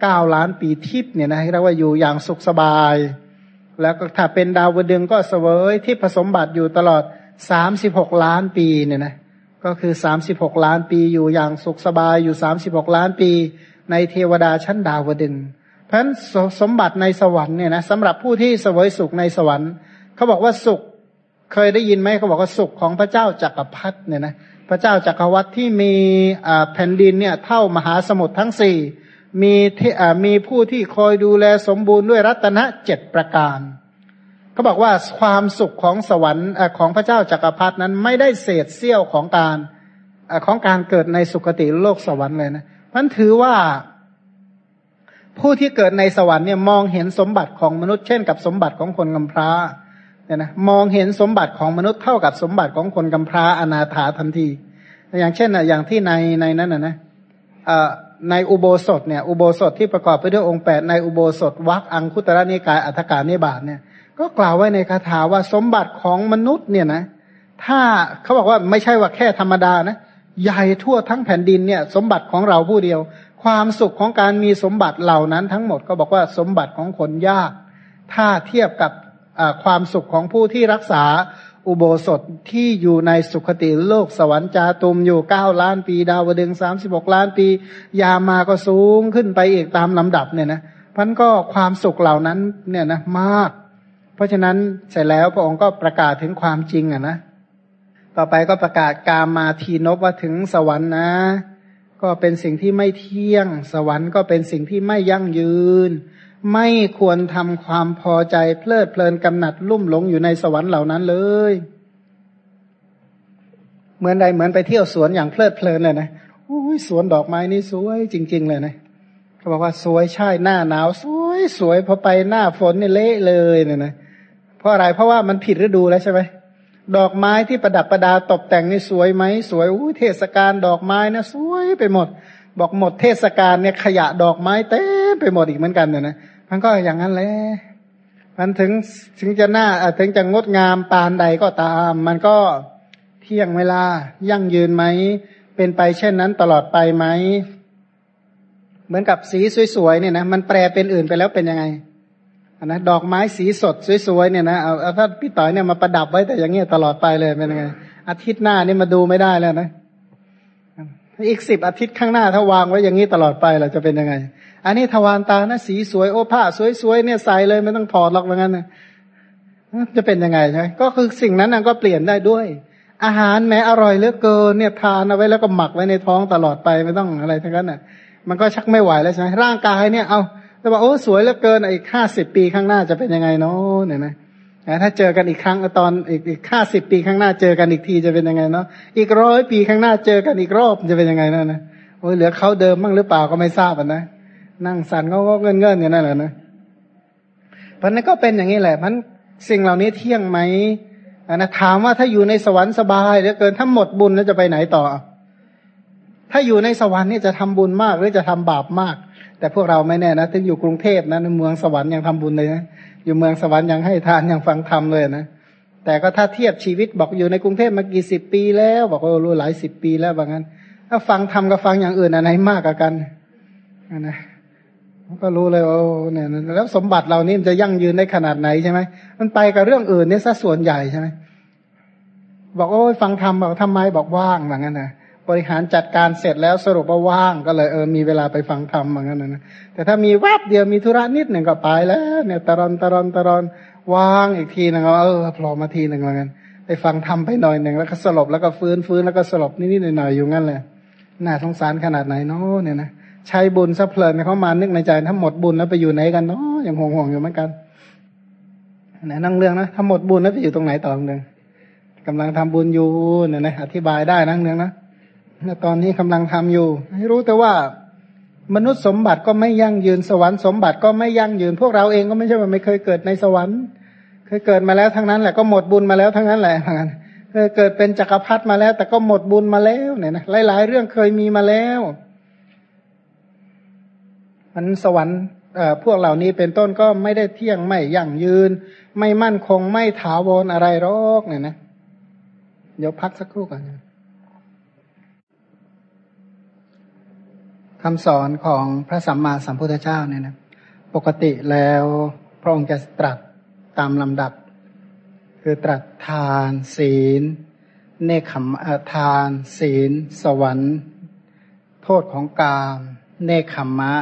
เก้าล้านปีทิพย์เนี่ยนะเรียกว่าอยู่อย่างสุขสบาย แล้วก็ถ้าเป็นดาวดึงก็เสวยที่ผสมบัติอยู่ตลอดสามสิบหกล้านปีเนี่ยนะก็คือสามสิบหกล้านปีอยู่อย่างสุขสบายอยู่สามสิบหกล้านปี ในเทวดาชั้นดาวดึง เพราะฉะนั้นสมบัติในสวรรค์เนี่ยนะสำหรับผู้ที่เสวยสุขในสวรรค์เขาบอกว่าสุขเคยได้ยินไหมเขาบอกว่าสุขของพระเจ้าจักรพรรดิเนี่ยนะพระเจ้าจักรวรรดิที่มีแผ่นดินเนี่ยเท่ามหาสมุทรทั้งสี่มีมีผู้ที่คอยดูแลสมบูรณ์ด้วยรัตนะเจ็ดประการเขาบอกว่าความสุขของสวรรค์ของพระเจ้าจักรพรรดินั้นไม่ได้เศษเสี้ยวของการของการเกิดในสุคติโลกสวรรค์เลยนะมันถือว่า ผู้ที่เกิดในสวรรค์เนี่ยมองเห็นสมบัติของมนุษย์เช่นกับสมบัติของคนกำพร้าเนี่ยนะมองเห็นสมบัติของมนุษย์เท่ากับสมบัติของคนกำพร้าอนาถาทันที อย่างเช่นนะอย่างที่ในในนั้นนะนะในอุโบสถเนี่ยอุโบสถที่ประกอบไปด้วยองค์แปดในอุโบสถวักอังคุตระนิกายอัฏฐกานิบาตเนี่ยก็กล่าวไว้ในคาถาว่าสมบัติของมนุษย์เนี่ยนะถ้าเขาบอกว่าไม่ใช่ว่าแค่ธรรมดานะใหญ่ทั่วทั้งแผ่นดินเนี่ย สมบัติของเราผู้เดียว ความสุขของการมีสมบัติเหล่านั้นทั้งหมดก็บอกว่าสมบัติของคนยาก ถ้าเทียบกับความสุขของผู้ที่รักษาอุโบสถที่อยู่ในสุคติโลกสวรรค์จาตุมอยู่เก้าล้านปี ดาวดึงสามสิบกล้านปี ยามาก็สูงขึ้นไปอีกตามลำดับเนี่ยนะพันก็ความสุขเหล่านั้นเนี่ยนะมาก เพราะฉะนั้นเสร็จแล้วพระองค์ก็ประกาศถึงความจริงอะนะ ต่อไปก็ประกาศกามาทีนบว่าถึงสวรรค์นะ ก็เป็นสิ่งที่ไม่เที่ยง สวรรค์ก็เป็นสิ่งที่ไม่ยั่งยืน ไม่ควรทำความพอใจเพลิดเพลินกำหนัดลุ่มหลงอยู่ในสวรรค์เหล่านั้นเลย เหมือนใดเหมือนไปเที่ยวสวนอย่างเพลิดเพลินเลยนะโอ้ยสวนดอกไม้นี่สวยจริง ๆ เลยนะเขาบอกว่าสวยใช่หน้าหนาว สวยสวยพอไปหน้าฝนนี่เละเลยเนี่ยนะเพราะอะไรเพราะว่ามันผิดฤดูแล้วใช่ไหม ดอกไม้ที่ประดับประดาตกแต่งนี่สวยไหมสวยอู้เทศกาลดอกไม้นะสวยไปหมด บอกหมดเทศกาลเนี่ยขยะดอกไม้เต็มไปหมดอีกเหมือนกันเนี่ยนะมันก็อย่างนั้นแหละมันถึงถึงจะหน้าถึงจะงดงามปานใดก็ตาม มันก็เที่ยงเวลายั่งยืนไหม เป็นไปเช่นนั้นตลอดไปไหม เหมือนกับสีสวยๆเนี่ยนะมันแปลเป็นอื่นไปแล้วเป็นยังไง นนะดอกไม้สีสดสวยๆเนี่ยนะเอาถ้าพี่ต่อยเนี่ยมาประดับไว้แต่อย่างเงี้ยตลอดไปเลยเป็นยังไงอาทิตย์หน้านี่มาดูไม่ได้แล้วนะอีกสิบอาทิตย์ข้างหน้าถ้าวางไว้อย่างนี้ตลอดไปเราจะเป็นยังไง อันนี้ทวารตานะสีสวยโอ้ผ้าสวยๆเนี่ยใส่เลยไม่ต้องถอดหรอกเหมือนกันนะจะเป็นยังไงใช่ไหมก็คือสิ่งนั้นก็เปลี่ยนได้ด้วย อาหารแม้อร่อยเหลือเกินเนี่ยทานเอาไว้แล้วก็หมักไว้ในท้องตลอดไปไม่ต้องอะไรทั้งนั้นน่ะ มันก็ชักไม่ไหวแล้วใช่ไหมร่างกายเนี่ยเอา แต่ว่าโอ้สวยเหลือเกินอีกห้าสิบปีข้างหน้าจะเป็นยังไงเนาะเนี่ยนะถ้าเจอกันอีกครั้งตอนอีกอีกห้าสิบปีข้างหน้าเจอกันอีกทีจะเป็นยังไงเนาะอีกร้อยปีข้างหน้าเจอกันอีกรอบจะเป็นยังไงนั่นนะโอ้ยเหลือเขาเดิมบ้างหรือเปล่าก็ไม่ทราบนะนั่งสั่นก็เงินเงินอย่างนั้นแหละนะเพราะนั้นก็เป็นอย่างนี้แหละมันสิ่งเหล่านี้เที่ยงไหมนะถามว่าถ้าอยู่ในสวรรค์สบายเหลือเกินถ้าหมดบุญแล้วจะไปไหนต่อ ถ้าอยู่ในสวรรค์นี่จะทำบุญมากหรือจะทำบาปมาก แต่พวกเราไม่แน่นะถึงอยู่กรุงเทพนะในเมืองสวรรค์ยังทำบุญเลยนะอยู่เมืองสวรรค์ยังให้ทานยังฟังธรรมเลยนะแต่ก็ถ้าเทียบชีวิตบอกอยู่ในกรุงเทพมากี่สิบปีแล้ว บอกว่ารู้หลายสิบปีแล้วบางั้น ถ้าฟังธรรมกับฟังอย่างอื่นอันไหนมากกว่ากันนะก็รู้เลยว่าเนี่ยแล้วสมบัติเรานี่มันจะยั่งยืนได้ขนาดไหนใช่ไหมมันไปกับเรื่องอื่นเนี่ยซะส่วนใหญ่ใช่ไหมบอกโอ้ยฟังธรรมบอกทำไมบอกว่างแบบนั้นนะ บริหารจัดการเสร็จแล้วสรุปว่าว่างก็เลยเออมีเวลาไปฟังธรรมแบบนั้นนะแต่ถ้ามีแวบเดียวมีธุระนิดหนึ่งก็ไปแล้ว เนี่ยตรอนตรอนตรอนว่างอีกทีนึงเออพลอมาทีหนึ่งเหมือนกันไปฟังธรรมไปหน่อยหนึ่งแล้วก็สลบแล้วก็ฟื้นฟื้นแล้วก็สลบนิดๆหน่อยๆอยู่งั้นเลยน่าสงสารขนาดไหนเนาะเนี่ยนะใช้บุญซะเพลินเขามานึกในใจถ้าหมดบุญแล้วไปอยู่ไหนกันเนาะยังห่วงๆอยู่เหมือนกันนะนั่งเรื่องนะถ้าหมดบุญแล้วไปอยู่ตรงไหนต่อหนึ่งกำลังทำบุญอยู่เนี่ยนะอธิบายได้นั่งเรื่องนะ ตอนนี้กำลังทำอยู่ ให้รู้แต่ว่ามนุษย์สมบัติก็ไม่ยั่งยืนสวรรค์สมบัติก็ไม่ยั่งยืน พวกเราเองก็ไม่ใช่ว่าไม่เคยเกิดในสวรรค์ เคยเกิดมาแล้วทั้งนั้นแหละก็หมดบุญมาแล้วทั้งนั้นแหละทั้งนั้นเคยเกิดเป็นจักรพรรดิมาแล้ว แต่ก็หมดบุญมาแล้วเนี่ยนะหลาย ๆ เรื่องเคยมีมาแล้วมันสวรรค์พวกเหล่านี้เป็นต้นก็ไม่ได้เที่ยงไม่ยั่งยืน ไม่มั่นคงไม่ถาวรอะไรหรอกเนี่ยนะ เดี๋ยวพักสักครู่ก่อน คำสอนของพระสัมมาสัมพุทธเจ้าเนี่ยนะปกติแล้วพระองค์จะตรัสตามลำดับ คือตรัสทานศีล เนคขมทาน ศีล สวรรค์ โทษของกามเนคขมมะ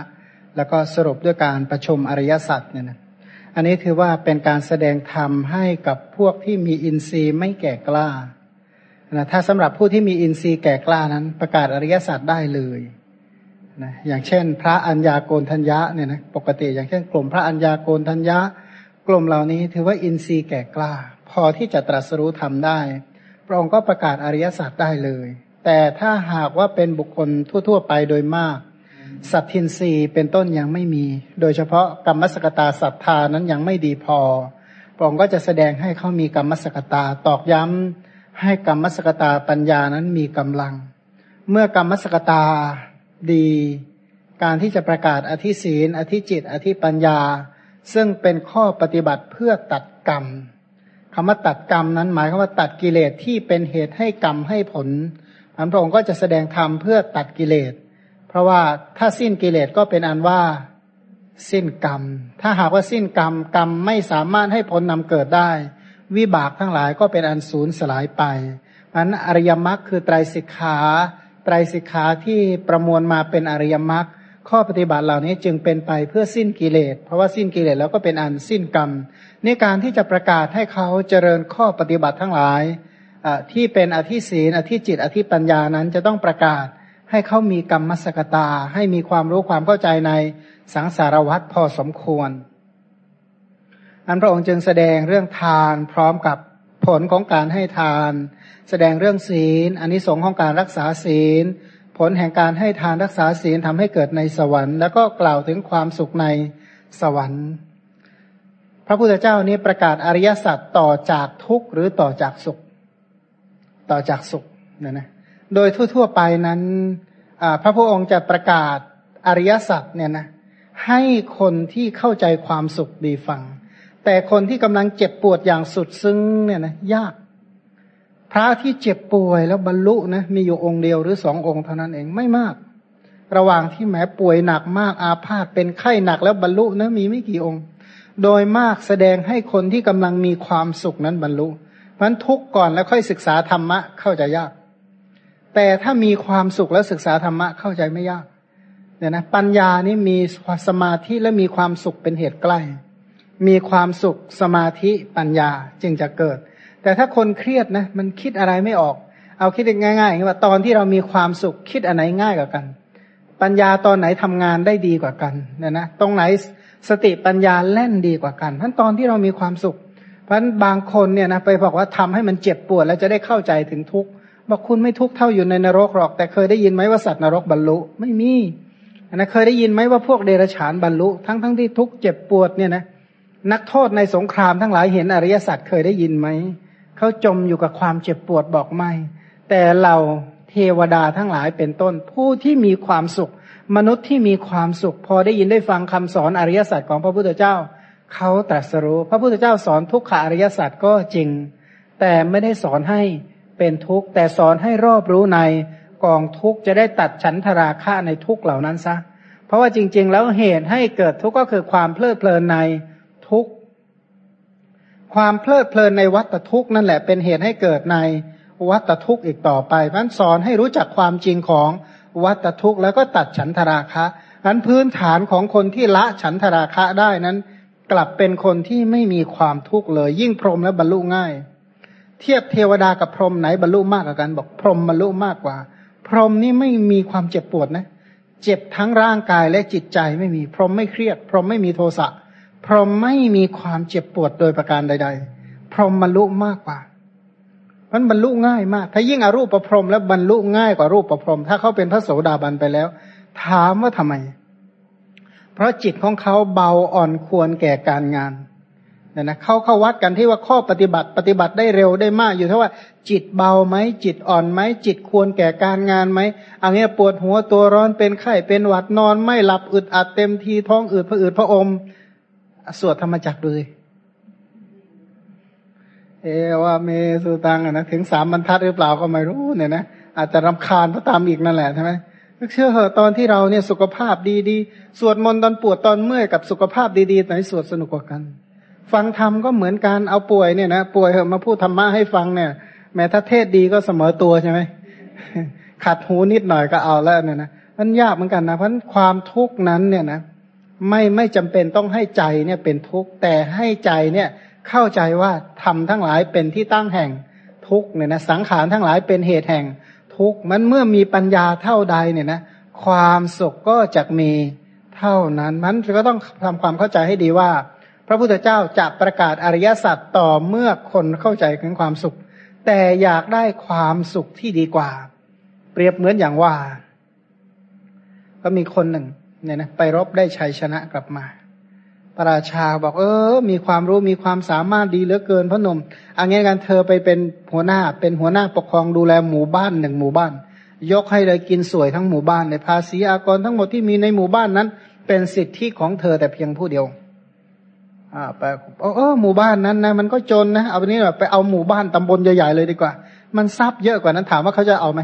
แล้วก็สรุปด้วยการประชุมอริยสัจเนี่ยนะอันนี้ถือว่าเป็นการแสดงธรรมให้กับพวกที่มีอินทรีย์ไม่แก่กล้านะถ้าสำหรับผู้ที่มีอินทรีย์แก่กล้านั้นประกาศอริยสัจได้เลย นะอย่างเช่น พระอัญญาโกณทัญญะเนี่ยนะปกติ อย่างเช่น กลุ่มพระอัญญาโกณทัญญะ กลุ่มเหล่านี้ถือว่าอินทรีย์แก่กล้า พอที่จะตรัสรู้ทำได้ พระองค์ก็ประกาศอริยสัจได้เลย แต่ถ้าหากว่าเป็นบุคคลทั่ว ๆ ไปโดยมาก สัตทินรีเป็นต้นยังไม่มี โดยเฉพาะกรรมสกตาศรัทธานั้นยังไม่ดีพอพระองค์ก็จะแสดงให้เขามีกรรมสกตาตอกย้ำให้กรรมสกตาปัญญานั้นมีกำลัง เมื่อกรรมสกตา ดี การที่จะประกาศอธิศีลอธิจิต อธิปัญญา ซึ่งเป็นข้อปฏิบัติเพื่อตัดกรรมคำว่าตัดกรรมนั้นหมายความว่าตัดกิเลสที่เป็นเหตุให้กรรมให้ผลอันพระองค์ก็จะแสดงธรรมเพื่อตัดกิเลส เพราะว่าถ้าสิ้นกิเลสก็เป็นอันว่าสิ้นกรรม ถ้าหากว่าสิ้นกรรมกรรมไม่สามารถให้ผลนำเกิดได้ วิบากทั้งหลายก็เป็นอันสูญสลายไปอันอริยมรรคคือไตรสิกขา ไตรสิกขาที่ประมวลมาเป็นอริยมรรคข้อปฏิบัติเหล่านี้จึงเป็นไปเพื่อสิ้นกิเลส เพราะว่าสิ้นกิเลสแล้วก็เป็นอันสิ้นกรรมในการที่จะประกาศให้เขาเจริญข้อปฏิบัติทั้งหลายที่เป็นอธิศีนอธิจิต อธิปัญญานั้นจะต้องประกาศให้เขามีกรรมมสกตา ให้มีความรู้ความเข้าใจในสังสารวัฏพอสมควร อันพระองค์จึงแสดงเรื่องทานพร้อมกับผลของการให้ทาน แสดงเรื่องศีลอันนี้สงของการรักษาศีล ผลแห่งการให้ทานรักษาศีลทำให้เกิดในสวรรค์ แล้วก็กล่าวถึงความสุขในสวรรค์ พระพุทธเจ้านี้ประกาศอริยสัจต่อจากทุกข์หรือต่อจากสุข ต่อจากสุขเนี่ยนะโดยทั่วๆไปนั้นพระพุทธองค์จะประกาศอริยสัจเนี่ยนะให้คนที่เข้าใจความสุขดีฟัง แต่คนที่กำลังเจ็บปวดอย่างสุดซึ้งเนี่ยนะยาก พระที่เจ็บป่วยแล้วบรรลุนะมีอยู่องค์เดียวหรือสององค์เท่านั้นเองไม่มาก ระหว่างที่แม้ป่วยหนักมากอาพาธเป็นไข้หนักแล้วบรรลุนะมีไม่กี่องค์ โดยมากแสดงให้คนที่กำลังมีความสุขนั้นบรรลุเพราะนั้นทุกก่อนแล้วค่อยศึกษาธรรมะเข้าใจยาก แต่ถ้ามีความสุขแล้วศึกษาธรรมะเข้าใจไม่ยากเนี่ยนะปัญญานี่มีสมาธิและมีความสุขเป็นเหตุใกล้ มีความสุขสมาธิปัญญาจึงจะเกิด แต่ถ้าคนเครียดนะ มันคิดอะไรไม่ออก เอาคิดง่ายๆอย่างว่าตอนที่เรามีความสุขคิดอันไหนง่ายกว่ากัน ปัญญาตอนไหนทำงานได้ดีกว่ากันเนี่ยนะตรงไหนสติปัญญาแล่นดีกว่ากันเพราะตอนที่เรามีความสุข เพราะบางคนเนี่ยนะไปบอกว่าทำให้มันเจ็บปวดแล้วจะได้เข้าใจถึงทุกข์บอกคุณไม่ทุกข์เท่าอยู่ในนรกหรอก แต่เคยได้ยินไหมว่าสัตว์นรกบรรลุไม่มีนะเคยได้ยินไหมว่าพวกเดรัจฉานบรรลุ ทั้งทั้งที่ทุกเจ็บปวดเนี่ยนะนักโทษในสงครามทั้งหลายเห็นอริยสัจเคยได้ยินไหม เขาจมอยู่กับความเจ็บปวดบอกไม่ แต่เราเทวดาทั้งหลายเป็นต้น ผู้ที่มีความสุข มนุษย์ที่มีความสุข พอได้ยินได้ฟังคำสอนอริยสัจของพระพุทธเจ้าเขาตรัสรู้ พระพุทธเจ้าสอนทุกขอริยสัจก็จริง แต่ไม่ได้สอนให้เป็นทุกข์ แต่สอนให้รอบรู้ในกองทุกข์จะได้ตัดฉันทราคะในทุกเหล่านั้นซะ เพราะว่าจริง ๆ แล้วเหตุให้เกิดทุกข์ก็คือความเพลิดเพลินในทุกข์ ความเพลิดเพลินในวัตทุกข์นั่นแหละเป็นเหตุให้เกิดในวัตทุกข์อีกต่อไปพันสอนให้รู้จักความจริงของวัตทุกข์แล้วก็ตัดฉันทราคะนั้นพื้นฐานของคนที่ละฉันทราคะได้นั้น กลับเป็นคนที่ไม่มีความทุกข์เลย ยิ่งพรหมและบรรลุง่าย เทียบเทวดากับพรหมไหนบรรลุมากกว่ากัน บอกพรหมบรรลุมากกว่า พรหมนี่ไม่มีความเจ็บปวดนะ เจ็บทั้งร่างกายและจิตใจไม่มี พรหมไม่เครียด พรหมไม่มีโทสะ พรหมไม่มีความเจ็บปวดโดยประการใด ๆ พรหมบรรลุมากกว่ามันบรรลุง่ายมาก ถ้ายิ่งอรูปประพรมแล้วบรรลุง่ายกว่ารูปประพรม ถ้าเขาเป็นพระโสดาบันไปแล้ว ถามว่าทำไม เพราะจิตของเขาเบาอ่อนควรแก่การงานเนี่ยนะเขาเข้าวัดกันที่ว่าข้อปฏิบัติปฏิบัติได้เร็วได้มากอยู่เท่าว่า จิตเบาไหมจิตอ่อนไหมจิตควรแก่การงานไหมอันนี้ปวดหัวตัวร้อนเป็นไข้เป็นหวัดนอน ไม่หลับอึดอัดเต็มทีท้องอืดพระอืดพระอม สวดธรรมจักเลยเอว่าเมสุตังนะถึงสามบรรทัดหรือเปล่าก็ไม่รู้เนี่ยนะอาจจะรำคาญพระตามอีกนั่นแหละใช่ไหมเชื่อเหอะตอนที่เราเนี่ยสุขภาพดีๆ สวดมนต์ตอนปวดตอนเมื่อยกับสุขภาพดีๆไหนสวดสนุกกว่ากัน ฟังธรรมก็เหมือนการเอาป่วยเนี่ยนะป่วยเหอะมาพูดธรรมะให้ฟังเนี่ย แม้ถ้าเทศดีก็เสมอตัวใช่ไหมขัดหูนิดหน่อยก็เอาแล้วเนี่ยนะมันยากเหมือนกันนะเพราะความทุกข์นั้นเนี่ยนะ ไม่ไม่จำเป็นต้องให้ใจเนี่ยเป็นทุกข์แต่ให้ใจเนี่ยเข้าใจว่าธรรมทั้งหลายเป็นที่ตั้งแห่งทุกข์เนี่ยนะสังขารทั้งหลายเป็นเหตุแห่งทุกข์มันเมื่อมีปัญญาเท่าใดเนี่ยนะความสุขก็จะมีเท่านั้นมันก็ต้องทำความเข้าใจให้ดีว่า พระพุทธเจ้าจะประกาศอริยสัจต่อเมื่อคนเข้าใจถึงความสุข แต่อยากได้ความสุขที่ดีกว่า เปรียบเหมือนอย่างว่า ก็มีคนหนึ่ง เนี่ยนะไปรบได้ชัยชนะกลับมาพระราชาบอกเออ มีความรู้มีความสามารถดีเหลือเกินพระนมอันนี้กันเธอไปเป็นหัวหน้าเป็นหัวหน้าปกครองดูแลหมู่บ้านหนึ่งหมู่บ้าน ยกให้เลยกินสวยทั้งหมู่บ้านในภาษีอากรทั้งหมดที่มีในหมู่บ้านนั้น เป็นสิทธิของเธอแต่เพียงผู้เดียวอ่าไปเออหมู่บ้านนั้นนะมันก็จนนะเอาไปนี้แบบไปเอาหมู่บ้านตำบลใหญ่ๆเลยดีกว่า มันทรัพย์เยอะกว่านั้นถามว่าเขาจะเอาไหม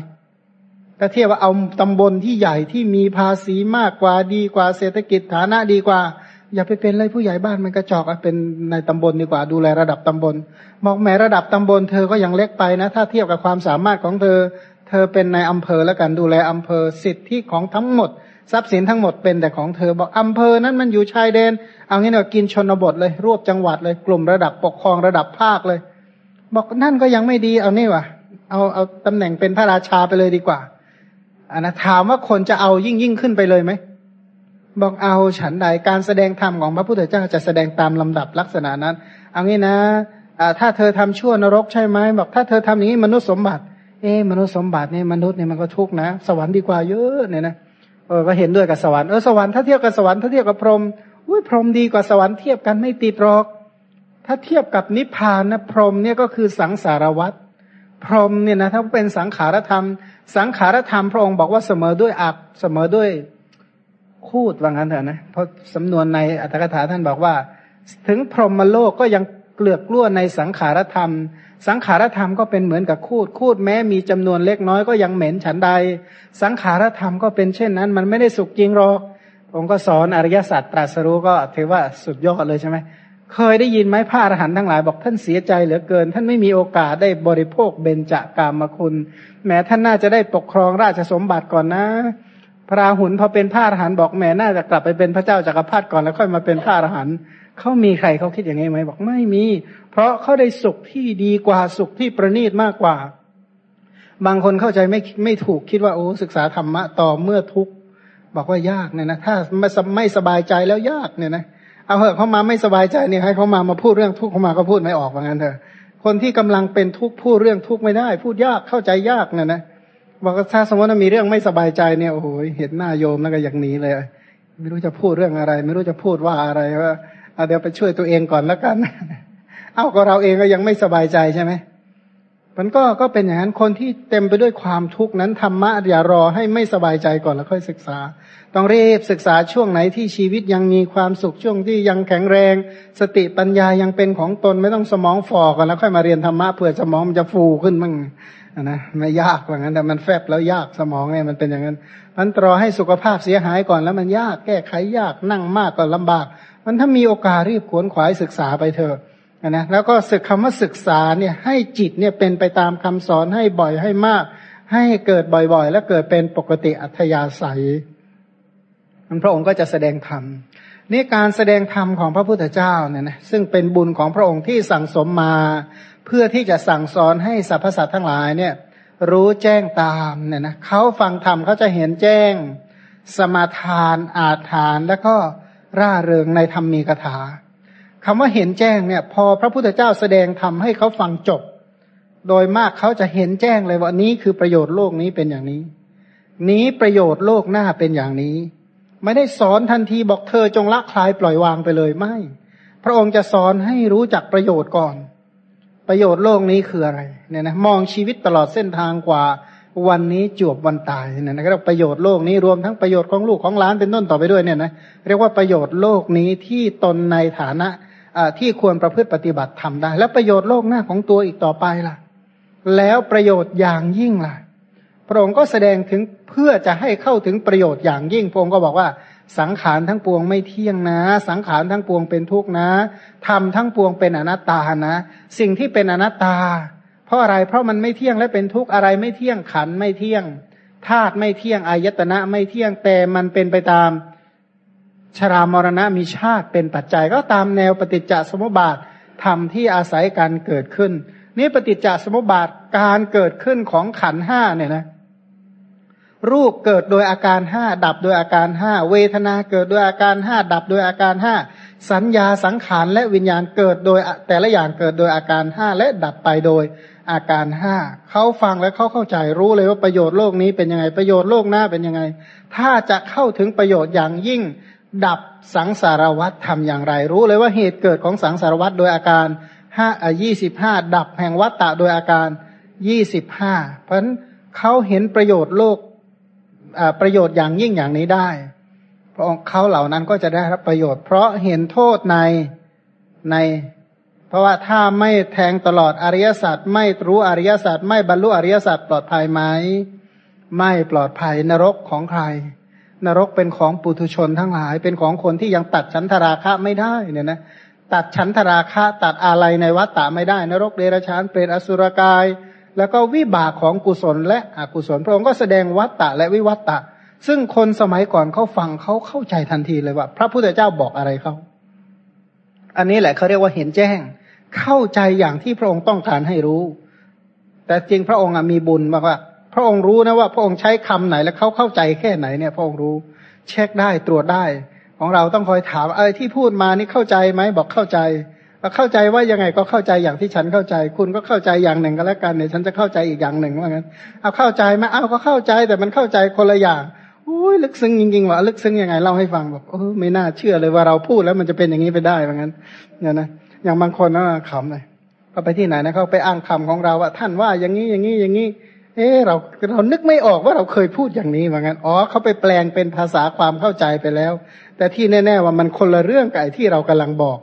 ถ้าเทียบว่าเอาตำบลที่ใหญ่ที่มีภาษีมากกว่าดีกว่าเศรษฐกิจฐานะดีกว่า อย่าไปเป็นเลยผู้ใหญ่บ้านมันกระจอกเป็นในตำบลดีกว่าดูแลระดับตำบลมองแม้ระดับตำบลเธอก็ยังเล็กไปนะถ้าเทียบกับความสามารถของเธอ เธอเป็นในอำเภอแล้วกันดูแลอำเภอสิทธิของทั้งหมด ทรัพย์สินทั้งหมดเป็นแต่ของเธอบอกอำเภอนั้นมันอยู่ชายแดน เอางี้เนาะกินชนบทเลยรวบจังหวัดเลย กลุ่มระดับปกครองระดับภาคเลย บอกนั่นก็ยังไม่ดีเอานี่วะเอาเอาตำแหน่งเป็นพระราชาไปเลยดีกว่า อันนะถามว่าคนจะเอายิ่งยิ่งขึ้นไปเลยไหมบอกเอาฉันใดการแสดงธรรมของพระพุทธเจ้าจะแสดงตามลำดับลักษณะนั้น เอางี้นะถ้าเธอทำชั่วนรกใช่ไหมบอกถ้าเธอทำอย่างนี้มนุษย์สมบัติ เอ๊มนุษย์สมบัติเนี่ยมนุษย์เนี่ยมันก็ทุกข์นะ สวรรค์ดีกว่าเยอะเนี่ยนะเออก็เห็นด้วยกับสวรรค์เออสวรรค์ถ้าเทียบกับสวรรค์ถ้าเทียบกับพรหมอุ้ยพรหมดีกว่าสวรรค์เทียบกันไม่ติดหรอก ถ้าเทียบกับนิพพานนะพรหมเนี่ยก็คือสังสารวัตรพรหมเนี่ยนะถ้าเป็นสังขารธรรม สังขารธรรมพระองค์บอกว่าเสมอด้วยอักเสมอด้วยคูดว่างั้นเถอะนะเพราะสำนวนในอัตถกถาท่านบอกว่า ถึงพรหมโลกก็ยังเกลือกกล้วในสังขารธรรม สังขารธรรมก็เป็นเหมือนกับคูดคูดแม้มีจำนวนเล็กน้อยก็ยังเหม็นฉันใด สังขารธรรมก็เป็นเช่นนั้น มันไม่ได้สุขจริงหรอกองค์ก็สอนอริยสัจตรัสรู้ก็ถือว่าสุดยอดเลยใช่ไหม เคยได้ยินไหมพระอรหันต์ทั้งหลายบอกท่านเสียใจเหลือเกิน ท่านไม่มีโอกาสได้บริโภคเบญจากามคุณ แม้ท่านน่าจะได้ปกครองราชสมบัติก่อนนะ พระราหุลพอเป็นพระอรหันต์บอกแม่น่าจะกลับไปเป็นพระเจ้าจากักรพรรดิก่อนแล้วค่อยมาเป็นพระอรหันต์เขามีใครเขาคิดอย่างนี้ไหมบอกไม่มี เพราะเขาได้สุขที่ดีกว่าสุขที่ประณีตมากกว่า บางคนเข้าใจไม่ไม่ถูกคิดว่าโอ้ศึกษาธรรมะต่อเมื่อทุกบอกว่ายากเนี่ยนะถ้าไม่ไม่สบายใจแล้วยากเนี่ยนะเเอาเหอะเขามาไม่สบายใจเนี่ยให้เขามามาพูดเรื่องทุกข์เขามาก็พูดไม่ออกเหมือนกันเถอะคนที่กำลังเป็นทุกข์พูดเรื่องทุกข์ไม่ได้ พูดยากเข้าใจยากเนี่ยนะบอกว่าถ้าสมมติว่ามีเรื่องไม่สบายใจเนี่ยโอ้โหเห็นหน้าโยมแล้วก็อย่างนี้เลย ไม่รู้จะพูดเรื่องอะไร ไม่รู้จะพูดว่าอะไรว่าเดี๋ยวไปช่วยตัวเองก่อนแล้วกัน เอาก็เราเองก็ยังไม่สบายใจใช่ไหม มันก็ก็เป็นอย่างนั้นคนที่เต็มไปด้วยความทุกข์นั้นธรรมะอย่ารอให้ไม่สบายใจก่อนแล้วค่อยศึกษา ต้องรีบศึกษาช่วงไหนที่ชีวิตยังมีความสุขช่วงที่ยังแข็งแรง สติปัญญายังเป็นของตนไม่ต้องสมองฝ่อก่อนแล้วค่อยมาเรียนธรรมะเผื่อสมองมันจะฟูขึ้นมั่งนะไม่ยากว่างั้นแต่มันแฟบแล้วยากสมองไงมันเป็นอย่างนั้นมันรอให้สุขภาพเสียหายก่อนแล้วมันยากแก้ไขยากนั่งมากก็ลำบาก มันถ้ามีโอกาสรีบขวนขวายศึกษาไปเถอะ นะแล้วก็ศึกคำว่าศึกษาเนี่ยให้จิตเนี่ยเป็นไปตามคำสอนให้บ่อยให้มาก ให้เกิดบ่อยๆ และเกิดเป็นปกติอัธยาศัยมันพระองค์ก็จะแสดงธรรมนี่การแสดงธรรมของพระพุทธเจ้าเนี่ยนะซึ่งเป็นบุญของพระองค์ที่สั่งสมมา เพื่อที่จะสั่งสอนให้สรรพสัตว์ทั้งหลายเนี่ย รู้แจ้งตามเนี่ยนะเขาฟังธรรมเขาจะเห็นแจ้ง สมาทานอาถานและก็ร่าเริงในธรรมมีกถา คำว่าเห็นแจ้งเนี่ย พอพระพุทธเจ้าแสดงทำให้เขาฟังจบ โดยมากเขาจะเห็นแจ้งเลยว่านี้คือประโยชน์โลกนี้เป็นอย่างนี้ นี้ประโยชน์โลกหน้าเป็นอย่างนี้ ไม่ได้สอนทันทีบอกเธอจงละคลายปล่อยวางไปเลยไม่ พระองค์จะสอนให้รู้จักประโยชน์ก่อน ประโยชน์โลกนี้คืออะไรเนี่ยนะมองชีวิตตลอดเส้นทางกว่าวันนี้จวบวันตายเนี่ยนะครับประโยชน์โลกนี้รวมทั้งประโยชน์ของลูกของหลานเป็นต้นต่อไปด้วยเนี่ยนะเรียกว่าประโยชน์โลกนี้ที่ตนในฐานะ ที่ควรประพฤติปฏิบัติทำได้ แล้วประโยชน์โลกหน้าของตัวอีกต่อไปล่ะ แล้วประโยชน์อย่างยิ่งล่ะ พระองค์ก็แสดงถึงเพื่อจะให้เข้าถึงประโยชน์อย่างยิ่งพระองค์ก็บอกว่าสังขารทั้งปวงไม่เที่ยงนะ สังขารทั้งปวงเป็นทุกข์นะทำทั้งปวงเป็นอนัตตานะ สิ่งที่เป็นอนัตตา เพราะอะไรเพราะมันไม่เที่ยงและเป็นทุกข์อะไรไม่เที่ยงขันไม่เที่ยงธาตุไม่เที่ยงอายตนะไม่เที่ยงแต่มันเป็นไปตาม ชรามรณะมีชาติเป็นปัจจัยก็ตามแนวปฏิจจสมุปบาทธรรมที่อาศัยการเกิดขึ้น นี่ปฏิจจสมุปบาทการเกิดขึ้นของขันห้าเนี่ยนะรูปเกิดโดยอาการห้าดับโดยอาการห้าเวทนาเกิดโดยอาการห้าดับโดยอาการห้าสัญญาสังขารและวิญญาณเกิดโดยแต่ละอย่างเกิดโดยอาการห้าและดับไปโดยอาการห้าเขาฟังและเขาเข้าใจรู้เลยว่าประโยชน์โลกนี้เป็นยังไงประโยชน์โลกหน้าเป็นยังไง ถ้าจะเข้าถึงประโยชน์อย่างยิ่ง ดับสังสารวัตทำอย่างไร รู้เลยว่าเหตุเกิดของสังสารวัตโดยอาการห้ายี่สิบห้าดับแห่งวัตตะโดยอาการยี่สิบห้าเพราะฉะนั้นเขาเห็นประโยชน์โลกประโยชน์อย่างยิ่งอย่างนี้ได้ เพราะเขาเหล่านั้นก็จะได้รับประโยชน์ เพราะเห็นโทษในใน เพราะว่าถ้าไม่แทงตลอดอริยสัจไม่รู้อริยสัจไม่บรรลุอริยสัจปลอดภัยไหมไม่ปลอดภัยนรกของใคร นรกเป็นของปุถุชนทั้งหลาย เป็นของคนที่ยังตัดฉันทราคะไม่ได้เนี่ยนะตัดฉันทราคะตัดอะไรในวัฏฏะไม่ได้ นรกเดรัจฉานเปรตอสุรกาย แล้วก็วิบากของกุศลและอกุศล พระองค์ก็แสดงวัฏฏะและวิวัฏฏะซึ่งคนสมัยก่อนเขาฟังเขาเข้าใจทันทีเลยว่า พระพุทธเจ้าบอกอะไรเขาอันนี้แหละเขาเรียกว่าเห็นแจ้ง เข้าใจอย่างที่พระองค์ต้องการให้รู้ แต่จริงพระองค์มีบุญมากว่า ระองค์รู้นะว่าพระองค์ใช้คำไหนแล้วเขาเข้าใจแค่ไหนเนี่ย พระองค์รู้ เช็คได้ตรวจได้ ของเราต้องคอยถามเออที่พูดมานี่เข้าใจไหมบอกเข้าใจเข้าใจว่ายังไงก็เข้าใจอย่างที่ฉันเข้าใจ คุณก็เข้าใจอย่างหนึ่งก็แล้วกันเนี่ยฉันจะเข้าใจอีกอย่างหนึ่งว่างั้นเอาเข้าใจไหมเอาก็เข้าใจแต่มันเข้าใจคนละอย่างโอ้ยลึกซึ้งจริงๆว่ะลึกซึ้งยังไงเล่าให้ฟังบอกโอ้ไม่น่าเชื่อเลยว่าเราพูดแล้วมันจะเป็นอย่างนี้ไปได้ว่างั้นเนี่ยนะอย่างบางคนนะขำเลยเขาไปที่ไหนนะเขาไปอ้างคำของเราว่าท่านว่าอย่างนี้อย่างนี้อย่างนี้ เออเราเรานึกไม่ออกว่าเราเคยพูดอย่างนี้เหมือนกันอ๋อเขาไปแปลงเป็นภาษาความเข้าใจไปแล้ว แต่ที่แน่ ๆ ว่ามันคนละเรื่องกับที่เรากำลังบอก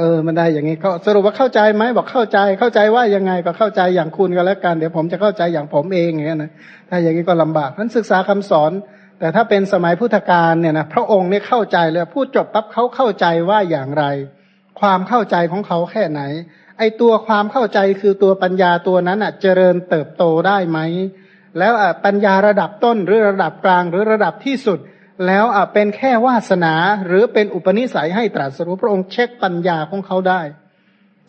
เออ มันได้อย่างนี้เขาสรุปว่าเข้าใจไหมบอกเข้าใจ เข้าใจว่ายังไงก็เข้าใจอย่างคุณก็แล้วกัน เดี๋ยวผมจะเข้าใจอย่างผมเองอย่างนี้นะถ้าอย่างนี้ก็ลำบากนั้นศึกษาคำสอน แต่ถ้าเป็นสมัยพุทธกาลเนี่ยนะพระองค์เนี่ยเข้าใจเลยพูดจบปั๊บเขาเข้าใจว่าอย่างไร ความเข้าใจของเขาแค่ไหน ไอตัวความเข้าใจคือตัวปัญญาตัวนั้นอะเจริญเติบโตได้ไหม แล้วอะปัญญาระดับต้นหรือระดับกลางหรือระดับที่สุด แล้วอะเป็นแค่วาสนาหรือเป็นอุปนิสัยให้ตรัสรู้พระองค์เช็คปัญญาของเขาได้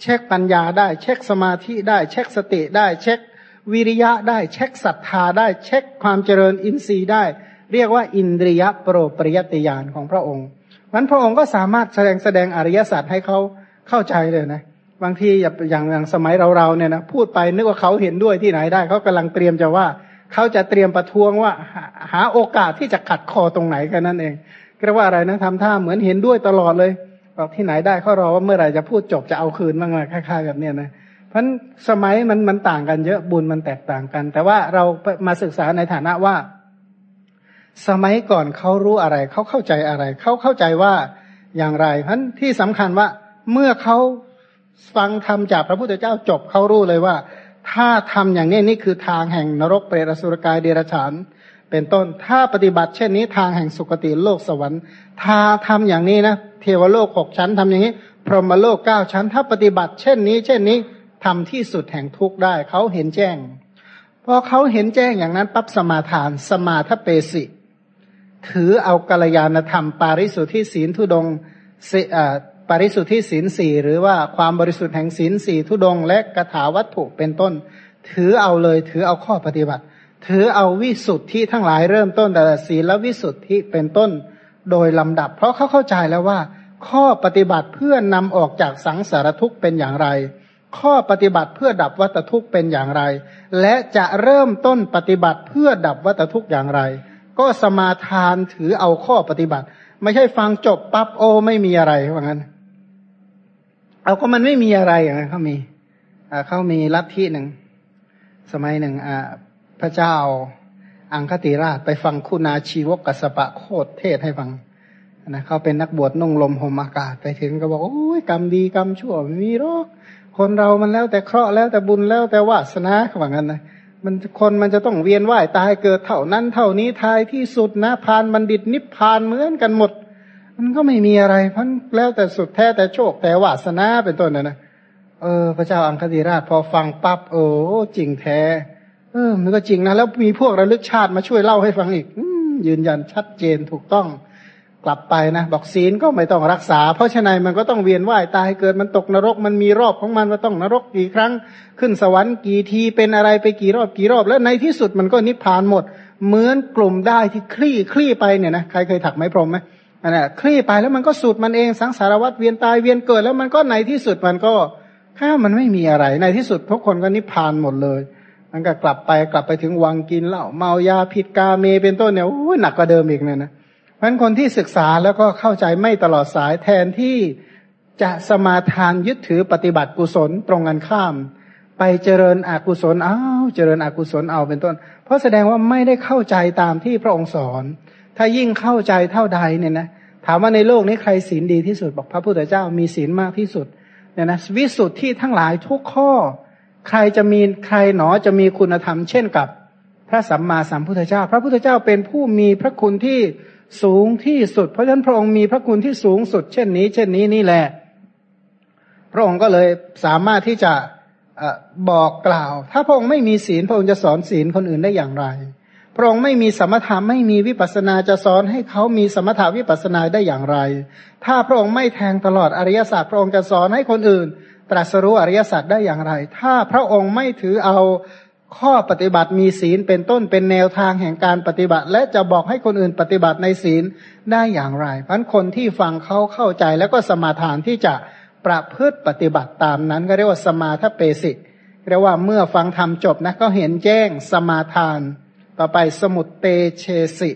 เช็คปัญญาได้ เช็คสมาธิได้ เช็คสติได้ เช็ควิริยะได้ เช็คศรัทธาได้ เช็คความเจริญอินทรีย์ได้ เรียกว่าอินทรียโปรปริยติยานของพระองค์มันพระองค์ก็สามารถแสดงแสดงอริยสัจให้เขาเข้าใจเลยนะ บางทีอย่างอย่างสมัยเราเราเนี่ยนะพูดไปนึกว่าเขาเห็นด้วยที่ไหนได้เขากำลังเตรียมจะว่าเขาจะเตรียมประท้วงว่าหาโอกาสที่จะขัดคอตรงไหนแค่นั้นเองเรียกว่าอะไรนะทำท่าเหมือนเห็นด้วยตลอดเลยบอกที่ไหนได้เขารอว่าเมื่อไหร่จะพูดจบจะเอาคืนบ้างไงคล้ายๆแบบเนี้ยนะเพราะสมัยมันมันต่างกันเยอะบุญมันแตกต่างกัน แต่ว่าเรามาศึกษาในฐานะว่า สมัยก่อนเขารู้อะไรเขาเข้าใจอะไรเขาเข้าใจว่าอย่างไรเพราะที่สำคัญว่าเมื่อเขา ฟังธรรมจากพระพุทธเจ้าจบเขารู้เลยว่า ถ้าทำอย่างนี้นี่คือทางแห่งนรกเปรตสุรกายเดรัจฉาน เป็นต้นถ้าปฏิบัติเช่นนี้ทางแห่งสุคติโลกสวรรค์ถ้าทำอย่างนี้นะเทวโลกหกชั้นทำอย่างนี้ พรหมโลกเก้าชั้น ถ้าปฏิบัติเช่นนี้ เช่นนี้ทำที่สุดแห่งทุกข์ได้เขาเห็นแจ้งพอเขาเห็นแจ้งอย่างนั้นปั๊บสมาทาน สมาทเปสิ ถือเอากัลยาณธรรม ปาริสุทธิศีลทุดง ปริสุทธิศีลสี่หรือว่าความบริสุทธิ์แห่งศีลสี่ทุดงและกถาวัตถุเป็นต้น ถือเอาเลยถือเอาข้อปฏิบัติ ถือเอาวิสุทธิทั้งหลายเริ่มต้นแต่ศีลและวิสุทธิเป็นต้นโดยลำดับ เพราะเขาเข้าใจแล้วว่า ข้อปฏิบัติเพื่อนำออกจากสังสารทุกข์เป็นอย่างไร ข้อปฏิบัติเพื่อดับวัตทุกข์เป็นอย่างไร และจะเริ่มต้นปฏิบัติเพื่อดับวัตทุกข์อย่างไร ก็สมาทานถือเอาข้อปฏิบัติ ไม่ใช่ฟังจบปั๊บโอไม่มีอะไรว่างั้น เอาก็มันไม่มีอะไรอย่างนั้นเขามีเขามีลัทธิหนึ่ง สมัยหนึ่งพระเจ้าอังคติราชไปฟังคุณาชีวกกัสปะโคตเทศให้ฟังนะเขาเป็นนักบวชนุ่งลมห่มอากาศไปถึงก็บอกโอ้ยกรรมดีกรรมชั่วไม่มีหรอกคนเรามันแล้วแต่เคราะห์แล้วแต่บุญแล้วแต่วาสนาเขาบอกงั้นนะมันคนมันจะต้องเวียนว่ายตายเกิดเท่านั้นเท่านี้ทายที่สุดนะพานบัณฑิตนิพพานเหมือนกันหมด มันก็ไม่มีอะไรพันแล้วแต่สุดแท้แต่โชคแต่วาสนาเป็นต้นนะนะเออ พระเจ้าอังคติราชพอฟังปั๊บเออจริงแท้ เออ มันก็จริงนะ แล้วมีพวกระลึกชาติมาช่วยเล่าให้ฟังอีกยืนยันชัดเจนถูกต้องกลับไปนะ บอกศีลก็ไม่ต้องรักษา เพราะฉะนั้นมันก็ต้องเวียนว่ายตายเกิดมันตกนรกมันมีรอบของมันว่าต้องนรกกี่ครั้ง ขึ้นสวรรค์กี่ทีเป็นอะไรไปกี่รอบกี่รอบ แล้วในที่สุดมันก็นิพพานหมด เหมือนกลุ่มได้ที่คลี่คลี่ไปเนี่ยนะใครเคยถักไม้พรมไหม อันนี้นคลี่ไปแล้วมันก็สูตรมันเองสังสารวัฏเวียนตายเวียนเกิด แล้วมันก็ในที่สุดมันก็ข้ามันไม่มีอะไร ในที่สุดทุกคนก็นิพพานหมดเลยมันก็กลับไปกลับไปถึงวังกินเหล้าเมายาผิดกาเมเป็นต้นเนี่ยโอ้หนักกว่าเดิมอีกเนี่ยนะเพราะคนที่ศึกษาแล้วก็เข้าใจไม่ตลอดสายแทนที่จะสมาทานยึดถือปฏิบัติกุศลตรงกันข้าม ไปเจริญอกุศลอ้าวเจริญอกุศลเอาเป็นต้น เพราะแสดงว่าไม่ได้เข้าใจตามที่พระองค์สอน ถ้ายิ่งเข้าใจเท่าใดเนี่ยนะถามว่าในโลกนี้ใครศีลดีที่สุดบอกพระพุทธเจ้ามีศีลมากที่สุดเนี่ยนะวิสุทธิทั้งหลายทุกข้อ ใครจะมีใครหนอจะมีคุณธรรมเช่นกับ พระสัมมาสัมพุทธเจ้า พระพุทธเจ้าเป็นผู้มีพระคุณที่สูงที่สุด เพราะฉะนั้นพระองค์มีพระคุณที่สูงสุด เช่นนี้ เช่นนี้นี่แหละ พระองค์ก็เลยสามารถที่จะบอกกล่าว ถ้าพระองค์ไม่มีศีลพระองค์จะสอนศีลคนอื่นได้อย่างไร ระองค์ไม่มีสมถะไม่มีวิปัสนาจะสอนให้เขามีสมถะวิปัสนาได้อย่างไร ถ้าพระองค์ไม่แทงตลอดอริยศาสตร์พระองค์จะสอนให้คนอื่น ตรัสรู้อริยศาสตร์ได้อย่างไร ถ้าพระองค์ไม่ถือเอาข้อปฏิบัติมีศีลเป็นต้นเป็นแนวทางแห่งการปฏิบัติ และจะบอกให้คนอื่นปฏิบัติในศีลได้อย่างไรเพราะคนที่ฟังเขาเข้าใจแล้วก็สมาทานที่จะประพฤติปฏิบัติตามนั้นก็เรียกว่าสมาทเปสิเรียกว่าเมื่อฟังธรรมจบนะก็เห็นแจ้งสมาทาน ต่อไปสมุดเตเชสิ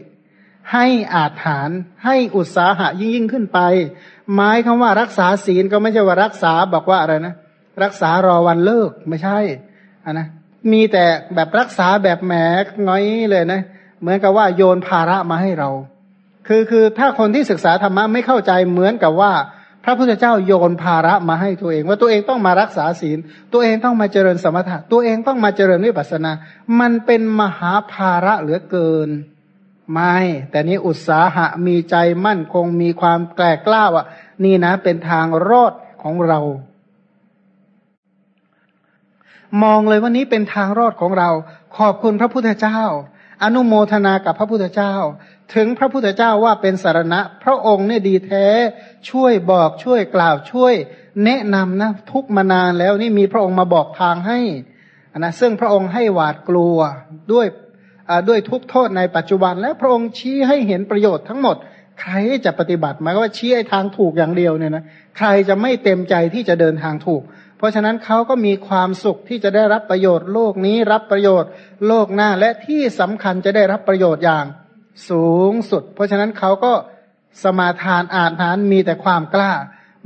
ให้อาถานให้อุตสาหะยิ่งยิ่งขึ้นไป หมายคำว่ารักษาศีลก็ไม่ใช่ว่ารักษาบอกว่าอะไรนะ รักษารอวันเลิกไม่ใช่อะนะมีแต่แบบรักษาแบบแหมง้อยเลยนะ เหมือนกับว่าโยนภาระมาให้เรา คือคือถ้าคนที่ศึกษาธรรมะไม่เข้าใจเหมือนกับว่า พระพุทธเจ้าโยนภาระมาให้ตัวเอง ว่าตัวเองต้องมารักษาศีล ตัวเองต้องมาเจริญสมถะ ตัวเองต้องมาเจริญวิปัสสนา มันเป็นมหาภาระเหลือเกิน ไม่ แต่นี้อุตสาหะมีใจมั่นคงมีความแกล้กล้าอะ นี่นะเป็นทางรอดของเรา มองเลยว่านี้เป็นทางรอดของเรา ขอบคุณพระพุทธเจ้า อนุโมทนากับพระพุทธเจ้า ถึงพระพุทธเจ้าว่าเป็นสารณะ พระองค์เนี่ยดีแท้ช่วยบอกช่วยกล่าวช่วย แนะนำนะทุกมานานแล้วนี่มีพระองค์มาบอกทางให้นะซึ่งพระองค์ให้หวาดกลัวด้วยด้วยทุกโทษในปัจจุบัน และพระองค์ชี้ให้เห็นประโยชน์ทั้งหมด ใครจะปฏิบัติหมายว่าชี้ให้ทางถูกอย่างเดียวเนี่ยนะใครจะไม่เต็มใจที่จะเดินทางถูก เพราะฉะนั้นเขาก็มีความสุขที่จะได้รับประโยชน์โลกนี้รับประโยชน์โลกหน้าและที่สำคัญจะได้รับประโยชน์อย่าง สูงสุด เพราะฉะนั้นเขาก็สมาทานอาหารมีแต่ความกล้า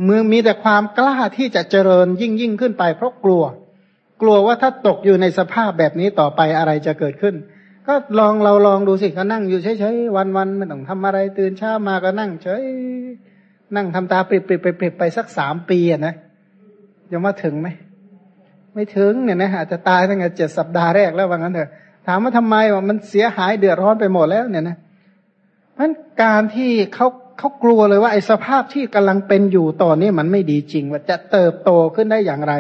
มือมีแต่ความกล้าที่จะเจริญยิ่งยิ่งขึ้นไป เพราะกลัว กลัวว่าถ้าตกอยู่ในสภาพแบบนี้ต่อไปอะไรจะเกิดขึ้น ก็ลองเราลองดูสิก็นั่งอยู่เฉยๆวันๆไม่ต้องทำอะไรตื่นเช้ามาก็นั่งเฉยนั่งทำตาปริบปริบปริบไปสักสามปีอะนะยังว่าถึงไหมไม่ถึงเนี่ยนะอาจจะตายตั้งแต่เจ็ดสัปดาห์แรกแล้วว่างั้นเถอะ ถามว่าทำไมว่ามันเสียหายเดือดร้อนไปหมดแล้วเนี่ยนะมันการที่เขาเขากลัวเลยว่าไอ้สภาพที่กำลังเป็นอยู่ตอนนี้มันไม่ดีจริง ว่าจะเติบโตขึ้นได้อย่างไร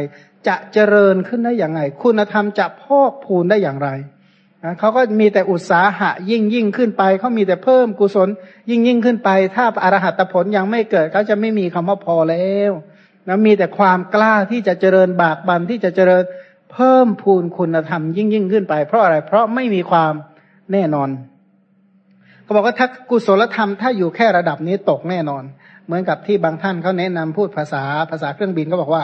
จะเจริญขึ้นได้อย่างไร คุณธรรมจะพอกพูนได้อย่างไรเขาก็มีแต่อุตสาหะยิ่งยิ่งขึ้นไปเขามีแต่เพิ่มกุศล ยิ่งยิ่งขึ้นไป ถ้าอรหัตผลยังไม่เกิดเขาจะไม่มีคำว่าพอแล้วนะมีแต่ความกล้าที่จะเจริญบากบันที่จะเจริญ เพิ่มพูนคุณธรรมยิ่งยิ่งขึ้นไป เพราะอะไร เพราะไม่มีความแน่นอนเขาบอกว่าถ้ากุศลธรรมถ้าอยู่แค่ระดับนี้ตกแน่นอน เหมือนกับที่บางท่านเขาแนะนำพูดภาษาภาษาเครื่องบินก็บอกว่า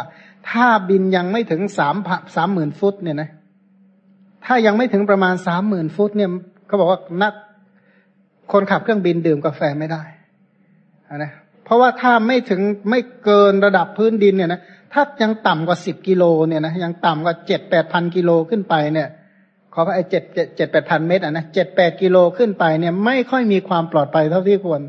ถ้าบินยังไม่ถึงสามสามหมื่นฟุตเนี่ยนะถ้ายังไม่ถึงประมาณสามหมื่นฟุตเนี่ยเขาบอกว่านักคนขับเครื่องบินดื่มกาแฟไม่ได้นะเพราะว่าถ้าไม่ถึงไม่เกินระดับพื้นดินเนี่ยนะ ถ้ายังต่ำกว่าสิบกิโลเนี่ยนะยังต่ำกว่าเจ็ดแปดพันกิโลขึ้นไปเนี่ยขอพระไอ้เจ็ดเจ็ดเจ็ดแปดพันเมตรอะนะเจ็ดแปดกิโลขึ้นไปเนี่ยไม่ค่อยมีความปลอดภัยเท่าที่ควร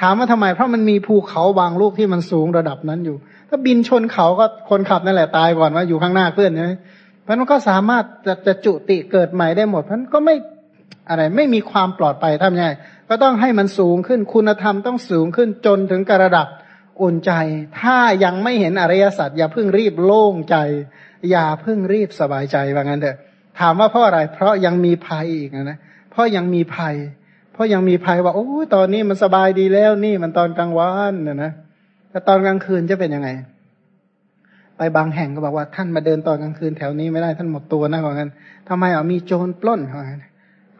ถามว่าทำไม เพราะมันมีภูเขาบางลูกที่มันสูงระดับนั้นอยู่ ถ้าบินชนเขาก็คนขับนั่นแหละตายก่อนว่าอยู่ข้างหน้าเพื่อนใช่ไหมพราะมันก็สามารถจะจะจุติเกิดใหม่ได้หมดเพราะก็ไม่อะไรไม่มีความปลอดภัยทำยังไงก็ต้องให้มันสูงขึ้นคุณธรรมต้องสูงขึ้นจนถึงกระดับ อุ่นใจ ถ้ายังไม่เห็นอริยสัจอย่าเพิ่งรีบโล่งใจ อย่าเพิ่งรีบสบายใจว่างั้นเถอะ ถามว่าเพราะอะไร เพราะยังมีภัยอีกนะเพราะยังมีภัย เพราะยังมีภัยว่าโอ้ตอนนี้มันสบายดีแล้วนี่มันตอนกลางวันนะนะแต่ตอนกลางคืนจะเป็นยังไง ไปบางแห่งก็บอกว่าท่านมาเดินตอนกลางคืนแถวนี้ไม่ได้ท่านหมดตัวนะว่างั้นทำไมอะมีโจรปล้นว่างั้น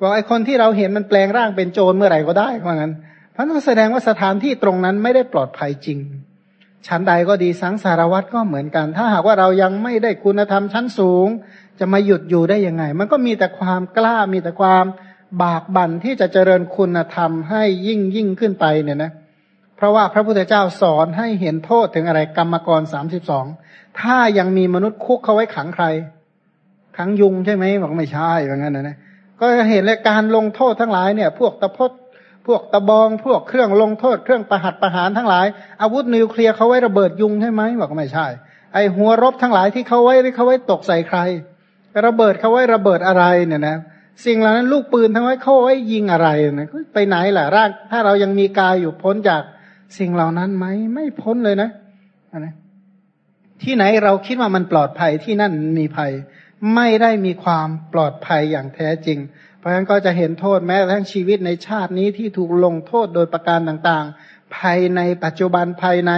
บอกไอ้คนที่เราเห็นมันแปลงร่างเป็นโจรเมื่อไหร่ก็ได้ว่างั้น พราะนั่นแสดงว่าสถานที่ตรงนั้นไม่ได้ปลอดภัยจริง ชั้นใดก็ดีสังสารวัตรก็เหมือนกัน ถ้าหากว่าเรายังไม่ได้คุณธรรมชั้นสูง จะมาหยุดอยู่ได้ยังไง มันก็มีแต่ความกล้ามีแต่ความบากบั่นที่จะเจริญคุณธรรมให้ยิ่งยิ่งขึ้นไปเนี่ยนะเพราะว่าพระพุทธเจ้าสอนให้เห็นโทษถึงอะไรกรรมกรสามสิบสองถ้ายังมีมนุษย์คุกเขาไว้ขังใคร ขังยุงใช่ไหมบอกไม่ใช่อย่างนั้นนะนะก็เห็นเลยการลงโทษทั้งหลายเนี่ย พวกตะพด พวกตะบอง พวกเครื่องลงโทษ เครื่องประหัตประหารทั้งหลาย อาวุธนิวเคลียร์เขาไว้ระเบิดยุงใช่ไหมบอกไม่ใช่ ไอหัวรบทั้งหลายที่เขาไว้ที่เขาไว้ตกใส่ใคร ระเบิดเขาไว้ระเบิดอะไรเนี่ยนะสิ่งเหล่านั้นลูกปืนทั้งไว้เขาไว้ยิงอะไรนะไปไหนล่ะร่างถ้าเรายังมีกายอยู่พ้นจากสิ่งเหล่านั้นไหมไม่พ้นเลยนะนะที่ไหนเราคิดว่ามันปลอดภัยที่นั่นมีภัย ไม่ได้มีความปลอดภัยอย่างแท้จริง เพราะฉะนั้นก็จะเห็นโทษแม้ทั้งชีวิตในชาตินี้ที่ถูกลงโทษโดยประการต่างๆ ภายในปัจจุบันภายใน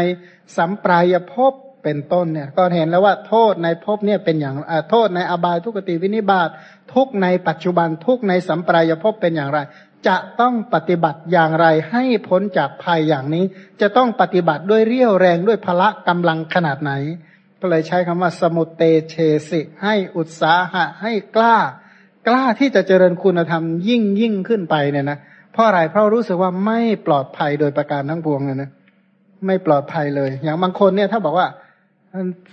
สัมปรายภพเป็นต้นเนี่ย ก็เห็นแล้วว่าโทษในภพเนี่ยเป็นอย่างโทษในอบายทุกติวินิบาตทุกในปัจจุบันทุกในสัมปรายภพเป็นอย่างไร จะต้องปฏิบัติอย่างไรให้พ้นจากภัยอย่างนี้ จะต้องปฏิบัติด้วยเรี่ยวแรงด้วยพละกำลังขนาดไหน ก็เลยใช้คำว่าสมุตเตเชสิ ให้อุตสาหะให้กล้า กล้าที่จะเจริญคุณธรรมยิ่งยิ่งขึ้นไปเนี่ยนะเพราะอะไรเพราะรู้สึกว่าไม่ปลอดภัยโดยประการทั้งปวงเลยนะไม่ปลอดภัยเลย อย่างบางคนเนี่ยถ้าบอกว่า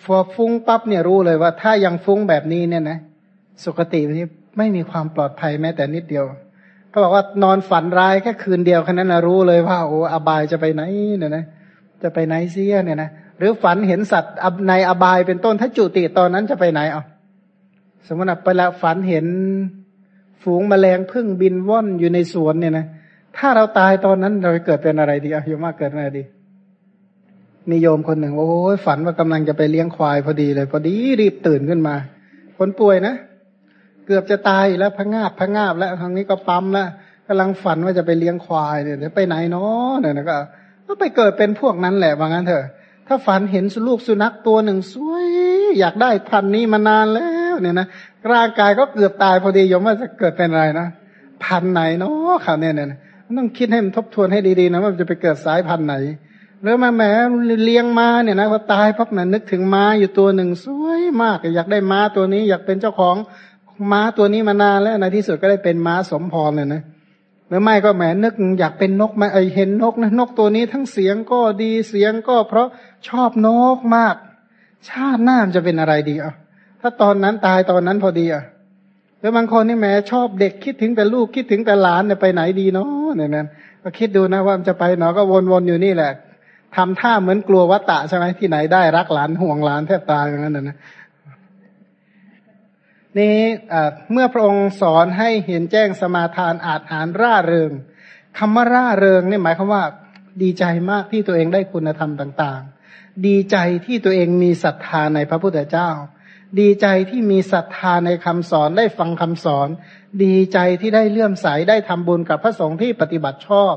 พอฟุ้งปั๊บเนี่ยรู้เลยว่า ถ้ายังฟุ้งแบบนี้เนี่ยนะสุคตินี้ไม่มีความปลอดภัยแม้แต่นิดเดียวก็บอกว่านอนฝันร้ายแค่คืนเดียวแค่นั้นนะรู้เลยว่าโอ้อบายจะไปไหนเนี่ยนะจะไปไหนเสียเนี่ยนะหรือฝันเห็นสัตว์ในอบายเป็นต้นถ้าจุติตอนนั้นจะไปไหนเอา สมมติไปแล้วฝันเห็นฝูงแมลงพึ่งบินว่อนอยู่ในสวนเนี่ยนะถ้าเราตายตอนนั้นเราเกิดเป็นอะไรดีอะโยมว่าเกิดอะไรดีมีโยมคนหนึ่งโอ้ยฝันว่ากำลังจะไปเลี้ยงควายพอดีเลย พอดีรีบตื่นขึ้นมา คนป่วยนะเกือบจะตายแล้วพงาบพงาบแล้วทางนี้ก็ปั๊มแล้วกำลังฝันว่าจะไปเลี้ยงควายเนี่ยจะไปไหนเนาะเนี่ยนะก็ก็ไปเกิดเป็นพวกนั้นแหละว่างั้นเถอะ ถ้าฝันเห็นลูกสุนัขตัวหนึ่งสวย อยากได้พันนี้มานานแล้ว เนี่ยนะร่างกายก็เกือบตายพอดียมว่าจะเกิดเป็นอะไรนะพันไหนเนาะข่าวเนี่ยเนี่ยต้องคิดให้มันทบทวนให้ดีๆนะว่าจะไปเกิดสายพันธุ์ไหนแล้วมาแหมเลี้ยงม้าเนี่ยนะพอตายพับนั้นนึกถึงม้าอยู่ตัวหนึ่งสวยมาก อยากได้ม้าตัวนี้ อยากเป็นเจ้าของม้าตัวนี้มานานแล้วในที่สุดก็ได้เป็นม้าสมพรเลยนะหรือไม่ก็แหมนึกอยากเป็นนกมาไอเห็นนกนะนกตัวนี้ทั้งเสียงก็ดีเสียงก็เพราะชอบนกมาก ชาติหน้าจะเป็นอะไรดีอะ ถ้าตอนนั้นตายตอนนั้นพอดีอะแล้วบางคนนี่แหมชอบเด็กคิดถึงแต่ลูกคิดถึงแต่หลานเนี่ยไปไหนดีเนาะเนี่ยนะก็คิดดูนะว่ามันจะไปเนาะก็วนๆอยู่นี่แหละทำท่าเหมือนกลัววัตตะใช่ไหมที่ไหนได้รักหลานห่วงหลานแทบตายอย่างนั้นนะนี่เมื่อพระองค์สอนให้เห็นแจ้งสมาทานอาจหารร่าเริงคำว่าร่าเริงนี่หมายความว่า ดีใจมากที่ตัวเองได้คุณธรรมต่าง ๆ ดีใจที่ตัวเองมีศรัทธาในพระพุทธเจ้า ดีใจที่มีศรัทธาในคำสอนได้ฟังคำสอน ดีใจที่ได้เลื่อมใสได้ทำบุญกับพระสงฆ์ที่ปฏิบัติชอบ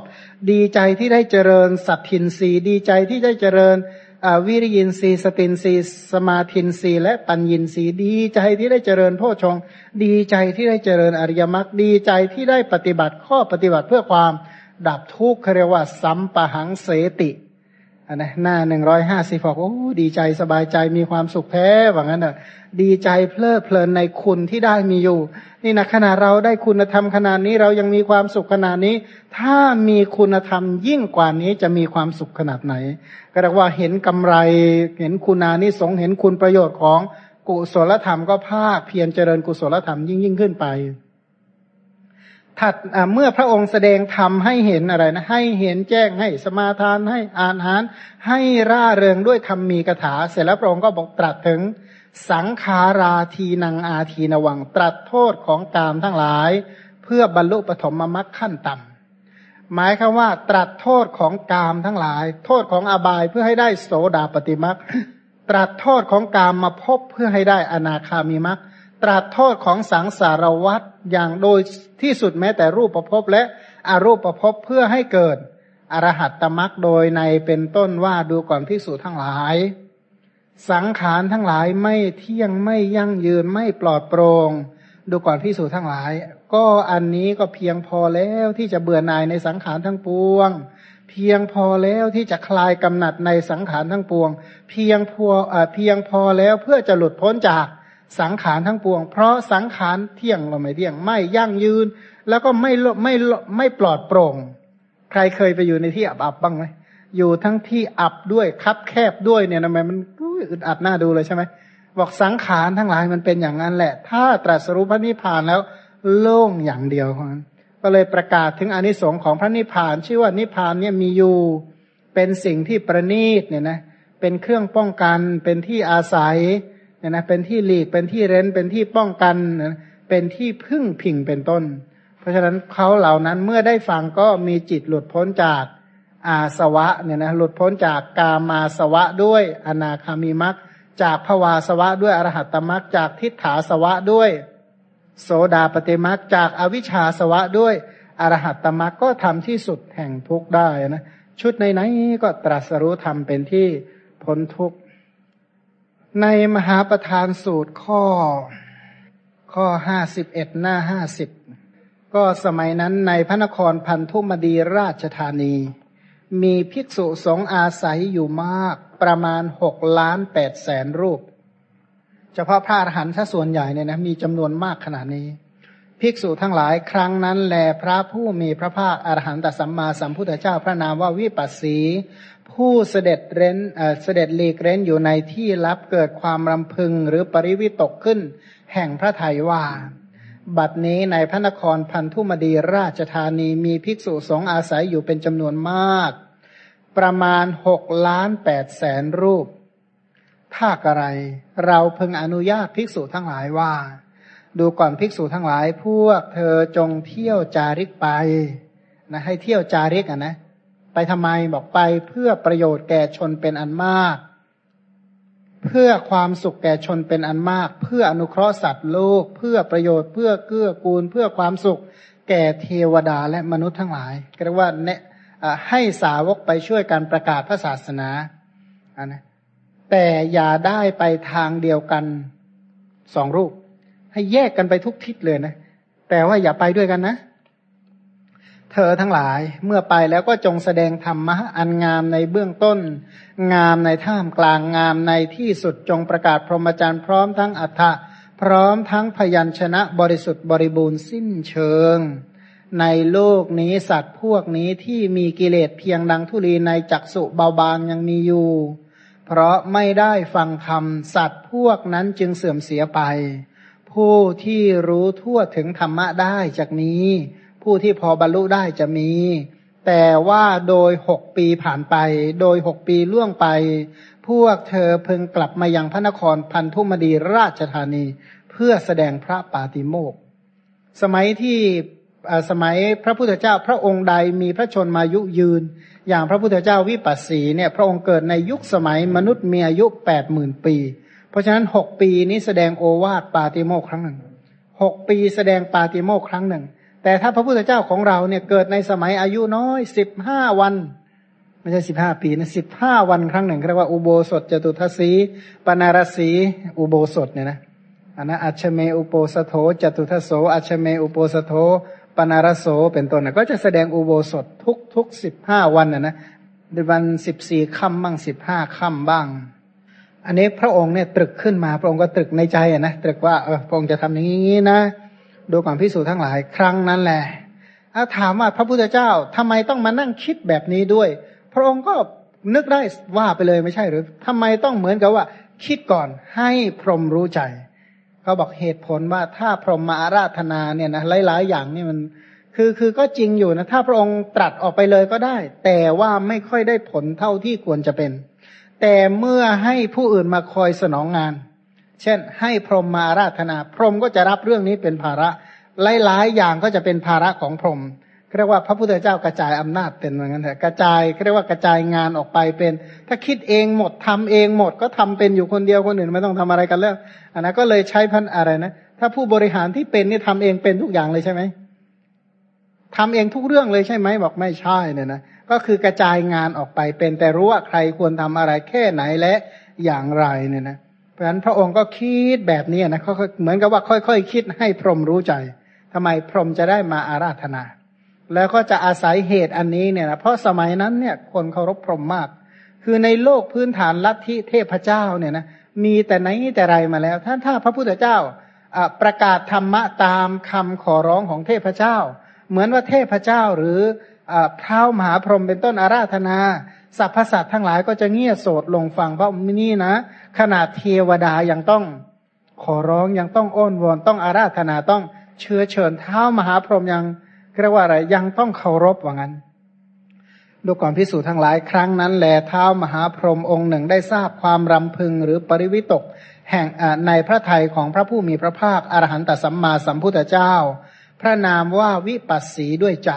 ดีใจที่ได้เจริญสัตทินรีดีใจที่ได้เจริญวิริยินรีสตินรีสมาธินรีและปัญญินรีดีใจที่ได้เจริญโพชงดีใจที่ได้เจริญอริยมรรคดีใจที่ได้ปฏิบัติข้อปฏิบัติเพื่อความดับทุกข์เรียกว่า สัมปะหังเสติ อันนะหน้าหนึ่งร้อยห้าสิบบอกโอ้ดีใจสบายใจมีความสุขแท้ว่างั้นอะ ดีใจเพลิดเพลินในคุณที่ได้มีอยู่ นี่นะขณะเราได้คุณธรรมขนาดนี้เรายังมีความสุขขนาดนี้ ถ้ามีคุณธรรมยิ่งกว่านี้จะมีความสุขขนาดไหน ก็เรียกว่าเห็นกำไรเห็นคุณานิสงเห็นคุณประโยชน์ของกุศลธรรมก็ภาคเพียรเจริญกุศลธรรมยิ่งยิ่งขึ้นไป ถัดเมื่อพระองค์แสดงธรรมให้เห็นอะไรนะให้เห็นแจ้งให้สมาทานให้อ่านหานให้ร่าเริงด้วยธรรมมีกถา เสร็จแล้วพระองค์ก็บอกตรัสถึงสังขาราทีนังอาทีนวังตรัสโทษของกามทั้งหลาย เพื่อบรรลุปฐมมรรคขั้นต่ำหมายคือว่า ตรัสโทษของกามทั้งหลาย โทษของอบายเพื่อให้ได้โสดาปฏิมรรคตรัสโทษของกามมาพบเพื่อให้ได้อนาคามีมรรค ตรัสโทษของสังสารวัฏอย่างโดยที่สุดแม้แต่รูปประพบและอรูปประพบเพื่อให้เกิดอรหัตตมรักโดยในเป็นต้นว่าดูก่อนพิสูจทั้งหลาย สังขารทั้งหลายไม่เที่ยงไม่ยั่งยืนไม่ปลอดโปรง่งดูก่อนพิสูจทั้งหลาย ก็อันนี้ก็เพียงพอแล้วที่จะเบื่อหน่ายในสังขารทั้งปวง เพียงพอแล้วที่จะคลายกำหนัดในสังขารทั้งปวง เพียงพอเพียงพอแล้วเพื่อจะหลุดพ้นจาก สังขารทั้งปวง เพราะสังขารเที่ยงเราไม่เที่ยง ไม่ยั่งยืน แล้วก็ไม่ไม่ไม่ปลอดโปร่ง ใครเคยไปอยู่ในที่อับอับบ้างไหมอยู่ทั้งที่อับด้วยคับแคบด้วยเนี่ยทำไมมันอึดอัดหน้าดูเลยใช่ไหมบอกสังขารทั้งหลายมันเป็นอย่างนั้นแหละ ถ้าตรัสรู้พระนิพพานแล้ว โล่งอย่างเดียวก็เลยประกาศถึงอนิสงค์ของพระนิพพาน ชื่อว่านิพพานเนี่ยมีอยู่เป็นสิ่งที่ประณีตเนี่ยนะเป็นเครื่องป้องกันเป็นที่อาศัย เนี่ยนะเป็นที่หลีกเป็นที่เร้นเป็นที่ป้องกันเป็นที่พึ่งพิงเป็นต้น เพราะฉะนั้นเขาเหล่านั้นเมื่อได้ฟังก็มีจิตหลุดพ้นจากอาสวะเนี่ยนะหลุดพ้นจากกามาสวะด้วยอนาคามีมักจากภวาสวะด้วยอรหัตตมักจากทิฏฐาสวะด้วย โสดาปฏิมักจากอวิชชาสวะด้วยอรหัตตมักก็ทำที่สุดแห่งทุกได้นะชุดในไหนก็ตรัสรู้ธรรมเป็นที่พ้นทุกข์ ในมหาประธานสูตรข้อ ข้อห้าสิบเอ็ดหน้าห้าสิบก็สมัยนั้นในพระนครพันธุมดีราชธานี มีภิกษุสงฆ์อาศัยอยู่มากประมาณหกล้านแปดแสนรูป เฉพาะพระอรหันต์ถ้าส่วนใหญ่เนี่ยนะมีจำนวนมากขนาดนี้ ภิกษุทั้งหลายครั้งนั้นแลพระผู้มีพระภาคอรหันตสัมมาสัมพุทธเจ้าพระนามว่าวิปัสสี ผู้เสด็จเร้นเสด็จลีกเร้นอยู่ในที่ลับเกิดความรำพึงหรือปริวิตกขึ้น แห่งพระไทยว่า บัดนี้ในพระนครพันธุมดีราชธานีมีภิกษุสงฆ์อาศัยอยู่เป็นจำนวนมาก ประมาณหกล้านแปดแสนรูป ถ้ากระไร เราพึงอนุญาตภิกษุทั้งหลายว่า ดูก่อนภิกษุทั้งหลายพวกเธอจงเที่ยวจาริกไปนะให้เที่ยวจาริกอะนะ ไปทำไมบอกไปเพื่อประโยชน์แก่ชนเป็นอันมาก เพื่อความสุขแก่ชนเป็นอันมาก เพื่ออนุเคราะห์สัตว์โลก เพื่อประโยชน์เพื่อเกื้อกูล เพื่อความสุข แก่เทวดาและมนุษย์ทั้งหลายเรียกว่าเนี่ยให้สาวกไปช่วยการประกาศพระศาสนาอันนะแต่อย่าได้ไปทางเดียวกันสองรูป ให้แยกกันไปทุกทิศเลยนะ แต่ว่าอย่าไปด้วยกันนะ เธอทั้งหลายเมื่อไปแล้วก็จงแสดงธรรมะอันงามในเบื้องต้น งามในท่ามกลางงามในที่สุดจงประกาศพรหมจรรย์พร้อมทั้งอัฏฐะพร้อมทั้งพยัญชนะบริสุทธิ์บริบูรณ์สิ้นเชิง ในโลกนี้สัตว์พวกนี้ที่มีกิเลสเพียงดังทุลีในจักสุเบาบางยังมีอยู่ เพราะไม่ได้ฟังธรรมสัตว์พวกนั้นจึงเสื่อมเสียไป ผู้ที่รู้ทั่วถึงธรรมะได้จากนี้ ผู้ที่พอบรรลุได้จะมี แต่ว่าโดยหกปีผ่านไป โดยหกปีล่วงไป พวกเธอเพิ่งกลับมายังพระนครพันธุมดีราชธานี เพื่อแสดงพระปาติโมกสมัยที่สมัยพระพุทธเจ้าพระองค์ใดมีพระชนมายุยืน อย่างพระพุทธเจ้าวิปัสสีเนี่ยพระองค์เกิดในยุคสมัยมนุษย์มีอายุแปดหมื่นปี เพราะฉะนั้นหกปีนี้แสดงโอวาทปาติโมกครั้งหนึ่งหกปีแสดงปาติโมกครั้งหนึ่ง แต่ถ้าพระพุทธเจ้าของเราเนี่ยเกิดในสมัยอายุน้อยสิบห้าวัน ไม่ใช่สิบห้าปีนะสิบห้าวันครั้งหนึ่งเรียกว่าอุโบสถจตุทศีปนารสีอุโบสถเนี่ยนะอันนั้นอัชเมอุโปสโถจตุทโสอัชเมอุโปสโถปนารโสเป็นต้นนะก็จะแสดงอุโบสถทุกทุกสิบห้าวันนะนะในวันสิบสี่ค่ำบ้างสิบห้าค่ำบ้าง อันนี้พระองค์เนี่ยตรึกขึ้นมา พระองค์ก็ตรึกในใจนะตรึกว่าเออพระองค์จะทำอย่างนี้นะ ดูก่อนพิสูจน์ทั้งหลาย ครั้งนั้นแหละถ้าถามว่าพระพุทธเจ้าทำไมต้องมานั่งคิดแบบนี้ด้วย พระองค์ก็นึกได้ว่าไปเลยไม่ใช่หรือทำไมต้องเหมือนกับว่า คิดก่อนให้พรหมรู้ใจเขาบอกเหตุผลว่าถ้าพรหมมาอาราธนาเนี่ยนะหลายๆอย่างนี่มัน คือคือก็จริงอยู่นะถ้าพระองค์ตรัสออกไปเลยก็ได้ แต่ว่าไม่ค่อยได้ผลเท่าที่ควรจะเป็น แต่เมื่อให้ผู้อื่นมาคอยสนองงาน เช่น ให้พรหมมาอาราธนา พรหมก็จะรับเรื่องนี้เป็นภาระ หลายๆอย่างก็จะเป็นภาระของพรหมเรียกว่าพระพุทธเจ้ากระจายอำนาจเป็นเหมือนกันเถอะกระจายเรียกว่ากระจายงานออกไปเป็น ถ้าคิดเองหมดทำเองหมดก็ทำเป็นอยู่คนเดียวคนอื่นไม่ต้องทำอะไรกันแล้วอันนั้นก็เลยใช้พันอะไรนะถ้าผู้บริหารที่เป็นนี่ทำเองเป็นทุกอย่างเลยใช่ไหมทำเองทุกเรื่องเลยใช่ไหมบอกไม่ใช่เนี่ยนะก็คือกระจายงานออกไปเป็นแต่รู้ว่าใครควรทำอะไรแค่ไหนและอย่างไรเนี่ยนะเราะฉะนั้นพระองค์ก็คิดแบบนี้นะเขาเหมือนกับว่าค่อยๆคคิดให้พรหมรู้ใจทำไมพรหมจะได้มาอาราธนา แล้วก็จะอาศัยเหตุอันนี้เนี่ยนะเพราะสมัยนั้นเนี่ยคนเคารพพรหมมาก คือในโลกพื้นฐานลัทธิเทพเจ้าเนี่ยนะมีแต่ไหนแต่ไรมาแล้ว ถ้าถ้าพระพุทธเจ้าประกาศธรรมะตามคำขอร้องของเทพเจ้า เหมือนว่าเทพเจ้าหรือพระมหาพรหมเป็นต้นอาราธนา สรรพสัตว์ทั้งหลายก็จะเงียยโสดลงฟังเพราะนี่นะ ขนาดเทวดายังต้องขอร้องยังต้องอ้อนวอนต้องอาราธนาต้องเชื้อเชิญเท้ามหาพรหมยังเรียกว่าอะไรยังต้องเคารพว่างั้นดูก่อนพิสูจน์ทั้งหลายครั้งนั้นแลเท้ามหาพรหมองค์หนึ่งได้ทราบความรำพึงหรือปริวิตก แห่งในพระทัยของพระผู้มีพระภาคอรหันตสัมมาสัมพุทธเจ้า พระนามว่าวิปัสสีด้วยใจ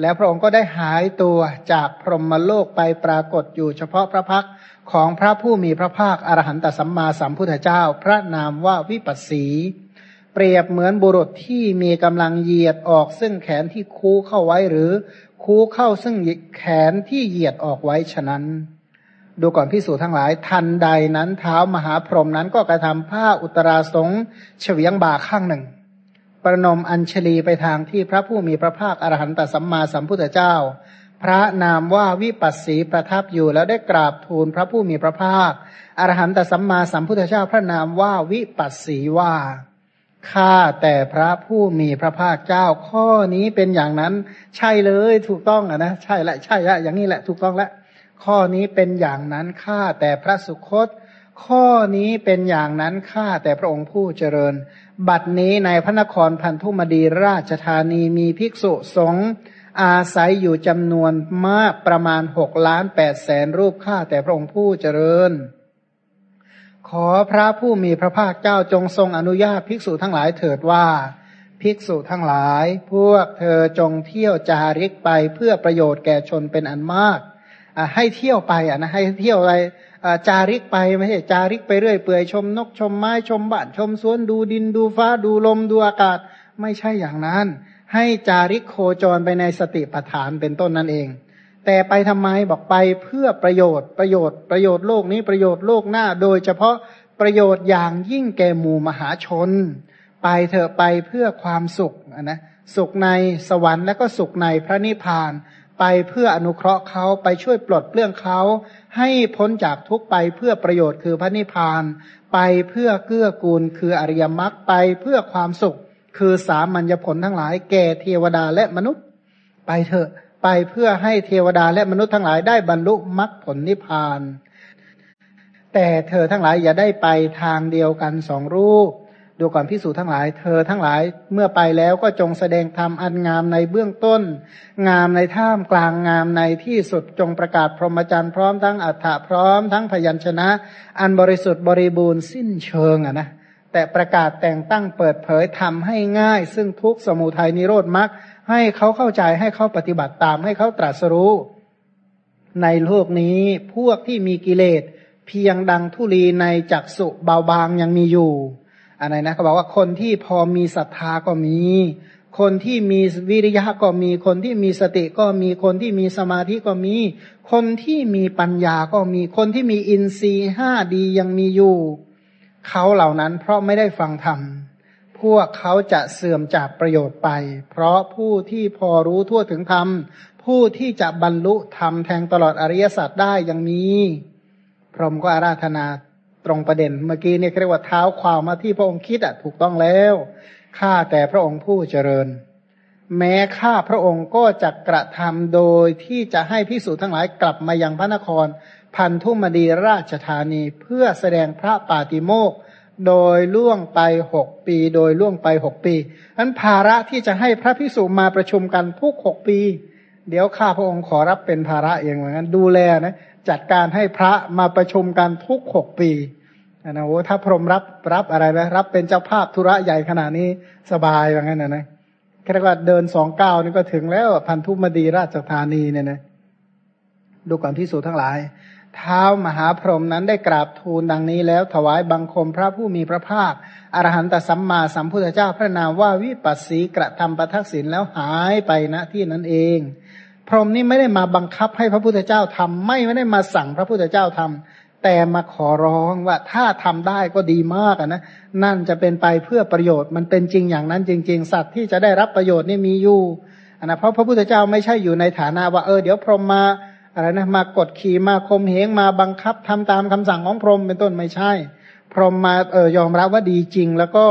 แล้วพระองค์ก็ได้หายตัวจากพรหมโลกไปปรากฏอยู่เฉพาะพระพักของพระผู้มีพระภาคอรหันตสัมมาสัมพุทธเจ้า พระนามว่าวิปัสสี เปรียบเหมือนบุรุษที่มีกำลังเหยียดออกซึ่งแขนที่คูเข้าไว้หรือคูเข้าซึ่งแขนที่เหยียดออกไว้ฉะนั้น ดูก่อนพิสูจน์ทั้งหลายทันใดนั้นเท้ามหาพรหมนั้นก็กระทำผ้าอุตราสงเฉวียงบ่าข้างหนึ่ง ประนมอัญชลีไปทางที่พระผู้มีพระภาคอรหันตสัมมาสัมพุทธเจ้า พระนามว่าวิปัสสีประทับอยู่แล้วได้กราบทูลพระผู้มีพระภาคอรหันตสัมมาสัมพุทธเจ้า พระนามว่าวิปัสสีว่าข้าแต่พระผู้มีพระภาคเจ้า ข้อนี้เป็นอย่างนั้น ใช่เลยถูกต้องอะนะใช่และใช่ละอย่างนี้แหละถูกต้องแล้วข้อนี้เป็นอย่างนั้นข้าแต่พระสุคต ข้อนี้เป็นอย่างนั้นข้าแต่พระองค์ผู้เจริญ บัดนี้ในพระนครพันธุมดีราชธานีมีภิกษุสงฆ์อาศัยอยู่จำนวนมากประมาณหกล้านแปดแสนรูปข้าแต่พระองค์ผู้เจริญ ขอพระผู้มีพระภาคเจ้าจงทรงอนุญาตภิกษุทั้งหลายเถิดว่า ภิกษุทั้งหลาย พวกเธอจงเที่ยวจาริกไปเพื่อประโยชน์แก่ชนเป็นอันมากให้เที่ยวไปอะนะให้เที่ยวอะไร จาริกไปไม่ใช่จาริกไปเรื่อยเปื่อยชมนกชมไม้ชมบ้านชมสวนดูดินดูฟ้าดูลมดูอากาศ ไม่ใช่อย่างนั้น ให้จาริกโคจรไปในสติปัฏฐานเป็นต้นนั่นเอง แต่ไปทำไมบอกไปเพื่อประโยชน์ประโยชน์ประโยชน์โลกนี้ประโยชน์โลกหน้า โดยเฉพาะประโยชน์อย่างยิ่งแก่หมู่มหาชน ไปเถอะไปเพื่อความสุขนะสุขในสวรรค์และก็สุขในพระนิพพาน ไปเพื่ออนุเคราะห์เขาไปช่วยปลดเปลื้องเขา ให้พ้นจากทุกไปเพื่อประโยชน์คือพระนิพพาน ไปเพื่อเกื้อกูลคืออริยมรรคไปเพื่อความสุข คือสามัญญผลทั้งหลาย แก่เทวดาและมนุษย์ ไปเถอะไปเพื่อให้เทวดาและมนุษย์ทั้งหลายได้บรรลุมรรคผลนิพพาน แต่เธอทั้งหลายอย่าได้ไปทางเดียวกันสองรูป ดูก่อนพิสูจทั้งหลาย เธอทั้งหลายเมื่อไปแล้วก็จงแสดงธรรมอันงามในเบื้องต้น งามในท่ามกลางงามในที่สุดจงประกาศพรหมจรรย์พร้อมทั้งอัฏฐะพร้อมทั้งพยัญชนะ อันบริสุทธิ์บริบูรณ์สิ้นเชิงอะนะแต่ประกาศแต่งตั้งเปิดเผยทำให้ง่าย ซึ่งทุกสมุทัยนิโรธมรรคให้เขาเข้าใจให้เขาปฏิบัติตามให้เขาตรัสรู้ ในโลกนี้พวกที่มีกิเลสเพียงดังทุลีในจักสุเบาบางยังมีอยู่ อะไรนะเขาบอกว่าคนที่พอมีศรัทธาก็มี คนที่มีวิริยะก็มี คนที่มีสติก็มี คนที่มีสมาธิก็มี คนที่มีปัญญาก็มี คนที่มีอินทรีย์ห้าดียังมีอยู่ เขาเหล่านั้นเพราะไม่ได้ฟังธรรม พวกเขาจะเสื่อมจากประโยชน์ไป เพราะผู้ที่พอรู้ทั่วถึงธรรม ผู้ที่จะบรรลุธรรมแทงตลอดอริยสัจได้ยังมี พรหมก็อาราธนา ตรงประเด็นเมื่อกี้เนี่ยเรียกว่าเท้าความมาที่พระองค์คิดอะถูกต้องแล้วข้าแต่พระองค์ผู้เจริญ แม้ข้าพระองค์ก็จะกระทำโดยที่จะให้พิสูจน์ทั้งหลายกลับมายังพระนคร พันธุมดีราชธานีเพื่อแสดงพระปาติโมกโดยล่วงไปหกปี โดยล่วงไปหกปีนั้นภาระที่จะให้พระพิสุมาประชุมกันทุกหกปี เดี๋ยวข้าพระองค์ขอรับเป็นภาระเองเหมือนกันดูแลนะ จัดการให้พระมาประชุมกันทุกหกปีนะโอ้ถ้าพรหมรับรับอะไรนะรับเป็นเจ้าภาพธุระใหญ่ขนาดนี้สบายอย่างนั้นนะนะแค่ว่าเดินสองเก้านี่ก็ถึงแล้วพันธุมดีราชธานีเนี่ยนะดูก่อนพิสูจทั้งหลาย เท้ามหาพรหมนั้นได้กราบทูลดังนี้แล้วถวายบังคมพระผู้มีพระภาค อรหันตสัมมาสัมพุทธเจ้าพระนามว่าวิปัสสีกระทำประทักษิณแล้วหายไปณที่นั้นเอง พรหมนี่ไม่ได้มาบังคับให้พระพุทธเจ้าทำไม่ไม่ได้มาสั่งพระพุทธเจ้าทำแต่มาขอร้องว่าถ้าทำได้ก็ดีมากนะนั่นจะเป็นไปเพื่อประโยชน์มันเป็นจริงอย่างนั้นจริง ๆ สัตว์ที่จะได้รับประโยชน์นี่มีอยู่นะเพราะพระพุทธเจ้าไม่ใช่อยู่ในฐานะว่าเออเดี๋ยวพรหมมาอะไรนะมากดขี่มาคมเหงมาบังคับทำตามคำสั่งของพรหมเป็นต้นไม่ใช่ พรหมมาเออยอมรับว่าดีจริงแล้วก็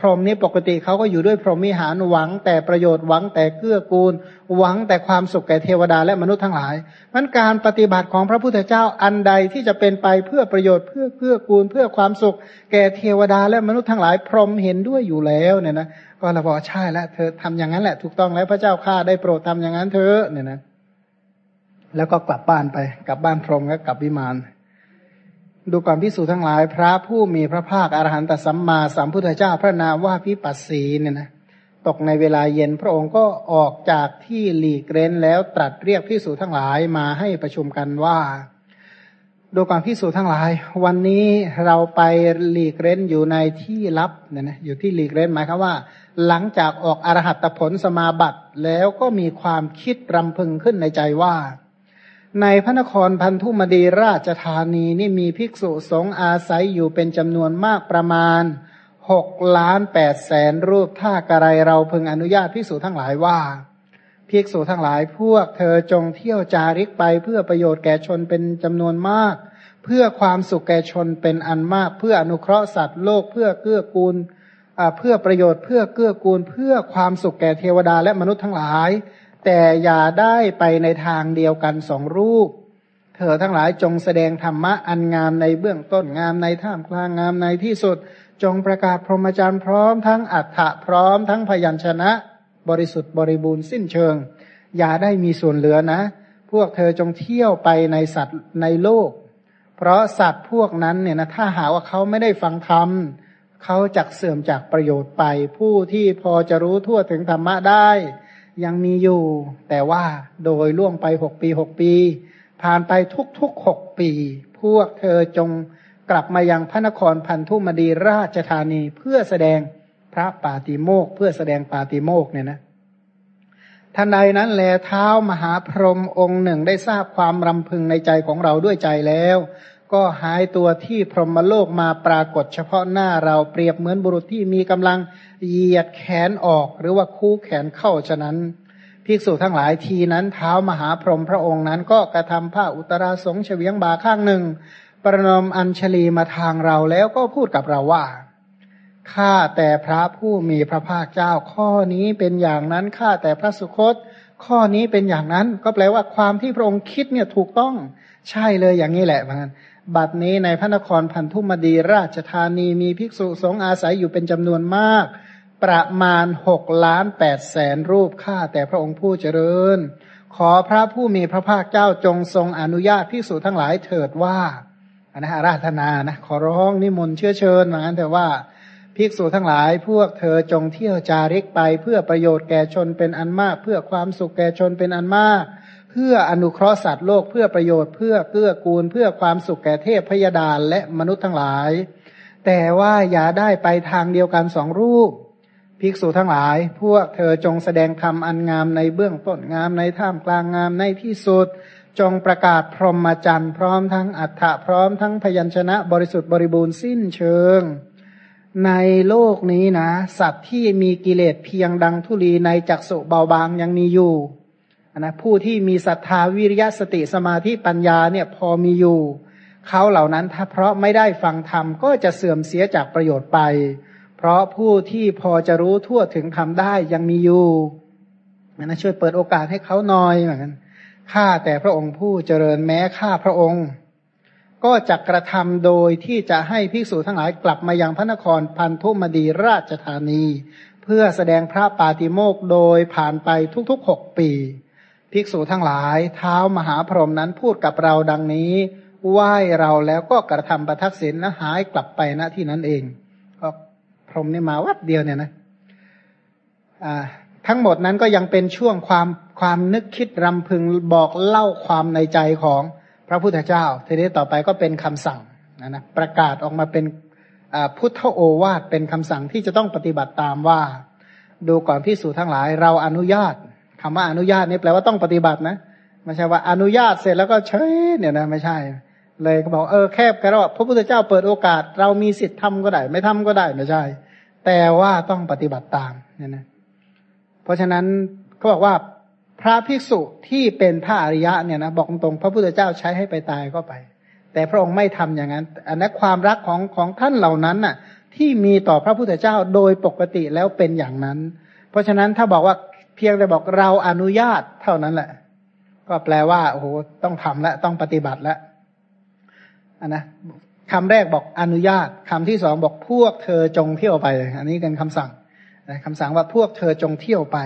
พรหมนี้ปกติเขาก็อยู่ด้วยพรหมิหารหวัง แต่ประโยชน์หวังแต่เกื้อกูล หวังแต่ความสุขแก่เทวดาและมนุษย์ทั้งหลายมันการปฏิบัติของพระพุทธเจ้าอันใดที่จะเป็นไปเพื่อประโยชน์เพื่อเกื้อกูล เพื่อความสุขแก่เทวดาและมนุษย์ทั้งหลาย พรหมเห็นด้วยอยู่แล้วเนี่ยนะก็เราบอกใช่แล้วเธอทำอย่างนั้นแหละถูกต้องแล้วพระเจ้าข้าได้โปรดทำอย่างนั้นเธอเนี่ยนะแล้วก็กลับบ้านไป กลับบ้านพรหมก็กลับวิมาน ดูก่อนพิสูจทั้งหลาย พระผู้มีพระภาคอรหันตสัมมาสัมพุทธเจ้าพระนามว่าพิปัสสีเนี่ยนะตกในเวลาเย็นพระองค์ก็ออกจากที่หลีกเร้นแล้วตรัสเรียกพิสูจทั้งหลายมาให้ประชุมกันว่าดูก่อนพิสูจทั้งหลาย วันนี้เราไปหลีกเร้นอยู่ในที่ลับเนี่ยนะอยู่ที่หลีกเร้นหมายความว่า หลังจากออกอรหัตผลสมาบัติแล้วก็มีความคิดรำพึงขึ้นในใจว่า ในพระนครพันธุมดีราชธานีนี่มีภิกษุสงฆ์อาศัยอยู่เป็นจำนวนมากประมาณหกล้านแปดแสนรูปถ้ากระไรเราพึงอนุญาตภิกษุทั้งหลายว่าภิกษุทั้งหลายพวกเธอจงเที่ยวจาริกไปเพื่อประโยชน์แก่ชนเป็นจำนวนมาก เพื่อความสุขแก่ชนเป็นอันมาก เพื่ออนุเคราะห์สัตว์โลกเพื่อเกื้อกูลเพื่อประโยชน์เพื่อเกื้อกูล เพื่อความสุขแก่เทวดาและมนุษย์ทั้งหลาย แต่อย่าได้ไปในทางเดียวกันสองรูป เธอทั้งหลายจงแสดงธรรมะอันงามในเบื้องต้นงามในท่ามกลางงามในที่สุด จงประกาศพรหมจรรย์พร้อมทั้งอัฏฐะพร้อมทั้งพยัญชนะ บริสุทธิ์บริบูรณ์สิ้นเชิง อย่าได้มีส่วนเหลือนะ พวกเธอจงเที่ยวไปในสัตว์ในโลก เพราะสัตว์พวกนั้นเนี่ยนะถ้าหาว่าเขาไม่ได้ฟังธรรมเขาจักเสื่อมจากประโยชน์ไป ผู้ที่พอจะรู้ทั่วถึงธรรมะได้ ยังมีอยู่ แต่ว่าโดยล่วงไปหกปีหกปี ผ่านไปทุกๆหกปี พวกเธอจงกลับมายังพระนครพันธุมดีราชธานีเพื่อแสดงพระปาติโมกเพื่อแสดงปาติโมกเนี่ยนะทันใดนั้นแลเท้ามหาพรหมองค์หนึ่งได้ทราบความรำพึงในใจของเราด้วยใจแล้ว ก็หายตัวที่พรหมโลกมาปรากฏเฉพาะหน้าเราเปรียบเหมือนบุรุษที่มีกำลังเหยียดแขนออก หรือว่าคู่แขนเข้าฉะนั้นภิกษุทั้งหลายทีนั้นเท้ามหาพรหมพระองค์นั้นก็กระทำผ้าอุตราสงเฉวียงบาข้างหนึ่ง ประนมอัญชลีมาทางเราแล้วก็พูดกับเราว่าข้าแต่พระผู้มีพระภาคเจ้าข้อนี้เป็นอย่างนั้นข้าแต่พระสุคต ข้อนี้เป็นอย่างนั้น ก็แปลว่าความที่พระองค์คิดเนี่ยถูกต้องใช่เลยอย่างนี้แหละมัน บัดนี้ในพระนครพันธุมดีราชธานีมีภิกษุสงฆ์อาศัยอยู่เป็นจำนวนมาก ประมาณหกล้านแปดแสนรูปข้าแต่พระองค์ผู้เจริญ ขอพระผู้มีพระภาคเจ้าจงทรงอนุญาตภิกษุทั้งหลายเถิดว่าอันนะราธนานะขอร้องนิมนต์เชื้อเชิญเหมือนกันแต่ว่าภิกษุทั้งหลายพวกเธอจงเที่ยวจาริกไปเพื่อประโยชน์แก่ชนเป็นอันมาก เพื่อความสุขแก่ชนเป็นอันมาก เพื่ออนุเคราะห์สัตว์โลกเพื่อประโยชน์เพื่อเกื้อกูล เพื่อความสุขแก่เทพพยดาและมนุษย์ทั้งหลาย แต่ว่าอย่าได้ไปทางเดียวกันสองรูป ภิกษุทั้งหลาย พวกเธอจงแสดงธรรมอันงามในเบื้องต้นงามในท่ามกลางงามในที่สุด จงประกาศพรหมจรรย์พร้อมทั้งอัฏฐะพร้อมทั้งพยัญชนะบริสุทธิ์บริบูรณ์สิ้นเชิง ในโลกนี้นะ สัตว์ที่มีกิเลสเพียงดังทุลีในจักสุเบาบางยังมีอยู่ นะผู้ที่มีศรัทธาวิริยะสติสมาธิปัญญาเนี่ยพอมีอยู่เขาเหล่านั้นถ้าเพราะไม่ได้ฟังธรรมก็จะเสื่อมเสียจากประโยชน์ไป เพราะผู้ที่พอจะรู้ทั่วถึงธรรมได้ยังมีอยู่นะช่วยเปิดโอกาสให้เขาหน่อยเหมือนกันข้าแต่พระองค์ผู้เจริญแม้ข้าพระองค์ ก็จะกระทำโดยที่จะให้ภิกษุทั้งหลายกลับมายังพระนครพันธุมดีราชธานี เพื่อแสดงพระปาติโมกโดยผ่านไปทุกๆหกปี ภิกษุทั้งหลาย เท้ามหาพรหมนั้นพูดกับเราดังนี้ไหว้เราแล้วก็กระทำประทักษิณนะหายกลับไปณที่นั้นเองก็พรหมนี่มาวัดเดียวเนี่ยนะทั้งหมดนั้นก็ยังเป็นช่วงความความนึกคิดรำพึงบอกเล่าความในใจของพระพุทธเจ้า ทีนี้ต่อไปก็เป็นคำสั่งนะนะประกาศออกมาเป็นพุทธโอวาทเป็นคำสั่งที่จะต้องปฏิบัติตามว่า ดูก่อนพิสูจทั้งหลาย เราอนุญาต คำว่าอนุญาตนี่แปลว่าต้องปฏิบัตินะไม่ใช่ว่าอนุญาตเสร็จแล้วก็เฉยเนี่ยนะไม่ใช่ เลยก็บอกเออแคบกระรอกพระพุทธเจ้าเปิดโอกาส เรามีสิทธิ์ทำก็ได้ ไม่ทำก็ได้ไม่ใช่ แต่ว่าต้องปฏิบัติตามเนี่ยนะเพราะฉะนั้นก็บอกว่าพระภิกษุที่เป็นพระอริยะเนี่ยนะบอกตรงพระพุทธเจ้าใช้ให้ไปตายก็ไป แต่พระองค์ไม่ทำอย่างนั้น อันนั้นความรักของของท่านเหล่านั้นน่ะ ที่มีต่อพระพุทธเจ้าโดยปกติแล้วเป็นอย่างนั้น เพราะฉะนั้นถ้าบอกว่า พียงแต่บอกเราอนุญาตเท่านั้นแหละ ก็แปลว่าโอ้โหต้องทำและต้องปฏิบัติแล้วนนะคำแรกบอกอนุญาตคำที่สองบอกพวกเธอจงเที่ยวไป อันนี้เป็นคำสั่งคำสั่งว่าพวกเธอจงเที่ยวไป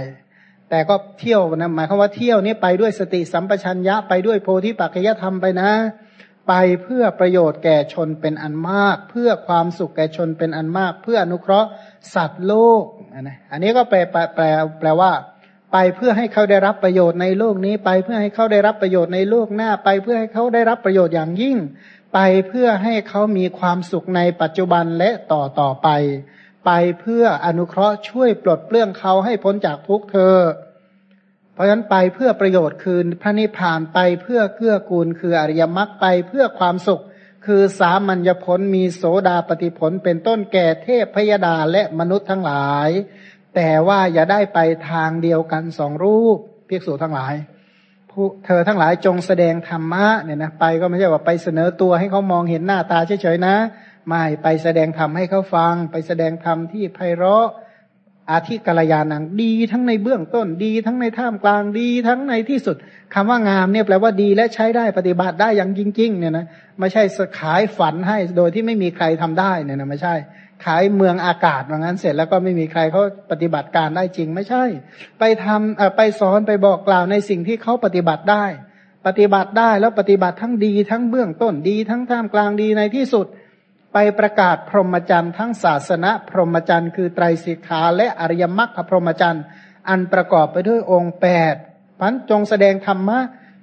แต่ก็เที่ยวนะหมายความว่าเที่ยวนี้ไปด้วยสติสัมปชัญญะไปด้วยโพธิปัจจยธรรมไปนะ ไปเพื่อประโยชน์แก่ชนเป็นอันมาก เพื่อความสุขแก่ชนเป็นอันมาก เพื่ออนุเคราะห์สัตว์โลกนะอันนี้ก็แปลแปลแปลแปลว่า ไปเพื่อให้เขาได้รับประโยชน์ในโลกนี้ ไปเพื่อให้เขาได้รับประโยชน์ในโลกหน้า ไปเพื่อให้เขาได้รับประโยชน์อย่างยิ่ง ไปเพื่อให้เขามีความสุขในปัจจุบันและต่อต่อไป ไปเพื่ออนุเคราะห์ช่วยปลดเปลื้องเขาให้พ้นจากทุกเธอ เพราะฉะนั้นไปเพื่อประโยชน์คือพระนิพพานไปเพื่อเกื้อกูลคืออริยมรรคไปเพื่อความสุข คือสามัญญผลมีโสดาปฏิผลเป็นต้นแก่เทพพยดาและมนุษย์ทั้งหลาย แต่ว่าอย่าได้ไปทางเดียวกันสองรูปเพียกสูทั้งหลายผู้เธอทั้งหลายจงแสดงธรรมะเนี่ยนะไปก็ไม่ใช่ว่าไปเสนอตัวให้เขามองเห็นหน้าตาเฉยๆนะ ไม่ไปแสดงธรรมให้เขาฟัง ไปแสดงธรรมที่ไพเราะอาทิกรยานังดีทั้งในเบื้องต้นดี ทั้งในท่ามกลางดีทั้งในที่สุดคำว่างามเนี่ยแปลว่าดีและใช้ได้ปฏิบัติได้อย่างจริงๆเนี่ยนะไม่ใช่ขายฝันให้โดยที่ไม่มีใครทำได้เนี่ยนะไม่ใช่ ขายเมืองอากาศว่างั้นเสร็จแล้วก็ไม่มีใครเขาปฏิบัติการได้จริงไม่ใช่ ไปทำไปสอนไปบอกกล่าวในสิ่งที่เขาปฏิบัติได้ ปฏิบัติได้แล้วปฏิบัติทั้งดีทั้งเบื้องต้นดีทั้งท่ามกลางดีในที่สุด ไปประกาศพรหมจรรย์ทั้งศาสนาพรหมจรรย์คือไตรสิกขาและอริยมรรคพรหมจรรย์อันประกอบไปด้วยองค์แปดพันจงแสดงธรรมะ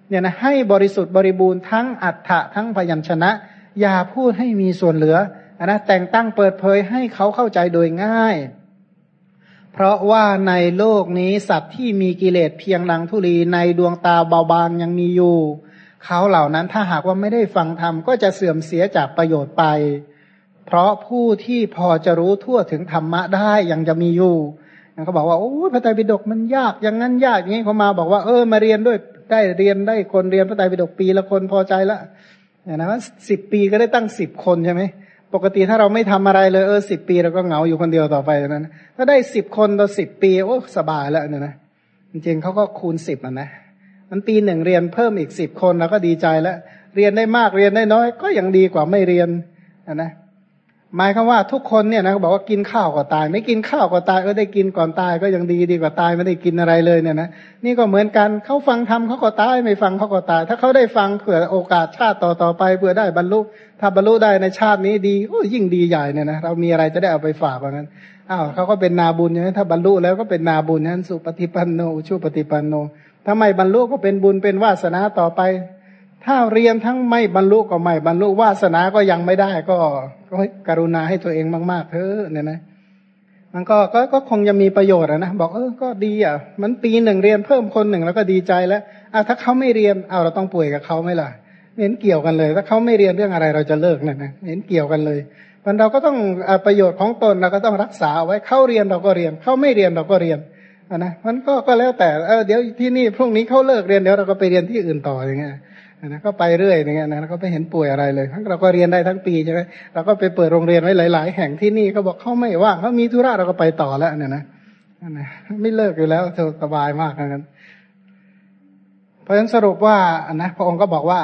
เนี่ยนะให้บริสุทธิ์บริบูรณ์ทั้งอัฏฐะทั้งพยัญชนะ อย่าพูดให้มีส่วนเหลือ นะแต่งตั้งเปิดเผยให้เขาเข้าใจโดยง่าย เพราะว่าในโลกนี้สัตว์ที่มีกิเลสเพียงลังทุลีในดวงตาเบาบางยังมีอยู่ เขาเหล่านั้นถ้าหากว่าไม่ได้ฟังธรรมก็จะเสื่อมเสียจากประโยชน์ไป เพราะผู้ที่พอจะรู้ทั่วถึงธรรมะได้ยังจะมีอยู่เขาบอกว่าโอ้พระไตรปิฎกมันยากอย่างนั้นยากอย่างนี้เขามาบอกว่าเออมาเรียนด้วยได้เรียนได้คนเรียนพระไตรปิฎกปีละคนพอใจละเนี่ยนะว่าสิบปีก็ได้ตั้งสิบคนใช่ไหม ปกติถ้าเราไม่ทำอะไรเลยเออสิบปีเราก็เหงาอยู่คนเดียวต่อไปนั้นถ้าได้สิบคนต่อสิบปีโอ้สบายแล้วเนี่ยนะจริงๆเขาก็คูณสิบอะนะมันปีหนึ่งเรียนเพิ่มอีกสิบคนเราก็ดีใจแล้ว เรียนได้มากเรียนได้น้อย ก็ยังดีกว่าไม่เรียนอะนะ หมายคือว่าทุกคนเนี่ยนะบอกว่ากินข้าวก็ตาย ไม่กินข้าวก็ตายเออได้กินก่อนตายก็ยังดีดีกว่าตายไม่ได้กินอะไรเลยเนี่ยนะนี่ก็เหมือนกันเขาฟังทำเขาก็ตายไม่ฟังเขาก็ตาย ถ้าเขาได้ฟังเผื่อโอกาสชาติต่อต่อไปเผื่อได้บรรลุถ้าบรรลุได้ในชาตินี้ดีโอ้ยิ่งดีใหญ่เนี่ยนะเรามีอะไรจะได้เอาไปฝากว่างั้นอ้าวเขาก็เป็นนาบุญอย่างนั้นถ้าบรรลุแล้วก็เป็นนาบุญนั้นสุปฏิปันโนชูปฏิปันโนถ้าไม่บรรลุก็เป็นบุญเป็นวาสนาต่อไป ถ้าเรียนทั้งไม่บรรลุก็ไม่บรรลุวาสนาก็ยังไม่ได้ก็ก็กรุณาให้ตัวเองมากๆเถอะเนี่ยนะมันก็ก็ก็คงจะมีประโยชน์นะบอกเออก็ดีอะ มันปีหนึ่งเรียนเพิ่มคนหนึ่งแล้วก็ดีใจแล้วอะถ้าเขาไม่เรียนเอาเราต้องป่วยกับเขาไหมล่ะเห็นเกี่ยวกันเลย ถ้าเขาไม่เรียนเรื่องอะไรเราจะเลิกเนี่ยนะเห็นเกี่ยวกันเลยมันเราก็ต้องประโยชน์ของตนเราก็ต้องรักษาเอาไว้เข้าเรียนเราก็เรียนเข้าไม่เรียนเราก็เรียนนะมันก็ก็แล้วแต่เออเดี๋ยวที่นี่พรุ่งนี้เขาเลิกเรียนเดี๋ยวเราก็ไปเรียนที่อื่นต่ออย่างเงี้ย นะก็ไปเรื่อยอย่างเงี้ยนะก็ไม่เห็นป่วยอะไรเลยทั้งเราก็เรียนได้ทั้งปีใช่ไหมเราก็ไปเปิดโรงเรียนไว้หลาย ๆ แห่งที่นี่เขาบอกเขาไม่ว่างเขามีธุระเราก็ไปต่อแล้วเนี่ยนะนะไม่เลิกอยู่แล้วสบายมากนั้นเพราะฉะนั้นสรุปว่านะพระองค์ก็บอกว่า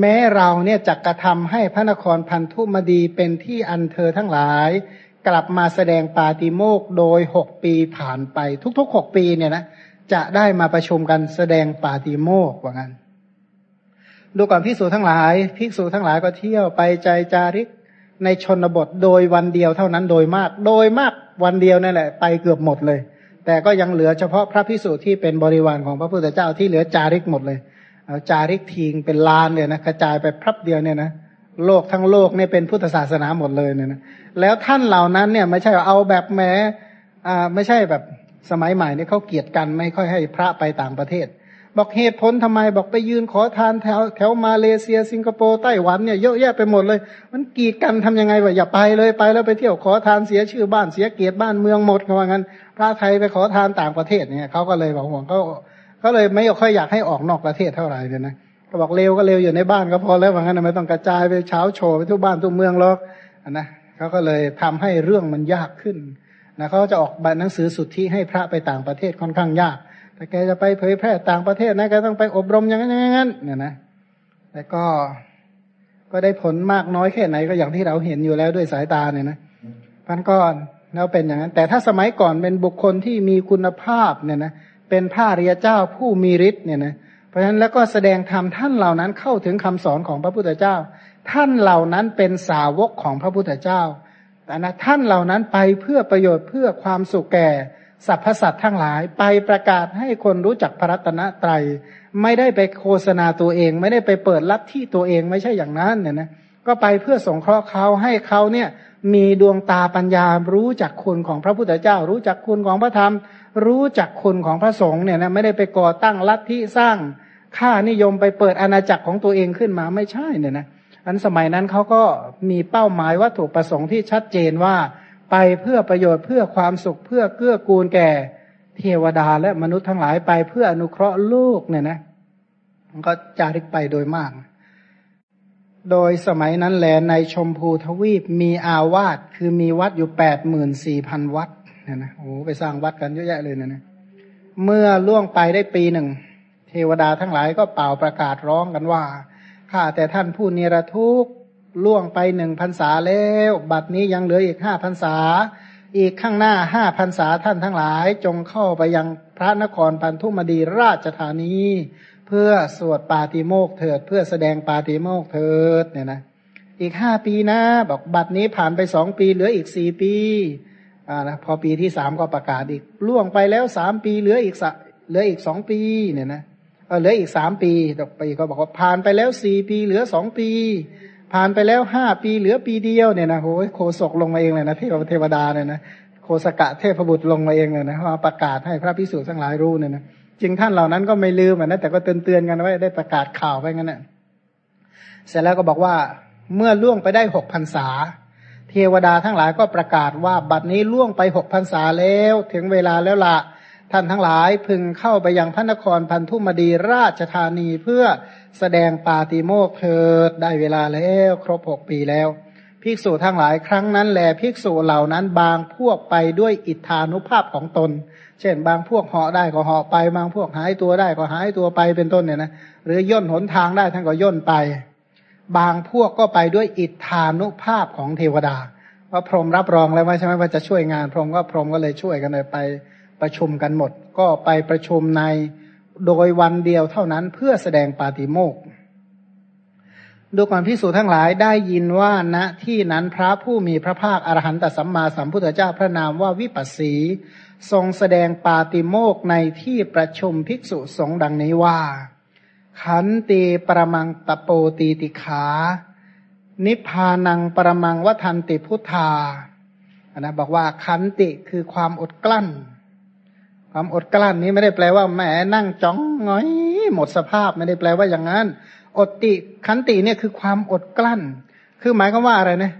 แม้เราเนี่ยจะกระทำให้พระนครพันธุมดีเป็นที่อันเธอทั้งหลาย กลับมาแสดงปาติโมกโดยหกปีผ่านไป ทุกๆหกปีเนี่ยนะจะได้มาประชุมกันแสดงปาติโมกว่างั้น ดูก่อนพิสูจทั้งหลายภิกษุทั้งหลายก็เที่ยวไปใจจาริกในชนบทโดยวันเดียวเท่านั้นโดยมาก โดยมากวันเดียวนั่นแหละ ไปเกือบหมดเลย แต่ก็ยังเหลือเฉพาะพระพิสุที่เป็นบริวารของพระพุทธเจ้าที่เหลือจาริกหมดเลยเอาจาริกทิ้งเป็นลานเนี่ยนะกระจายไปพรับเดียวเนี่ยนะโลกทั้งโลกเนี่ยเป็นพุทธศาสนาหมดเลยเนี่ยนะแล้วท่านเหล่านั้นเนี่ยไม่ใช่เอาแบบแม้อ่าไม่ใช่แบบสมัยใหม่เนี่ยเขาเกียดกันไม่ค่อยให้พระไปต่างประเทศ บอกเหตุผลทำไมบอกไปยืนขอทานแถวแถวมาเลเซีย สิงคโปร์ไต้หวันเนี่ยเยอะแยะไปหมดเลย มันกีดกันทำยังไงวะอย่าไปเลยไปแล้วไปเที่ยวขอทานเสียชื่อบ้านเสียเกียรติบ้านเมืองหมดเขาว่างั้น พระไทยไปขอทานต่างประเทศเนี่ยเขาก็เลยบอกห่วงเขาเขาเลยไม่ค่อยอยากให้ออกนอกประเทศเท่าไหร่เลยนะก็บอกเร็วก็เร็วอยู่ในบ้านก็พอแล้วว่างั้นไม่ต้องกระจายไปเช้าโชว์ไปทุกบ้านทุกเมืองหรอกนะเขาก็เลยทำให้เรื่องมันยากขึ้นนะเขาจะออกหนังสือสุทธิให้พระไปต่างประเทศค่อนข้างยาก แต่แกจะไปเผยแพร่ต่างประเทศนะแกต้องไปอบรมอย่างนั้นอย่างนั้นเนี่ยนะแต่ก็ก็ได้ผลมากน้อยแค่ไหนก็อย่างที่เราเห็นอยู่แล้วด้วยสายตาเนี่ยนะพันก้อนแล้วเป็นอย่างนั้น แต่ถ้าสมัยก่อนเป็นบุคคลที่มีคุณภาพเนี่ยนะเป็นพระริยเจ้าผู้มีฤทธิ์เนี่ยนะเพราะฉะนั้นแล้วก็แสดงธรรมท่านเหล่านั้นเข้าถึงคำสอนของพระพุทธเจ้า ท่านเหล่านั้นเป็นสาวกของพระพุทธเจ้าแต่นะท่านเหล่านั้นไปเพื่อประโยชน์เพื่อความสุขแก่ สรรพสัตว์ทั้งหลายไปประกาศให้คนรู้จักพระรัตนตรัย ไม่ได้ไปโฆษณาตัวเอง ไม่ได้ไปเปิดลัทธิตัวเองไม่ใช่อย่างนั้นเนี่ยนะก็ไปเพื่อสงเคราะห์เขาให้เขาเนี่ยมีดวงตาปัญญารู้จักคุณของพระพุทธเจ้า รู้จักคุณของพระธรรม รู้จักคุณของพระสงฆ์เนี่ยนะไม่ได้ไปก่อตั้งลัทธิสร้างค่านิยมไปเปิดอาณาจักรของตัวเองขึ้นมาไม่ใช่เนี่ยนะอันสมัยนั้นเขาก็มีเป้าหมายวัตถุประสงค์ที่ชัดเจนว่า ไปเพื่อประโยชน์เพื่อความสุขเพื่อเกื้อกูลแก่ เทวดาและมนุษย์ทั้งหลายไปเพื่ออนุเคราะห์โลกเนี่ยนะ มันก็จาริกไปโดยมาก โดยสมัยนั้นแหลในชมพูทวีปมีอาวาสคือมีวัดอยู่แปดหมื่นสี่พันวัดเนี่ยนะโอ้ไปสร้างวัดกันเยอะแยะเลยเนะนะเมื่อล่วงไปได้ปีหนึ่ง เทวดาทั้งหลายก็เป่าประกาศร้องกันว่าข้าแต่ท่านผู้เนรทุกข์ ล่วงไปหนึ่งพันษาแล้ว บัดนี้ยังเหลืออีกห้าพันษา อีกข้างหน้าห้าพันษาท่านทั้งหลาย จงเข้าไปยังพระนครพันธุมดีราชธานี เพื่อสวดปาติโมกเถิด เพื่อแสดงปาติโมกเถิดเนี่ยนะ อีกห้าปีนะ บอกบัตรนี้ผ่านไปสองปีเหลืออีกสี่ปีอ่านะพอปีที่สามก็ประกาศอีกล่วงไปแล้วสามปีเหลืออีกสเหลืออีกสองปีเนี่ยนะเออเหลืออีกสามปีต่อไปก็บอกว่าผ่านไปแล้วสี่ปี เหลือสองปี ผ่านไปแล้วห้าปีเหลือปีเดียวเนี่ยนะโอ้ยโคศกลงมาเองเลยนะเทวเทวดาเนี่ยนะโคสกะเทพบุตรลงมาเองเลยนะว่าประกาศให้พระพิสุทั้งหลายรู้เนี่ยนะจริงท่านเหล่านั้นก็ไม่ลืมนะแต่ก็เตือนเตือนกันไว้ได้ประกาศข่าวไปงั้นนะเสร็จแล้วก็บอกว่าเมื่อล่วงไปได้หกพรรษา เทวดาทั้งหลายก็ประกาศว่าบัดนี้ล่วงไปหกพรรษาแล้วถึงเวลาแล้วละท่านทั้งหลายพึงเข้าไปยังพระนครพันธุมดีราชธานีเพื่อ แสดงปาติโมกเถิดได้เวลาแล้วครบหกปีแล้ว ภิกษุทั้งหลายครั้งนั้นแลภิกษุเหล่านั้นบางพวกไปด้วยอิทธานุภาพของตน เช่น บางพวกเหาะได้ก็เหาะไป บางพวกหายตัวได้ก็หายตัวไปเป็นต้นเนี่ยนะหรือย่นหนทางได้ท่านก็ย่นไป บางพวกก็ไปด้วยอิทธานุภาพของเทวดาว่าพรหมรับรองแล้วว่าใช่ไหมว่าจะช่วยงาน พรหมก็พรหมก็เลยช่วยกันเลยไปประชุมกันหมด ก็ไปประชุมใน โดยวันเดียวเท่านั้นเพื่อแสดงปาติโมกดูก่อนพิสูจทั้งหลายได้ยินว่าณที่นั้นพระผู้มีพระภาคอรหันตสัมมาสัมพุทธเจ้าพระนามว่าวิปัสสีทรงแสดงปาติโมกในที่ประชุมภิกษุสงฆ์ดังนี้ว่า ขันตีปรมังตะโปตีติขา นิพพานังปรมังวัทันติพุทธานนะบอกว่าขันติคือความอดกลั้น ความอดกลั้นนี้ไม่ได้แปลว่าแหมนั่งจ้องง้อย หมดสภาพไม่ได้แปลว่าอย่างนั้น อดติขันติเนี่ยคือความอดกลั้น คือหมายความว่าอะไรนะ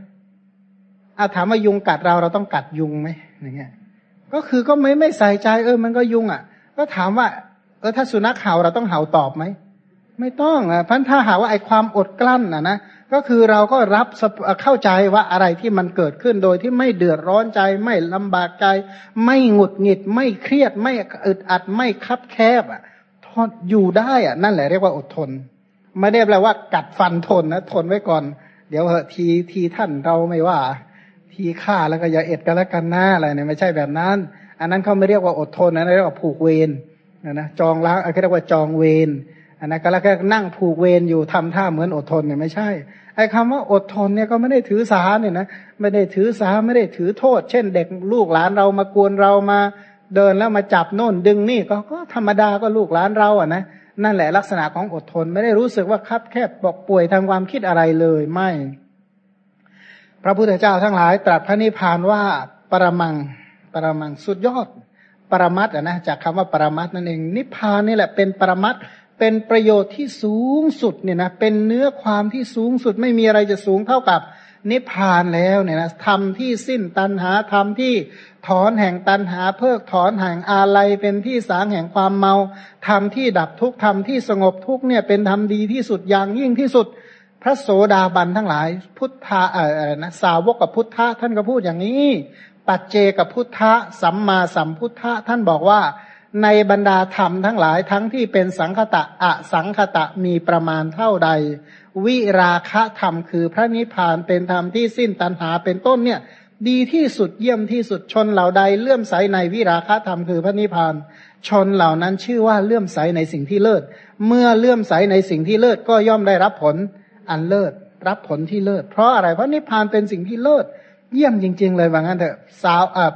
อาถามว่ายุงกัดเราเราต้องกัดยุงไหมอย่างเงี้ย ก็คือก็ไม่ไม่ใส่ใจ เออ มันก็ยุงอะ ก็ถามว่า เออถ้าสุนัขเห่าเราต้องเห่าตอบไหมไม่ต้องอะพันถ้าหาว่าไอ้ความอดกลั้นอะนะ ก็คือเราก็รับเข้าใจว่าอะไรที่มันเกิดขึ้นโดยที่ไม่เดือดร้อนใจ ไม่ลำบากใจ ไม่หงุดหงิด ไม่เครียด ไม่อึดอัด ไม่คับแคบอะทนอยู่ได้อะ นั่นแหละเรียกว่าอดทน ไม่ได้แปลว่ากัดฟันทนนะทนไว้ก่อน เดี๋ยวเหอะทีทีท่านเราไม่ว่า ทีฆ่าแล้วก็อย่าเอ็ดกันแล้วกันหน้าอะไรเนี่ยไม่ใช่แบบนั้น อันนั้นเขาไม่เรียกว่าอดทนนะเรียกว่าผูกเวรนะนะจองล้างอะไรเรียกว่าจองเวรอันนั้นก็แล้วก็นั่งผูกเวรอยู่ทำท่าเหมือนอดทนเนี่ยไม่ใช่ ไอ้คาว่าอดทนเนี่ยก็ไม่ได้ถือสาเนี่ยนะไม่ได้ถือสาไม่ได้ถือโทษ เช่น เด็กลูกหลานเรามากวนเรามาเดินแล้วมาจับโน่นดึงนี่ก็ก็ธรรมดาก็ลูกหลานเราอะนะนั่นแหละลักษณะของอดทน ไม่ได้รู้สึกว่าคับแคบบอกป่วยทางความคิดอะไรเลยไม่ พระพุทธเจ้าทั้งหลายตรัสพระนิพพานว่าปรมัง ปรมังสุดยอด ปรมัตอะนะจากคำว่าปรมัตนั่นเองนิพพานนี่แหละเป็นปรมัต เป็นประโยชน์ที่สูงสุดเนี่ยนะเป็นเนื้อความที่สูงสุดไม่มีอะไรจะสูงเท่ากับนิพพานแล้วเนี่ยนะทำที่สิ้นตันหาทำที่ถอนแห่งตันหาเพิกถอนแห่งอาลัยเป็นที่สางแห่งความเมาทำที่ดับทุกทำที่สงบทุกเนี่ยเป็นธรรมดีที่สุดอย่างยิ่งที่สุด พระโสดาบันทั้งหลาย พุทธะเอะไรนะสาวกกับพุทธะท่านก็พูดอย่างนี้ ปัจเจกับพุทธะสัมมาสัมพุทธะท่านบอกว่า ในบรรดาธรรมทั้งหลายทั้งที่เป็นสังคตะอะสังคตะมีประมาณเท่าใด วิราคะธรรมคือพระนิพพานเป็นธรรมที่สิ้นตัณหาเป็นต้นเนี่ย ดีที่สุดเยี่ยมที่สุดชนเหล่าใดเลื่อมใสในวิราคะธรรมคือพระนิพพาน ชนเหล่านั้นชื่อว่าเลื่อมใสในสิ่งที่เลิศ เมื่อเลื่อมใสในสิ่งที่เลิศก็ย่อมได้รับผลอันเลิศรับผลที่เลิศ เพราะอะไรเพราะนิพพานเป็นสิ่งที่เลิศ เยี่ยมจริง ๆ เลยว่างั้นเถอะสาวอับ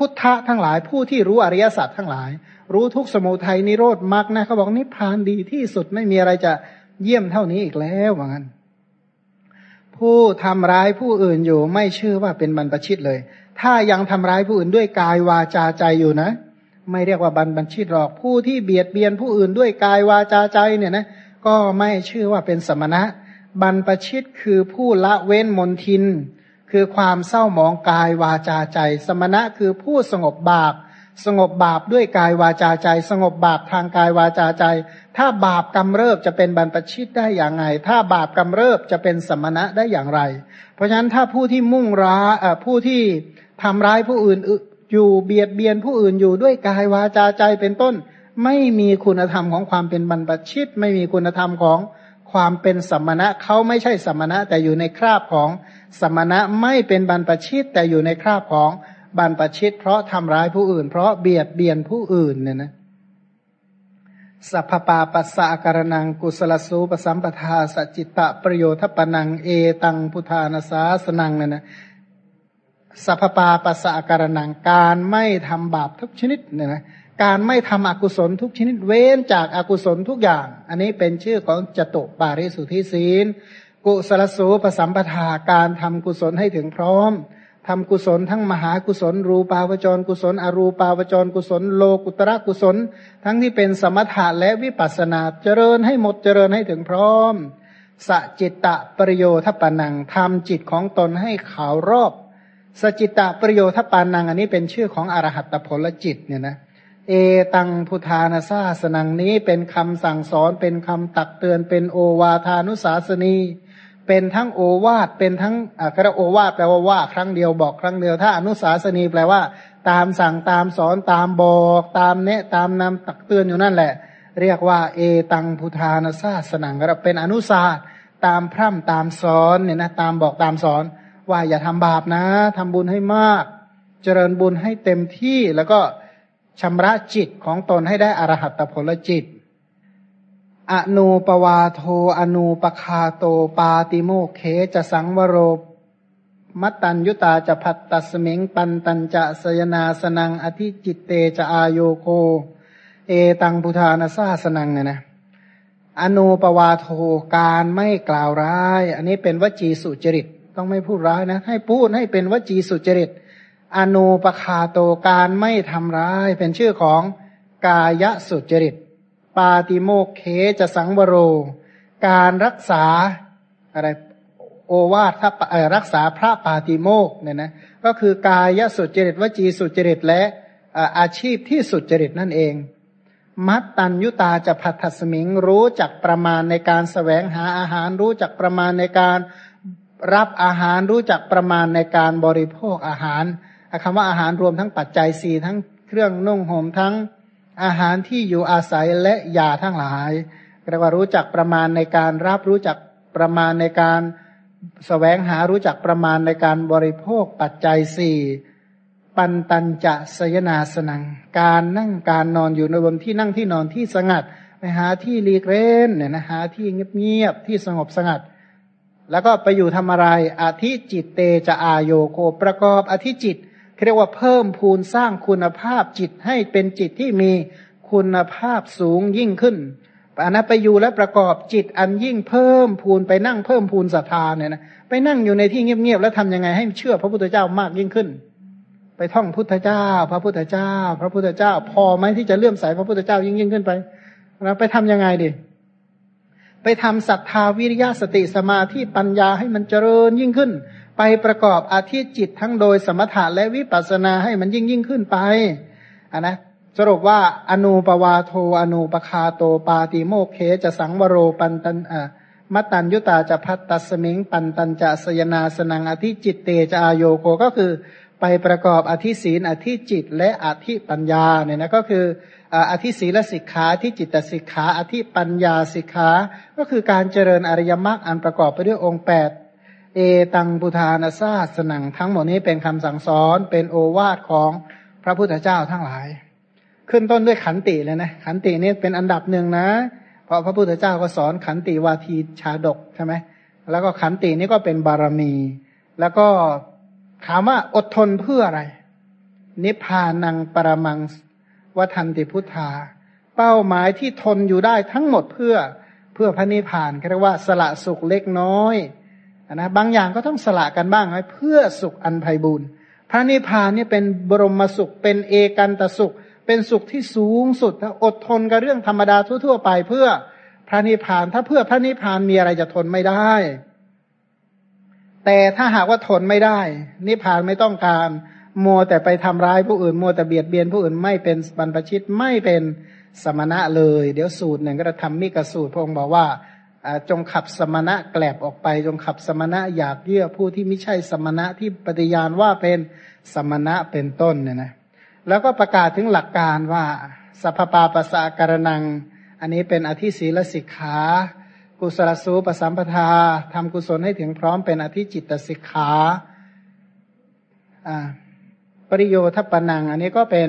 พุทธะทั้งหลายผู้ที่รู้อริยสัจทั้งหลาย รู้ทุกสมุทัยนิโรธมรรคนะเขาบอกนิพพานดีที่สุดไม่มีอะไรจะเยี่ยมเท่านี้อีกแล้วว่างั้น ผู้ทำร้ายผู้อื่นอยู่ไม่ชื่อว่าเป็นบรรพชิตเลย ถ้ายังทำร้ายผู้อื่นด้วยกายวาจาใจอยู่นะ ไม่เรียกว่าบรรพชิตหรอกผู้ที่เบียดเบียนผู้อื่นด้วยกายวาจาใจเนี่ยนะก็ไม่ชื่อว่าเป็นสมณะ บรรพชิตคือผู้ละเว้นมนทิน คือความเศร้าหมองกายวาจาใจ สมณะคือผู้สงบบาป สงบบาปด้วยกายวาจาใจ สงบบาปทางกายวาจาใจ ถ้าบาปกำเริบจะเป็นบรรพชิตได้อย่างไงถ้าบาปกำเริบจะเป็นสมณะได้อย่างไร เพราะฉะนั้นถ้าผู้ที่มุ่งร้าผู้ที่ทำร้ายผู้อื่นอยู่เบียดเบียนผู้อื่นอยู่ด้วยกายวาจาใจเป็นต้น ไม่มีคุณธรรมของความเป็นบรรพชิต ไม่มีคุณธรรมของความเป็นสมณะเขาไม่ใช่สมณะแต่อยู่ในคราบของ สมณะไม่เป็นบรรพชิตแต่อยู่ในคราบของบรรปชิต เพราะทำร้ายผู้อื่น เพราะเบียดเบียนผู้อื่นเนี่ยนะสัพพปาปัสสะการนังกุศลสูปสัมปทาสจิตตะประโยชน์ปนังเอตังพุทธานาสาสนังเนี่ยนะสัพพปาปัสสะการนังการไม่ทำบาปทุกชนิดเนี่ยนะการไม่ทำอกุศลทุกชนิดเว้นจากอากุศลทุกอย่าง อันนี้เป็นชื่อของจตุปาริสุทธิศีล กุศลสูปสัมปทาการทำกุศลให้ถึงพร้อมทำกุศลทั้งมหากุศล รูปาวจรกุศล อรูปาวจรกุศล โลกุตระกุศล ทั้งที่เป็นสมถะและวิปัสนาเจริญให้หมดเจริญให้ถึงพร้อมสจิตตะประโยชน์ปนังทำจิตของตนให้ขาวรอบสจิตตะประโยชน์ปานัง อันนี้เป็นชื่อของอรหัตผลจิตเนี่ยนะเอตังพุทธานาซาสนังนี้เป็นคำสั่งสอนเป็นคำตักเตือนเป็นโอวาทานุสาสนี เป็นทั้งโอวาทเป็นทั้งอ่ากระโอวาทแปลว่าว่าครั้งเดียวบอกครั้งเดียว ถ้าอนุสาสนีแปลว่า ตามสั่งตามสอนตามบอก ตามเนะตามนำตักเตือนอยู่นั่นแหละ เรียกว่า เอตังพุทธานาซาสนังก็เป็นอนุสาสตามพร่ำตามสอนเนี่ยนะตามบอกตามสอน ว่าอย่าทำบาปนะทำบุญให้มาก เจริญบุญให้เต็มที่แล้วก็ชำระจิตของตนให้ได้อรหัตผลจิต อนูปวาโทอนูปคาโตปาติโมเคจะสังวโรมัตตัญยุตาจะพัตตสมิงปันตัญจะสยนาสนังอธิจิตเตจะอายโยโคเอตังพุทานาซาสนังเนี่ยนะอนูปวาโทการไม่กล่าวร้าย อันนี้เป็นวจีสุจริต ต้องไม่พูดร้ายนะ ให้พูดให้เป็นวจีสุจริตอนูปคาโตการไม่ทำร้าย เป็นชื่อของกายสุจริตาติโมกเคจะสังวโร การรักษาอะไรโอวาทถ้ารักษาพระปาติโมกเนี่ยนะก็คือกายสุจริตวจีสุจริตและอาชีพที่สุจริตนั่นเอง มัตตัญยุตาจะพัทสมิงรู้จักประมาณในการสแสวงหาอาหารรู้จักประมาณในการรับอาหารรู้จักประมาณในการบริโภคอาหารคำว่าอาหารรวมทั้งปัจจัยสี่ทั้งเครื่องนุ่งห่มทั้ง อาหารที่อยู่อาศัยและยาทั้งหลายเรียกว่ารู้จักประมาณในการรับรู้จักประมาณในการสแสวงหารู้จักประมาณในการบริโภคปัจจัยสี่ปันตันจะสยนาสนัง การนั่งการนอนอยู่ในบนที่นั่งที่นอนที่สงัดไปหาที่ลีกเร้นเนี่ยนะหาที่เงียบๆที่สงบสงัด แล้วก็ไปอยู่ทำอะไรอธิจิตเตจะอาโยโคประกอบอธิจิต เรียกว่าเพิ่มพูนสร้างคุณภาพจิตให้เป็นจิตที่มีคุณภาพสูงยิ่งขึ้นอันนั้นไปอยู่และประกอบจิตอันยิ่งเพิ่มพูนไปนั่งเพิ่มพูนศรัทธาเนี่ยนะไปนั่งอยู่ในที่เงียบๆแล้วทำยังไงให้เชื่อพระพุทธเจ้ามากยิ่งขึ้น ไปท่องพุทธเจ้า พระพุทธเจ้า พระพุทธเจ้า พอไหมที่จะเลื่อมใสพระพุทธเจ้ายิ่งยิ่งขึ้นไปเราไปทํำยังไงดิไปทำศรัทธาวิริยะสติสมาธิปัญญาให้มันเจริญยิ่งขึ้น ไปประกอบอาทิจิตทั้งโดยสมถะและวิปัสสนาให้มันยิ่งยิ่งขึ้นไปอะนะสรุปว่าอนูปวาโทอนูปคาโตปาติโมเคจะสังวโรปันตันอะมัตตัญยุตาจะพัตตสมิง ปันตัญจะสยนาสนังอธิจิตเตจะอโยโกก็คือไปประกอบอธิศีลอธิจิตและอธิปัญญาเนี่ยนะก็คืออธิศีลสิกขาที่จิตสิกขาอธิปัญญาสิกขา ก็คือการเจริญอริยมรรคอันประกอบไปด้วยองค์แปด เอตังพุทานาซาสนังทั้งหมดนี้เป็นคำสั่งสอนเป็นโอวาทของพระพุทธเจ้าทั้งหลาย ขึ้นต้นด้วยขันติเลยนะขันตินี่เป็นอันดับหนึ่งนะ เพราะพระพุทธเจ้าก็สอนขันติวาทีชาดกใช่ไหมแล้วก็ขันตินี่ก็เป็นบารมี แล้วก็ถามว่าอดทนเพื่ออะไร นิพพานังปรมังวัทันติพุทธา เป้าหมายที่ทนอยู่ได้ทั้งหมดเพื่อเพื่อพระนิพพานเรียกว่าสละสุขเล็กน้อย นะบางอย่างก็ต้องสละกันบ้างไว้เพื่อสุขอันไพ่บูรณ์พระนิพพานนี่เป็นบรมสุขเป็นเอกันตสุข เป็นสุขที่สูงสุดอดทนกับเรื่องธรรมดาทั่ว ๆ ไปเพื่อพระนิพพานถ้าเพื่อพระนิพพานมีอะไรจะทนไม่ได้ แต่ถ้าหากว่าทนไม่ได้ นิพพานไม่ต้องการมัวแต่ไปทำร้ายผู้อื่นมัวแต่เบียดเบียนผู้อื่นไม่เป็นบรรพชิตไม่เป็นสมณะเลย เดี๋ยวสูตรหนึ่งก็จะทำมิกสูตรพระองค์บอกว่า จงขับสมณะแกลบออกไป จงขับสมณะอยากเยื่อผู้ที่ไม่ใช่สมณะที่ปฏิญาณว่าเป็นสมณะเป็นต้นเนี่ยนะแล้วก็ประกาศถึงหลักการว่าสัพปาปะสะการนัง อันนี้เป็นอธิศีลสิกขากุศลสูปสัมปทาทำกุศลให้ถึงพร้อมเป็นอธิจิตตสิกขาปริโยทปนัง อันนี้ก็เป็น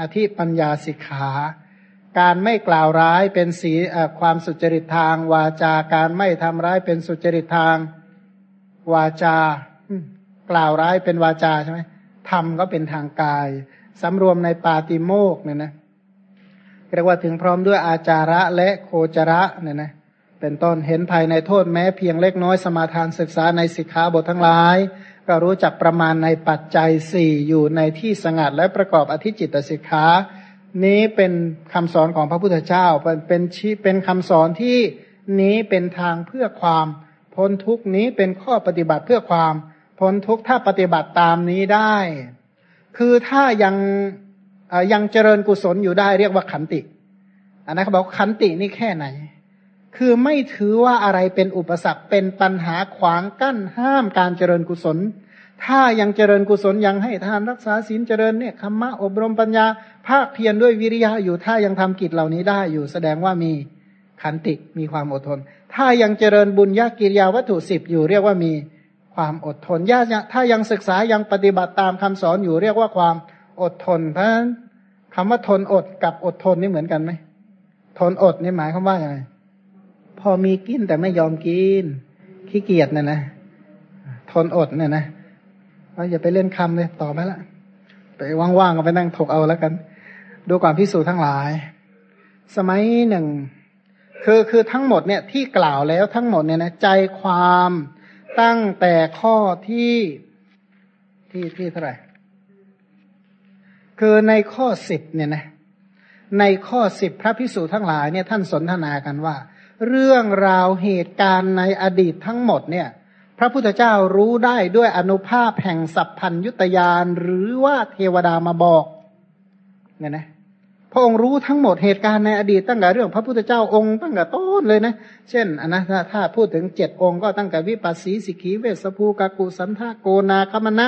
อธิปัญญาสิกขา การไม่กล่าวร้ายเป็นสีความสุจริตทาง วาจาการไม่ทำร้ายเป็นสุจริตทาง วาจากล่าวร้ายเป็นวาจาใช่ไหมทำก็เป็นทางกายสำรวมในปาติโมกเนี่ยนะเรียกว่าถึงพร้อมด้วยอาจาระและโคจระเนี่ยนะเป็นต้นเห็นภายในโทษแม้เพียงเล็กน้อยสมาทานศึกษาในสิกขาบททั้งหลาย ก็รู้จักประมาณในปัจจัยสี่อยู่ในที่สงัดและประกอบอธิจิตสิกขา นี้เป็นคำสอนของพระพุทธเจ้า เป็นเป็นชี้เป็นคำสอนที่นี้เป็นทางเพื่อความพ้นทุกนี้เป็นข้อปฏิบัติเพื่อความพ้นทุกถ้าปฏิบัติตามนี้ได้ คือถ้ายังยังเจริญกุศลอยู่ได้เรียกว่าขันติ อันนั้นเขาบอกขันตินี่แค่ไหน คือไม่ถือว่าอะไรเป็นอุปสรรคเป็นปัญหาขวางกั้นห้ามการเจริญกุศล ถ้ายังเจริญกุศลยังให้ทานรักษาศีลเจริญเนี่ยคำมมะอบรมปัญญาภาคเพียรด้วยวิริยะอยู่ถ้ายังทำกิจเหล่านี้ได้อยู่แสดงว่ามีขันติมีความอดทน ถ้ายังเจริญบุญญากิริยาวัตถุสิบอยู่เรียกว่ามีความอดทนญาติถ้ายังศึกษายังปฏิบัติตามคำสอนอยู่เรียกว่าความอดทน เพราะฉะนั้นคำว่าทนอดกับอดทนนี่เหมือนกันไหมทนอดนี่หมายความว่าอย่างไรพอมีกินแต่ไม่ยอมกินขี้เกียจเนี่ยนะ ทนอดเนี่ยนะ อย่าไปเล่นคำเลยต่อไปละไปว่างๆก็ไปนั่งถกเอาแล้วกันดูความพิสูจน์ทั้งหลาย สมัยหนึ่ง คือคือทั้งหมดเนี่ยที่กล่าวแล้วทั้งหมดเนี่ยนะใจความตั้งแต่ข้อที่ที่ที่เท่าไหร่คือในข้อสิบเนี่ยนะในข้อสิบพระพิสูจน์ทั้งหลายเนี่ยท่านสนทนากันว่า เรื่องราวเหตุการณ์ในอดีตทั้งหมดเนี่ย พระพุทธเจ้ารู้ได้ด้วยอนุภาพแห่งสัพพัญยุตยานหรือว่าเทวดามาบอกเนี่ยนะพระองค์รู้ทั้งหมดเหตุการณ์ในอดีตตั้งแต่เรื่อง พระพุทธเจ้าองค์ตั้งแต่ต้นเลยนะ เช่นอันะถ้าพูดถึงเจ็ดองค์ก็ตั้งแต่วิปัสสีสิกีเวสภูกากุสันทาโกนาคมนะ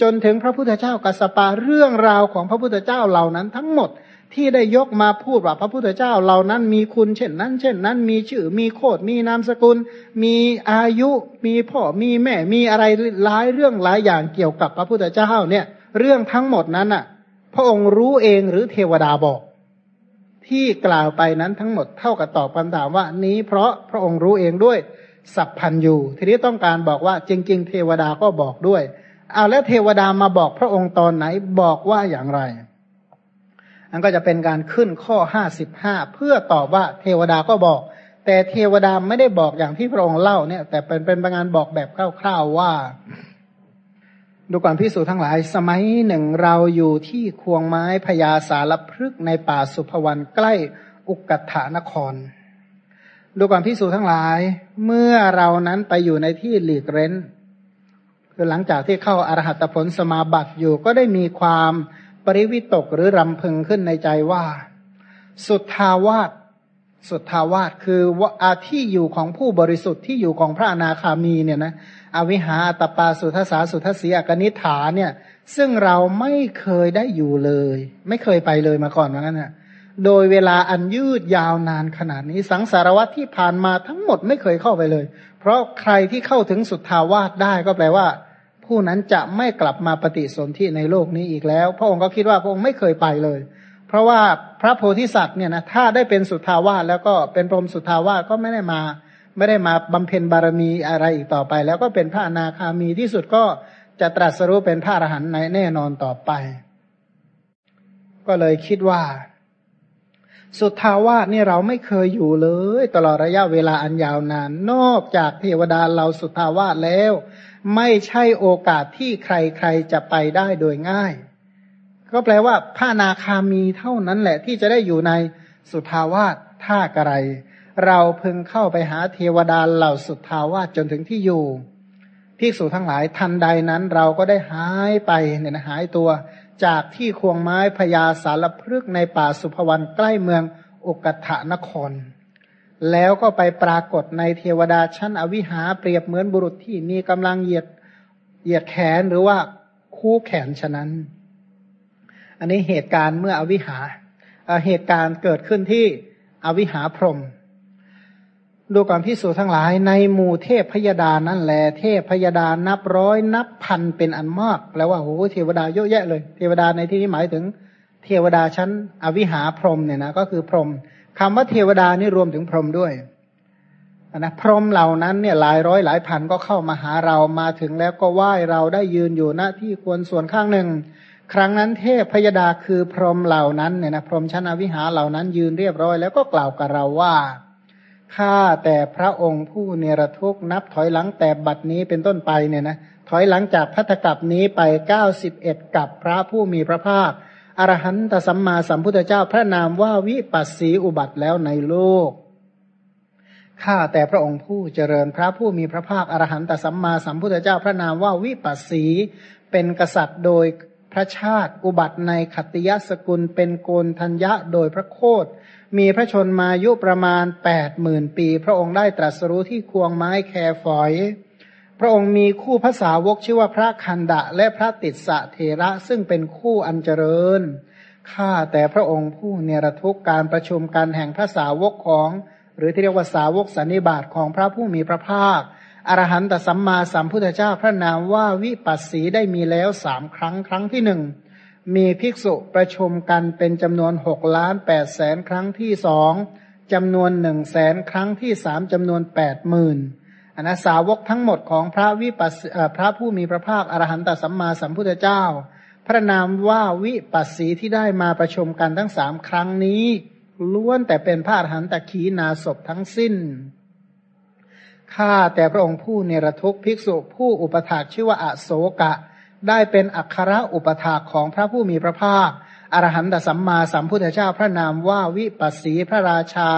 จนถึงพระพุทธเจ้ากัสปาเรื่องราวของพระพุทธเจ้าเหล่านั้นทั้งหมด ที่ได้ยกมาพูดว่าพระพุทธเจ้าเหล่านั้นมีคุณเช่นนั้น เช่นนั้น มีชื่อมีโคดมีนามสกุล มีอายุมีพ่อมีแม่มีอะไรหลายเรื่องหลายอย่างเกี่ยวกับพระพุทธเจ้าเนี่ย เรื่องทั้งหมดนั้นอะ พระองค์รู้เองหรือเทวดาบอก ที่กล่าวไปนั้นทั้งหมดเท่ากับตอบคำถามว่า นี้เพราะพระองค์รู้เองด้วยสัพพันยูทีนี้ต้องการบอกว่าจริง ๆ เทวดาก็บอกด้วยเอาแล้วเทวดามาบอกพระองค์ตอนไหนบอกว่าอย่างไร อันก็จะเป็นการขึ้นข้อห้าสิบห้าเพื่อตอบว่าเทวดาก็บอก แต่เทวดาไม่ได้บอกอย่างที่พระองค์เล่าเนี่ย แต่เป็นเป็นประงานบอกแบบคร่าวๆว่า ดูก่อนพิสูจทั้งหลาย สมัยหนึ่งเราอยู่ที่ควงไม้พญาสารพฤกในป่าสุภวันใกล้อุกกัฏฐานคร ดูก่อนพิสูจทั้งหลาย เมื่อเรานั้นไปอยู่ในที่หลีกเร้นคือหลังจากที่เข้าอารหัตผลสมาบัติอยู่ก็ได้มีความ ปริวิตกหรือรำพึงขึ้นในใจว่า สุทธาวาสสุทธาวาสคือว่าอาที่อยู่ของผู้บริสุทธิ์ที่อยู่ของพระอนาคามีเนี่ยนะอวิหาตปาสุทสาสุทสีอกนิฐาเนี่ย ซึ่งเราไม่เคยได้อยู่เลย ไม่เคยไปเลยมาก่อนว่างั้นน่ะโดยเวลาอันยืดยาวนานขนาดนี้สังสารวัตที่ผ่านมาทั้งหมดไม่เคยเข้าไปเลย เพราะใครที่เข้าถึงสุทธาวาสได้ก็แปลว่า ผู้นั้นจะไม่กลับมาปฏิสนธิในโลกนี้อีกแล้ว พระองค์ก็คิดว่าพระองค์ไม่เคยไปเลย เพราะว่าพระโพธิสัตว์เนี่ยนะถ้าได้เป็นสุทธาวาสแล้วก็เป็นพรหมสุทธาวาสก็ไม่ได้มา ไม่ได้มาบำเพ็ญบารมีอะไรอีกต่อไป แล้วก็เป็นพระอนาคามีที่สุดก็จะตรัสรู้เป็นพระอรหันต์ในแน่นอนต่อไป ก็เลยคิดว่า สุทธาวาสนี่เราไม่เคยอยู่เลย ตลอดระยะเวลาอันยาวนาน นอกจากเทวดาเราสุทธาวาสแล้ว ไม่ใช่โอกาสที่ใครๆจะไปได้โดยง่าย ก็แปลว่าพระนาคามีเท่านั้นแหละที่จะได้อยู่ในสุทาวาสท่ากระไร เราพึงเข้าไปหาเทวดาเหล่าสุทาวาสจนถึงที่อยู่ภิกษุทั้งหลายทันใดนั้นเราก็ได้หายไปเนี่ยนะหายตัว จากที่ควงไม้พญาสารพฤกในป่าสุภวันใกล้เมืองอุกถานคร แล้วก็ไปปรากฏในเทวดาชั้นอวิหาเปรียบเหมือนบุรุษที่มีกำลังเหยียดเหยียดแขนหรือว่าคู่แขนฉะนั้น อันนี้เหตุการณ์เมื่ออวิหาเหตุการณ์เกิดขึ้นที่อวิหาพรมดูก่อนพิสูจทั้งหลายในหมู่เทพพยดานั่นแหละเทพพยดานับร้อยนับพันเป็นอันมากแล้วว่าโอ้เทวดาเยอะแยะเลย เทวดาในที่นี้หมายถึง เทวดาชั้นอวิหาพรมเนี่ยนะก็คือพรม คำว่าเทวดานี่รวมถึงพรหมด้วยนะพรหมเหล่านั้นเนี่ยหลายร้อยหลายพันก็เข้ามาหาเรามาถึงแล้วก็ไหว้เราได้ยืนอยู่ณที่ควรส่วนข้างหนึ่ง ครั้งนั้นเทพพยดาคือพรหมเหล่านั้นเนี่ยนะพรหมชั้นอวิหาเหล่านั้นยืนเรียบร้อยแล้วก็กล่าวกับเราว่าข้าแต่พระองค์ผู้เนรทุกนับถอยหลังแต่บัดนี้เป็นต้นไปเนี่ยนะถอยหลังจากพัทธกับนี้ไปเก้าสิบเอ็ดกับพระผู้มีพระภาค อรหันตสัมมาสัมพุทธเจ้าพระนามว่าวิปัสสีอุบัติแล้วในโลก ข้าแต่พระองค์ผู้เจริญพระผู้มีพระภาคอรหันตสัมมาสัมพุทธเจ้าพระนามว่าวิปัสสีเป็นกษัตริย์โดยพระชาติอุบัติในขัตติยสกุลเป็นโกนทัญญะโดยพระโคดมีพระชนมายุประมาณแปดหมื่นปี พระองค์ได้ตรัสรู้ที่ควงไม้แคฝอย พระองค์มีคู่ภาษาวกชื่อว่าพระคันดะและพระติสสะเทระซึ่งเป็นคู่อันเจริญ ข้าแต่พระองค์ผู้เนรทุกการประชุมการแห่งภาษาวกของ หรือที่เรียกว่าสาวกสันนิบาตของพระผู้มีพระภาค อรหันตสัมมาสัมพุทธเจ้าพระนามว่าวิปัสสีได้มีแล้วสามครั้งครั้งที่หนึ่งมีภิกษุประชุมกันเป็นจำนวนหกล้านแปดแสนครั้งที่สองจำนวนหนึ่งแสนครั้งที่สามจำนวนแปดหมื่น อนาสาวกทั้งหมดของพระวิปัสพระผู้มีพระภาคอรหันตสัมมาสัมพุทธเจ้า พระนามว่าวิปัสสีที่ได้มาประชุมกันทั้งสามครั้งนี้ ล้วนแต่เป็นพระอรหันตขีนาศพทั้งสิ้นข้าแต่พระองค์ผู้เนรทุกภิกษุผู้อุปถากชื่อว่าอโศกะ ได้เป็นอัครอุปถาของพระผู้มีพระภาคอรหันตสัมมาสัมพุทธเจ้าพระนามว่าวิปัสสีพระราชา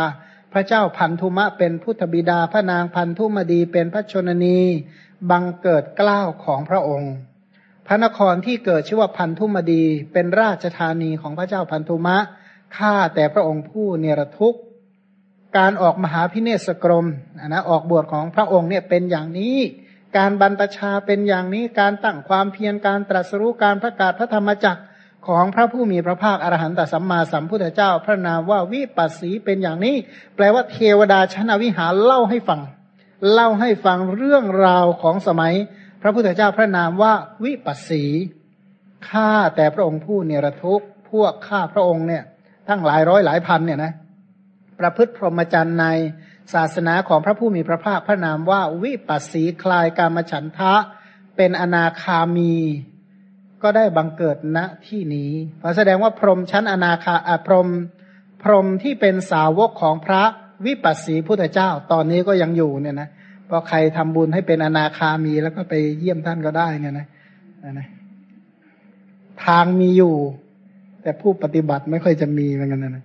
พระเจ้าพันธุมะเป็นพุทธบิดาพระนางพันธุมดีเป็นพระชนนีบังเกิดกล้าวของพระองค์ พระนครที่เกิดชื่อว่าพันธุมดีเป็นราชธานีของพระเจ้าพันธุมะข้าแต่พระองค์ผู้เนรทุกข์ การออกมหาพิเนศกรมนะออกบวชของพระองค์เนี่ยเป็นอย่างนี้ การบรรพชาเป็นอย่างนี้การตั้งความเพียรการตรัสรู้การประกาศพระธรรมจักร ของพระผู้มีพระภาคอรหันตสัมมาสัมพุทธเจ้า พระนามว่าวิปัสสีเป็นอย่างนี้ แปลว่าเทวดาชั้นอวิหารเล่าให้ฟัง เล่าให้ฟังเรื่องราวของสมัย พระพุทธเจ้าพระนามว่าวิปัสสีข้าแต่พระองค์ผู้เนรทุกพวกข้าพระองค์เนี่ย ทั้งหลายร้อยหลายพันเนี่ยนะประพฤติพรหมจรรย์ในศาสนาของพระผู้มีพระภาคพระนามว่าวิปัสสีคลายกามฉันทะ เป็นอนาคามี ก็ได้บังเกิดณที่นี้แสดงว่าพรหมชั้นอนาคาอพรหมพรหมที่เป็นสาวกของพระวิปัสสีพุทธเจ้า ตอนนี้ก็ยังอยู่เนี่ยนะเพราะใครทำบุญให้เป็นอนาคามีแล้วก็ไปเยี่ยมท่านก็ได้เนี่ยนะนะทางมีอยู่ แต่ผู้ปฏิบัติไม่ค่อยจะมีเหมือนกันนะ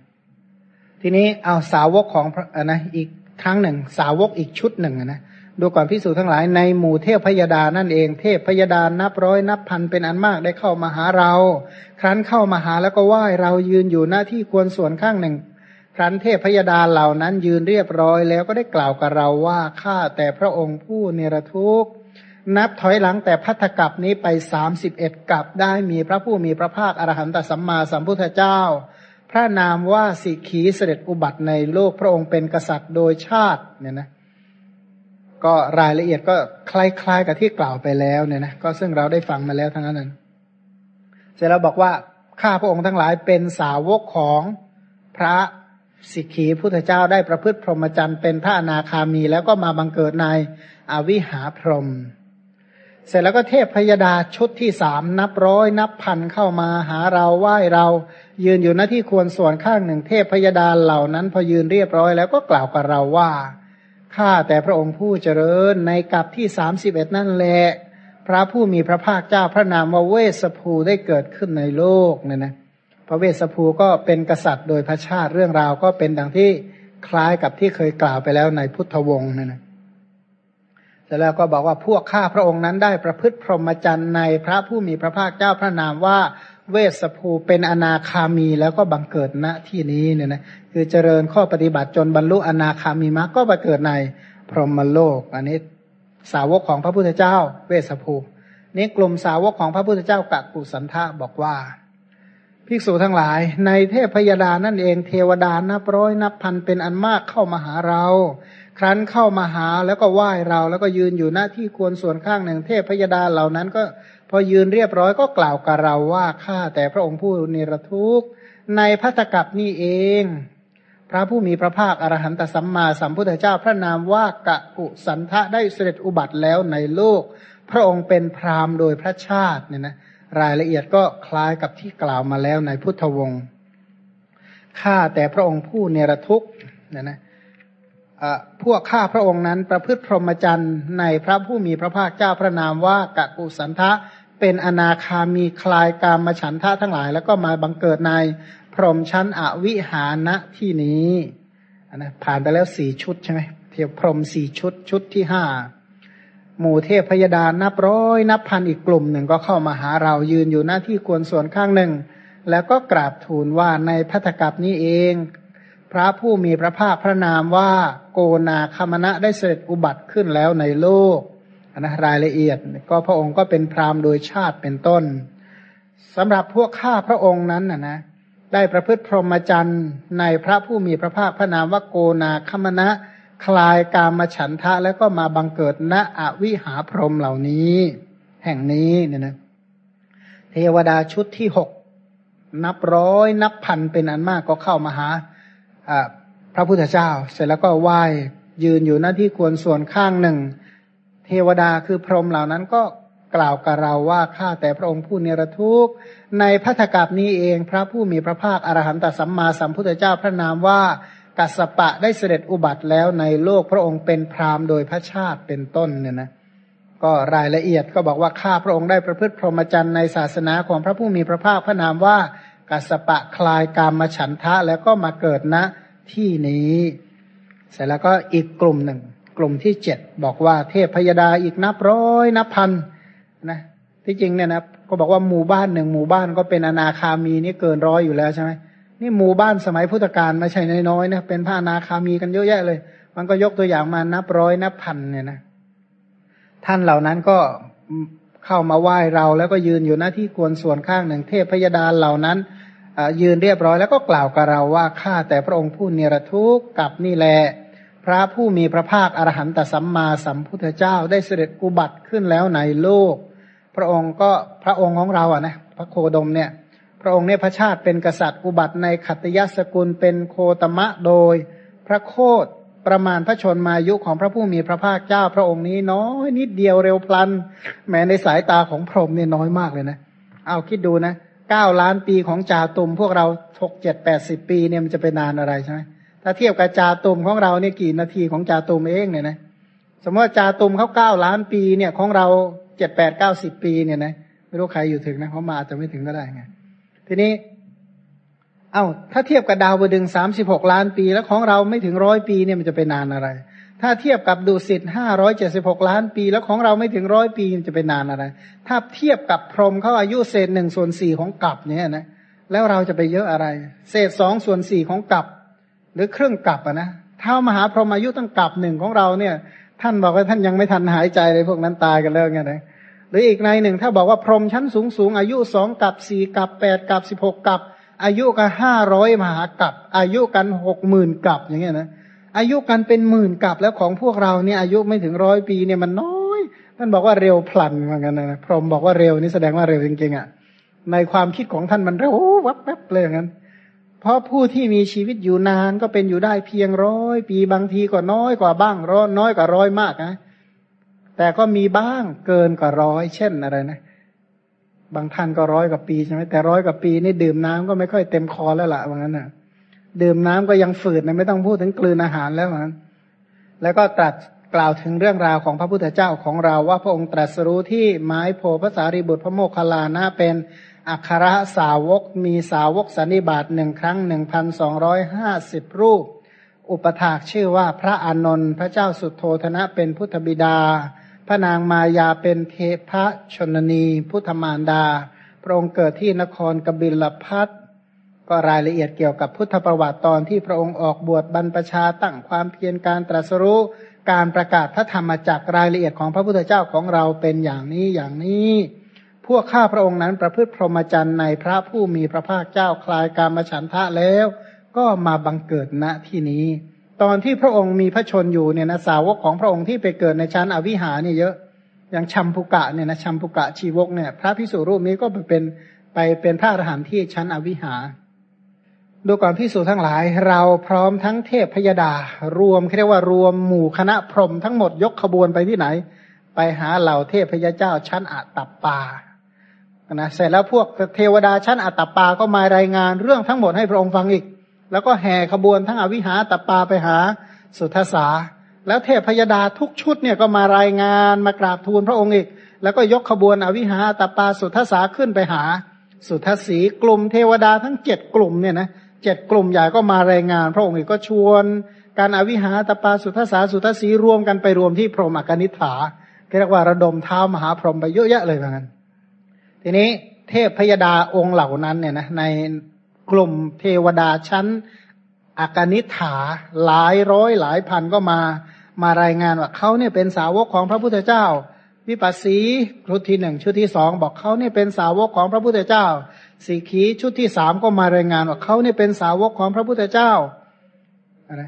ทีนี้เอาสาวกของพระนะอีกครั้งหนึ่ง สาวกอีกชุดหนึ่งนะ ดูก่อนพิสูจนทั้งหลายในหมู่เทพพยดานั่นเอง เทพพยดานับร้อยนับพันเป็นอันมากได้เข้ามาหาเรา ครั้นเข้ามาหาแล้วก็ไหว้เรายืนอยู่หน้าที่ควรส่วนข้างหนึ่ง ครั้นเทพพยดาเหล่านั้นยืนเรียบร้อยแล้วก็ได้กล่าวกับเราว่าข้าแต่พระองค์ผู้เนรทุกข์นับถอยหลังแต่พัทธกับนี้ไปสามสิบเอ็ดกับได้มีพระผู้มีพระภาคอรหันตสัมมาสัมพุทธเจ้า พระนามว่าสิขีเสด็จอุบัติในโลกพระองค์เป็นกษัตริย์โดยชาติเนี่ยนะ ก็รายละเอียดก็คล้ายๆกับที่กล่าวไปแล้วเนี่ยนะก็ซึ่งเราได้ฟังมาแล้วทั้งนั้นเสร็จแล้วบอกว่าข้าพระองค์ทั้งหลายเป็นสาวกของพระสิกขีพุทธเจ้าได้ประพฤติพรหมจรรย์เป็นพระอนาคามี แล้วก็มาบังเกิดในอวิหาพรหมเสร็จแล้วก็เทพพยดาชุดที่สามนับร้อยนับพันเข้ามาหาเราไหว้เรา ยืนอยู่หน้าที่ควรส่วนข้างหนึ่งเทพพยดาเหล่านั้น พอยืนเรียบร้อยแล้วก็กล่าวกับเราว่า ข้าแต่พระองค์ผู้เจริญในกับที่สามสิบเอ็ดนั่นแหละพระผู้มีพระภาคเจ้าพระนามว่าเวสภูได้เกิดขึ้นในโลกเนี่ยนะพระเวสภูก็เป็นกษัตริย์โดยพระชาติเรื่องราวก็เป็นดังที่คล้ายกับที่เคยกล่าวไปแล้วในพุทธวงศ์เนั่นนะเสร็จแล้วก็บอกว่าพวกข้าพระองค์นั้นได้ประพฤติพรหมจรรย์ในพระผู้มีพระภาคเจ้าพระนามว่า เวสภูเป็นอนาคามีแล้วก็บังเกิดณที่นี้เนี่ยนะคือเจริญข้อปฏิบัติจนบรรลุอนาคามีมรรคก็บังเกิดในพรหมโลก อันนี้สาวกของพระพุทธเจ้า เวสภูนี่กลุ่มสาวกของพระพุทธเจ้ากักุสันทะบอกว่าภิกษุทั้งหลาย ในเทพพยดานั่นเองเทวดานับร้อยนับพันเป็นอันมากเข้ามาหาเรา ครั้นเข้ามาหาแล้วก็ไหว้เรา แล้วก็ยืนอยู่หน้าที่ควรส่วนข้างหนึ่งเทพพยดาเหล่านั้นก็ อยืนเรียบร้อยก็กล่าวกับเราว่าข้าแต่พระองค์ผู้นิรทุกข์ในพัตกับนี่เอง พระผู้มีพระภาคอรหันตสัมมาสัมพุทธเจ้าพระนามว่ากะกุสันทะได้เสด็จอุบัติแล้วในโลก พระองค์เป็นพราหมณ์โดยพระชาติเนี่ยนะรายละเอียดก็คล้ายกับที่กล่าวมาแล้วในพุทธวงศ์ข้าแต่พระองค์ผู้เนรทุกข์เนี่ยนะพวกข้าพระองค์นั้นประพฤติพรหมจรรย์ในพระผู้มีพระภาคเจ้าพระนามว่ากะกุสันทะ เป็นอนาคามีคลายกามมาฉันทะทั้งหลาย แล้วก็มาบังเกิดในพรหมชั้นอวิหานะที่นี้นะผ่านไปแล้วสี่ชุดใช่ไหมเทียบพรหมสี่ชุดชุดที่ห้าหมู่เทพพยดานับร้อย นับพันอีกกลุ่มหนึ่งก็เข้ามาหาเรายืนอยู่หน้าที่ควรส่วนข้างหนึ่ง แล้วก็กราบทูลว่าในพัทกับนี้เอง พระผู้มีพระภาคพระนามว่าโกนาคมณะได้เสด็จอุบัติขึ้นแล้วในโลก นะรายละเอียด ก็พระองค์ก็เป็นพราหมณ์โดยชาติเป็นต้นสำหรับพวกข้าพระองค์นั้นนะนะได้ประพฤติพรหมจรรย์ในพระผู้มีพระภาคพระนามว่าโกนาคมณะคลายกามฉันทะแล้วก็มาบังเกิดณอวิหาพรหมเหล่านี้ แห่งนี้เนี่ยนะเทวดาชุดที่หกนับร้อยนับพันเป็นอันมากก็เข้ามาหาพระพุทธเจ้า เสร็จแล้วก็ไหว้ยืนอยู่หน้าที่ควรส่วนข้างหนึ่ง เทวดาคือพรหมเหล่านั้นก็กล่าวกับเราว่าข้าแต่พระองค์ผู้เนรทุกข์ในพัทธกับนี้เองพระผู้มีพระภาคอรหันตสัมมาสัมพุทธเจ้าพระนามว่ากัสปะได้เสด็จอุบัติแล้วในโลกพระองค์เป็นพราหมณ์โดยพระชาติเป็นต้นเนี่ยนะก็รายละเอียดก็บอกว่าข้าพระองค์ได้ประพฤติพรหมจรรย์ในศาสนาของพระผู้มีพระภาคพระนามว่ากัสปะคลายกามมฉันทะแล้วก็มาเกิดณที่นี้ เสร็จแล้วก็อีกกลุ่มหนึ่ง กลุ่มที่เจ็ดบอกว่าเทพพยดาอีกนับร้อยนับพันนะที่จริงเนี่ยนะก็บอกว่าหมู่บ้านหนึ่งหมู่บ้านก็เป็นอนาคามีนี่เกินร้อยอยู่แล้วใช่ไหมนี่หมู่บ้านสมัยพุทธกาลไม่ใช่น้อยๆนะเป็นพระนาคามีกันเยอะแยะเลย มันก็ยกตัวอย่างมานับร้อยนับพันเนี่ยนะท่านเหล่านั้นก็เข้ามาไหว้เราแล้วก็ยืนอยู่หน้าที่ควรส่วนข้างหนึ่งเทพพยดาเหล่านั้นยืนเรียบร้อยแล้วก็กล่าวกับเราว่าข้าแต่พระองค์ผู้เนรทุกข์กับนี่แหละ พระผู้มีพระภาคอรหันตสัมมาสัมพุทธเจ้าได้เสด็จอุบัติขึ้นแล้วในโลก พระองค์ก็พระองค์ของเราอะนะพระโคดมเนี่ย พระองค์เนี่ยพระชาติเป็นกษัตริย์อุบัติในขัตยสกุลเป็นโคตมะโดย พระโคดประมาณพระชนมายุของพระผู้มีพระภาคเจ้า พระองค์นี้น้อยนิดเดียวเร็วพลัน แม้ในสายตาของพรหมเนี่ยน้อยมากเลยนะเอาคิดดูนะเก้าล้านปีของจ่าตุมพวกเราหกเจ็ดแปดสิบปีเนี่ยมันจะเป็นนานอะไรใช่ไหม ถ้าเทียบกับจาตุมของเราเนี่ยกี่นาทีของจาตุมเองเนี่ยนะสมมติว่าจาตุมเขาเก้าล้านปีเนี่ยของเราเจ็ดแปดเก้าสิบปีเนี่ยนะไม่รู้ใครอยู่ถึงนะเขามาอาจจะไม่ถึงก็ได้ไงทีนี้ เอา้าถ้าเทียบกับดาวดึงสามสิบหกล้านปี แล้วของเราไม่ถึงร้อยปีเนี่ยมันจะเป็นนานอะไร ถ้าเทียบกับดูสิทธ์ห้าร้อยเจ็ดสิบหกล้านปี แล้วของเราไม่ถึงร้อยปีมันจะเป็นนานอะไร ถ้าเทียบกับพรหมเขาอายุเศษหนึ่งส่วนสี่ของกับเนี่ยนะแล้วเราจะไปเยอะอะไร เศษสองส่วนสี่ของกับ หรือครึ่งกลับอะนะถ้ามหาพรหมอายุตั้งกลับหนึ่งของเราเนี่ย ท่านบอกว่าท่านยังไม่ทันหายใจเลยพวกนั้นตายกันแล้วไงนะหรืออีกในหนึ่งถ้าบอกว่าพรหมชั้นสูงสูงอายุสองกับสี่กับแปดกับสิบหกกับ อายุกันห้าร้อยมหากับ อายุกันหกหมื่นกับอย่างเงี้ยนะอายุกันเป็นหมื่นกับแล้วของพวกเราเนี่ยอายุไม่ถึงร้อยปีเนี่ยมันน้อยท่านบอกว่าเร็วพลันเหมือนกันนะพรหมบอกว่าเร็วนี่แสดงว่าเร็วจริงๆอะในความคิดของท่านมันเร็ววับแวบเลยอย่างนั้น เพราะผู้ที่มีชีวิตอยู่นานก็เป็นอยู่ได้เพียงร้อยปีบางทีก็น้อยกว่าบ้างร้อยน้อยกว่าร้อยมากนะ แต่ก็มีบ้างเกินกว่าร้อยเช่นอะไรนะ บางท่านก็ร้อยกว่าปีใช่ไหมแต่ร้อยกว่าปีนี่ดื่มน้ำก็ไม่ค่อยเต็มคอแล้วละว่างั้นน่ะ ดื่มน้ำก็ยังฝืดนะไม่ต้องพูดถึงกลืนอาหารแล้วนั้น แล้วก็ตรัสกล่าวถึงเรื่องราวของพระพุทธเจ้าของเราว่าพระองค์ตรัสรู้ที่ไม้โพภาษารีบุตรพระโมคคัลลานะเป็น อัครสาวกมีสาวกสันนิบาตหนึ่งครั้งหนึ่งพันสองร้อยห้าสิบรูป อุปถากชื่อว่าพระอานนท์พระเจ้าสุโทธนะเป็นพุทธบิดา พระนางมายาเป็นเทพชนนี พุทธมารดา พระองค์เกิดที่นครกบิลพัทก็รายละเอียดเกี่ยวกับพุทธประวัติตอนที่พระองค์ออกบวชบรรพชาตั้งความเพียรการตรัสรู้การประกาศพระธรรมจากรายละเอียดของพระพุทธเจ้าของเราเป็นอย่างนี้อย่างนี้ พวกข้าพระองค์นั้นประพฤติพรหมจรรย์ในพระผู้มีพระภาคเจ้าคลายการมฉันทะแล้ว ก็มาบังเกิดณที่นี้ ตอนที่พระองค์มีพระชนอยู่เนี่ยนะสาวกของพระองค์ที่ไปเกิดในชั้นอวิหาเนี่ยเยอะอย่างชัมพุกะเนี่ยนะชัมพุกะชีวกเนี่ย พระพิสุรูปนี้ก็ไปเป็นไปเป็นพระอรหันต์ที่ชั้นอวิหาดูก่อนพิสูจทั้งหลาย เราพร้อมทั้งเทพพยดารวมเรียกว่ารวมหมู่คณะพรหมทั้งหมดยกขบวนไปที่ไหน ไปหาเหล่าเทพพยาเจ้าชั้นอัตตปา นะเสร็จแล้วพวกเทวดาชั้นอัตปาก็มารายงานเรื่องทั้งหมดให้พระองค์ฟังอีก แล้วก็แห่ขบวนทั้งอวิหาตปาไปหาสุทธสาแล้วเทพพยดาทุกชุดเนี่ยก็มารายงานมากราบทูลพระองค์อีก แล้วก็ยกขบวนอวิหาตปาสุทธสาขึ้นไปหา สุทธสีกลุ่มเทวดาทั้งเจ็ดกลุ่มเนี่ยนะเจ็ดกลุ่มใหญ่ก็มารายงาน พระองค์อีกก็ชวนการอวิหาตปาสุทธสาสุทธสีรวมกันไปรวมที่พรหมอกนิฐาเรียกว่าระดมเท้ามหาพรหมไปเยอะแยะเลยเหมือนกัน ทีนี้เทพพยดาองค์เหล่านั้นเนี่ยนะในกลุ่มเทวดาชั้นอากนิฐาหลายร้อยหลายพันก็มามารายงานว่าเขาเนี่ยเป็นสาวกของพระพุทธเจ้า วิปัสสีชุดที่หนึ่งชุดที่สองบอกเขาเนี่ยเป็นสาวกของพระพุทธเจ้าสีขีชุดที่สามก็มารายงานว่าเขาเนี่ยเป็นสาวกของพระพุทธเจ้าอะไร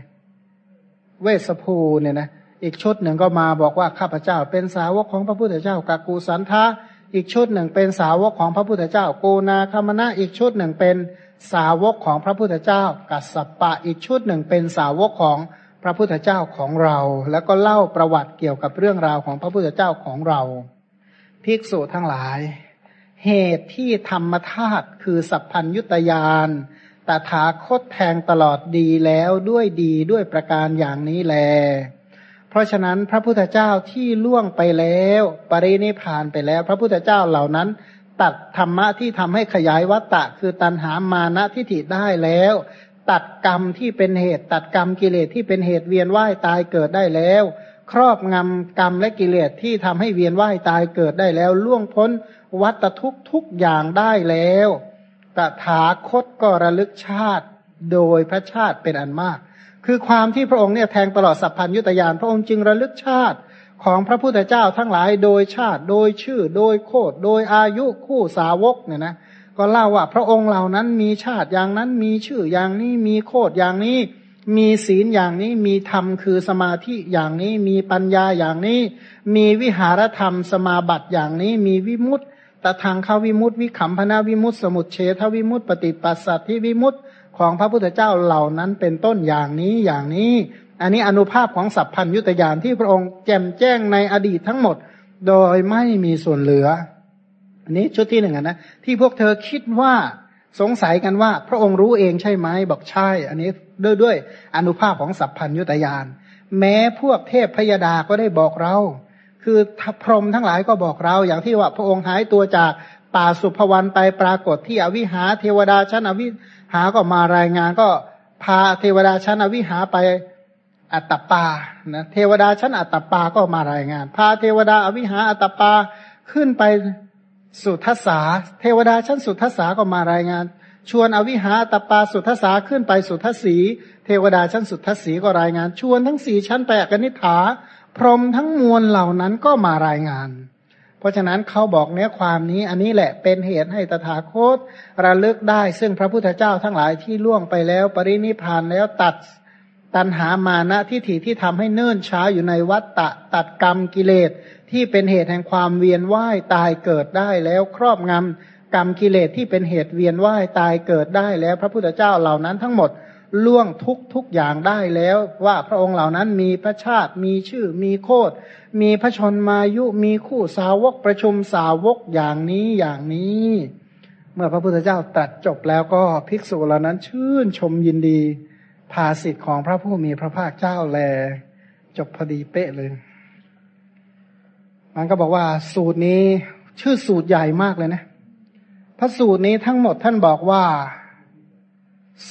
เวสภูเนี่ยนะอีกชุดหนึ่งก็มาบอกว่าข้าพเจ้า เป็นสาวกของพระพุทธเจ้า กากูสันทะ อีกชุดหนึ่งเป็นสาวกของพระพุทธเจ้า โกนาคามณะอีกชุดหนึ่งเป็นสาวกของพระพุทธเจ้า กัสสปะอีกชุดหนึ่งเป็นสาวกของพระพุทธเจ้าของเรา แล้วก็เล่าประวัติเกี่ยวกับเรื่องราวของพระพุทธเจ้าของเรา ภิกษุทั้งหลาย เหตุที่ธรรมธาตุคือสัพพัญยุตยานตถาคตแทงตลอดดีแล้วด้วยดีด้วยประการอย่างนี้แล ราะฉะนั้นพระพุทธเจ้าที่ล่วงไปแล้ว ปรินิพานไปแล้ว พระพุทธเจ้าเหล่านั้น ตัดธรรมะที่ทำให้ขยายวัตตะ คือตัณหามานะทิฏฐิได้แล้ว ตัดกรรมที่เป็นเหตุ ตัดกรรมกิเลสที่เป็นเหตุเวียนว่ายตายเกิดได้แล้ว ครอบงำกรรมและกิเลสที่ทำให้เวียนว่ายตายเกิดได้แล้ว ล่วงพ้นวัตทุกทุกอย่างได้แล้วตถาคตก็ระลึกชาติโดยพระชาติเป็นอันมาก คือความที่พระองค์เนี่ยแทงตลอดสัพพัญยุตยานพระองค์จึงระลึกชาติของพระพุทธเจ้าทั้งหลายโดยชาติ โดยชื่อ โดยโคดโดยอายุคู่สาวกเนี่ยนะก็เล่าว่าพระองค์เหล่านั้นมีชาติอย่างนั้นมีชื่ออย่างนี้มีโคดอย่างนี้ มีศีลอย่างนี้มีธรรมคือสมาธิอย่างนี้มีปัญญาอย่างนี้ มีวิหารธรรมสมาบัติอย่างนี้มีวิมุตตตทางขาวิมุตติวิขำพนาวิมุตติสมุทเฉทวิมุตติปฏิปัสสัตที่วิมุตติ ของพระพุทธเจ้าเหล่านั้นเป็นต้นอย่างนี้อย่างนี้ อันนี้อนุภาพของสัพพัญยุตยานที่พระองค์แจ่มแจ้งในอดีตทั้งหมด โดยไม่มีส่วนเหลือ อันนี้ชุดที่หนึ่งนะที่พวกเธอคิดว่าสงสัยกันว่า พระองค์รู้เองใช่ไหมบอกใช่ อันนี้ด้วยด้วยอนุภาพของสัพพัญยุตยาน แม้พวกเทพพยดาก็ได้บอกเรา คือพรหมทั้งหลายก็บอกเราอย่างที่ว่าพระองค์หายตัวจากป่าสุภวันไปปรากฏที่อวิหาเทวดาชั้นอวิ หาก็มารายงานก็พาเทวดาชั้นอวิหาไปอัตตปานะเทวดาชั้นอัตตปาก็มารายงาน พาเทวดาอวิหาอัตตปาขึ้นไปสุทัสสาเทวดาชั้นสุทัสสาก็มารายงาน ชวนอวิหาอัตปาสุทัสสาขึ้นไปสุทัสสีเทวดาชั้นสุทัสสีก็รายงาน ชวนทั้งสี่ชั้นแปกนิฐาพรมทั้งมวลเหล่านั้นก็มารายงาน ราะฉะนั้นเขาบอกเนื้อความนี้ อันนี้แหละเป็นเหตุให้ตถาคต ระลึกได้ซึ่งพระพุทธเจ้าทั้งหลายที่ล่วงไปแล้ว ปรินิพานแล้วตัดตันหามานะทิฏฐิที่ทำให้เนิ่นช้าอยู่ในวัฏฏะตัดกรรมกิเลส ที่เป็นเหตุแห่งความเวียนว่ายตายเกิดได้แล้วครอบงำกรรมกิเลสที่เป็นเหตุเวียนว่ายตายเกิดได้แล้ว พระพุทธเจ้าเหล่านั้นทั้งหมด ล่วงทุกทุกอย่างได้แล้วว่าพระองค์เหล่านั้นมีพระชาติมีชื่อมีโคดมีพระชนมายุมีคู่สาวกประชุมสาวกอย่างนี้อย่างนี้ เมื่อพระพุทธเจ้าตรัสจบแล้วก็ภิกษุเหล่านั้นชื่นชมยินดีภาสิทธิ์ของพระผู้มีพระภาคเจ้าแล จบพอดีเป๊ะเลย มันก็บอกว่าสูตรนี้ชื่อสูตรใหญ่มากเลยนะพระสูตรนี้ทั้งหมดท่านบอกว่า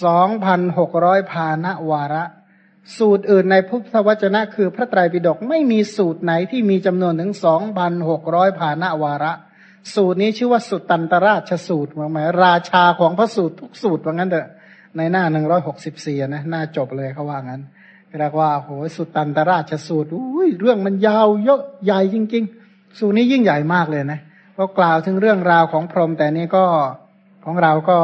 สองพันหกร้อยพาณวาระ สูตรอื่นในพุทธวจนะ คือพระไตรปิฎกไม่มีสูตรไหนที่มีจำนวนถึงสองพันหกร้อยพาณวาระ สูตรนี้ชื่อว่าสุตตันตราชสูตรหมายราชาของพระสูตรทุกสูตรว่างั้นเถอะในหน้าหนึ่งร้อยหกสิบสี่นะหน้าจบเลยเขาว่างั้นเรียกว่าโหสุตตันตราชสูตรอุ้ยเรื่องมันยาวเยอะใหญ่จริง ๆ สูตรนี้ยิ่งใหญ่มากเลยนะก็กล่าวถึงเรื่องราวของพรหมแต่นี้ก็ของเราก็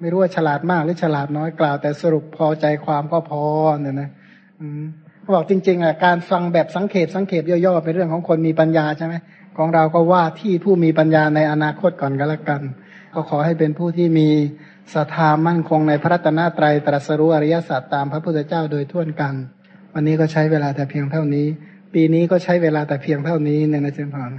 ไม่รู้ว่าฉลาดมากหรือฉลาดน้อยกล่าว แต่สรุปพอใจความก็พอเนี่ยนะเขาบอกจริงๆอะการฟังแบบสังเขปสังเขปย่อๆเป็นเรื่องของคนมีปัญญาใช่ไหมของเราก็ว่าที่ผู้มีปัญญาในอนาคตก่อนก็แล้วกัน ก็ขอให้เป็นผู้ที่มีศรัทธามั่นคงในพระรัตนตรัยตรัสรู้อริยสัจตามพระพุทธเจ้าโดยทั่วกัน วันนี้ก็ใช้เวลาแต่เพียงเท่านี้ ปีนี้ก็ใช้เวลาแต่เพียงเท่านี้เนี่ยนะเจนพร